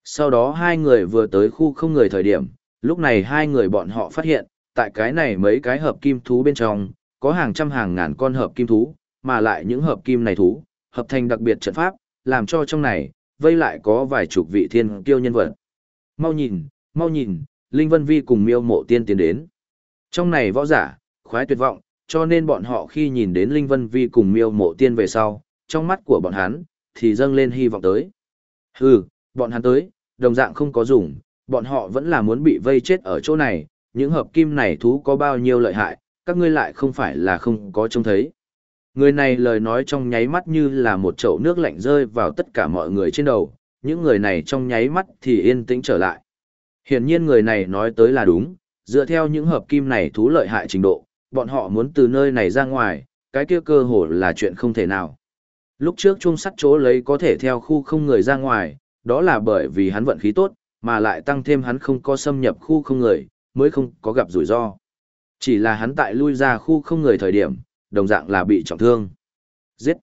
Sau đó hai người vừa tới khu không người thời điểm, lúc này hai người bọn họ phát hiện, tại cái này mấy cái hợp kim thú bên trong, có hàng trăm hàng ngàn con hợp kim thú, mà lại những hợp kim này thú, hợp thành đặc biệt trận pháp, làm cho trong này, vây lại có vài chục vị thiên kiêu nhân vật. Mau nhìn, mau nhìn, Linh Vân Vi cùng miêu mộ tiên tiến đến. Trong này võ giả, khoái tuyệt vọng, cho nên bọn họ khi nhìn đến Linh Vân Vi cùng miêu mộ tiên về sau, trong mắt của bọn hắn, thì dâng lên hy vọng tới. Hừ, bọn hắn tới, đồng dạng không có dùng, bọn họ vẫn là muốn bị vây chết ở chỗ này, những hợp kim này thú có bao nhiêu lợi hại, các ngươi lại không phải là không có trông thấy. Người này lời nói trong nháy mắt như là một chậu nước lạnh rơi vào tất cả mọi người trên đầu, những người này trong nháy mắt thì yên tĩnh trở lại. Hiển nhiên người này nói tới là đúng, dựa theo những hợp kim này thú lợi hại trình độ, bọn họ muốn từ nơi này ra ngoài, cái kia cơ hồ là chuyện không thể nào. Lúc trước chung sắt chỗ lấy có thể theo khu không người ra ngoài, đó là bởi vì hắn vận khí tốt, mà lại tăng thêm hắn không có xâm nhập khu không người, mới không có gặp rủi ro. Chỉ là hắn tại lui ra khu không người thời điểm, đồng dạng là bị trọng thương. Giết!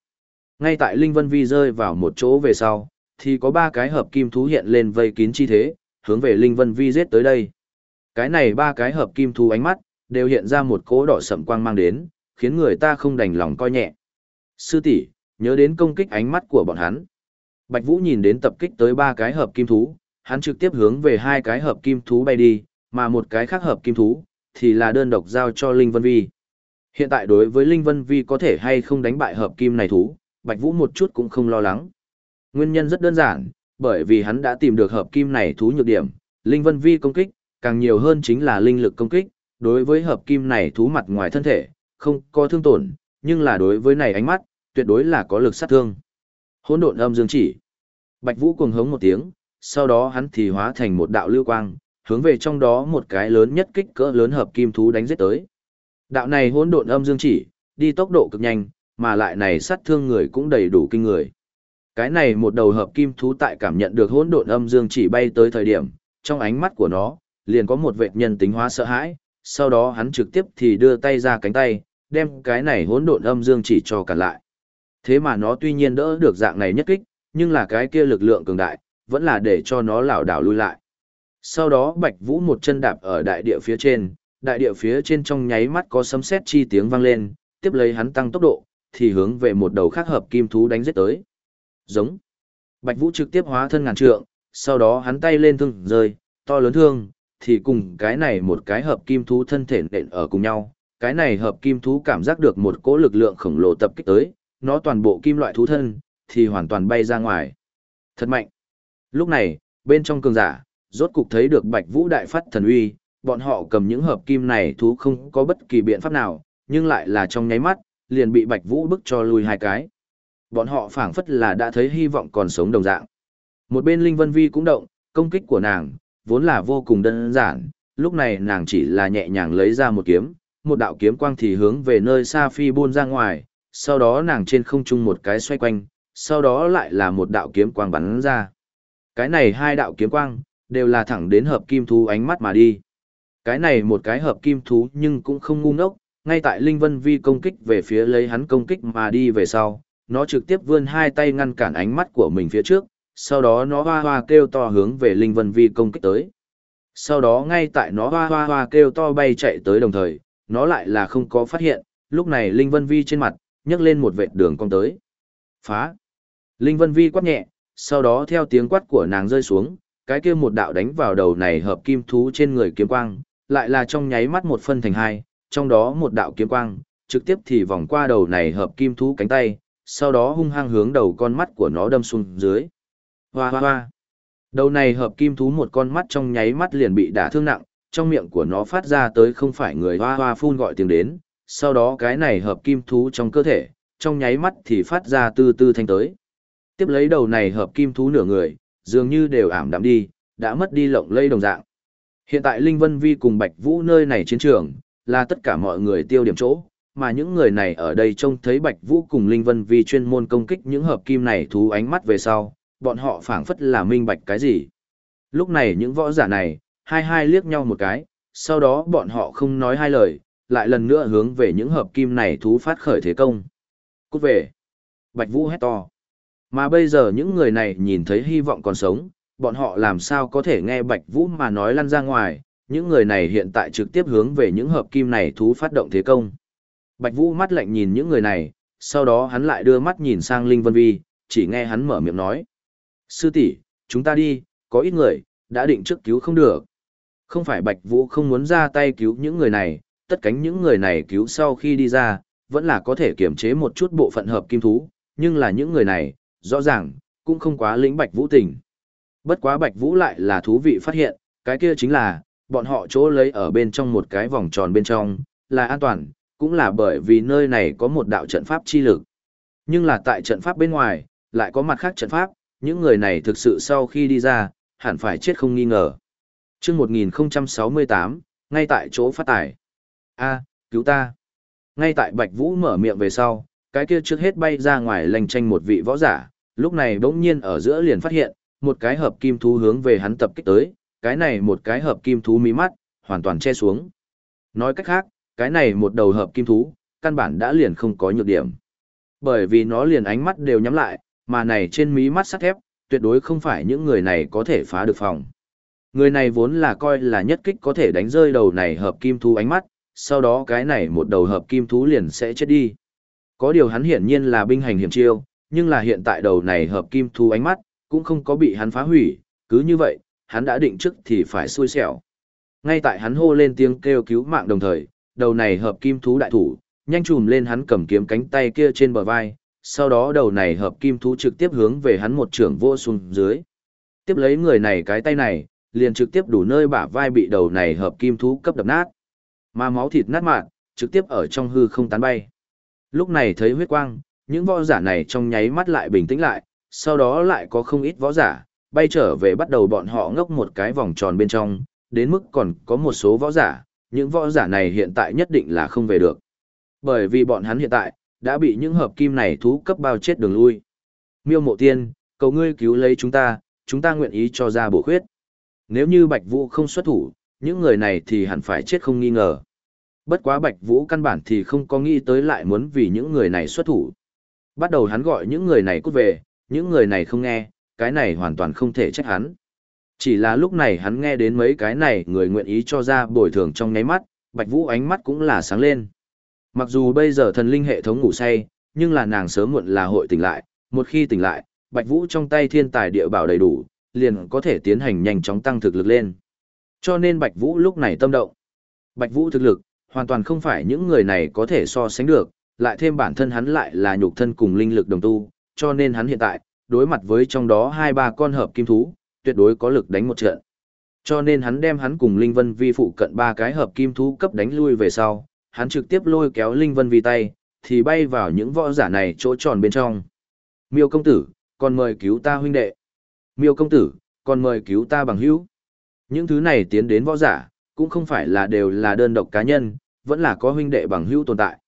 Ngay tại Linh Vân Vi rơi vào một chỗ về sau, thì có ba cái hợp kim thú hiện lên vây kín chi thế, hướng về Linh Vân Vi giết tới đây. Cái này ba cái hợp kim thú ánh mắt, đều hiện ra một cỗ đỏ sậm quang mang đến, khiến người ta không đành lòng coi nhẹ. Sư tỷ, nhớ đến công kích ánh mắt của bọn hắn. Bạch Vũ nhìn đến tập kích tới ba cái hợp kim thú, hắn trực tiếp hướng về hai cái hợp kim thú bay đi, mà một cái khác hợp kim thú, thì là đơn độc giao cho Linh Vân Vi. Hiện tại đối với Linh Vân Vi có thể hay không đánh bại hợp kim này thú, Bạch Vũ một chút cũng không lo lắng. Nguyên nhân rất đơn giản, bởi vì hắn đã tìm được hợp kim này thú nhược điểm, Linh Vân Vi công kích, càng nhiều hơn chính là linh lực công kích, đối với hợp kim này thú mặt ngoài thân thể, không có thương tổn, nhưng là đối với này ánh mắt, tuyệt đối là có lực sát thương. Hỗn độn âm dương chỉ. Bạch Vũ cuồng hống một tiếng, sau đó hắn thì hóa thành một đạo lưu quang, hướng về trong đó một cái lớn nhất kích cỡ lớn hợp kim thú đánh giết tới. Đạo này hỗn độn âm dương chỉ, đi tốc độ cực nhanh, mà lại này sát thương người cũng đầy đủ kinh người. Cái này một đầu hợp kim thú tại cảm nhận được hỗn độn âm dương chỉ bay tới thời điểm, trong ánh mắt của nó, liền có một vệt nhân tính hóa sợ hãi, sau đó hắn trực tiếp thì đưa tay ra cánh tay, đem cái này hỗn độn âm dương chỉ cho cả lại. Thế mà nó tuy nhiên đỡ được dạng này nhất kích, nhưng là cái kia lực lượng cường đại, vẫn là để cho nó lảo đảo lui lại. Sau đó Bạch Vũ một chân đạp ở đại địa phía trên, đại địa phía trên trong nháy mắt có sấm sét chi tiếng vang lên, tiếp lấy hắn tăng tốc độ, thì hướng về một đầu khác hợp kim thú đánh giết tới. Giống. Bạch Vũ trực tiếp hóa thân ngàn trượng, sau đó hắn tay lên thương rơi, to lớn thương, thì cùng cái này một cái hợp kim thú thân thể nện ở cùng nhau. Cái này hợp kim thú cảm giác được một cỗ lực lượng khổng lồ tập kích tới, nó toàn bộ kim loại thú thân, thì hoàn toàn bay ra ngoài. Thật mạnh. Lúc này, bên trong cường giả, rốt cục thấy được Bạch Vũ đại phát thần uy, bọn họ cầm những hợp kim này thú không có bất kỳ biện pháp nào, nhưng lại là trong nháy mắt, liền bị Bạch Vũ bức cho lùi hai cái. Bọn họ phảng phất là đã thấy hy vọng còn sống đồng dạng. Một bên Linh Vân Vi cũng động, công kích của nàng, vốn là vô cùng đơn giản, lúc này nàng chỉ là nhẹ nhàng lấy ra một kiếm, một đạo kiếm quang thì hướng về nơi xa phi buôn ra ngoài, sau đó nàng trên không trung một cái xoay quanh, sau đó lại là một đạo kiếm quang bắn ra. Cái này hai đạo kiếm quang, đều là thẳng đến hợp kim thú ánh mắt mà đi. Cái này một cái hợp kim thú nhưng cũng không ngu ngốc, ngay tại Linh Vân Vi công kích về phía lấy hắn công kích mà đi về sau, nó trực tiếp vươn hai tay ngăn cản ánh mắt của mình phía trước, sau đó nó hoa hoa kêu to hướng về Linh Vân Vi công kích tới. Sau đó ngay tại nó hoa hoa hoa kêu to bay chạy tới đồng thời, nó lại là không có phát hiện, lúc này Linh Vân Vi trên mặt, nhấc lên một vệt đường cong tới. Phá! Linh Vân Vi quát nhẹ, sau đó theo tiếng quát của nàng rơi xuống, cái kia một đạo đánh vào đầu này hợp kim thú trên người kiếm quang, lại là trong nháy mắt một phân thành hai, trong đó một đạo kiếm quang, trực tiếp thì vòng qua đầu này hợp kim thú cánh tay, sau đó hung hăng hướng đầu con mắt của nó đâm xuống dưới. Hoa hoa hoa! Đầu này hợp kim thú một con mắt trong nháy mắt liền bị đả thương nặng, trong miệng của nó phát ra tới không phải người hoa hoa phun gọi tiếng đến, sau đó cái này hợp kim thú trong cơ thể, trong nháy mắt thì phát ra tư tư thanh tới. Tiếp lấy đầu này hợp kim thú nửa người, dường như đều ảm đạm đi, đã mất đi lộng lây đồng dạng. Hiện tại Linh Vân Vi cùng Bạch Vũ nơi này chiến trường, là tất cả mọi người tiêu điểm chỗ, mà những người này ở đây trông thấy Bạch Vũ cùng Linh Vân Vi chuyên môn công kích những hợp kim này thú ánh mắt về sau, bọn họ phảng phất là minh bạch cái gì. Lúc này những võ giả này, hai hai liếc nhau một cái, sau đó bọn họ không nói hai lời, lại lần nữa hướng về những hợp kim này thú phát khởi thế công. Cút về. Bạch Vũ hét to. Mà bây giờ những người này nhìn thấy hy vọng còn sống, bọn họ làm sao có thể nghe Bạch Vũ mà nói lăn ra ngoài, những người này hiện tại trực tiếp hướng về những hợp kim này thú phát động thế công. Bạch Vũ mắt lạnh nhìn những người này, sau đó hắn lại đưa mắt nhìn sang Linh Vân Vi, chỉ nghe hắn mở miệng nói. Sư tỷ, chúng ta đi, có ít người, đã định trước cứu không được. Không phải Bạch Vũ không muốn ra tay cứu những người này, tất cánh những người này cứu sau khi đi ra, vẫn là có thể kiểm chế một chút bộ phận hợp kim thú, nhưng là những người này, rõ ràng, cũng không quá lĩnh Bạch Vũ tình. Bất quá Bạch Vũ lại là thú vị phát hiện, cái kia chính là, bọn họ chỗ lấy ở bên trong một cái vòng tròn bên trong, là an toàn, cũng là bởi vì nơi này có một đạo trận pháp chi lực. Nhưng là tại trận pháp bên ngoài, lại có mặt khác trận pháp, những người này thực sự sau khi đi ra, hẳn phải chết không nghi ngờ. chương 1068, ngay tại chỗ phát tải. a cứu ta. Ngay tại Bạch Vũ mở miệng về sau, cái kia trước hết bay ra ngoài lành tranh một vị võ giả, lúc này bỗng nhiên ở giữa liền phát hiện, một cái hợp kim thú hướng về hắn tập kích tới, cái này một cái hợp kim thú mí mắt, hoàn toàn che xuống. Nói cách khác, cái này một đầu hợp kim thú, căn bản đã liền không có nhược điểm. Bởi vì nó liền ánh mắt đều nhắm lại, mà này trên mí mắt sắt thép, tuyệt đối không phải những người này có thể phá được phòng. Người này vốn là coi là nhất kích có thể đánh rơi đầu này hợp kim thú ánh mắt, sau đó cái này một đầu hợp kim thú liền sẽ chết đi. Có điều hắn hiển nhiên là binh hành hiểm chiêu, nhưng là hiện tại đầu này hợp kim thú ánh mắt, cũng không có bị hắn phá hủy, cứ như vậy, hắn đã định trước thì phải xui xẻo. Ngay tại hắn hô lên tiếng kêu cứu mạng đồng thời, đầu này hợp kim thú đại thủ, nhanh chùm lên hắn cầm kiếm cánh tay kia trên bờ vai, sau đó đầu này hợp kim thú trực tiếp hướng về hắn một trưởng vô xuống dưới. Tiếp lấy người này cái tay này, liền trực tiếp đủ nơi bả vai bị đầu này hợp kim thú cấp đập nát. Mà máu thịt nát mạn, trực tiếp ở trong hư không tán bay. Lúc này thấy huyết quang, những võ giả này trong nháy mắt lại bình tĩnh lại, sau đó lại có không ít võ giả, bay trở về bắt đầu bọn họ ngốc một cái vòng tròn bên trong, đến mức còn có một số võ giả, những võ giả này hiện tại nhất định là không về được. Bởi vì bọn hắn hiện tại, đã bị những hợp kim này thú cấp bao chết đường lui. Miêu mộ tiên, cầu ngươi cứu lấy chúng ta, chúng ta nguyện ý cho ra bổ khuyết. Nếu như Bạch Vũ không xuất thủ, những người này thì hẳn phải chết không nghi ngờ. Bất quá Bạch Vũ căn bản thì không có nghĩ tới lại muốn vì những người này xuất thủ. Bắt đầu hắn gọi những người này cút về, những người này không nghe, cái này hoàn toàn không thể trách hắn. Chỉ là lúc này hắn nghe đến mấy cái này người nguyện ý cho ra bồi thường trong ngáy mắt, Bạch Vũ ánh mắt cũng là sáng lên. Mặc dù bây giờ thần linh hệ thống ngủ say, nhưng là nàng sớm muộn là hội tỉnh lại, một khi tỉnh lại, Bạch Vũ trong tay thiên tài địa bảo đầy đủ, liền có thể tiến hành nhanh chóng tăng thực lực lên. Cho nên Bạch Vũ lúc này tâm động. Bạch Vũ thực lực, hoàn toàn không phải những người này có thể so sánh được, lại thêm bản thân hắn lại là nhục thân cùng linh lực đồng tu, cho nên hắn hiện tại, đối mặt với trong đó hai ba con hợp kim thú, tuyệt đối có lực đánh một trận. Cho nên hắn đem hắn cùng Linh Vân Vi phụ cận ba cái hợp kim thú cấp đánh lui về sau, hắn trực tiếp lôi kéo Linh Vân Vi tay, thì bay vào những võ giả này chỗ tròn bên trong. Miêu công tử, còn mời cứu ta huynh đệ. Miêu công tử, còn mời cứu ta bằng hữu. Những thứ này tiến đến võ giả, cũng không phải là đều là đơn độc cá nhân, vẫn là có huynh đệ bằng hữu tồn tại.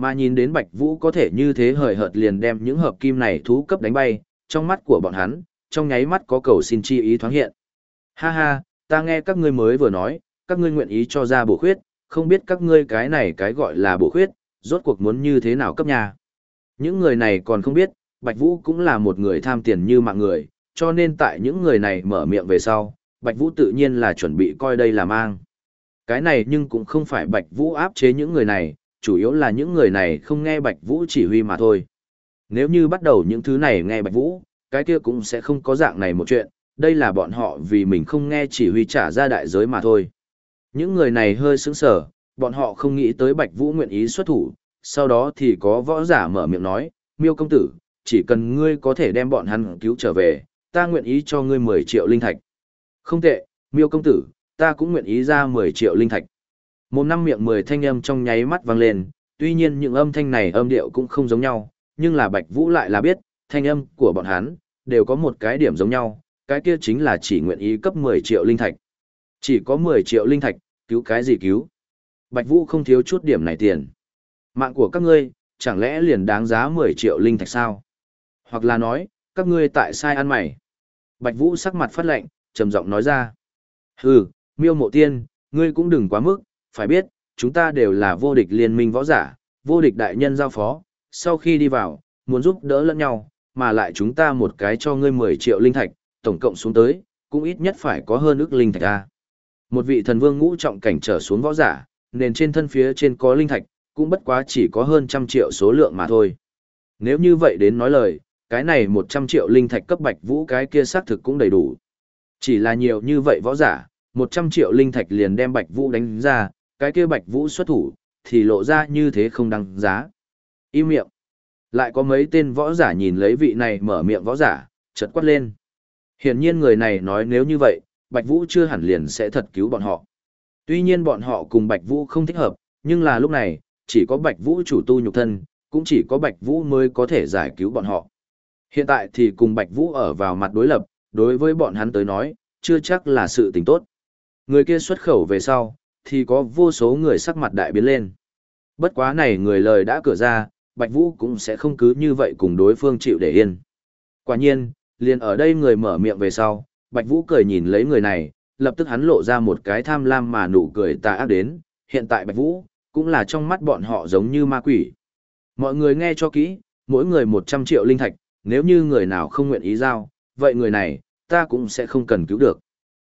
Mà nhìn đến Bạch Vũ có thể như thế hời hợt liền đem những hợp kim này thú cấp đánh bay, trong mắt của bọn hắn, trong nháy mắt có cầu xin chi ý thoáng hiện. Ha ha, ta nghe các ngươi mới vừa nói, các ngươi nguyện ý cho ra bổ khuyết, không biết các ngươi cái này cái gọi là bổ khuyết, rốt cuộc muốn như thế nào cấp nhà. Những người này còn không biết, Bạch Vũ cũng là một người tham tiền như mạng người, cho nên tại những người này mở miệng về sau, Bạch Vũ tự nhiên là chuẩn bị coi đây là mang. Cái này nhưng cũng không phải Bạch Vũ áp chế những người này, chủ yếu là những người này không nghe Bạch Vũ chỉ huy mà thôi. Nếu như bắt đầu những thứ này nghe Bạch Vũ, cái kia cũng sẽ không có dạng này một chuyện, đây là bọn họ vì mình không nghe chỉ huy trả ra đại giới mà thôi. Những người này hơi sững sờ, bọn họ không nghĩ tới Bạch Vũ nguyện ý xuất thủ, sau đó thì có võ giả mở miệng nói, miêu công tử, chỉ cần ngươi có thể đem bọn hắn cứu trở về, ta nguyện ý cho ngươi 10 triệu linh thạch. Không tệ, miêu công tử, ta cũng nguyện ý ra 10 triệu linh thạch. Một năm miệng 10 thanh âm trong nháy mắt vang lên, tuy nhiên những âm thanh này âm điệu cũng không giống nhau, nhưng là Bạch Vũ lại là biết, thanh âm của bọn hắn đều có một cái điểm giống nhau, cái kia chính là chỉ nguyện ý cấp 10 triệu linh thạch. Chỉ có 10 triệu linh thạch, cứu cái gì cứu? Bạch Vũ không thiếu chút điểm này tiền. Mạng của các ngươi, chẳng lẽ liền đáng giá 10 triệu linh thạch sao? Hoặc là nói, các ngươi tại sai ăn mày? Bạch Vũ sắc mặt phát lạnh, trầm giọng nói ra. Hừ, miêu mộ tiên, ngươi cũng đừng quá mức, phải biết, chúng ta đều là vô địch liên minh võ giả, vô địch đại nhân giao phó, sau khi đi vào, muốn giúp đỡ lẫn nhau, mà lại chúng ta một cái cho ngươi 10 triệu linh thạch, tổng cộng xuống tới, cũng ít nhất phải có hơn ước linh thạch a. Một vị thần vương ngũ trọng cảnh trở xuống võ giả, nền trên thân phía trên có linh thạch, cũng bất quá chỉ có hơn trăm triệu số lượng mà thôi. Nếu như vậy đến nói lời, cái này 100 triệu linh thạch cấp bạch vũ cái kia xác thực cũng đầy đủ. Chỉ là nhiều như vậy võ giả, 100 triệu linh thạch liền đem bạch vũ đánh ra, cái kia bạch vũ xuất thủ, thì lộ ra như thế không đăng giá. Im miệng. Lại có mấy tên võ giả nhìn lấy vị này mở miệng võ giả, chợt quát lên. Hiển nhiên người này nói nếu như vậy, Bạch Vũ chưa hẳn liền sẽ thật cứu bọn họ. Tuy nhiên bọn họ cùng Bạch Vũ không thích hợp, nhưng là lúc này, chỉ có Bạch Vũ chủ tu nhục thân, cũng chỉ có Bạch Vũ mới có thể giải cứu bọn họ. Hiện tại thì cùng Bạch Vũ ở vào mặt đối lập, đối với bọn hắn tới nói, chưa chắc là sự tình tốt. Người kia xuất khẩu về sau, thì có vô số người sắc mặt đại biến lên. Bất quá này người lời đã cửa ra, Bạch Vũ cũng sẽ không cứ như vậy cùng đối phương chịu để yên. Quả nhiên, liền ở đây người mở miệng về sau, Bạch Vũ cười nhìn lấy người này, lập tức hắn lộ ra một cái tham lam mà nụ cười tà ác đến, hiện tại Bạch Vũ, cũng là trong mắt bọn họ giống như ma quỷ. Mọi người nghe cho kỹ, mỗi người 100 triệu linh thạch, nếu như người nào không nguyện ý giao, vậy người này, ta cũng sẽ không cần cứu được.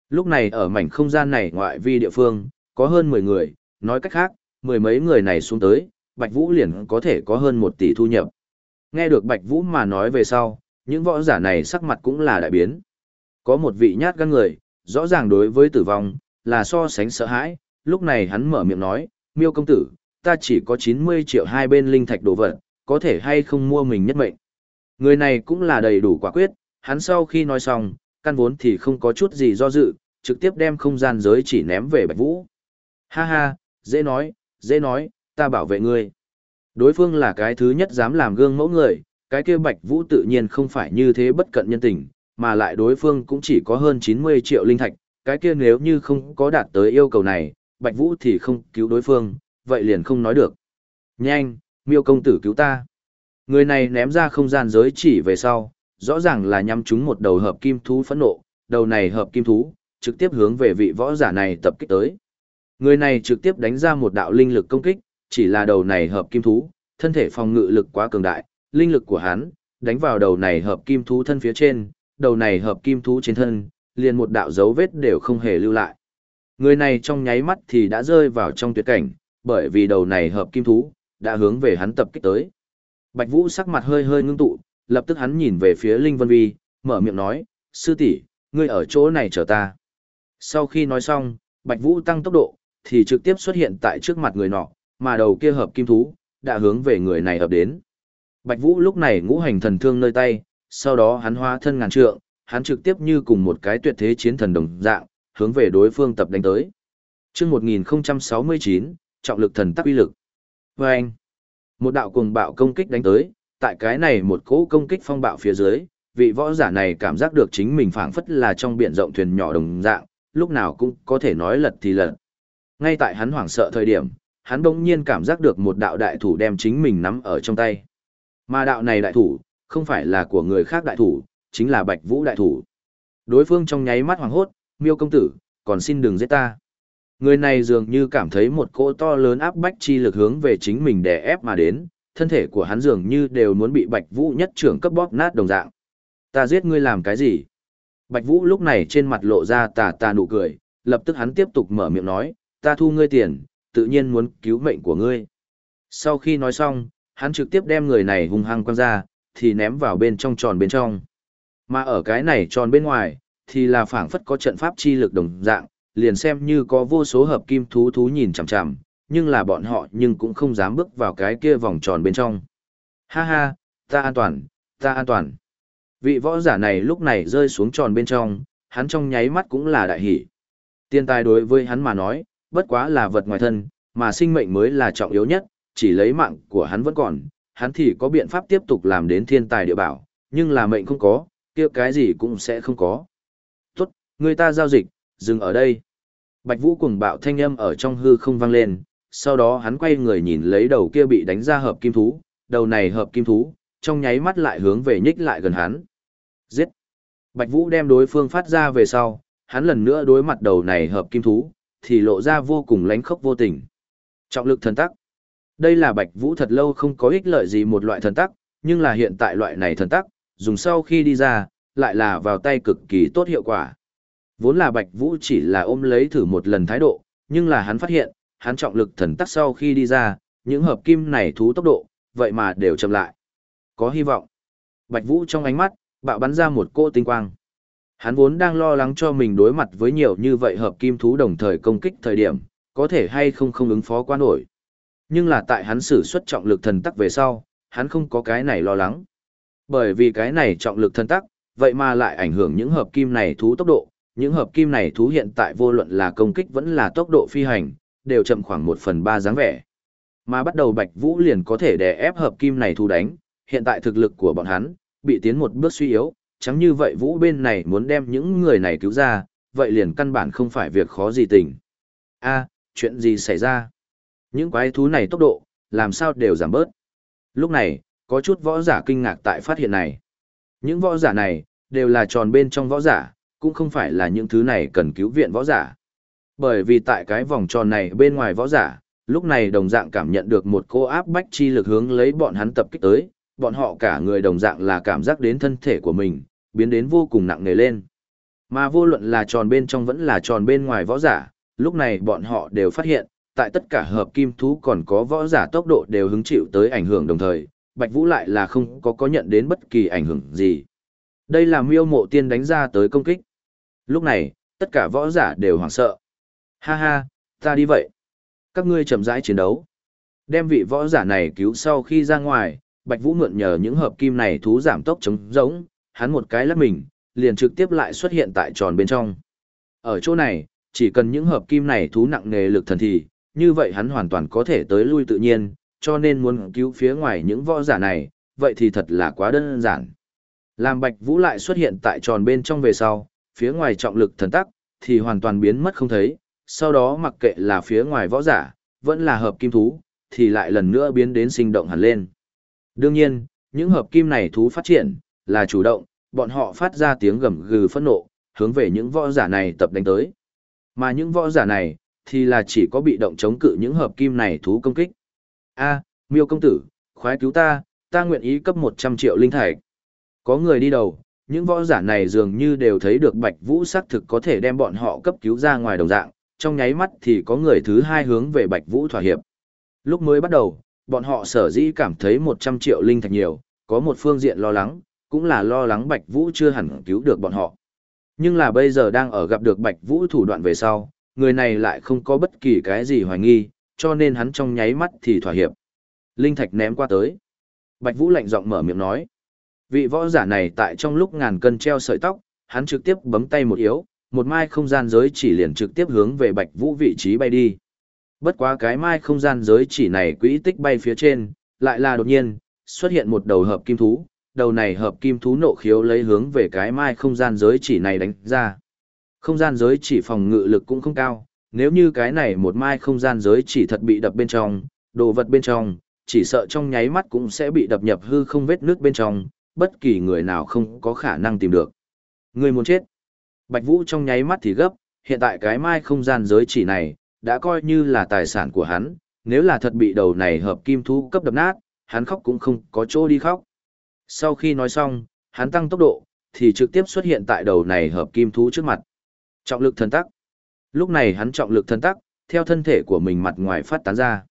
Lúc này ở mảnh không gian này ngoại vi địa phương, có hơn 10 người, nói cách khác, mười mấy người này xuống tới, Bạch Vũ liền có thể có hơn một tỷ thu nhập. Nghe được Bạch Vũ mà nói về sau, những võ giả này sắc mặt cũng là đại biến. Có một vị nhát gan người, rõ ràng đối với tử vong, là so sánh sợ hãi, lúc này hắn mở miệng nói, miêu công tử, ta chỉ có 90 triệu hai bên linh thạch đồ vật, có thể hay không mua mình nhất mệnh. Người này cũng là đầy đủ quả quyết, hắn sau khi nói xong, căn vốn thì không có chút gì do dự, trực tiếp đem không gian giới chỉ ném về Bạch Vũ. Ha ha, dễ nói, dễ nói, ta bảo vệ ngươi. Đối phương là cái thứ nhất dám làm gương mẫu người, cái kia Bạch Vũ tự nhiên không phải như thế bất cận nhân tình, mà lại đối phương cũng chỉ có hơn 90 triệu linh thạch, cái kia nếu như không có đạt tới yêu cầu này, Bạch Vũ thì không cứu đối phương, vậy liền không nói được. Nhanh, miêu công tử cứu ta. Người này ném ra không gian giới chỉ về sau, rõ ràng là nhắm chúng một đầu hợp kim thú phẫn nộ, đầu này hợp kim thú, trực tiếp hướng về vị võ giả này tập kích tới. Người này trực tiếp đánh ra một đạo linh lực công kích, chỉ là đầu này hợp kim thú, thân thể phòng ngự lực quá cường đại, linh lực của hắn, đánh vào đầu này hợp kim thú thân phía trên, đầu này hợp kim thú trên thân, liền một đạo dấu vết đều không hề lưu lại. Người này trong nháy mắt thì đã rơi vào trong tuyệt cảnh, bởi vì đầu này hợp kim thú, đã hướng về hắn tập kích tới. Bạch Vũ sắc mặt hơi hơi ngưng tụ, lập tức hắn nhìn về phía Linh Vân Vi, mở miệng nói, sư tỷ, ngươi ở chỗ này chờ ta. Sau khi nói xong, Bạch Vũ tăng tốc độ, thì trực tiếp xuất hiện tại trước mặt người nọ, mà đầu kia hợp kim thú, đã hướng về người này hợp đến. Bạch Vũ lúc này ngũ hành thần thương nơi tay, sau đó hắn hóa thân ngàn trượng, hắn trực tiếp như cùng một cái tuyệt thế chiến thần đồng dạng, hướng về đối phương tập đánh tới. Chương 1069, trọng lực thần tắc uy lực. Và anh, một đạo cuồng bạo công kích đánh tới, tại cái này một cỗ công kích phong bạo phía dưới, vị võ giả này cảm giác được chính mình phảng phất là trong biển rộng thuyền nhỏ đồng dạng, lúc nào cũng có thể nói lật thì lật. Ngay tại hắn hoảng sợ thời điểm, hắn bỗng nhiên cảm giác được một đạo đại thủ đem chính mình nắm ở trong tay. Mà đạo này đại thủ, không phải là của người khác đại thủ, chính là Bạch Vũ đại thủ. Đối phương trong nháy mắt hoảng hốt, miêu công tử, còn xin đừng giết ta. Người này dường như cảm thấy một cỗ to lớn áp bách chi lực hướng về chính mình đè ép mà đến, thân thể của hắn dường như đều muốn bị Bạch Vũ nhất trưởng cấp bóp nát đồng dạng. Ta giết ngươi làm cái gì? Bạch Vũ lúc này trên mặt lộ ra tà tà nụ cười, lập tức hắn tiếp tục mở miệng nói, ta thu ngươi tiền, tự nhiên muốn cứu mệnh của ngươi. Sau khi nói xong, hắn trực tiếp đem người này hung hăng quăng ra, thì ném vào bên trong tròn bên trong. Mà ở cái này tròn bên ngoài, thì là phảng phất có trận pháp chi lực đồng dạng, liền xem như có vô số hợp kim thú thú nhìn chằm chằm, nhưng là bọn họ nhưng cũng không dám bước vào cái kia vòng tròn bên trong. Ha ha, ta an toàn, ta an toàn. Vị võ giả này lúc này rơi xuống tròn bên trong, hắn trong nháy mắt cũng là đại hỷ. Tiên tài đối với hắn mà nói, bất quá là vật ngoài thân, mà sinh mệnh mới là trọng yếu nhất, chỉ lấy mạng của hắn vẫn còn, hắn thì có biện pháp tiếp tục làm đến thiên tài địa bảo, nhưng là mệnh không có, kia cái gì cũng sẽ không có. Tốt, người ta giao dịch, dừng ở đây. Bạch Vũ cùng bạo thanh âm ở trong hư không vang lên, sau đó hắn quay người nhìn lấy đầu kia bị đánh ra hợp kim thú, đầu này hợp kim thú, trong nháy mắt lại hướng về nhích lại gần hắn. Giết! Bạch Vũ đem đối phương phát ra về sau, hắn lần nữa đối mặt đầu này hợp kim thú, thì lộ ra vô cùng lánh khốc vô tình. Trọng lực thần tắc. Đây là Bạch Vũ thật lâu không có ích lợi gì một loại thần tắc, nhưng là hiện tại loại này thần tắc, dùng sau khi đi ra, lại là vào tay cực kỳ tốt hiệu quả. Vốn là Bạch Vũ chỉ là ôm lấy thử một lần thái độ, nhưng là hắn phát hiện, hắn trọng lực thần tắc sau khi đi ra, những hợp kim này thú tốc độ, vậy mà đều chậm lại. Có hy vọng. Bạch Vũ trong ánh mắt, bạo bắn ra một cô tinh quang. Hắn vốn đang lo lắng cho mình đối mặt với nhiều như vậy hợp kim thú đồng thời công kích thời điểm, có thể hay không không ứng phó qua nổi. Nhưng là tại hắn sử xuất trọng lực thần tắc về sau, hắn không có cái này lo lắng. Bởi vì cái này trọng lực thần tắc, vậy mà lại ảnh hưởng những hợp kim này thú tốc độ, những hợp kim này thú hiện tại vô luận là công kích vẫn là tốc độ phi hành, đều chậm khoảng một phần ba dáng vẻ. Mà bắt đầu Bạch Vũ liền có thể đè ép hợp kim này thú đánh, hiện tại thực lực của bọn hắn, bị tiến một bước suy yếu, chẳng như vậy Vũ bên này muốn đem những người này cứu ra, vậy liền căn bản không phải việc khó gì tình. a chuyện gì xảy ra? Những quái thú này tốc độ, làm sao đều giảm bớt. Lúc này, có chút võ giả kinh ngạc tại phát hiện này. Những võ giả này, đều là tròn bên trong võ giả, cũng không phải là những thứ này cần cứu viện võ giả. Bởi vì tại cái vòng tròn này bên ngoài võ giả, lúc này đồng dạng cảm nhận được một cô áp bách chi lực hướng lấy bọn hắn tập kích tới, bọn họ cả người đồng dạng là cảm giác đến thân thể của mình, biến đến vô cùng nặng nề lên. Mà vô luận là tròn bên trong vẫn là tròn bên ngoài võ giả, lúc này bọn họ đều phát hiện, tại tất cả hợp kim thú còn có võ giả tốc độ đều hứng chịu tới ảnh hưởng đồng thời, Bạch Vũ lại là không có có nhận đến bất kỳ ảnh hưởng gì. Đây là miêu mộ tiên đánh ra tới công kích. Lúc này, tất cả võ giả đều hoảng sợ. Ha ha, ta đi vậy. Các ngươi chậm rãi chiến đấu. Đem vị võ giả này cứu sau khi ra ngoài, Bạch Vũ mượn nhờ những hợp kim này thú giảm tốc chống giống, hắn một cái lắc mình, liền trực tiếp lại xuất hiện tại tròn bên trong. Ở chỗ này, chỉ cần những hợp kim này thú nặng nghề lực thần thì, như vậy hắn hoàn toàn có thể tới lui tự nhiên, cho nên muốn cứu phía ngoài những võ giả này, vậy thì thật là quá đơn giản. Làm Bạch Vũ lại xuất hiện tại tròn bên trong về sau, phía ngoài trọng lực thần tắc, thì hoàn toàn biến mất không thấy, sau đó mặc kệ là phía ngoài võ giả, vẫn là hợp kim thú, thì lại lần nữa biến đến sinh động hẳn lên. Đương nhiên, những hợp kim này thú phát triển, là chủ động, bọn họ phát ra tiếng gầm gừ phẫn nộ, hướng về những võ giả này tập đánh tới. Mà những võ giả này, thì là chỉ có bị động chống cự những hợp kim này thú công kích. A, miêu công tử, khoái cứu ta, ta nguyện ý cấp 100 triệu linh thạch. Có người đi đầu, những võ giả này dường như đều thấy được Bạch Vũ xác thực có thể đem bọn họ cấp cứu ra ngoài đồng dạng, trong nháy mắt thì có người thứ hai hướng về Bạch Vũ thỏa hiệp. Lúc mới bắt đầu, bọn họ sở dĩ cảm thấy 100 triệu linh thạch nhiều, có một phương diện lo lắng, cũng là lo lắng Bạch Vũ chưa hẳn cứu được bọn họ. Nhưng là bây giờ đang ở gặp được Bạch Vũ thủ đoạn về sau, người này lại không có bất kỳ cái gì hoài nghi, cho nên hắn trong nháy mắt thì thỏa hiệp. Linh thạch ném qua tới. Bạch Vũ lạnh giọng mở miệng nói. Vị võ giả này tại trong lúc ngàn cân treo sợi tóc, hắn trực tiếp bấm tay một yếu, một mai không gian giới chỉ liền trực tiếp hướng về Bạch Vũ vị trí bay đi. Bất quá cái mai không gian giới chỉ này quỹ tích bay phía trên, lại là đột nhiên, xuất hiện một đầu hợp kim thú, đầu này hợp kim thú nộ khiếu lấy hướng về cái mai không gian giới chỉ này đánh ra. Không gian giới chỉ phòng ngự lực cũng không cao, nếu như cái này một mai không gian giới chỉ thật bị đập bên trong, đồ vật bên trong, chỉ sợ trong nháy mắt cũng sẽ bị đập nhập hư không vết nước bên trong, bất kỳ người nào không có khả năng tìm được. Người muốn chết. Bạch Vũ trong nháy mắt thì gấp, hiện tại cái mai không gian giới chỉ này, đã coi như là tài sản của hắn, nếu là thật bị đầu này hợp kim thú cấp đập nát, hắn khóc cũng không có chỗ đi khóc. Sau khi nói xong, hắn tăng tốc độ, thì trực tiếp xuất hiện tại đầu này hợp kim thú trước mặt. Trọng lực thần tắc. Lúc này hắn trọng lực thần tắc, theo thân thể của mình mặt ngoài phát tán ra.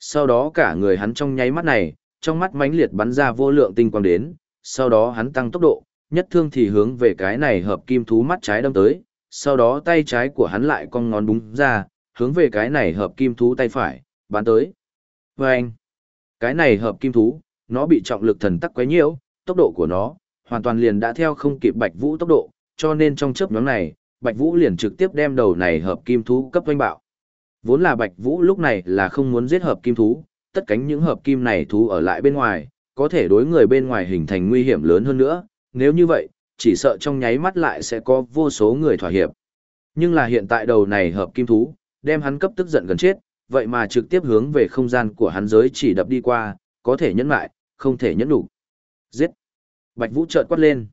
Sau đó cả người hắn trong nháy mắt này, trong mắt mãnh liệt bắn ra vô lượng tinh quang đến, sau đó hắn tăng tốc độ, nhất thương thì hướng về cái này hợp kim thú mắt trái đâm tới, sau đó tay trái của hắn lại cong ngón búng ra, hướng về cái này hợp kim thú tay phải, bắn tới. Và anh, cái này hợp kim thú, nó bị trọng lực thần tắc quấy nhiễu, tốc độ của nó, hoàn toàn liền đã theo không kịp Bạch Vũ tốc độ, cho nên trong chớp nhoáng này, Bạch Vũ liền trực tiếp đem đầu này hợp kim thú cấp doanh bạo. Vốn là Bạch Vũ lúc này là không muốn giết hợp kim thú, tất cánh những hợp kim này thú ở lại bên ngoài, có thể đối người bên ngoài hình thành nguy hiểm lớn hơn nữa, nếu như vậy, chỉ sợ trong nháy mắt lại sẽ có vô số người thỏa hiệp. Nhưng là hiện tại đầu này hợp kim thú, đem hắn cấp tức giận gần chết, vậy mà trực tiếp hướng về không gian của hắn giới chỉ đập đi qua, có thể nhẫn lại, không thể nhẫn đủ. Giết! Bạch Vũ chợt quát lên.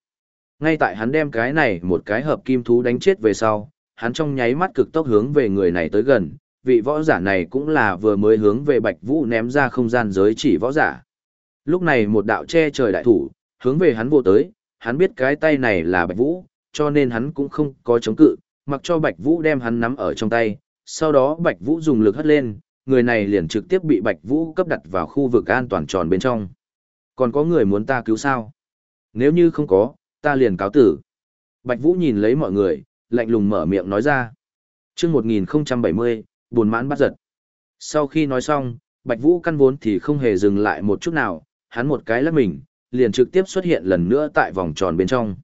Ngay tại hắn đem cái này một cái hợp kim thú đánh chết về sau, hắn trong nháy mắt cực tốc hướng về người này tới gần, vị võ giả này cũng là vừa mới hướng về Bạch Vũ ném ra không gian giới chỉ võ giả. Lúc này một đạo che trời đại thủ, hướng về hắn vô tới, hắn biết cái tay này là Bạch Vũ, cho nên hắn cũng không có chống cự, mặc cho Bạch Vũ đem hắn nắm ở trong tay, sau đó Bạch Vũ dùng lực hất lên, người này liền trực tiếp bị Bạch Vũ cấp đặt vào khu vực an toàn tròn bên trong. Còn có người muốn ta cứu sao? Nếu như không có, ta liền cáo tử. Bạch Vũ nhìn lấy mọi người, lạnh lùng mở miệng nói ra. Trước 1070, buồn mãn bắt giật. Sau khi nói xong, Bạch Vũ căn vốn thì không hề dừng lại một chút nào, hắn một cái lắc mình, liền trực tiếp xuất hiện lần nữa tại vòng tròn bên trong.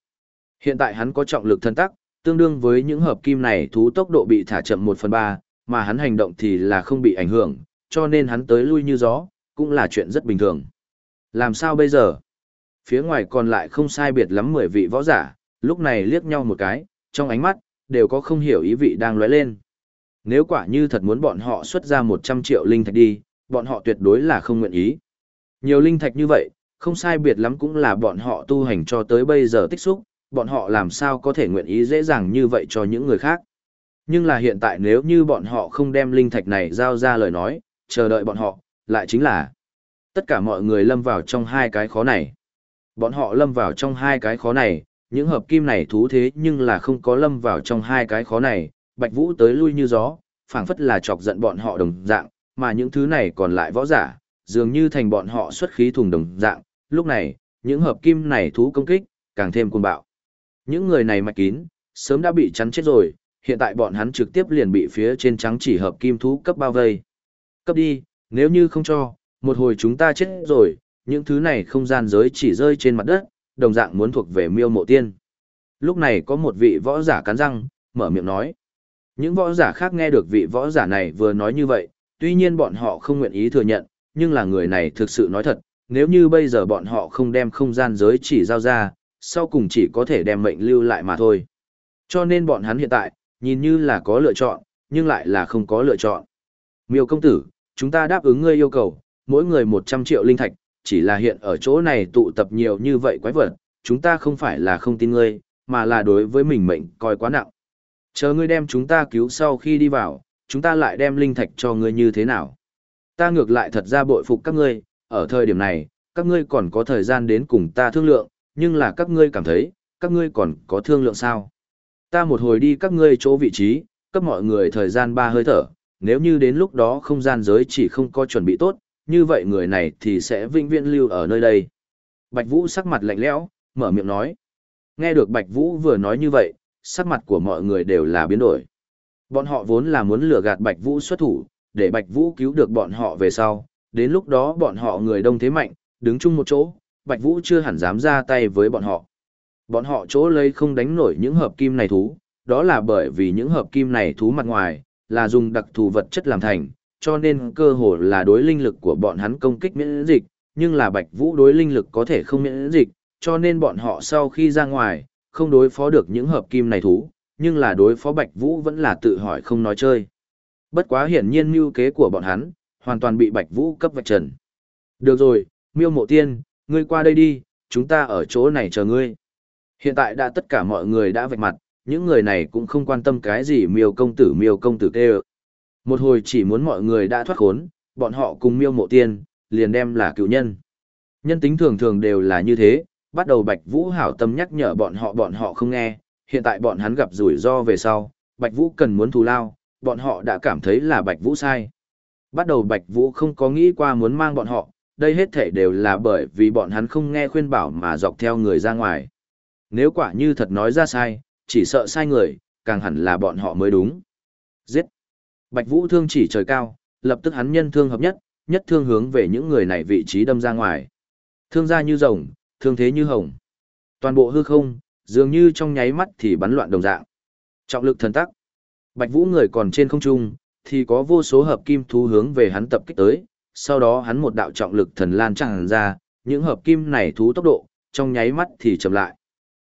Hiện tại hắn có trọng lực thân tắc, tương đương với những hợp kim này thú tốc độ bị thả chậm 1 phần 3, mà hắn hành động thì là không bị ảnh hưởng, cho nên hắn tới lui như gió, cũng là chuyện rất bình thường. Làm sao bây giờ? Phía ngoài còn lại không sai biệt lắm 10 vị võ giả, lúc này liếc nhau một cái, trong ánh mắt, đều có không hiểu ý vị đang lóe lên. Nếu quả như thật muốn bọn họ xuất ra 100 triệu linh thạch đi, bọn họ tuyệt đối là không nguyện ý. Nhiều linh thạch như vậy, không sai biệt lắm cũng là bọn họ tu hành cho tới bây giờ tích xúc, bọn họ làm sao có thể nguyện ý dễ dàng như vậy cho những người khác. Nhưng là hiện tại nếu như bọn họ không đem linh thạch này giao ra lời nói, chờ đợi bọn họ, lại chính là tất cả mọi người lâm vào trong hai cái khó này. Bọn họ lâm vào trong hai cái khó này, những hợp kim này thú thế nhưng là không có lâm vào trong hai cái khó này, Bạch Vũ tới lui như gió, phảng phất là chọc giận bọn họ đồng dạng, mà những thứ này còn lại võ giả, dường như thành bọn họ xuất khí thùng đồng dạng, lúc này, những hợp kim này thú công kích, càng thêm cuồng bạo. Những người này mạch kín, sớm đã bị chắn chết rồi, hiện tại bọn hắn trực tiếp liền bị phía trên trắng chỉ hợp kim thú cấp bao vây. Cấp đi, nếu như không cho, một hồi chúng ta chết rồi, những thứ này không gian giới chỉ rơi trên mặt đất, đồng dạng muốn thuộc về miêu mộ tiên. Lúc này có một vị võ giả cắn răng, mở miệng nói. Những võ giả khác nghe được vị võ giả này vừa nói như vậy, tuy nhiên bọn họ không nguyện ý thừa nhận, nhưng là người này thực sự nói thật, nếu như bây giờ bọn họ không đem không gian giới chỉ giao ra, sau cùng chỉ có thể đem mệnh lưu lại mà thôi. Cho nên bọn hắn hiện tại, Nhìn như là có lựa chọn, nhưng lại là không có lựa chọn. Miêu công tử, chúng ta đáp ứng ngươi yêu cầu, mỗi người 100 triệu linh thạch, chỉ là hiện ở chỗ này tụ tập nhiều như vậy quái vật, chúng ta không phải là không tin ngươi, mà là đối với mình mệnh coi quá nặng. Chờ ngươi đem chúng ta cứu sau khi đi vào, chúng ta lại đem linh thạch cho ngươi như thế nào? Ta ngược lại thật ra bội phục các ngươi, ở thời điểm này, các ngươi còn có thời gian đến cùng ta thương lượng, nhưng là các ngươi cảm thấy, các ngươi còn có thương lượng sao? Ta một hồi đi các ngươi chỗ vị trí, cấp mọi người thời gian ba hơi thở, nếu như đến lúc đó không gian giới chỉ không có chuẩn bị tốt, như vậy người này thì sẽ vĩnh viễn lưu ở nơi đây. Bạch Vũ sắc mặt lạnh lẽo, mở miệng nói. Nghe được Bạch Vũ vừa nói như vậy, sắc mặt của mọi người đều là biến đổi. Bọn họ vốn là muốn lừa gạt Bạch Vũ xuất thủ, để Bạch Vũ cứu được bọn họ về sau, đến lúc đó bọn họ người đông thế mạnh, đứng chung một chỗ, Bạch Vũ chưa hẳn dám ra tay với bọn họ. Bọn họ chỗ lấy không đánh nổi những hợp kim này thú, đó là bởi vì những hợp kim này thú mặt ngoài, là dùng đặc thù vật chất làm thành, cho nên cơ hồ là đối linh lực của bọn hắn công kích miễn dịch, nhưng là Bạch Vũ đối linh lực có thể không miễn dịch, cho nên bọn họ sau khi ra ngoài, không đối phó được những hợp kim này thú, nhưng là đối phó Bạch Vũ vẫn là tự hỏi không nói chơi. Bất quá hiển nhiên mưu kế của bọn hắn, hoàn toàn bị Bạch Vũ cấp vạch trần. Được rồi, miêu mộ tiên, ngươi qua đây đi, chúng ta ở chỗ này chờ ngươi. Hiện tại đã tất cả mọi người đã vạch mặt, những người này cũng không quan tâm cái gì miêu công tử miêu công tử kêu. Một hồi chỉ muốn mọi người đã thoát khốn, bọn họ cùng miêu mộ tiên, liền đem là cựu nhân. Nhân tính thường thường đều là như thế, bắt đầu Bạch Vũ hảo tâm nhắc nhở bọn họ bọn họ không nghe, hiện tại bọn hắn gặp rủi ro về sau, Bạch Vũ cần muốn thù lao, bọn họ đã cảm thấy là Bạch Vũ sai. Bắt đầu Bạch Vũ không có nghĩ qua muốn mang bọn họ, đây hết thể đều là bởi vì bọn hắn không nghe khuyên bảo mà dọc theo người ra ngoài. Nếu quả như thật nói ra sai, chỉ sợ sai người, càng hẳn là bọn họ mới đúng. Giết! Bạch Vũ thương chỉ trời cao, lập tức hắn nhân thương hợp nhất, nhất thương hướng về những người này vị trí đâm ra ngoài. Thương ra như rồng, thương thế như hồng. Toàn bộ hư không, dường như trong nháy mắt thì bắn loạn đồng dạng. Trọng lực thần tắc. Bạch Vũ người còn trên không trung, thì có vô số hợp kim thú hướng về hắn tập kích tới, sau đó hắn một đạo trọng lực thần lan tràn ra, những hợp kim này thú tốc độ, trong nháy mắt thì chậm lại.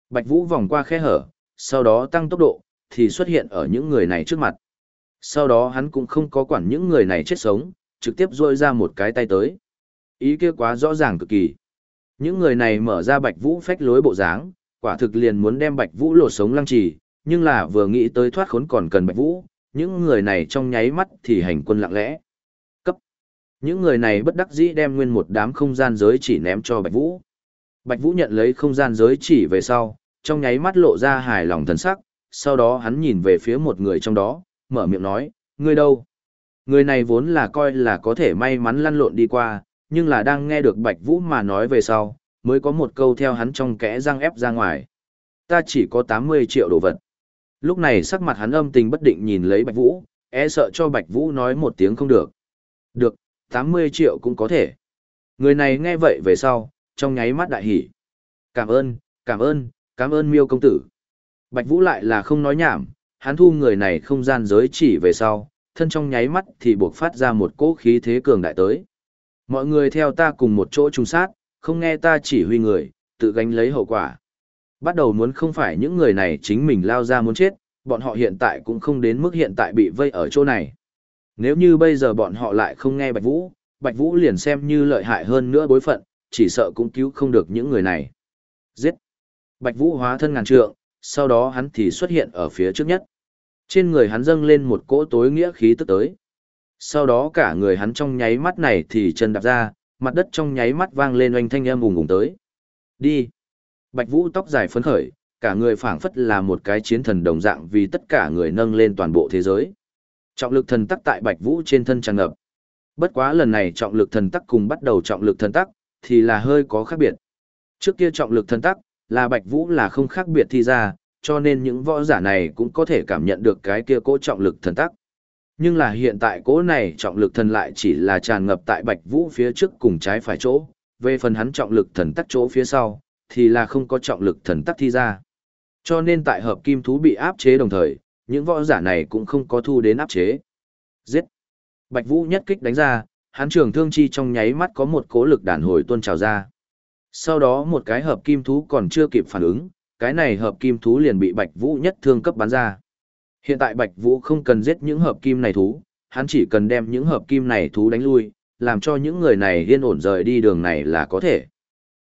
Bạch Vũ vòng qua khe hở, sau đó tăng tốc độ, thì xuất hiện ở những người này trước mặt. Sau đó hắn cũng không có quản những người này chết sống, trực tiếp rôi ra một cái tay tới. Ý kia quá rõ ràng cực kỳ. Những người này mở ra Bạch Vũ phách lối bộ dáng, quả thực liền muốn đem Bạch Vũ lột sống lăng trì, nhưng là vừa nghĩ tới thoát khốn còn cần Bạch Vũ, những người này trong nháy mắt thì hành quân lặng lẽ. Những người này bất đắc dĩ đem nguyên một đám không gian giới chỉ ném cho Bạch Vũ. Bạch Vũ nhận lấy không gian giới chỉ về sau, trong nháy mắt lộ ra hài lòng thần sắc, sau đó hắn nhìn về phía một người trong đó, mở miệng nói, ngươi đâu? Người này vốn là coi là có thể may mắn lăn lộn đi qua, nhưng là đang nghe được Bạch Vũ mà nói về sau, mới có một câu theo hắn trong kẽ răng ép ra ngoài. Ta chỉ có 80 triệu đồ vật. Lúc này sắc mặt hắn âm tình bất định nhìn lấy Bạch Vũ, e sợ cho Bạch Vũ nói một tiếng không được. Được, 80 triệu cũng có thể. Người này nghe vậy về sau, trong nháy mắt đại hỉ. Cảm ơn, cảm ơn, cảm ơn miêu công tử. Bạch Vũ lại là không nói nhảm, hắn thu người này không gian giới chỉ về sau, thân trong nháy mắt thì buộc phát ra một cỗ khí thế cường đại tới. Mọi người theo ta cùng một chỗ trùng sát, không nghe ta chỉ huy người, tự gánh lấy hậu quả. Bắt đầu muốn không phải những người này chính mình lao ra muốn chết, bọn họ hiện tại cũng không đến mức hiện tại bị vây ở chỗ này. Nếu như bây giờ bọn họ lại không nghe Bạch Vũ, Bạch Vũ liền xem như lợi hại hơn nữa bối phận, chỉ sợ cũng cứu không được những người này. Giết! Bạch Vũ hóa thân ngàn trượng, sau đó hắn thì xuất hiện ở phía trước nhất. Trên người hắn dâng lên một cỗ tối nghĩa khí tức tới. Sau đó cả người hắn trong nháy mắt này thì chân đạp ra, mặt đất trong nháy mắt vang lên oanh thanh âm ùng ùng tới. Đi! Bạch Vũ tóc dài phấn khởi, cả người phảng phất là một cái chiến thần đồng dạng vì tất cả người nâng lên toàn bộ thế giới. Trọng lực thần tắc tại Bạch Vũ trên thân tràn ngập. Bất quá lần này trọng lực thần tắc cùng bắt đầu trọng lực thần tắc, thì là hơi có khác biệt. Trước kia trọng lực thần tắc, là Bạch Vũ là không khác biệt thi ra, cho nên những võ giả này cũng có thể cảm nhận được cái kia cố trọng lực thần tắc. Nhưng là hiện tại cố này trọng lực thần lại chỉ là tràn ngập tại Bạch Vũ phía trước cùng trái phải chỗ, về phần hắn trọng lực thần tắc chỗ phía sau, thì là không có trọng lực thần tắc thi ra. Cho nên tại hợp kim thú bị áp chế đồng thời, những võ giả này cũng không có thu đến áp chế. Giết! Bạch Vũ nhất kích đánh ra, hắn trường thương chi trong nháy mắt có một cố lực đàn hồi tuôn trào ra. Sau đó một cái hợp kim thú còn chưa kịp phản ứng, cái này hợp kim thú liền bị Bạch Vũ nhất thương cấp bắn ra. Hiện tại Bạch Vũ không cần giết những hợp kim này thú, hắn chỉ cần đem những hợp kim này thú đánh lui, làm cho những người này yên ổn rời đi đường này là có thể.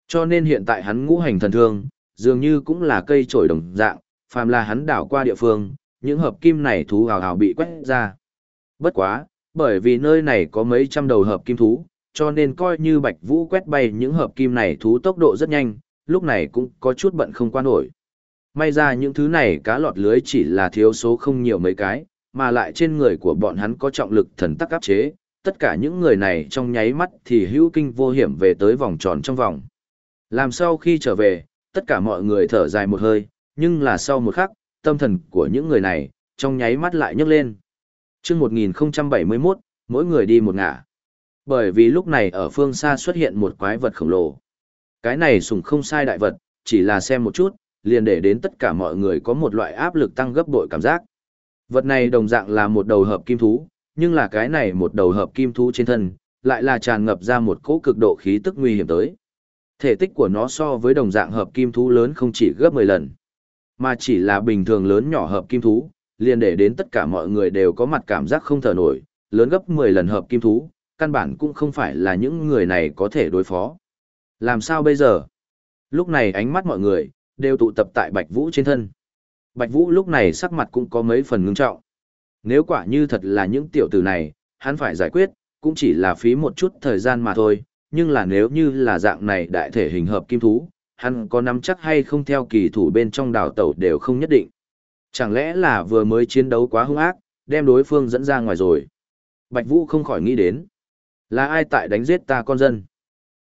Cho nên hiện tại hắn ngũ hành thần thương, dường như cũng là cây trổi đồng dạng, phàm là hắn đảo qua địa phương, những hợp kim này thú hào hào bị quét ra. Bất quá, bởi vì nơi này có mấy trăm đầu hợp kim thú, cho nên coi như Bạch Vũ quét bay những hợp kim này thú tốc độ rất nhanh, lúc này cũng có chút bận không qua nổi. May ra những thứ này cá lọt lưới chỉ là thiếu số không nhiều mấy cái, mà lại trên người của bọn hắn có trọng lực thần tắc áp chế, tất cả những người này trong nháy mắt thì hữu kinh vô hiểm về tới vòng tròn trong vòng. Làm sau khi trở về, tất cả mọi người thở dài một hơi, nhưng là sau một khắc, tâm thần của những người này, trong nháy mắt lại nhấc lên. chương 1071, mỗi người đi một ngả. Bởi vì lúc này ở phương xa xuất hiện một quái vật khổng lồ. Cái này sùng không sai đại vật, chỉ là xem một chút, liền để đến tất cả mọi người có một loại áp lực tăng gấp bội cảm giác. Vật này đồng dạng là một đầu hợp kim thú, nhưng là cái này một đầu hợp kim thú trên thân, lại là tràn ngập ra một cỗ cực độ khí tức nguy hiểm tới. Thể tích của nó so với đồng dạng hợp kim thú lớn không chỉ gấp 10 lần, mà chỉ là bình thường lớn nhỏ hợp kim thú, liền để đến tất cả mọi người đều có mặt cảm giác không thở nổi, lớn gấp 10 lần hợp kim thú, căn bản cũng không phải là những người này có thể đối phó. Làm sao bây giờ? Lúc này ánh mắt mọi người, đều tụ tập tại Bạch Vũ trên thân. Bạch Vũ lúc này sắc mặt cũng có mấy phần ngưng trọng. Nếu quả như thật là những tiểu tử này, hắn phải giải quyết, cũng chỉ là phí một chút thời gian mà thôi, nhưng là nếu như là dạng này đại thể hình hợp kim thú, hắn có nắm chắc hay không theo kỳ thủ bên trong đảo tàu đều không nhất định. Chẳng lẽ là vừa mới chiến đấu quá hung ác, đem đối phương dẫn ra ngoài rồi. Bạch Vũ không khỏi nghĩ đến. Là ai tại đánh giết ta con dân?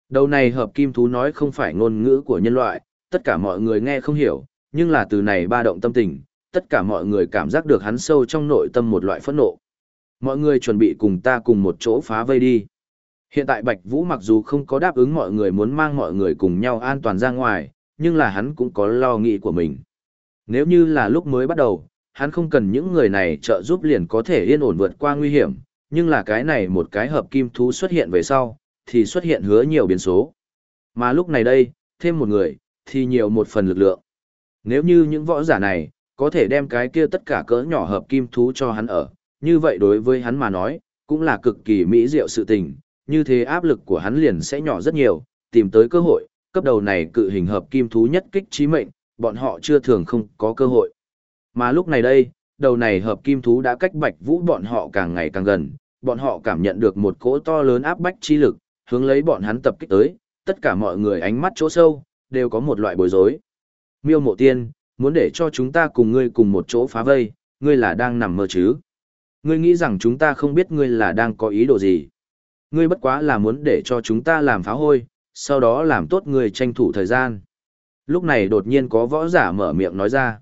Đầu này hợp kim thú nói không phải ngôn ngữ của nhân loại, tất cả mọi người nghe không hiểu, nhưng là từ này ba động tâm tình, tất cả mọi người cảm giác được hắn sâu trong nội tâm một loại phẫn nộ. Mọi người chuẩn bị cùng ta cùng một chỗ phá vây đi. Hiện tại Bạch Vũ mặc dù không có đáp ứng mọi người muốn mang mọi người cùng nhau an toàn ra ngoài, nhưng là hắn cũng có lo nghĩ của mình. Nếu như là lúc mới bắt đầu, hắn không cần những người này trợ giúp liền có thể yên ổn vượt qua nguy hiểm, nhưng là cái này một cái hợp kim thú xuất hiện về sau, thì xuất hiện hứa nhiều biến số. Mà lúc này đây, thêm một người, thì nhiều một phần lực lượng. Nếu như những võ giả này, có thể đem cái kia tất cả cỡ nhỏ hợp kim thú cho hắn ở, như vậy đối với hắn mà nói, cũng là cực kỳ mỹ diệu sự tình, như thế áp lực của hắn liền sẽ nhỏ rất nhiều, tìm tới cơ hội, cấp đầu này cự hình hợp kim thú nhất kích trí mệnh, bọn họ chưa thường không có cơ hội. Mà lúc này đây, đầu này hợp kim thú đã cách bạch vũ bọn họ càng ngày càng gần, bọn họ cảm nhận được một cỗ to lớn áp bách chi lực, hướng lấy bọn hắn tập kích tới, tất cả mọi người ánh mắt chỗ sâu, đều có một loại bối rối. Miêu mộ tiên, muốn để cho chúng ta cùng ngươi cùng một chỗ phá vây, ngươi là đang nằm mơ chứ? Ngươi nghĩ rằng chúng ta không biết ngươi là đang có ý đồ gì? Ngươi bất quá là muốn để cho chúng ta làm phá hôi, sau đó làm tốt người tranh thủ thời gian. Lúc này đột nhiên có võ giả mở miệng nói ra.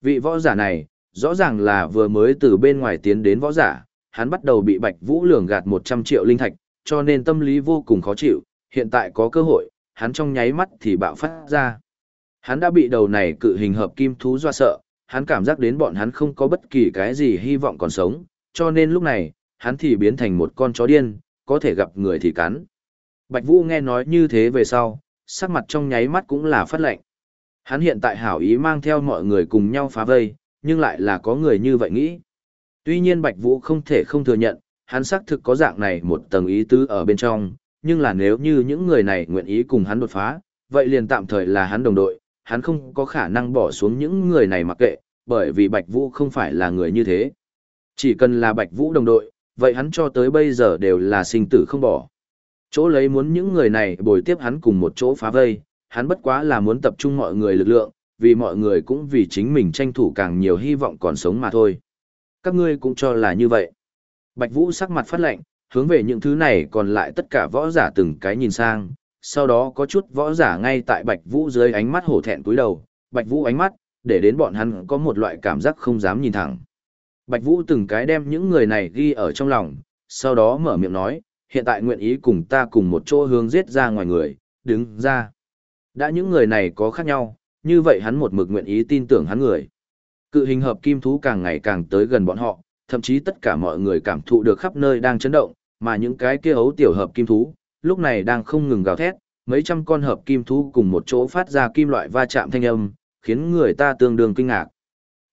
Vị võ giả này, rõ ràng là vừa mới từ bên ngoài tiến đến võ giả, hắn bắt đầu bị Bạch Vũ lường gạt 100 triệu linh thạch, cho nên tâm lý vô cùng khó chịu, hiện tại có cơ hội, hắn trong nháy mắt thì bạo phát ra. Hắn đã bị đầu này cự hình hợp kim thú doa sợ, hắn cảm giác đến bọn hắn không có bất kỳ cái gì hy vọng còn sống, cho nên lúc này, hắn thì biến thành một con chó điên, có thể gặp người thì cắn. Bạch Vũ nghe nói như thế về sau, sắc mặt trong nháy mắt cũng là phát lệnh. Hắn hiện tại hảo ý mang theo mọi người cùng nhau phá vây, nhưng lại là có người như vậy nghĩ. Tuy nhiên Bạch Vũ không thể không thừa nhận, hắn xác thực có dạng này một tầng ý tứ ở bên trong, nhưng là nếu như những người này nguyện ý cùng hắn đột phá, vậy liền tạm thời là hắn đồng đội, hắn không có khả năng bỏ xuống những người này mặc kệ, bởi vì Bạch Vũ không phải là người như thế. Chỉ cần là Bạch Vũ đồng đội, vậy hắn cho tới bây giờ đều là sinh tử không bỏ. Chỗ lấy muốn những người này bồi tiếp hắn cùng một chỗ phá vây, hắn bất quá là muốn tập trung mọi người lực lượng, vì mọi người cũng vì chính mình tranh thủ càng nhiều hy vọng còn sống mà thôi. Các ngươi cũng cho là như vậy. Bạch Vũ sắc mặt phát lạnh, hướng về những thứ này còn lại tất cả võ giả từng cái nhìn sang, sau đó có chút võ giả ngay tại Bạch Vũ dưới ánh mắt hổ thẹn cúi đầu, Bạch Vũ ánh mắt, để đến bọn hắn có một loại cảm giác không dám nhìn thẳng. Bạch Vũ từng cái đem những người này ghi ở trong lòng, sau đó mở miệng nói, hiện tại nguyện ý cùng ta cùng một chỗ hướng giết ra ngoài người, đứng ra. Đã những người này có khác nhau, như vậy hắn một mực nguyện ý tin tưởng hắn người. Cự hình hợp kim thú càng ngày càng tới gần bọn họ, thậm chí tất cả mọi người cảm thụ được khắp nơi đang chấn động, mà những cái kia ấu tiểu hợp kim thú, lúc này đang không ngừng gào thét, mấy trăm con hợp kim thú cùng một chỗ phát ra kim loại va chạm thanh âm, khiến người ta tương đương kinh ngạc.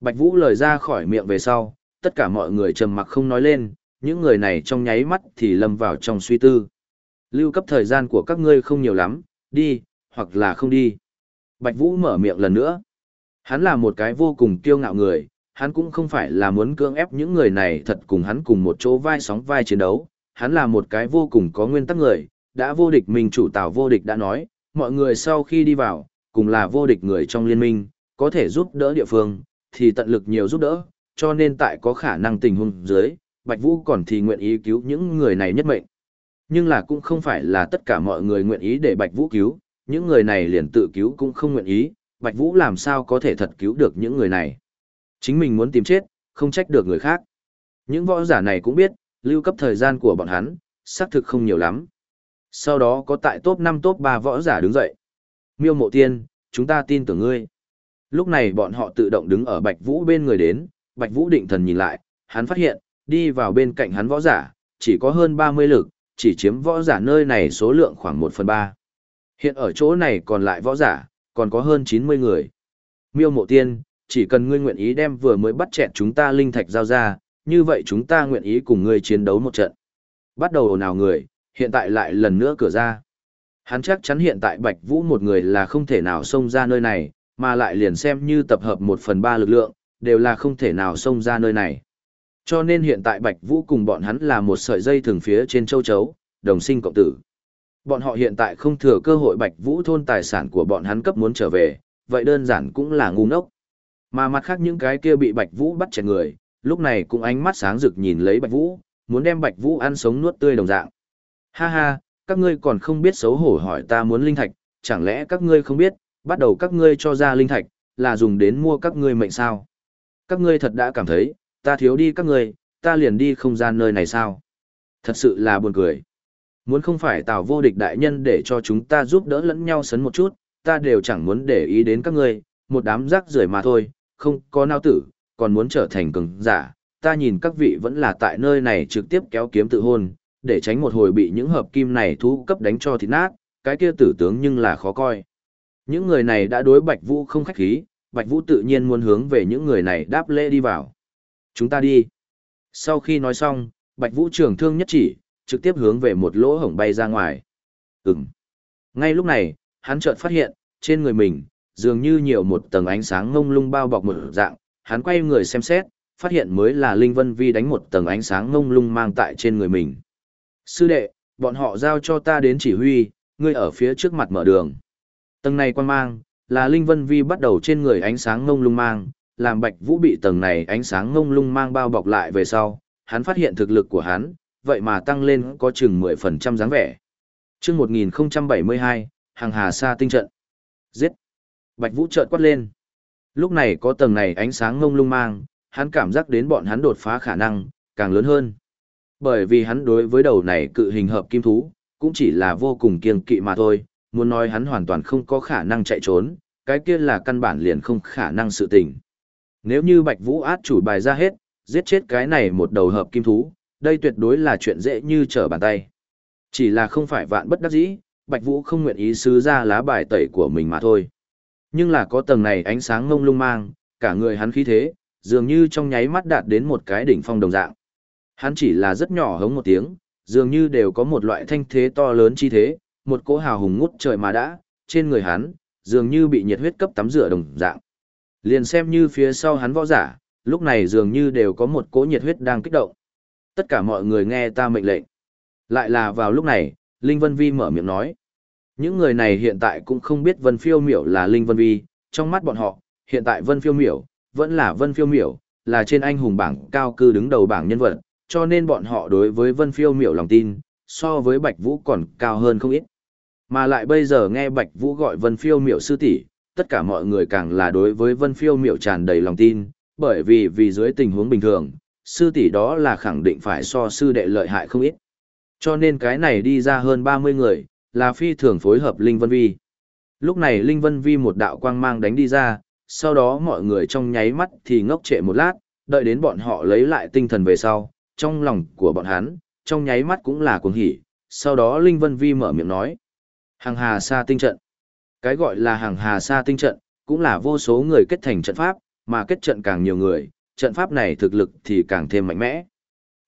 Bạch Vũ lời ra khỏi miệng về sau, tất cả mọi người trầm mặc không nói lên, những người này trong nháy mắt thì lâm vào trong suy tư. Lưu cấp thời gian của các ngươi không nhiều lắm, đi, hoặc là không đi. Bạch Vũ mở miệng lần nữa. Hắn là một cái vô cùng kiêu ngạo người, hắn cũng không phải là muốn cưỡng ép những người này thật cùng hắn cùng một chỗ vai sóng vai chiến đấu, hắn là một cái vô cùng có nguyên tắc người, đã vô địch mình chủ tào vô địch đã nói, mọi người sau khi đi vào, cùng là vô địch người trong liên minh, có thể giúp đỡ địa phương, thì tận lực nhiều giúp đỡ, cho nên tại có khả năng tình huống dưới, Bạch Vũ còn thì nguyện ý cứu những người này nhất mệnh. Nhưng là cũng không phải là tất cả mọi người nguyện ý để Bạch Vũ cứu, những người này liền tự cứu cũng không nguyện ý, Bạch Vũ làm sao có thể thật cứu được những người này. Chính mình muốn tìm chết, không trách được người khác. Những võ giả này cũng biết, lưu cấp thời gian của bọn hắn, xác thực không nhiều lắm. Sau đó có tại top 5 top 3 võ giả đứng dậy. Miêu mộ tiên, chúng ta tin tưởng ngươi. Lúc này bọn họ tự động đứng ở Bạch Vũ bên người đến, Bạch Vũ định thần nhìn lại, hắn phát hiện, đi vào bên cạnh hắn võ giả, chỉ có hơn 30 lực, chỉ chiếm võ giả nơi này số lượng khoảng 1 phần 3. Hiện ở chỗ này còn lại võ giả, còn có hơn 90 người. Miêu mộ tiên, chỉ cần ngươi nguyện ý đem vừa mới bắt chẹt chúng ta linh thạch giao ra, như vậy chúng ta nguyện ý cùng ngươi chiến đấu một trận. Bắt đầu ồn ào người, hiện tại lại lần nữa cửa ra. Hắn chắc chắn hiện tại Bạch Vũ một người là không thể nào xông ra nơi này, mà lại liền xem như tập hợp một phần ba lực lượng, đều là không thể nào xông ra nơi này. Cho nên hiện tại Bạch Vũ cùng bọn hắn là một sợi dây thường phía trên châu chấu, đồng sinh cộng tử. Bọn họ hiện tại không thừa cơ hội Bạch Vũ thôn tài sản của bọn hắn cấp muốn trở về, vậy đơn giản cũng là ngu ngốc. Mà mặt khác những cái kia bị Bạch Vũ bắt chẹt người, lúc này cũng ánh mắt sáng rực nhìn lấy Bạch Vũ, muốn đem Bạch Vũ ăn sống nuốt tươi đồng dạng. Ha ha, các ngươi còn không biết xấu hổ hỏi ta muốn linh thạch, chẳng lẽ các ngươi không biết, bắt đầu các ngươi cho ra linh thạch, là dùng đến mua các ngươi mệnh sao? Các ngươi thật đã cảm thấy, ta thiếu đi các ngươi, ta liền đi không gian nơi này sao? Thật sự là buồn cười. Muốn không phải tạo vô địch đại nhân để cho chúng ta giúp đỡ lẫn nhau sấn một chút, ta đều chẳng muốn để ý đến các ngươi, một đám rác rưởi mà thôi, không có nao tử, còn muốn trở thành cường giả. Ta nhìn các vị vẫn là tại nơi này trực tiếp kéo kiếm tự hôn, để tránh một hồi bị những hợp kim này thu cấp đánh cho thịt nát, cái kia tử tướng nhưng là khó coi. Những người này đã đối Bạch Vũ không khách khí, Bạch Vũ tự nhiên muốn hướng về những người này đáp lễ đi vào. Chúng ta đi. Sau khi nói xong, Bạch Vũ trường thương nhất chỉ, trực tiếp hướng về một lỗ hổng bay ra ngoài. Ừm. Ngay lúc này, hắn chợt phát hiện, trên người mình, dường như nhiều một tầng ánh sáng ngông lung bao bọc một dạng, hắn quay người xem xét, phát hiện mới là Linh Vân Vi đánh một tầng ánh sáng ngông lung mang tại trên người mình. Sư đệ, bọn họ giao cho ta đến chỉ huy, ngươi ở phía trước mặt mở đường. Tầng này quan mang, là Linh Vân Vi bắt đầu trên người ánh sáng ngông lung mang, làm Bạch Vũ bị tầng này ánh sáng ngông lung mang bao bọc lại về sau, hắn phát hiện thực lực của hắn, vậy mà tăng lên có chừng 10% dáng vẻ. Chương 1072, Hàng Hà Sa tinh trận. Giết. Bạch Vũ chợt quát lên. Lúc này có tầng này ánh sáng ngông lung mang, hắn cảm giác đến bọn hắn đột phá khả năng càng lớn hơn. Bởi vì hắn đối với đầu này cự hình hợp kim thú, cũng chỉ là vô cùng kiêng kỵ mà thôi, muốn nói hắn hoàn toàn không có khả năng chạy trốn, cái kia là căn bản liền không khả năng sự tình. Nếu như Bạch Vũ át chủ bài ra hết, giết chết cái này một đầu hợp kim thú, đây tuyệt đối là chuyện dễ như trở bàn tay. Chỉ là không phải vạn bất đắc dĩ, Bạch Vũ không nguyện ý sứ ra lá bài tẩy của mình mà thôi. Nhưng là có tầng này ánh sáng ngông lung mang, cả người hắn khí thế, dường như trong nháy mắt đạt đến một cái đỉnh phong đồng dạng. Hắn chỉ là rất nhỏ hống một tiếng, dường như đều có một loại thanh thế to lớn chi thế, một cỗ hào hùng ngút trời mà đã, trên người hắn, dường như bị nhiệt huyết cấp tắm rửa đồng dạng. Liền xem như phía sau hắn võ giả, lúc này dường như đều có một cỗ nhiệt huyết đang kích động. Tất cả mọi người nghe ta mệnh lệnh. Lại là vào lúc này, Linh Vân Vi mở miệng nói. Những người này hiện tại cũng không biết Vân Phiêu Miểu là Linh Vân Vi, trong mắt bọn họ, hiện tại Vân Phiêu Miểu, vẫn là Vân Phiêu Miểu, là trên anh hùng bảng cao cư đứng đầu bảng nhân vật, cho nên bọn họ đối với Vân Phiêu Miểu lòng tin, so với Bạch Vũ còn cao hơn không ít. Mà lại bây giờ nghe Bạch Vũ gọi Vân Phiêu Miểu sư tỷ, tất cả mọi người càng là đối với Vân Phiêu Miểu tràn đầy lòng tin, bởi vì vì dưới tình huống bình thường, sư tỷ đó là khẳng định phải so sư đệ lợi hại không ít. Cho nên cái này đi ra hơn 30 người, là phi thường phối hợp Linh Vân Vi. Lúc này Linh Vân Vi một đạo quang mang đánh đi ra, sau đó mọi người trong nháy mắt thì ngốc trệ một lát, đợi đến bọn họ lấy lại tinh thần về sau, trong lòng của bọn hắn, trong nháy mắt cũng là cuồng hỉ. Sau đó Linh Vân Vi mở miệng nói, hàng hà sa tinh trận. Cái gọi là hàng hà sa tinh trận, cũng là vô số người kết thành trận pháp, mà kết trận càng nhiều người, trận pháp này thực lực thì càng thêm mạnh mẽ.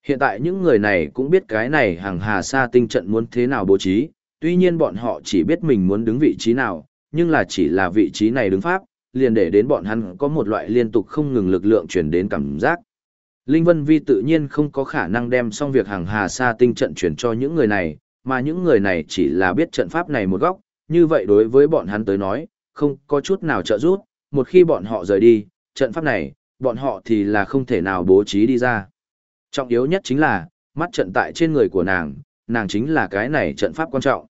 Hiện tại những người này cũng biết cái này hàng hà sa tinh trận muốn thế nào bố trí, tuy nhiên bọn họ chỉ biết mình muốn đứng vị trí nào, nhưng là chỉ là vị trí này đứng pháp, liền để đến bọn hắn có một loại liên tục không ngừng lực lượng chuyển đến cảm giác. Linh Vân Vi tự nhiên không có khả năng đem xong việc hàng hà sa tinh trận chuyển cho những người này, mà những người này chỉ là biết trận pháp này một góc, như vậy đối với bọn hắn tới nói, không có chút nào trợ giúp, một khi bọn họ rời đi, trận pháp này, bọn họ thì là không thể nào bố trí đi ra. Trọng yếu nhất chính là, mắt trận tại trên người của nàng, nàng chính là cái này trận pháp quan trọng.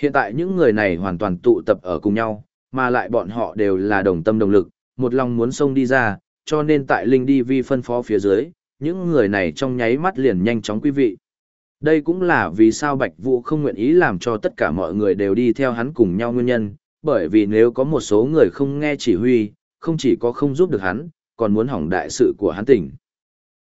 Hiện tại những người này hoàn toàn tụ tập ở cùng nhau, mà lại bọn họ đều là đồng tâm đồng lực, một lòng muốn xông đi ra, cho nên tại Linh đi vi phân phó phía dưới, những người này trong nháy mắt liền nhanh chóng quý vị. Đây cũng là vì sao Bạch Vũ không nguyện ý làm cho tất cả mọi người đều đi theo hắn cùng nhau nguyên nhân, bởi vì nếu có một số người không nghe chỉ huy, không chỉ có không giúp được hắn, còn muốn hỏng đại sự của hắn tỉnh.